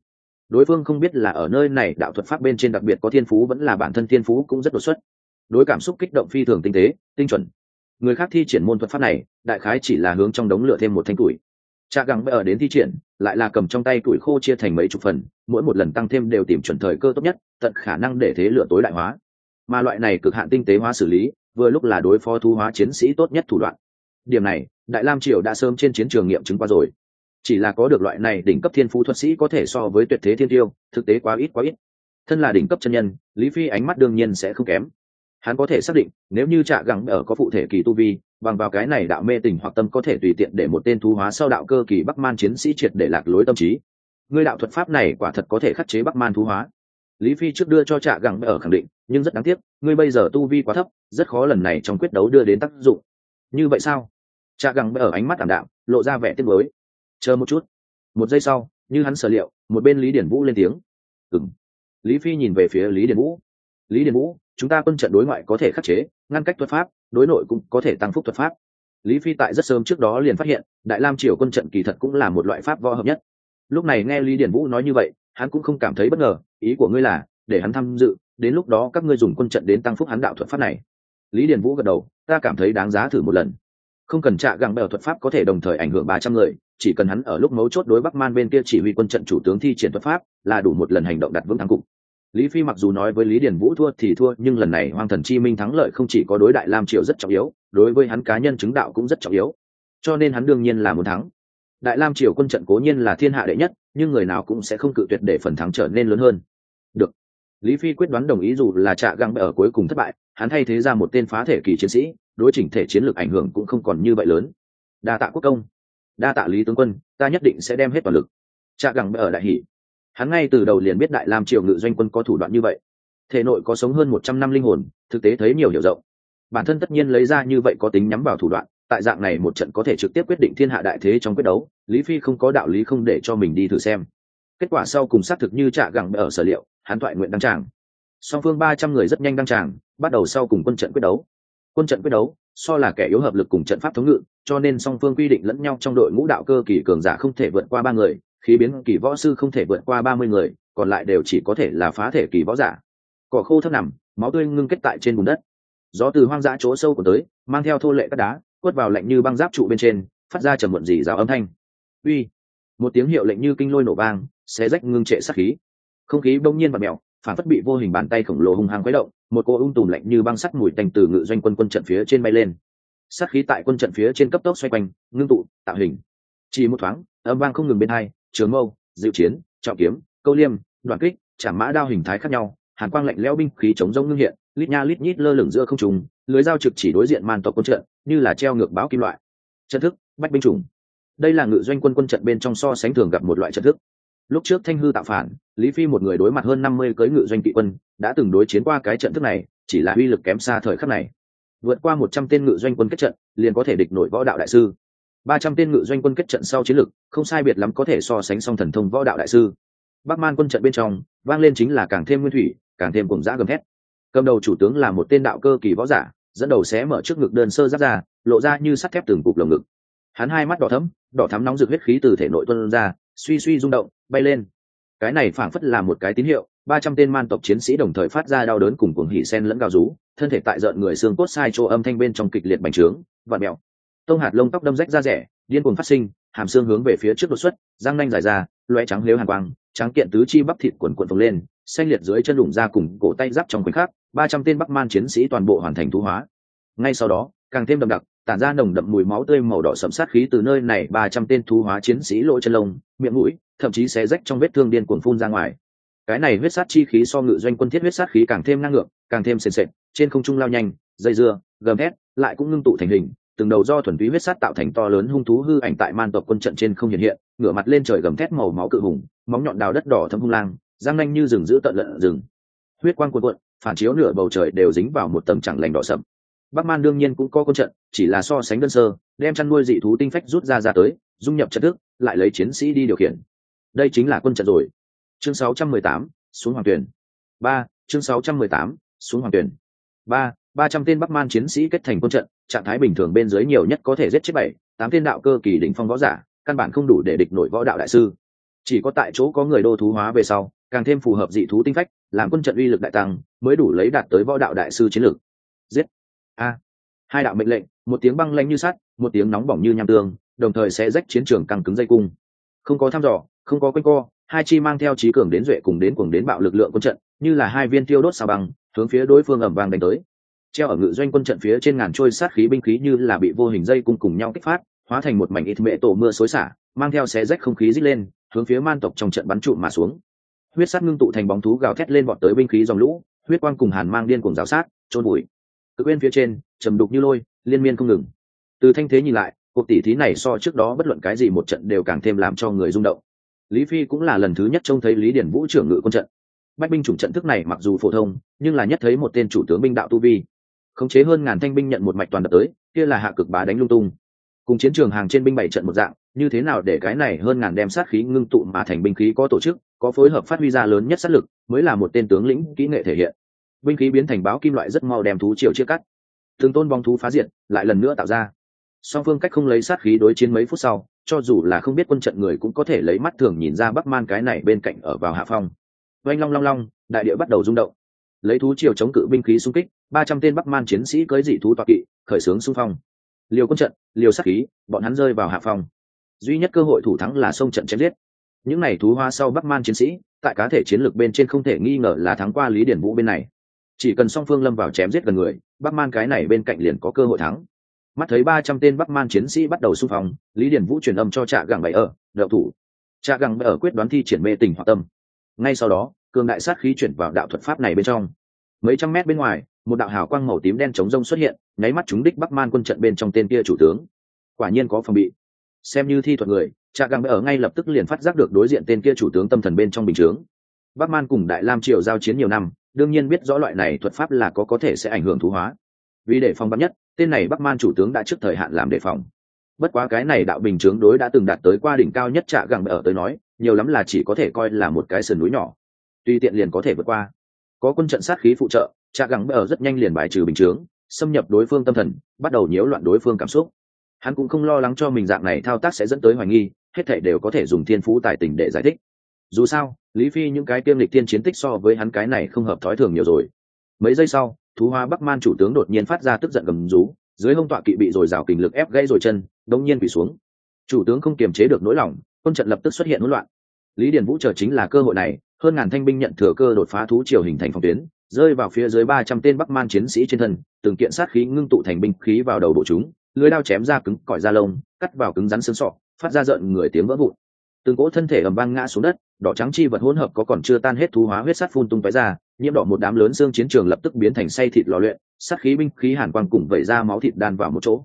Đối phương không biết là ở nơi này, đạo thuật pháp bên trên đặc biệt có thiên phú vẫn là bản thân thiên phú cũng rất đột xuất. Đối cảm xúc kích động phi thường tinh tế, tinh chuẩn. Người khác thi triển môn thuật pháp này, đại khái chỉ là hướng trong đống lửa thêm một thanh tuổi. Cha găng ở đến thi triển, lại là cầm trong tay tuổi khô chia thành mấy chục phần, mỗi một lần tăng thêm đều tìm chuẩn thời cơ tốt nhất, tận khả năng để thế lửa tối đại hóa. Mà loại này cực hạn tinh tế hóa xử lý vừa lúc là đối phó thu hóa chiến sĩ tốt nhất thủ đoạn. Điểm này, đại lam triều đã sớm trên chiến trường nghiệm chứng qua rồi. Chỉ là có được loại này đỉnh cấp thiên phú thuật sĩ có thể so với tuyệt thế thiên tiêu, thực tế quá ít quá ít. Thân là đỉnh cấp chân nhân, lý phi ánh mắt đương nhiên sẽ không kém. Hắn có thể xác định, nếu như trạ gẳng ở có phụ thể kỳ tu vi, bằng vào cái này đạo mê tình hoặc tâm có thể tùy tiện để một tên thu hóa sau đạo cơ kỳ bắc man chiến sĩ triệt để lạc lối tâm trí. Ngươi đạo thuật pháp này quả thật có thể khắc chế bắc man thu hóa lý phi trước đưa cho trạ gẳng ở khẳng định, nhưng rất đáng tiếc, ngươi bây giờ tu vi quá thấp, rất khó lần này trong quyết đấu đưa đến tác dụng. Như vậy sao? Trạ gẳng ở ánh mắt ảm đạm, lộ ra vẻ tiếc mới chờ một chút. Một giây sau, như hắn sở liệu, một bên lý điển vũ lên tiếng. Ừng lý phi nhìn về phía lý điển vũ. Lý điển vũ, chúng ta quân trận đối ngoại có thể khắc chế, ngăn cách thuật pháp, đối nội cũng có thể tăng phúc thuật pháp. Lý phi tại rất sớm trước đó liền phát hiện, đại lam triều quân trận kỳ thật cũng là một loại pháp võ hợp nhất. Lúc này nghe lý điển vũ nói như vậy hắn cũng không cảm thấy bất ngờ, ý của ngươi là, để hắn tham dự, đến lúc đó các ngươi dùng quân trận đến tăng phúc hắn đạo thuật pháp này. Lý Điền vũ gật đầu, ta cảm thấy đáng giá thử một lần. Không cần trạ găng bèo thuật pháp có thể đồng thời ảnh hưởng ba trăm người, chỉ cần hắn ở lúc mấu chốt đối bắc man bên kia chỉ huy quân trận chủ tướng thi triển thuật pháp, là đủ một lần hành động đặt vững thắng cục. Lý phi mặc dù nói với lý Điền vũ thua thì thua, nhưng lần này hoàng thần chi minh thắng lợi không chỉ có đối đại lam triều rất trọng yếu, đối với hắn cá nhân chứng đạo cũng rất trọng yếu. Cho nên hắn đương nhiên là muốn thắng. Đại lam triều quân trận cố nhiên là thiên hạ đệ nhất nhưng người nào cũng sẽ không cự tuyệt để phần thắng trở nên lớn hơn. Được. Lý phi quyết đoán đồng ý dù là trạ găng ở cuối cùng thất bại, hắn thay thế ra một tên phá thể kỳ chiến sĩ, đối chỉnh thể chiến lược ảnh hưởng cũng không còn như vậy lớn. Đa tạ quốc công. Đa tạ lý tướng quân, ta nhất định sẽ đem hết toàn lực. Trạ găng ở đại hỷ. Hắn ngay từ đầu liền biết đại lam triều ngự doanh quân có thủ đoạn như vậy. Thể nội có sống hơn một trăm năm linh hồn, thực tế thấy nhiều hiểu rộng. Bản thân tất nhiên lấy ra như vậy có tính nhắm vào thủ đoạn tại dạng này một trận có thể trực tiếp quyết định thiên hạ đại thế trong quyết đấu, lý phi không có đạo lý không để cho mình đi thử xem. Kết quả sau cùng xác thực như trạ gẳng ở sở liệu, hắn thoại nguyện đăng tràng. Song phương ba trăm người rất nhanh đăng tràng, bắt đầu sau cùng quân trận quyết đấu. Quân trận quyết đấu, so là kẻ yếu hợp lực cùng trận pháp thống ngự, cho nên song phương quy định lẫn nhau trong đội ngũ đạo cơ kỳ cường giả không thể vượt qua ba người, khí biến kỳ võ sư không thể vượt qua ba mươi người, còn lại đều chỉ có thể là phá thể kỳ võ giả. Cỏ khô thấp nằm, máu tươi ngưng kết tại trên bùn đất. Gió từ hoang dã chỗ sâu của tới, mang theo thô lệ các đá quất vào lạnh như băng giáp trụ bên trên, phát ra trầm muộn dì rào âm thanh. Uy, một tiếng hiệu lệnh như kinh lôi nổ vang, xé rách ngưng trệ sát khí. Không khí bỗng nhiên và mèo, phản phất bị vô hình bàn tay khổng lồ hung hăng quấy động, một cô ung tùm lạnh như băng sắt mùi tành từ ngự doanh quân quân trận phía trên bay lên. Sát khí tại quân trận phía trên cấp tốc xoay quanh, ngưng tụ, tạo hình. Chỉ một thoáng, âm vang không ngừng bên hai, trường mâu dự chiến, trọng kiếm, câu liêm, đoạn kích trả mã đao hình thái khác nhau, hàn quang lạnh lẽo binh khí chống rông ngưng hiện lít nha lít nhít lơ lửng giữa không trùng lưới dao trực chỉ đối diện màn tộc quân trận, như là treo ngược báo kim loại. Trận thức, bách binh trùng đây là ngự doanh quân quân trận bên trong so sánh thường gặp một loại trận thức. Lúc trước thanh hư tạo phản, lý phi một người đối mặt hơn năm mươi cưới ngự doanh kỵ quân, đã từng đối chiến qua cái trận thức này, chỉ là uy lực kém xa thời khắc này. Vượt qua một trăm tên ngự doanh quân kết trận, liền có thể địch nổi võ đạo đại sư. Ba trăm tên ngự doanh quân kết trận sau chiến lực, không sai biệt lắm có thể so sánh song thần thông võ đạo đại sư. Bắc man quân trận bên trong, vang lên chính là càng thêm nguyên thủy, càng thêm cùng giã gầm thét cầm đầu chủ tướng là một tên đạo cơ kỳ võ giả, dẫn đầu xé mở trước ngực đơn sơ giáp ra, lộ ra như sắt thép từng cục lồng ngực. Hắn hai mắt đỏ thấm đỏ thắm nóng rực huyết khí từ thể nội tuân ra, suy suy rung động, bay lên. Cái này phảng phất là một cái tín hiệu, ba trăm tên man tộc chiến sĩ đồng thời phát ra đau đớn cùng cuồng hỉ sen lẫn gào rú, thân thể tại rợn người xương cốt sai chỗ âm thanh bên trong kịch liệt bành trướng và mẹo tông hạt lông tóc đâm rách ra rẻ, điên cuồng phát sinh, hàm xương hướng về phía trước đột xuất, răng nanh dài ra loe trắng lếu hàn quang trắng kiện tứ chi bắp thịt quần quần phồng lên xanh liệt dưới chân đủng ra cùng cổ tay giáp trong khoảnh khắc ba trăm tên bắc man chiến sĩ toàn bộ hoàn thành thu hóa. Ngay sau đó càng thêm đậm đặc tản ra nồng đậm mùi máu tươi màu đỏ sẫm sát khí từ nơi này ba trăm tên thu hóa chiến sĩ lỗ chân lông miệng mũi thậm chí xé rách trong vết thương điên cuồng phun ra ngoài. Cái này huyết sát chi khí so ngự doanh quân thiết huyết sát khí càng thêm năng lượng, càng thêm sền sệt trên không trung lao nhanh dây dưa gầm hét lại cũng ngưng tụ thành hình từng đầu do thuần túy huyết sát tạo thành to lớn hung thú hư ảnh tại man tộc quân trận trên không hiện hiện ngửa mặt lên trời gầm thét màu máu cự hùng móng nhọn đào đất đỏ thâm hung lang răng nanh như rừng giữ tận lợn rừng. Huyết quang cuộn cuộn phản chiếu nửa bầu trời đều dính vào một tầng chẳng lành đỏ sậm. Bắc man đương nhiên cũng có quân trận chỉ là so sánh đơn sơ đem chăn nuôi dị thú tinh phách rút ra ra tới dung nhập trận thức lại lấy chiến sĩ đi điều khiển. Đây chính là quân trận rồi. Chương 618, xuống hoàng tuyển. Ba chương 618, xuống hoàng tuyển. Ba ba trăm tên bắc man chiến sĩ kết thành quân trận, trạng thái bình thường bên dưới nhiều nhất có thể giết chết bảy, tám tên đạo cơ kỳ đỉnh phong võ giả, căn bản không đủ để địch nổi võ đạo đại sư. Chỉ có tại chỗ có người đô thú hóa về sau, càng thêm phù hợp dị thú tinh phách, làm quân trận uy lực đại tăng, mới đủ lấy đạt tới võ đạo đại sư chiến lược. Giết! A! Hai đạo mệnh lệnh, một tiếng băng lanh như sắt, một tiếng nóng bỏng như nham tương, đồng thời sẽ rách chiến trường căng cứng dây cung. Không có thăm dò, không có quanh co, hai chi mang theo trí cường đến duệ cùng đến cùng đến bạo lực lượng quân trận, như là hai viên tiêu đốt sao băng, hướng phía đối phương ẩm vàng đánh tới treo ở ngự doanh quân trận phía trên ngàn trôi sát khí binh khí như là bị vô hình dây cung cùng nhau kích phát, hóa thành một mảnh ít mệ tổ mưa xối xả, mang theo xé rách không khí dít lên, hướng phía man tộc trong trận bắn trụ mà xuống. Huyết sát ngưng tụ thành bóng thú gào thét lên vọt tới binh khí dòng lũ, huyết quang cùng hàn mang điên cùng giáo sát trôn bụi. Cực bên phía trên, trầm đục như lôi, liên miên không ngừng. Từ thanh thế nhìn lại, cuộc tỷ thí này so trước đó bất luận cái gì một trận đều càng thêm làm cho người rung động. Lý phi cũng là lần thứ nhất trông thấy lý điển vũ trưởng ngự quân trận. Bách binh chủng trận thức này mặc dù phổ thông, nhưng là nhất thấy một tên chủ tướng binh đạo tu vi khống chế hơn ngàn thanh binh nhận một mạch toàn đập tới, kia là hạ cực bá đánh lung tung. Cùng chiến trường hàng trên binh bảy trận một dạng, như thế nào để cái này hơn ngàn đem sát khí ngưng tụ mà thành binh khí có tổ chức, có phối hợp phát huy ra lớn nhất sát lực, mới là một tên tướng lĩnh kỹ nghệ thể hiện. Binh khí biến thành báo kim loại rất mau đem thú chiều chia cắt. Thường tôn bóng thú phá diện lại lần nữa tạo ra. Song phương cách không lấy sát khí đối chiến mấy phút sau, cho dù là không biết quân trận người cũng có thể lấy mắt thường nhìn ra bắc man cái này bên cạnh ở vào hạ phong. Oanh long long long, đại địa bắt đầu rung động lấy thú triều chống cự binh khí xung kích, ba trăm tên bắc man chiến sĩ cưới dị thú toa kỵ, khởi xướng xung phong. Liều quân trận, liều sát khí, bọn hắn rơi vào hạ phong. Duy nhất cơ hội thủ thắng là sông trận chém giết. Những n à y thú hoa sau bắc man chiến sĩ, tại cá thể chiến lược bên trên không thể nghi ngờ là thắng qua lý điển vũ bên này. Chỉ cần song phương lâm vào chém giết gần người, bắc man cái này bên cạnh liền có cơ hội thắng. Mắt thấy ba trăm tên bắc man chiến sĩ bắt đầu xung phong, lý điển vũ truyền âm cho trạ gẳng bảy ở đậu thủ. Trạ gẳng bảy ở quyết đoán thi triển mê tình hoạt tâm. Ngay sau đó cường đại sát khí chuyển vào đạo thuật pháp này bên trong. Mấy trăm mét bên ngoài, một đạo hào quang màu tím đen chống rông xuất hiện, nháy mắt chúng đích bắc man quân trận bên trong tên kia chủ tướng. Quả nhiên có phòng bị. Xem như thi thuật người cha găng ở ngay lập tức liền phát giác được đối diện tên kia chủ tướng tâm thần bên trong bình chướng. Bắc man cùng đại lam triều giao chiến nhiều năm, đương nhiên biết rõ loại này thuật pháp là có có thể sẽ ảnh hưởng thú hóa. Vì để phòng bắt nhất, tên này bắc man chủ tướng đã trước thời hạn làm đề phòng. Bất quá cái này đạo bình chướng đối đã từng đạt tới qua đỉnh cao nhất trạ gẳng ở tới nói, nhiều lắm là chỉ có thể coi là một cái sườn núi nhỏ tuy tiện liền có thể vượt qua. Có quân trận sát khí phụ trợ cha găng ở rất nhanh liền bài trừ bình chướng, xâm nhập đối phương tâm thần, bắt đầu nhiễu loạn đối phương cảm xúc. Hắn cũng không lo lắng cho mình dạng này thao tác sẽ dẫn tới hoài nghi, hết thể đều có thể dùng thiên phú tài tình để giải thích. Dù sao, lý phi những cái kiêm lịch tiên chiến tích so với hắn cái này không hợp thói thường nhiều rồi. Mấy giây sau, thú hoa bắc man chủ tướng đột nhiên phát ra tức giận gầm rú, dưới hông tọa kỵ bị dồi dào kình lực ép gãy rồi chân đông nhiên bị xuống. Chủ tướng không kiềm chế được nỗi lòng, quân trận lập tức xuất hiện hỗn loạn. Lý điền vũ chờ chính là cơ hội này hơn ngàn thanh binh nhận thừa cơ đột phá thú triều hình thành phòng tuyến, rơi vào phía dưới ba trăm tên bắc man chiến sĩ trên thân, từng kiện sát khí ngưng tụ thành binh khí vào đầu bộ chúng, lưới đao chém ra cứng cỏi da lông, cắt vào cứng rắn xương sọ, phát ra rợn người tiếng vỡ vụn. Từng cỗ thân thể ầm vang ngã xuống đất, đỏ trắng chi vật hỗn hợp có còn chưa tan hết thú hóa huyết sắt phun tung tóe ra, nhiễm đỏ một đám lớn xương chiến trường lập tức biến thành say thịt lò luyện, sát khí binh khí hàn quang cùng vẩy ra máu thịt đan vào một chỗ.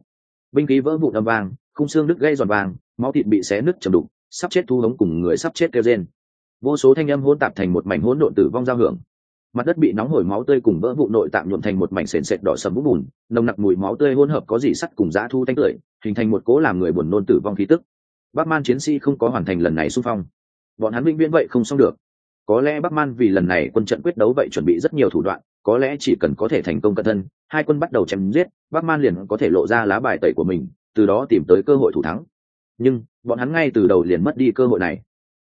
Binh khí vỡ vụn âm vang, khung xương đứt gây giòn vàng, máu thịt bị xé nứt chầm đục, sắp chết thu hống cùng người sắp chết kêu rên vô số thanh âm hỗn tạp thành một mảnh hỗn độn tử vong giao hưởng. Mặt đất bị nóng hổi máu tươi cùng vỡ vụ nội tạm nhuộm thành một mảnh sền sệt đỏ sầm vũng bùn, nồng nặc mùi máu tươi hỗn hợp có dị sắt cùng dã thu tanh tưởi, hình thành một cố làm người buồn nôn tử vong khí tức. Bắc man chiến sĩ không có hoàn thành lần này xung phong. Bọn hắn vĩnh viễn vậy không xong được. Có lẽ bắc man vì lần này quân trận quyết đấu vậy chuẩn bị rất nhiều thủ đoạn, có lẽ chỉ cần có thể thành công cận thân hai quân bắt đầu chém giết bắc man liền có thể lộ ra lá bài tẩy của mình, từ đó tìm tới cơ hội thủ thắng. Nhưng, bọn hắn ngay từ đầu liền mất đi cơ hội này.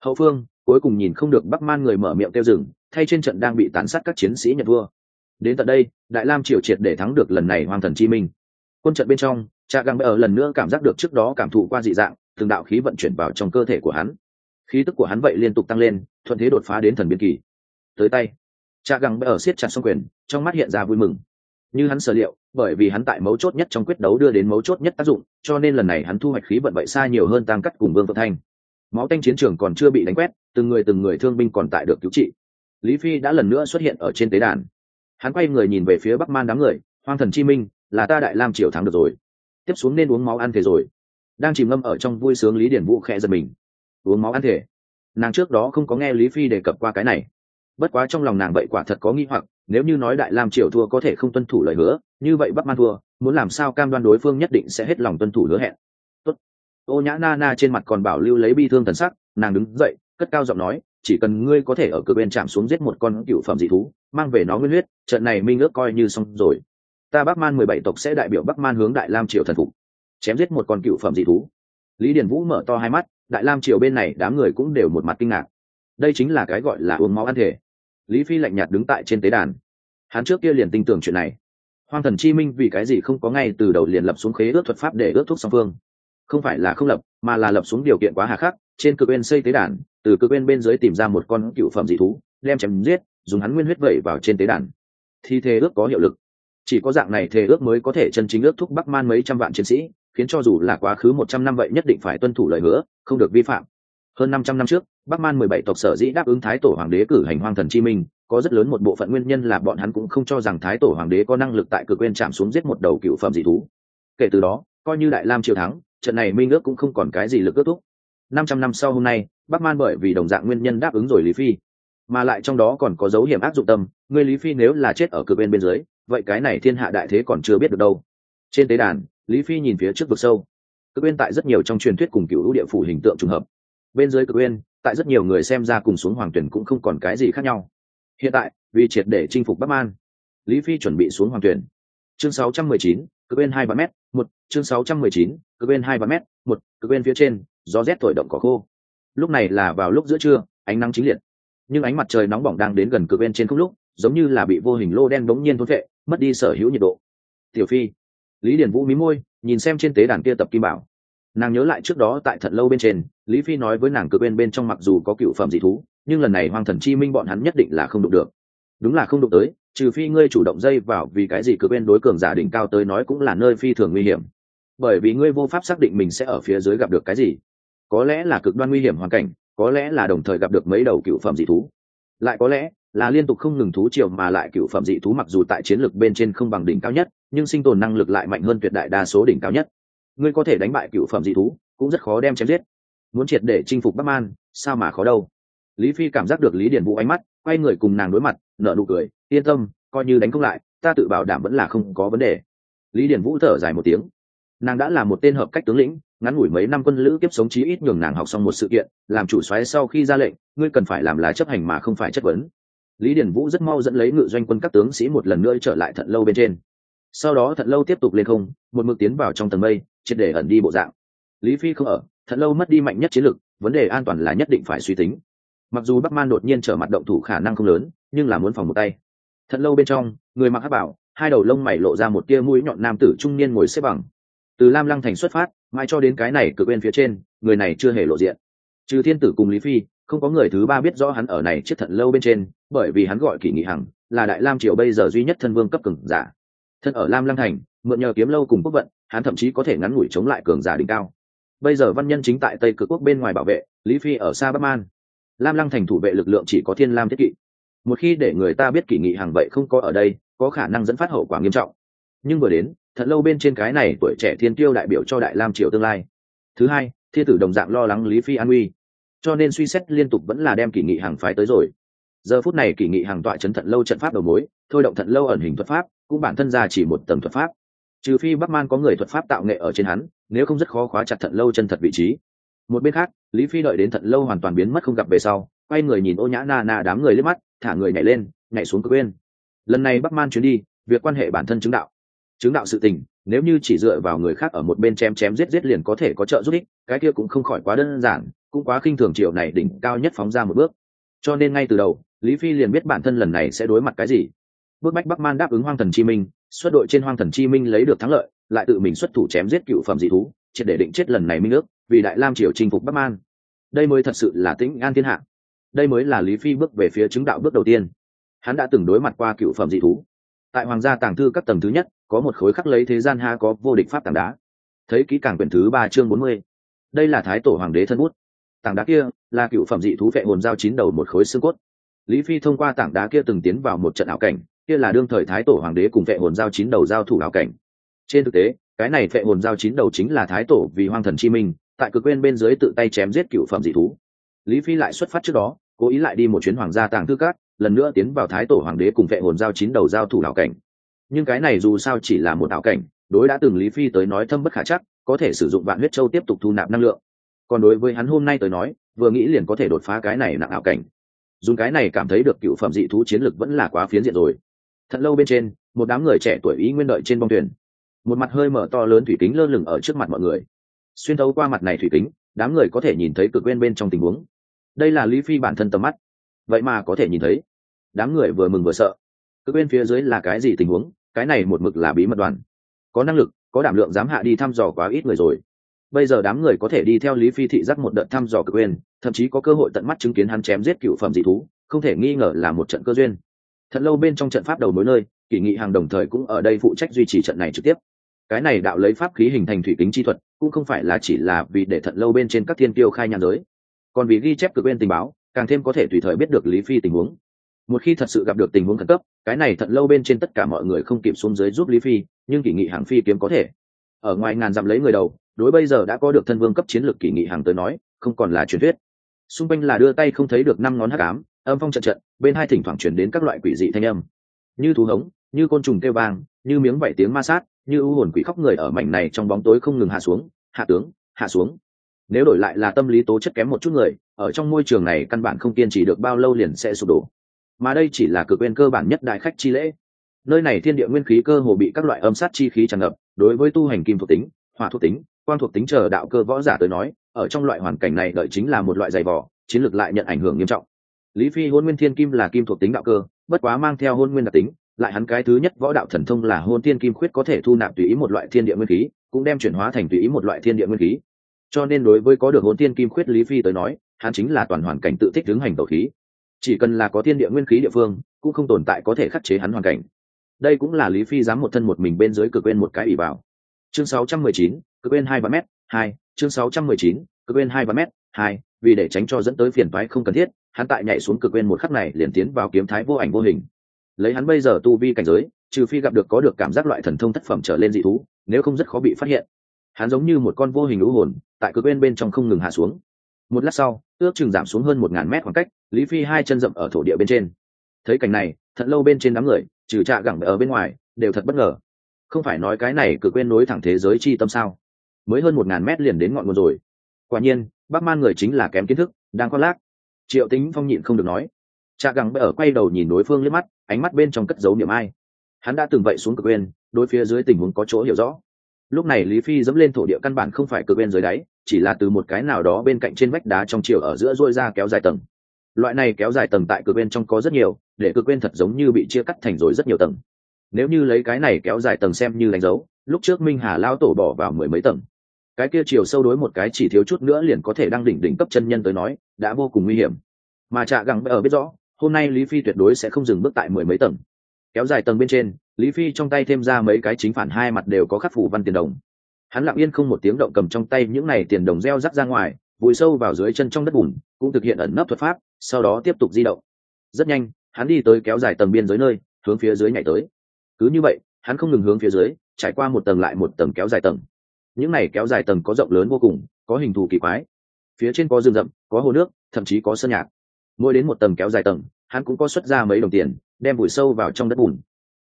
Hậu phương cuối cùng nhìn không được bắc man người mở miệng kêu rừng thay trên trận đang bị tán sát các chiến sĩ nhật vua. Đến tận đây, đại lam triều triệt để thắng được lần này hoàng thần chi minh. Quân trận bên trong cha găng ở lần nữa cảm giác được trước đó cảm thụ qua dị dạng, từng đạo khí vận chuyển vào trong cơ thể của hắn. Khí tức của hắn vậy liên tục tăng lên, thuận thế đột phá đến thần biên kỳ. Tới tay cha găng ở siết chặt song quyền, trong mắt hiện ra vui mừng. Như hắn sở liệu, bởi vì hắn tại mấu chốt nhất trong quyết đấu đưa đến mấu chốt nhất tác dụng, cho nên lần này hắn thu hoạch khí vận vậy xa nhiều hơn tăng cắt cùng vương phượng thanh máu tanh chiến trường còn chưa bị đánh quét, từng người từng người thương binh còn tại được cứu trị. Lý phi đã lần nữa xuất hiện ở trên tế đàn. Hắn quay người nhìn về phía bắc man đám người, hoang thần chi minh, là ta đại lam triều thắng được rồi. Tiếp xuống nên uống máu ăn thể rồi. Đang chìm ngâm ở trong vui sướng lý điển vũ khẽ giật mình. Uống máu ăn thể? Nàng trước đó không có nghe lý phi đề cập qua cái này. Bất quá trong lòng nàng vậy quả thật có nghi hoặc, nếu như nói đại lam triều thua có thể không tuân thủ lời hứa, như vậy bắc man thua, muốn làm sao cam đoan đối phương nhất định sẽ hết lòng tuân thủ hứa hẹn ô nhã na na trên mặt còn bảo lưu lấy bi thương thần sắc, nàng đứng dậy, cất cao giọng nói, chỉ cần ngươi có thể ở cửa bên chạm xuống giết một con cựu phẩm dị thú, mang về nó nguyên huyết, trận này minh ước coi như xong rồi. Ta bắc man mười bảy tộc sẽ đại biểu bắc man hướng đại lam triều thần phục, chém giết một con cựu phẩm dị thú. Lý điền vũ mở to hai mắt, đại lam triều bên này đám người cũng đều một mặt kinh ngạc. Đây chính là cái gọi là uống máu ăn thể. Lý phi lạnh nhạt đứng tại trên tế đàn. Hắn trước kia liền tin tưởng chuyện này. Hoang thần chi minh vì cái gì không có ngay từ đầu liền lập xuống khế ước thuật pháp để ước thuốc song phương? Không phải là không lập, mà là lập xuống điều kiện quá hà khắc, trên cực bên xây tế đàn, từ cực bên bên dưới tìm ra một con cựu phẩm dị thú, đem chém giết, dùng hắn nguyên huyết vẩy vào trên tế đàn. Thì thề ước có hiệu lực. Chỉ có dạng này thề ước mới có thể chân chính ước thúc bắc man mấy trăm vạn chiến sĩ, khiến cho dù là quá khứ một trăm năm vậy nhất định phải tuân thủ lời hứa, không được vi phạm. Hơn năm trăm năm trước, bắc man mười bảy tộc sở dĩ đáp ứng thái tổ hoàng đế cử hành hoang thần chi minh, có rất lớn một bộ phận nguyên nhân là bọn hắn cũng không cho rằng thái tổ hoàng đế có năng lực tại cực quên chạm xuống giết một đầu cựu phẩm dị thú. Kể từ đó, coi như đại lam triều thắng trận này minh ước cũng không còn cái gì lực kết thúc. Năm trăm năm sau hôm nay bắc man bởi vì đồng dạng nguyên nhân đáp ứng rồi lý phi. Mà lại trong đó còn có dấu hiểm áp dụng tâm người lý phi nếu là chết ở cửa bên bên dưới vậy cái này thiên hạ đại thế còn chưa biết được đâu. Trên tế đàn lý phi nhìn phía trước vực sâu. Cực bên tại rất nhiều trong truyền thuyết cùng cựu lũ địa phủ hình tượng trùng hợp. Bên dưới cực bên tại rất nhiều người xem ra cùng xuống hoàng tuyển cũng không còn cái gì khác nhau. Hiện tại vì triệt để chinh phục bắc man lý phi chuẩn bị xuống hoàng tuyển. Chương 619, cực bên hai ba mét một chương 619, cực bên hai ba m một cực bên phía trên gió rét thổi động cỏ khô. Lúc này là vào lúc giữa trưa ánh nắng chính liệt. Nhưng ánh mặt trời nóng bỏng đang đến gần cực bên trên không lúc giống như là bị vô hình lô đen đống nhiên thốn vệ mất đi sở hữu nhiệt độ. Tiểu phi lý điển vũ mí môi nhìn xem trên tế đàn kia tập kim bảo. Nàng nhớ lại trước đó tại thận lâu bên trên lý phi nói với nàng cực bên bên trong mặc dù có cựu phẩm dị thú nhưng lần này hoàng thần chi minh bọn hắn nhất định là không đụng được. Đúng là không đụng tới trừ phi ngươi chủ động dây vào vì cái gì cứ bên đối cường giả đỉnh cao tới nói cũng là nơi phi thường nguy hiểm. Bởi vì ngươi vô pháp xác định mình sẽ ở phía dưới gặp được cái gì. Có lẽ là cực đoan nguy hiểm hoàn cảnh, có lẽ là đồng thời gặp được mấy đầu cựu phẩm dị thú. Lại có lẽ là liên tục không ngừng thú triều mà lại cựu phẩm dị thú mặc dù tại chiến lược bên trên không bằng đỉnh cao nhất, nhưng sinh tồn năng lực lại mạnh hơn tuyệt đại đa số đỉnh cao nhất. Ngươi có thể đánh bại cựu phẩm dị thú, cũng rất khó đem chém giết. Muốn triệt để chinh phục bắc man, sao mà khó đâu? Lý phi cảm giác được lý điển vũ ánh mắt, quay người cùng nàng đối mặt nở nụ cười, yên tâm, coi như đánh không lại, ta tự bảo đảm vẫn là không có vấn đề. Lý điển vũ thở dài một tiếng. Nàng đã là một tên hợp cách tướng lĩnh, ngắn ngủi mấy năm quân lữ kiếp sống chí ít nhường nàng học xong một sự kiện, làm chủ xoáy sau khi ra lệnh, ngươi cần phải làm là chấp hành mà không phải chất vấn. Lý điển vũ rất mau dẫn lấy ngự doanh quân các tướng sĩ một lần nữa trở lại thận lâu bên trên. Sau đó thận lâu tiếp tục lên không, một mực tiến vào trong tầng mây, triệt để ẩn đi bộ dạng. Lý phi không ở thận lâu mất đi mạnh nhất chiến lực, vấn đề an toàn là nhất định phải suy tính. Mặc dù bắc man đột nhiên trở mặt động thủ khả năng không lớn nhưng là muốn phòng một tay. Thật lâu bên trong, người mặc hát bảo, hai đầu lông mày lộ ra một tia mũi nhọn nam tử trung niên ngồi xếp bằng. Từ lam lăng thành xuất phát mai cho đến cái này cực bên phía trên, người này chưa hề lộ diện. Trừ thiên tử cùng lý phi, không có người thứ ba biết rõ hắn ở này chiếc thận lâu bên trên, bởi vì hắn gọi kỷ nghị hằng, là đại lam triều bây giờ duy nhất thân vương cấp cường giả. Thân ở lam lăng thành, mượn nhờ kiếm lâu cùng quốc vận, hắn thậm chí có thể ngắn ngủi chống lại cường giả đỉnh cao. Bây giờ văn nhân chính tại tây cực quốc bên ngoài bảo vệ, lý phi ở xa bắc man. Lam lăng thành thủ vệ lực lượng chỉ có thiên lam thiết kỵ một khi để người ta biết kỷ nghị hàng vậy không có ở đây, có khả năng dẫn phát hậu quả nghiêm trọng. Nhưng vừa đến, thật lâu bên trên cái này tuổi trẻ thiên tiêu đại biểu cho đại lam triều tương lai. Thứ hai, thiên tử đồng dạng lo lắng lý phi an uy. Cho nên suy xét liên tục vẫn là đem kỷ nghị hàng phái tới rồi. Giờ phút này kỷ nghị hàng tọa chấn thận lâu trận pháp đầu mối, thôi động thận lâu ẩn hình thuật pháp, cũng bản thân ra chỉ một tầng thuật pháp. Trừ phi bắc man có người thuật pháp tạo nghệ ở trên hắn, nếu không rất khó khóa chặt thận lâu chân thật vị trí. Một bên khác, lý phi đợi đến thận lâu hoàn toàn biến mất không gặp về sau, quay người nhìn ô nhã na na đám người lên mắt thả người nhảy lên, nhảy xuống cực bên lần này bắc man chuyến đi, việc quan hệ bản thân chứng đạo. Chứng đạo sự tình, nếu như chỉ dựa vào người khác ở một bên chém chém giết giết liền có thể có trợ giúp ích, cái kia cũng không khỏi quá đơn giản, cũng quá khinh thường triệu này đỉnh cao nhất phóng ra một bước. Cho nên ngay từ đầu, lý phi liền biết bản thân lần này sẽ đối mặt cái gì. Bước bách bắc man đáp ứng hoang thần chi minh, xuất đội trên hoang thần chi minh lấy được thắng lợi, lại tự mình xuất thủ chém giết cựu phẩm dị thú, triệt để định chết lần này minh ước, vì đại lam triều chinh phục bắc man. Đây mới thật sự là tĩnh an thiên hạ đây mới là lý phi bước về phía chứng đạo bước đầu tiên. Hắn đã từng đối mặt qua cựu phẩm dị thú. Tại hoàng gia tàng thư các tầng thứ nhất, có một khối khắc lấy thế gian ha có vô địch pháp tảng đá. Thấy kỹ càng quyển thứ ba chương bốn mươi. Đây là thái tổ hoàng đế thân bút. Tảng đá kia là cựu phẩm dị thú vệ hồn giao chín đầu một khối xương cốt. Lý phi thông qua tảng đá kia từng tiến vào một trận ảo cảnh, kia là đương thời thái tổ hoàng đế cùng vệ hồn giao chín đầu giao thủ ảo cảnh. Trên thực tế, cái này vệ hồn giao chín đầu chính là thái tổ vì hoang thần chi minh, tại cực quên bên dưới tự tay chém giết cựu phẩm dị thú lý phi lại xuất phát trước đó, cố ý lại đi một chuyến hoàng gia tàng thư cát lần nữa tiến vào thái tổ hoàng đế cùng vệ hồn giao chín đầu giao thủ đạo cảnh. Nhưng cái này dù sao chỉ là một đạo cảnh, đối đã từng lý phi tới nói thâm bất khả chắc, có thể sử dụng vạn huyết châu tiếp tục thu nạp năng lượng. Còn đối với hắn hôm nay tới nói, vừa nghĩ liền có thể đột phá cái này nặng ảo cảnh. Dùng cái này cảm thấy được cựu phẩm dị thú chiến lực vẫn là quá phiến diện rồi. Thật lâu bên trên, một đám người trẻ tuổi ý nguyên đợi trên bong thuyền. Một mặt hơi mở to lớn thủy kính lơ lửng ở trước mặt mọi người. Xuyên thấu qua mặt này thủy kính đám người có thể nhìn thấy cực bên bên trong tình huống. Đây là lý phi bản thân tầm mắt. Vậy mà có thể nhìn thấy. Đám người vừa mừng vừa sợ. Cực bên phía dưới là cái gì tình huống? Cái này một mực là bí mật đoàn. Có năng lực, có đảm lượng dám hạ đi thăm dò quá ít người rồi. Bây giờ đám người có thể đi theo lý phi thị giác một đợt thăm dò cực bên thậm chí có cơ hội tận mắt chứng kiến hắn chém giết cựu phẩm dị thú, không thể nghi ngờ là một trận cơ duyên. Thật lâu bên trong trận pháp đầu mối nơi kỷ nghị hàng đồng thời cũng ở đây phụ trách duy trì trận này trực tiếp. Cái này đạo lấy pháp khí hình thành thủy kính chi thuật cũng không phải là chỉ là vì để thận lâu bên trên các thiên tiêu khai nhàn giới. Còn vì ghi chép cực bên tình báo, càng thêm có thể tùy thời biết được lý phi tình huống. Một khi thật sự gặp được tình huống khẩn cấp, cái này thận lâu bên trên tất cả mọi người không kịp xuống dưới giúp lý phi, nhưng kỷ nghị hàng phi kiếm có thể. Ở ngoài ngàn dặm lấy người đầu, đối bây giờ đã có được thân vương cấp chiến lược kỷ nghị hàng tới nói, không còn là truyền thuyết. Xung quanh là đưa tay không thấy được năm ngón hắc ám, âm phong trận trận, bên hai thỉnh thoảng chuyển đến các loại quỷ dị thanh âm. Như thú hống như côn trùng kêu vang, như miếng vảy tiếng ma sát, như u hồn quỷ khóc người ở mảnh này trong bóng tối không ngừng hạ xuống, hạ tướng, hạ xuống. Nếu đổi lại là tâm lý tố chất kém một chút người, ở trong môi trường này căn bản không kiên trì được bao lâu liền sẽ sụp đổ. Mà đây chỉ là cực quên cơ bản nhất đại khách chi lễ. Nơi này thiên địa nguyên khí cơ hồ bị các loại âm sát chi khí tràn ngập, đối với tu hành kim thuộc tính, hỏa thuộc tính quan thuộc tính chờ đạo cơ võ giả tới nói, ở trong loại hoàn cảnh này đợi chính là một loại giày vỏ chiến lược lại nhận ảnh hưởng nghiêm trọng. Lý phi hôn nguyên thiên kim là kim thuộc tính đạo cơ, bất quá mang theo hôn nguyên đặc tính lại hắn cái thứ nhất võ đạo thần thông là hôn tiên kim khuyết có thể thu nạp tùy ý một loại thiên địa nguyên khí cũng đem chuyển hóa thành tùy ý một loại thiên địa nguyên khí. Cho nên đối với có được hôn tiên kim khuyết lý phi tới nói hắn chính là toàn hoàn cảnh tự thích đứng hành tổ khí. Chỉ cần là có thiên địa nguyên khí địa phương cũng không tồn tại có thể khắc chế hắn hoàn cảnh. Đây cũng là lý phi dám một thân một mình bên dưới cực bên một cái ủy vào. Chương 619, cực bên hai ba m hai chương 619, cực bên hai ba m hai vì để tránh cho dẫn tới phiền toái không cần thiết hắn tại nhảy xuống cực bên một khắc này liền tiến vào kiếm thái vô ảnh vô hình lấy hắn bây giờ tu vi cảnh giới, trừ phi gặp được có được cảm giác loại thần thông thất phẩm trở lên dị thú, nếu không rất khó bị phát hiện. Hắn giống như một con vô hình lũ hồn, tại cực bên bên trong không ngừng hạ xuống. Một lát sau, ước chừng giảm xuống hơn một ngàn mét khoảng cách, lý phi hai chân rậm ở thổ địa bên trên. Thấy cảnh này, thật lâu bên trên đám người, trừ trạ gẳng ở bên ngoài, đều thật bất ngờ. Không phải nói cái này cực bên nối thẳng thế giới chi tâm sao? Mới hơn một ngàn mét liền đến ngọn nguồn rồi. Quả nhiên bác man người chính là kém kiến thức, đang khoác lác. Triệu tính phong nhịn không được nói. Trạ gẳng ở quay đầu nhìn đối phương liếc mắt ánh mắt bên trong cất dấu niệm ai. Hắn đã từng vậy xuống cực bên, đối phía dưới tình huống có chỗ hiểu rõ. Lúc này lý phi dẫm lên thổ địa căn bản không phải cực bên dưới đáy, chỉ là từ một cái nào đó bên cạnh trên vách đá trong chiều ở giữa rôi ra kéo dài tầng. Loại này kéo dài tầng tại cực bên trong có rất nhiều, để cực bên thật giống như bị chia cắt thành rồi rất nhiều tầng. Nếu như lấy cái này kéo dài tầng xem như đánh dấu, lúc trước minh hà lao tổ bỏ vào mười mấy tầng. Cái kia chiều sâu đối một cái chỉ thiếu chút nữa liền có thể đăng đỉnh đỉnh cấp chân nhân tới nói, đã vô cùng nguy hiểm. Mà trạ gẳng ở biết rõ hôm nay lý phi tuyệt đối sẽ không dừng bước tại mười mấy tầng. Kéo dài tầng bên trên, lý phi trong tay thêm ra mấy cái chính phản hai mặt đều có khắc phủ văn tiền đồng. Hắn lặng yên không một tiếng động cầm trong tay những này tiền đồng reo rắc ra ngoài, vùi sâu vào dưới chân trong đất bùn, cũng thực hiện ẩn nấp thuật pháp, sau đó tiếp tục di động. Rất nhanh, hắn đi tới kéo dài tầng biên dưới nơi, hướng phía dưới nhảy tới. Cứ như vậy, hắn không ngừng hướng phía dưới, trải qua một tầng lại một tầng kéo dài tầng. Những này kéo dài tầng có rộng lớn vô cùng, có hình thù kỳ quái. Phía trên có rừng rậm, có hồ nước, thậm chí có sân nhạc mỗi đến một tầng kéo dài tầng, hắn cũng có xuất ra mấy đồng tiền, đem vùi sâu vào trong đất bùn.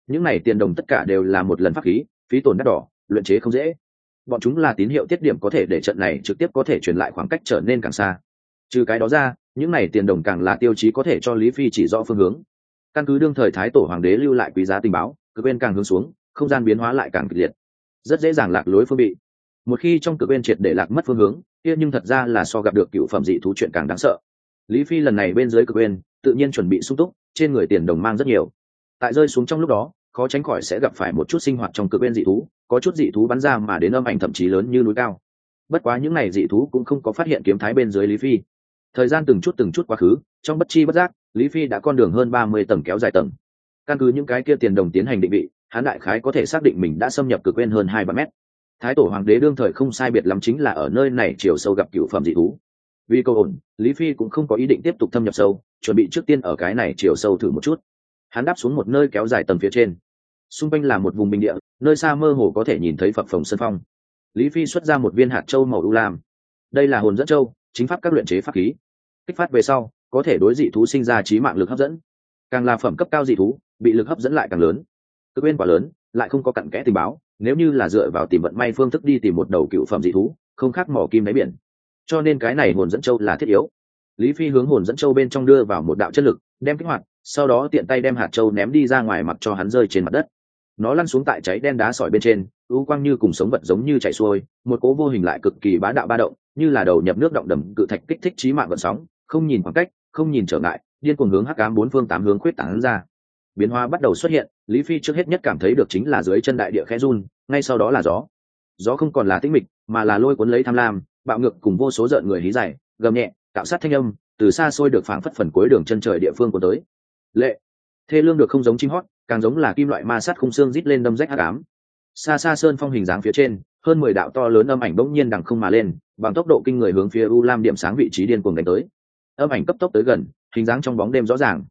Những này tiền đồng tất cả đều là một lần pháp khí, phí tổn đắt đỏ, luyện chế không dễ. Bọn chúng là tín hiệu tiết điểm có thể để trận này trực tiếp có thể truyền lại khoảng cách trở nên càng xa. Trừ cái đó ra, những này tiền đồng càng là tiêu chí có thể cho lý phi chỉ rõ phương hướng. Căn cứ đương thời thái tổ hoàng đế lưu lại quý giá tình báo cực bên càng hướng xuống, không gian biến hóa lại càng kịch liệt. Rất dễ dàng lạc lối phương bị. Một khi trong cực bên triệt để lạc mất phương hướng, kia nhưng thật ra là so gặp được cựu phẩm dị thú chuyện càng đáng sợ lý phi lần này bên dưới cực quyền, tự nhiên chuẩn bị sung túc, trên người tiền đồng mang rất nhiều. Tại rơi xuống trong lúc đó, khó tránh khỏi sẽ gặp phải một chút sinh hoạt trong cực quyền dị thú, có chút dị thú bắn ra mà đến âm ảnh thậm chí lớn như núi cao. Bất quá những n à y dị thú cũng không có phát hiện kiếm thái bên dưới lý phi. Thời gian từng chút từng chút quá khứ, trong bất chi bất giác, lý phi đã con đường hơn ba mươi tầng kéo dài tầng. Căn cứ những cái kia tiền đồng tiến hành định vị hán đại khái có thể xác định mình đã xâm nhập cực bên hơn hai ba mét. Thái tổ hoàng đế đương thời không sai biệt lắm chính là ở nơi này chiều sâu gặp cựu phẩm dị thú vì câu ổn, lý phi cũng không có ý định tiếp tục thâm nhập sâu, chuẩn bị trước tiên ở cái này chiều sâu thử một chút. Hắn đáp xuống một nơi kéo dài tầng phía trên. Xung quanh là một vùng bình địa, nơi xa mơ hồ có thể nhìn thấy phập phồng sân phong. Lý phi xuất ra một viên hạt châu màu u lam. Đây là hồn dẫn châu, chính pháp các luyện chế pháp khí. Kích phát về sau, có thể đối dị thú sinh ra trí mạng lực hấp dẫn. Càng là phẩm cấp cao dị thú, bị lực hấp dẫn lại càng lớn. Cực bên quả lớn, lại không có cặn kẽ tình báo, nếu như là dựa vào tìm vận may phương thức đi tìm một đầu cựu phẩm dị thú, không khác mỏ kim đáy biển cho nên cái này hồn dẫn châu là thiết yếu. Lý phi hướng hồn dẫn châu bên trong đưa vào một đạo chất lực, đem kích hoạt, sau đó tiện tay đem hạt châu ném đi ra ngoài mặt cho hắn rơi trên mặt đất. Nó lăn xuống tại cháy đen đá sỏi bên trên ưu quang như cùng sống vật giống như chảy xuôi, một cố vô hình lại cực kỳ bá đạo ba động, như là đầu nhập nước động đầm, cự thạch kích thích trí mạng vận sóng, không nhìn khoảng cách, không nhìn trở ngại, điên cuồng hướng hắc cám bốn phương tám hướng khuyết tảng ra. Biến hóa bắt đầu xuất hiện, lý phi trước hết nhất cảm thấy được chính là dưới chân đại địa khẽ run, ngay sau đó là gió. Gió không còn là tĩnh mịch, mà là lôi cuốn lấy tham lam bạo ngược cùng vô số rợn người hí dài, gầm nhẹ, cạo sát thanh âm, từ xa xôi được phảng phất phần cuối đường chân trời địa phương của tới. Lệ. Thê lương được không giống chim hót, càng giống là kim loại ma sát khung xương rít lên đâm rách hắc ám. Xa xa sơn phong hình dáng phía trên, hơn mười đạo to lớn âm ảnh bỗng nhiên đằng không mà lên, bằng tốc độ kinh người hướng phía u lam điểm sáng vị trí điên cuồng đánh tới. Âm ảnh cấp tốc tới gần, hình dáng trong bóng đêm rõ ràng.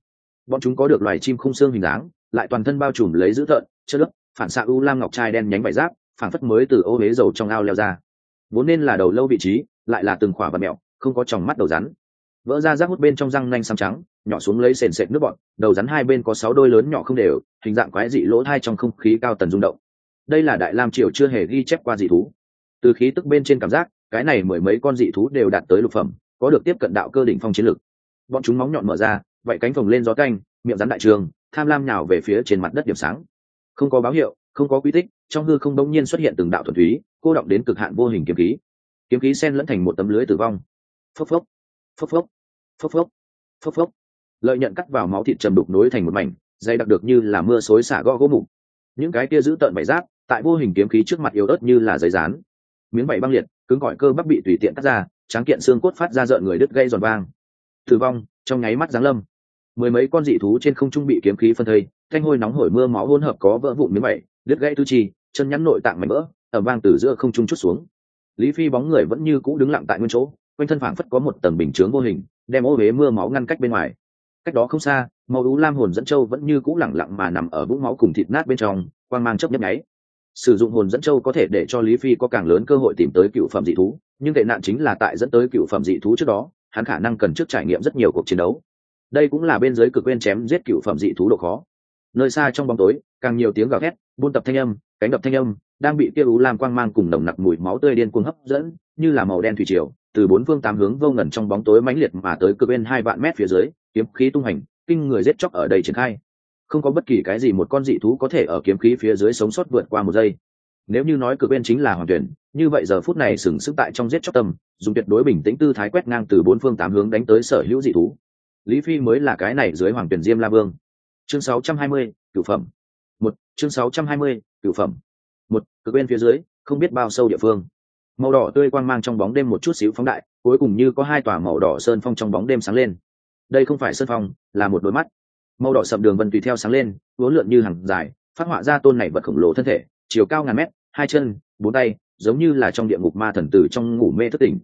Bọn chúng có được loài chim khung xương hình dáng, lại toàn thân bao trùm lấy dữ tợn chất lớp phản xạ u lam ngọc trai đen nhánh vải giáp phản phất mới từ ô huế dầu trong ao leo ra vốn nên là đầu lâu vị trí, lại là từng khỏa và mẹo, không có tròng mắt đầu rắn. Vỡ ra rác hút bên trong răng nanh xăm trắng, nhỏ xuống lấy sền sệt nước bọn đầu rắn hai bên có sáu đôi lớn nhỏ không đều, hình dạng quái dị lỗ thai trong không khí cao tần rung động. Đây là đại lam triều chưa hề ghi chép qua dị thú. Từ khí tức bên trên cảm giác, cái này mười mấy con dị thú đều đạt tới lục phẩm, có được tiếp cận đạo cơ đỉnh phong chiến lực. Bọn chúng móng nhọn mở ra vậy cánh phồng lên gió canh, miệng rắn đại trường, tham lam nhào về phía trên mặt đất điểm sáng. Không có báo hiệu, không có quy tích, trong hư không đông nhiên xuất hiện từng đạo thuần túy cô động đến cực hạn vô hình kiếm khí. Kiếm khí sen lẫn thành một tấm lưới tử vong. Phốc phốc phốc phốc phốc phốc phốc phốc. Lợi nhận cắt vào máu thịt trầm đục nối thành một mảnh dày đặc được như là mưa xối xả gõ gỗ mục. Những cái kia giữ tợn bảy giáp tại vô hình kiếm khí trước mặt yếu ớt như là giấy rán miếng bảy băng liệt cứng gọi cơ bắp bị tùy tiện cắt ra tráng kiện xương cốt phát ra rợn người đứt gây giòn vang. Tử vong trong nháy mắt giáng lâm. Mười mấy con dị thú trên không trung bị kiếm khí phân thây thanh hôi nóng hổi mưa máu hỗn hợp có vỡ vụn miếng bảy, đứt gãy tư chi chân nhắn nội tạng mảnh vỡ ở vang từ giữa không trung chút xuống. Lý phi bóng người vẫn như cũ đứng lặng tại nguyên chỗ, quanh thân phảng phất có một tầng bình chướng vô hình, đem ô huế mưa máu ngăn cách bên ngoài. Cách đó không xa, màu ú lam hồn dẫn châu vẫn như cũ lẳng lặng mà nằm ở vũng máu cùng thịt nát bên trong, quang mang chấp nhấp nháy. Sử dụng hồn dẫn châu có thể để cho lý phi có càng lớn cơ hội tìm tới cựu phẩm dị thú, nhưng tệ nạn chính là tại dẫn tới cựu phẩm dị thú trước đó, hắn khả năng cần trước trải nghiệm rất nhiều cuộc chiến đấu. Đây cũng là bên dưới cực quên chém giết cựu phẩm dị thú độ khó. Nơi xa trong bóng tối, càng nhiều tiếng gào thét, buôn tập thanh âm, cánh đập thanh âm đang bị kia u lam quang mang cùng nồng nặc mùi máu tươi điên cuồng hấp dẫn như là màu đen thủy triều từ bốn phương tám hướng vô ngần trong bóng tối mãnh liệt mà tới cực bên hai vạn mét phía dưới kiếm khí tung hành kinh người giết chóc ở đây triển khai. Không có bất kỳ cái gì một con dị thú có thể ở kiếm khí phía dưới sống sót vượt qua một giây. Nếu như nói cực bên chính là hoàng tuyển như vậy giờ phút này sừng sức tại trong giết chóc tâm dùng tuyệt đối bình tĩnh tư thái quét ngang từ bốn phương tám hướng đánh tới sở hữu dị thú. Lý phi mới là cái này dưới hoàng tuyển diêm la vương. Chương 620, cửu phẩm. Một chương 620, cửu phẩm một, cực bên phía dưới, không biết bao sâu địa phương. Màu đỏ tươi quang mang trong bóng đêm một chút xíu phóng đại, cuối cùng như có hai tòa màu đỏ sơn phong trong bóng đêm sáng lên. Đây không phải sơn phong, là một đôi mắt. Màu đỏ sập đường vân tùy theo sáng lên vốn lượn như hàng dài, phát họa ra tôn này vật khổng lồ thân thể, chiều cao ngàn mét, hai chân, bốn tay, giống như là trong địa ngục ma thần tử trong ngủ mê thất tỉnh.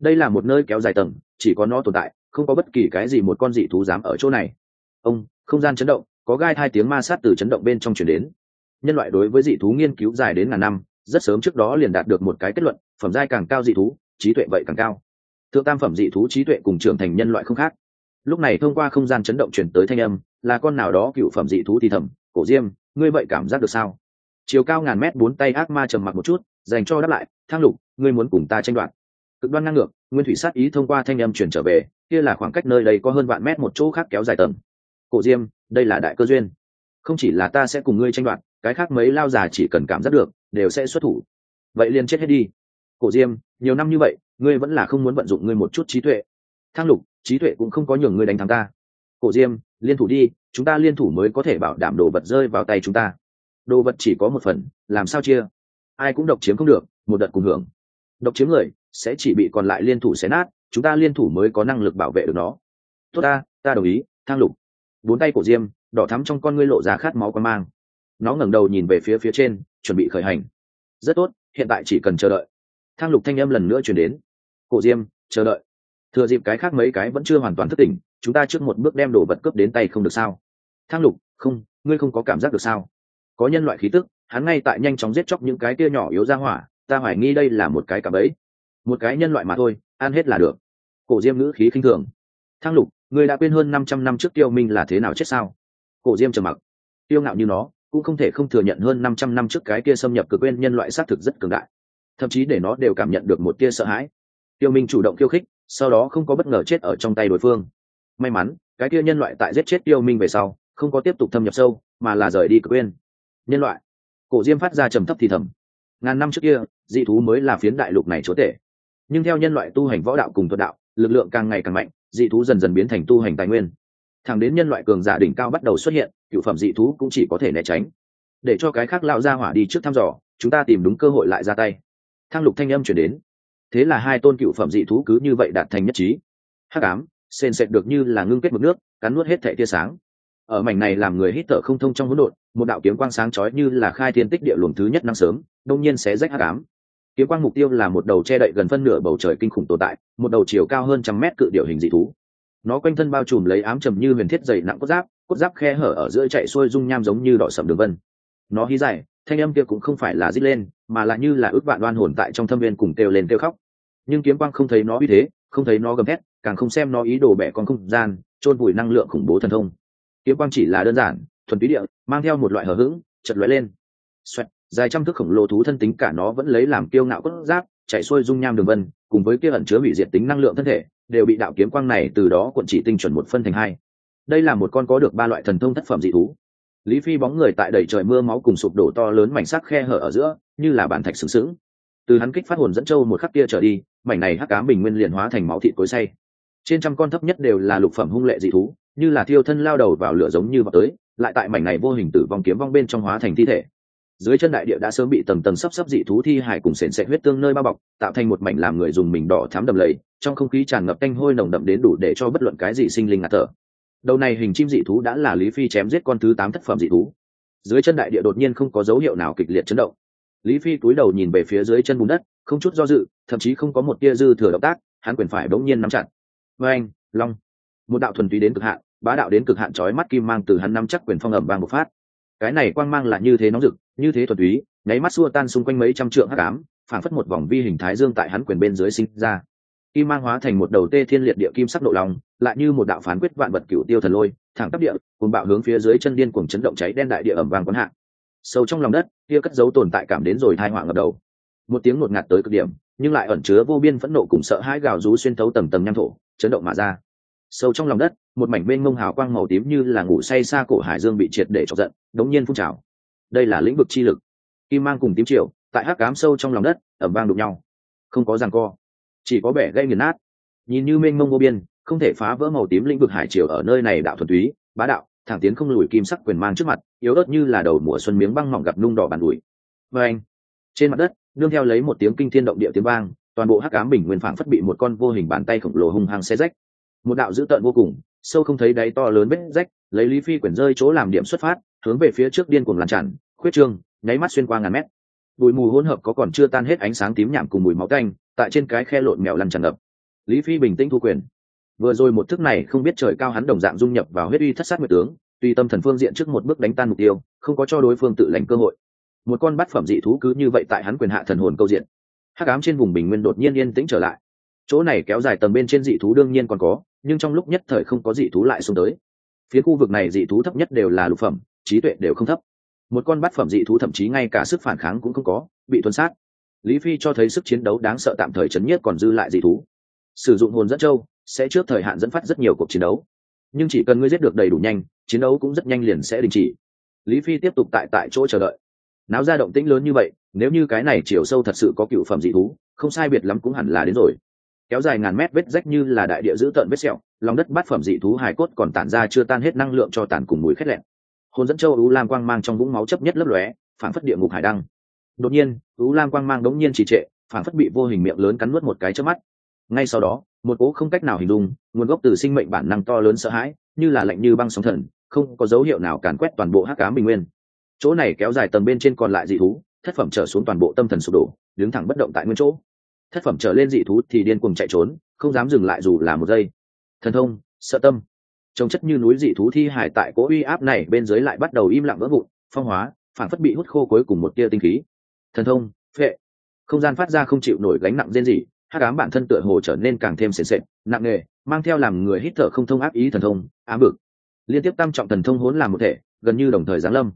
Đây là một nơi kéo dài tầng, chỉ có nó tồn tại, không có bất kỳ cái gì một con dị thú dám ở chỗ này. Ông, không gian chấn động, có gai hai tiếng ma sát từ chấn động bên trong chuyển đến nhân loại đối với dị thú nghiên cứu dài đến ngàn năm, rất sớm trước đó liền đạt được một cái kết luận, phẩm giai càng cao dị thú, trí tuệ vậy càng cao. Thượng tam phẩm dị thú trí tuệ cùng trưởng thành nhân loại không khác. Lúc này thông qua không gian chấn động chuyển tới thanh âm, là con nào đó cựu phẩm dị thú thì thầm, cổ diêm, ngươi vậy cảm giác được sao? Chiều cao ngàn mét bốn tay ác ma trầm mặc một chút, dành cho đáp lại, thang lục, ngươi muốn cùng ta tranh đoạt. Cực đoan ngang ngược, nguyên thủy sát ý thông qua thanh âm chuyển trở về, kia là khoảng cách nơi đây có hơn vạn mét một chỗ khác kéo dài tầng. Cổ diêm, đây là đại cơ duyên. Không chỉ là ta sẽ cùng ngươi tranh đoạt cái khác mấy lao già chỉ cần cảm giác được, đều sẽ xuất thủ. Vậy liền chết hết đi. Cổ diêm, nhiều năm như vậy, ngươi vẫn là không muốn vận dụng ngươi một chút trí tuệ. Thang lục, trí tuệ cũng không có nhường ngươi đánh thắng ta. Cổ diêm, liên thủ đi, chúng ta liên thủ mới có thể bảo đảm đồ vật rơi vào tay chúng ta. Đồ vật chỉ có một phần, làm sao chia? Ai cũng độc chiếm không được, một đợt cùng hưởng. Độc chiếm người, sẽ chỉ bị còn lại liên thủ xé nát, chúng ta liên thủ mới có năng lực bảo vệ được nó. Tốt ta ta đồng ý, thang lục. Bốn tay cổ diêm, đỏ thắm trong con ngươi lộ ra khát máu con mang nó ngẩng đầu nhìn về phía phía trên, chuẩn bị khởi hành. Rất tốt, hiện tại chỉ cần chờ đợi. Thang lục thanh âm lần nữa chuyển đến. Cổ diêm, chờ đợi. Thừa dịp cái khác mấy cái vẫn chưa hoàn toàn thất tỉnh, chúng ta trước một bước đem đồ vật cướp đến tay không được sao? Thang lục, không, ngươi không có cảm giác được sao? Có nhân loại khí tức, hắn ngay tại nhanh chóng giết chóc những cái kia nhỏ yếu ra hỏa, ta hoài nghi đây là một cái cặp ấy một cái nhân loại mà thôi, ăn hết là được. Cổ diêm ngữ khí khinh thường. Thang lục người đã quên hơn năm trăm năm trước tiêu minh là thế nào chết sao? Cổ diêm trầm mặc. Tiêu ngạo như nó cũng không thể không thừa nhận hơn năm trăm năm trước cái kia xâm nhập cực quên nhân loại xác thực rất cường đại. Thậm chí để nó đều cảm nhận được một tia sợ hãi. Tiêu minh chủ động khiêu khích, sau đó không có bất ngờ chết ở trong tay đối phương. May mắn, cái kia nhân loại tại giết chết tiêu minh về sau, không có tiếp tục thâm nhập sâu, mà là rời đi cực quên. Nhân loại. Cổ diêm phát ra trầm thấp thì thầm. Ngàn năm trước kia, dị thú mới là phiến đại lục này chúa tể. Nhưng theo nhân loại tu hành võ đạo cùng thuật đạo, lực lượng càng ngày càng mạnh, dị thú dần dần biến thành tu hành tài nguyên thẳng đến nhân loại cường giả đỉnh cao bắt đầu xuất hiện, cựu phẩm dị thú cũng chỉ có thể né tránh. Để cho cái khác lao ra hỏa đi trước thăm dò, chúng ta tìm đúng cơ hội lại ra tay. Thang lục thanh âm chuyển đến. Thế là hai tôn cựu phẩm dị thú cứ như vậy đạt thành nhất trí. Hắc ám, sền sệt được như là ngưng kết mực nước, cắn nuốt hết thẻ tia sáng. Ở mảnh này làm người hít thở không thông trong hỗn độn, một đạo kiếm quang sáng chói như là khai thiên tích địa luồng thứ nhất năng sớm, đông nhiên sẽ rách hắc ám. Kiếm quang mục tiêu là một đầu che đậy gần phân nửa bầu trời kinh khủng tồn tại, một đầu chiều cao hơn trăm mét cự điệu hình dị thú nó quanh thân bao trùm lấy ám trầm như huyền thiết dày nặng cốt giáp cốt giáp khe hở ở giữa chạy xuôi dung nham giống như đỏ sầm đường vân. Nó hí dài thanh âm kia cũng không phải là rít lên mà là như là ước vạn đoan hồn tại trong thâm viên cùng kêu lên kêu khóc. Nhưng kiếm quang không thấy nó uy thế không thấy nó gầm thét càng không xem nó ý đồ bẻ con không gian chôn vùi năng lượng khủng bố thần thông. Kiếm quang chỉ là đơn giản thuần túy địa mang theo một loại hờ hững chật lóe lên. Xoẹt, dài trăm thước khổng lồ thú thân tính cả nó vẫn lấy làm kiêu ngạo cốt giáp chạy xuôi dung nham đường vân, cùng với kia ẩn chứa hủy diệt tính năng lượng thân thể, đều bị đạo kiếm quang này từ đó cuộn chỉ tinh chuẩn một phân thành hai. Đây là một con có được ba loại thần thông thất phẩm dị thú. Lý phi bóng người tại đầy trời mưa máu cùng sụp đổ to lớn mảnh sắc khe hở ở giữa, như là bản thạch sừng sững. Từ hắn kích phát hồn dẫn châu một khắc kia trở đi, mảnh này hắc cá bình nguyên liền hóa thành máu thịt cối say. Trên trăm con thấp nhất đều là lục phẩm hung lệ dị thú, như là thiêu thân lao đầu vào lửa giống như vào tới, lại tại mảnh này vô hình tử vong kiếm vong bên trong hóa thành thi thể dưới chân đại địa đã sớm bị tầng tầng sắp sắp dị thú thi hải cùng sền sệt huyết tương nơi bao bọc, tạo thành một mảnh làm người dùng mình đỏ thám đầm lầy, trong không khí tràn ngập canh hôi nồng đậm đến đủ để cho bất luận cái gì sinh linh ngạt thở. Đầu này hình chim dị thú đã là lý phi chém giết con thứ tám thất phẩm dị thú. Dưới chân đại địa đột nhiên không có dấu hiệu nào kịch liệt chấn động. Lý phi cúi đầu nhìn về phía dưới chân bùn đất, không chút do dự, thậm chí không có một tia dư thừa động tác, hắn quyền phải bỗng nhiên nắm chặt. Vê anh long. Một đạo thuần túy đến cực hạn, bá đạo đến cực hạn chói mắt kim mang từ hắn nắm chắc quyền phong ẩm bang một phát. Cái này quang mang là như thế nóng rực như thế thuần túy nháy mắt xua tan xung quanh mấy trăm trượng hắc ám phảng phất một vòng vi hình thái dương tại hắn quyền bên dưới sinh ra. Kim mang hóa thành một đầu tê thiên liệt địa kim sắc độ lòng lại như một đạo phán quyết vạn vật cửu tiêu thần lôi thẳng tắp địa cùng bạo hướng phía dưới chân điên cuồng chấn động cháy đen đại địa ẩm vàng quán hạ, sâu trong lòng đất kia cất dấu tồn tại cảm đến rồi thai họa ngập đầu. Một tiếng ngột ngạt tới cực điểm nhưng lại ẩn chứa vô biên phẫn nộ cùng sợ hãi gào rú xuyên thấu tầng tầng nham thổ chấn động mà ra. Sâu trong lòng đất một mảnh bên mông hào quang màu tím như là ngủ say xa cổ hải dương bị triệt để chọc giận đống nhiên phun trào đây là lĩnh vực chi lực. Kim mang cùng tím triệu tại hắc cám sâu trong lòng đất, ẩm vang đụng nhau. Không có ràng co, chỉ có bẻ gây nghiền nát. Nhìn như mênh mông vô biên, không thể phá vỡ màu tím lĩnh vực hải triều ở nơi này đạo thuần túy, bá đạo, thẳng tiến không lùi kim sắc quyền mang trước mặt, yếu ớt như là đầu mùa xuân miếng băng mỏng gặp nung đỏ bàn đùi. Và anh, trên mặt đất, nương theo lấy một tiếng kinh thiên động địa tiếng vang, toàn bộ hắc ám bình nguyên phảng phất bị một con vô hình bàn tay khổng lồ hung hăng xe rách. Một đạo dữ tợn vô cùng, sâu không thấy đáy to lớn vết rách, lấy lý phi quyển rơi chỗ làm điểm xuất phát hướng về phía trước điên cuồng lan tràn, khuyết trương, nháy mắt xuyên qua ngàn mét. Bụi mù hỗn hợp có còn chưa tan hết ánh sáng tím nhảm cùng mùi máu canh tại trên cái khe lộn mèo lăn tràn ngập. Lý phi bình tĩnh thu quyền. Vừa rồi một thức này không biết trời cao hắn đồng dạng dung nhập vào huyết uy thất sát nguyệt tướng, tùy tâm thần phương diện trước một bước đánh tan mục tiêu, không có cho đối phương tự lành cơ hội. Một con bát phẩm dị thú cứ như vậy tại hắn quyền hạ thần hồn câu diện. Hắc ám trên vùng bình nguyên đột nhiên yên tĩnh trở lại. Chỗ này kéo dài tầng bên trên dị thú đương nhiên còn có, nhưng trong lúc nhất thời không có dị thú lại xuống tới. Phía khu vực này dị thú thấp nhất đều là lục phẩm trí tuệ đều không thấp. Một con bát phẩm dị thú thậm chí ngay cả sức phản kháng cũng không có, bị tuân sát. Lý phi cho thấy sức chiến đấu đáng sợ tạm thời chấn nhất còn dư lại dị thú. Sử dụng hồn dẫn châu sẽ trước thời hạn dẫn phát rất nhiều cuộc chiến đấu. Nhưng chỉ cần ngươi giết được đầy đủ nhanh, chiến đấu cũng rất nhanh liền sẽ đình chỉ. Lý phi tiếp tục tại tại chỗ chờ đợi. Náo ra động tĩnh lớn như vậy, nếu như cái này chiều sâu thật sự có cựu phẩm dị thú, không sai biệt lắm cũng hẳn là đến rồi. Kéo dài ngàn mét vết rách như là đại địa giữ tợn vết sẹo, lòng đất bát phẩm dị thú hài cốt còn tản ra chưa tan hết năng lượng cho tàn cùng mùi khét lẹn hồn dẫn châu u lam quang mang trong vũng máu chấp nhất lấp lóe phản phất địa ngục hải đăng. Đột nhiên u lam quang mang đống nhiên trì trệ phản phất bị vô hình miệng lớn cắn nuốt một cái trước mắt. Ngay sau đó, một cố không cách nào hình dung, nguồn gốc từ sinh mệnh bản năng to lớn sợ hãi, như là lạnh như băng sóng thần, không có dấu hiệu nào càn quét toàn bộ hắc ám bình nguyên. Chỗ này kéo dài tầng bên trên còn lại dị thú, thất phẩm trở xuống toàn bộ tâm thần sụp đổ, đứng thẳng bất động tại nguyên chỗ. Thất phẩm trở lên dị thú thì điên cuồng chạy trốn, không dám dừng lại dù là một giây. Thần thông, sợ tâm trông chất như núi dị thú thi hải tại cố uy áp này bên dưới lại bắt đầu im lặng vỡ vụn, phong hóa phản phất bị hút khô cuối cùng một tia tinh khí. Thần thông, phệ. Không gian phát ra không chịu nổi gánh nặng rên rỉ hát ám bản thân tựa hồ trở nên càng thêm sền sệt, nặng nề, mang theo làm người hít thở không thông áp ý thần thông, ám bực. Liên tiếp tam trọng thần thông hỗn làm một thể, gần như đồng thời giáng lâm.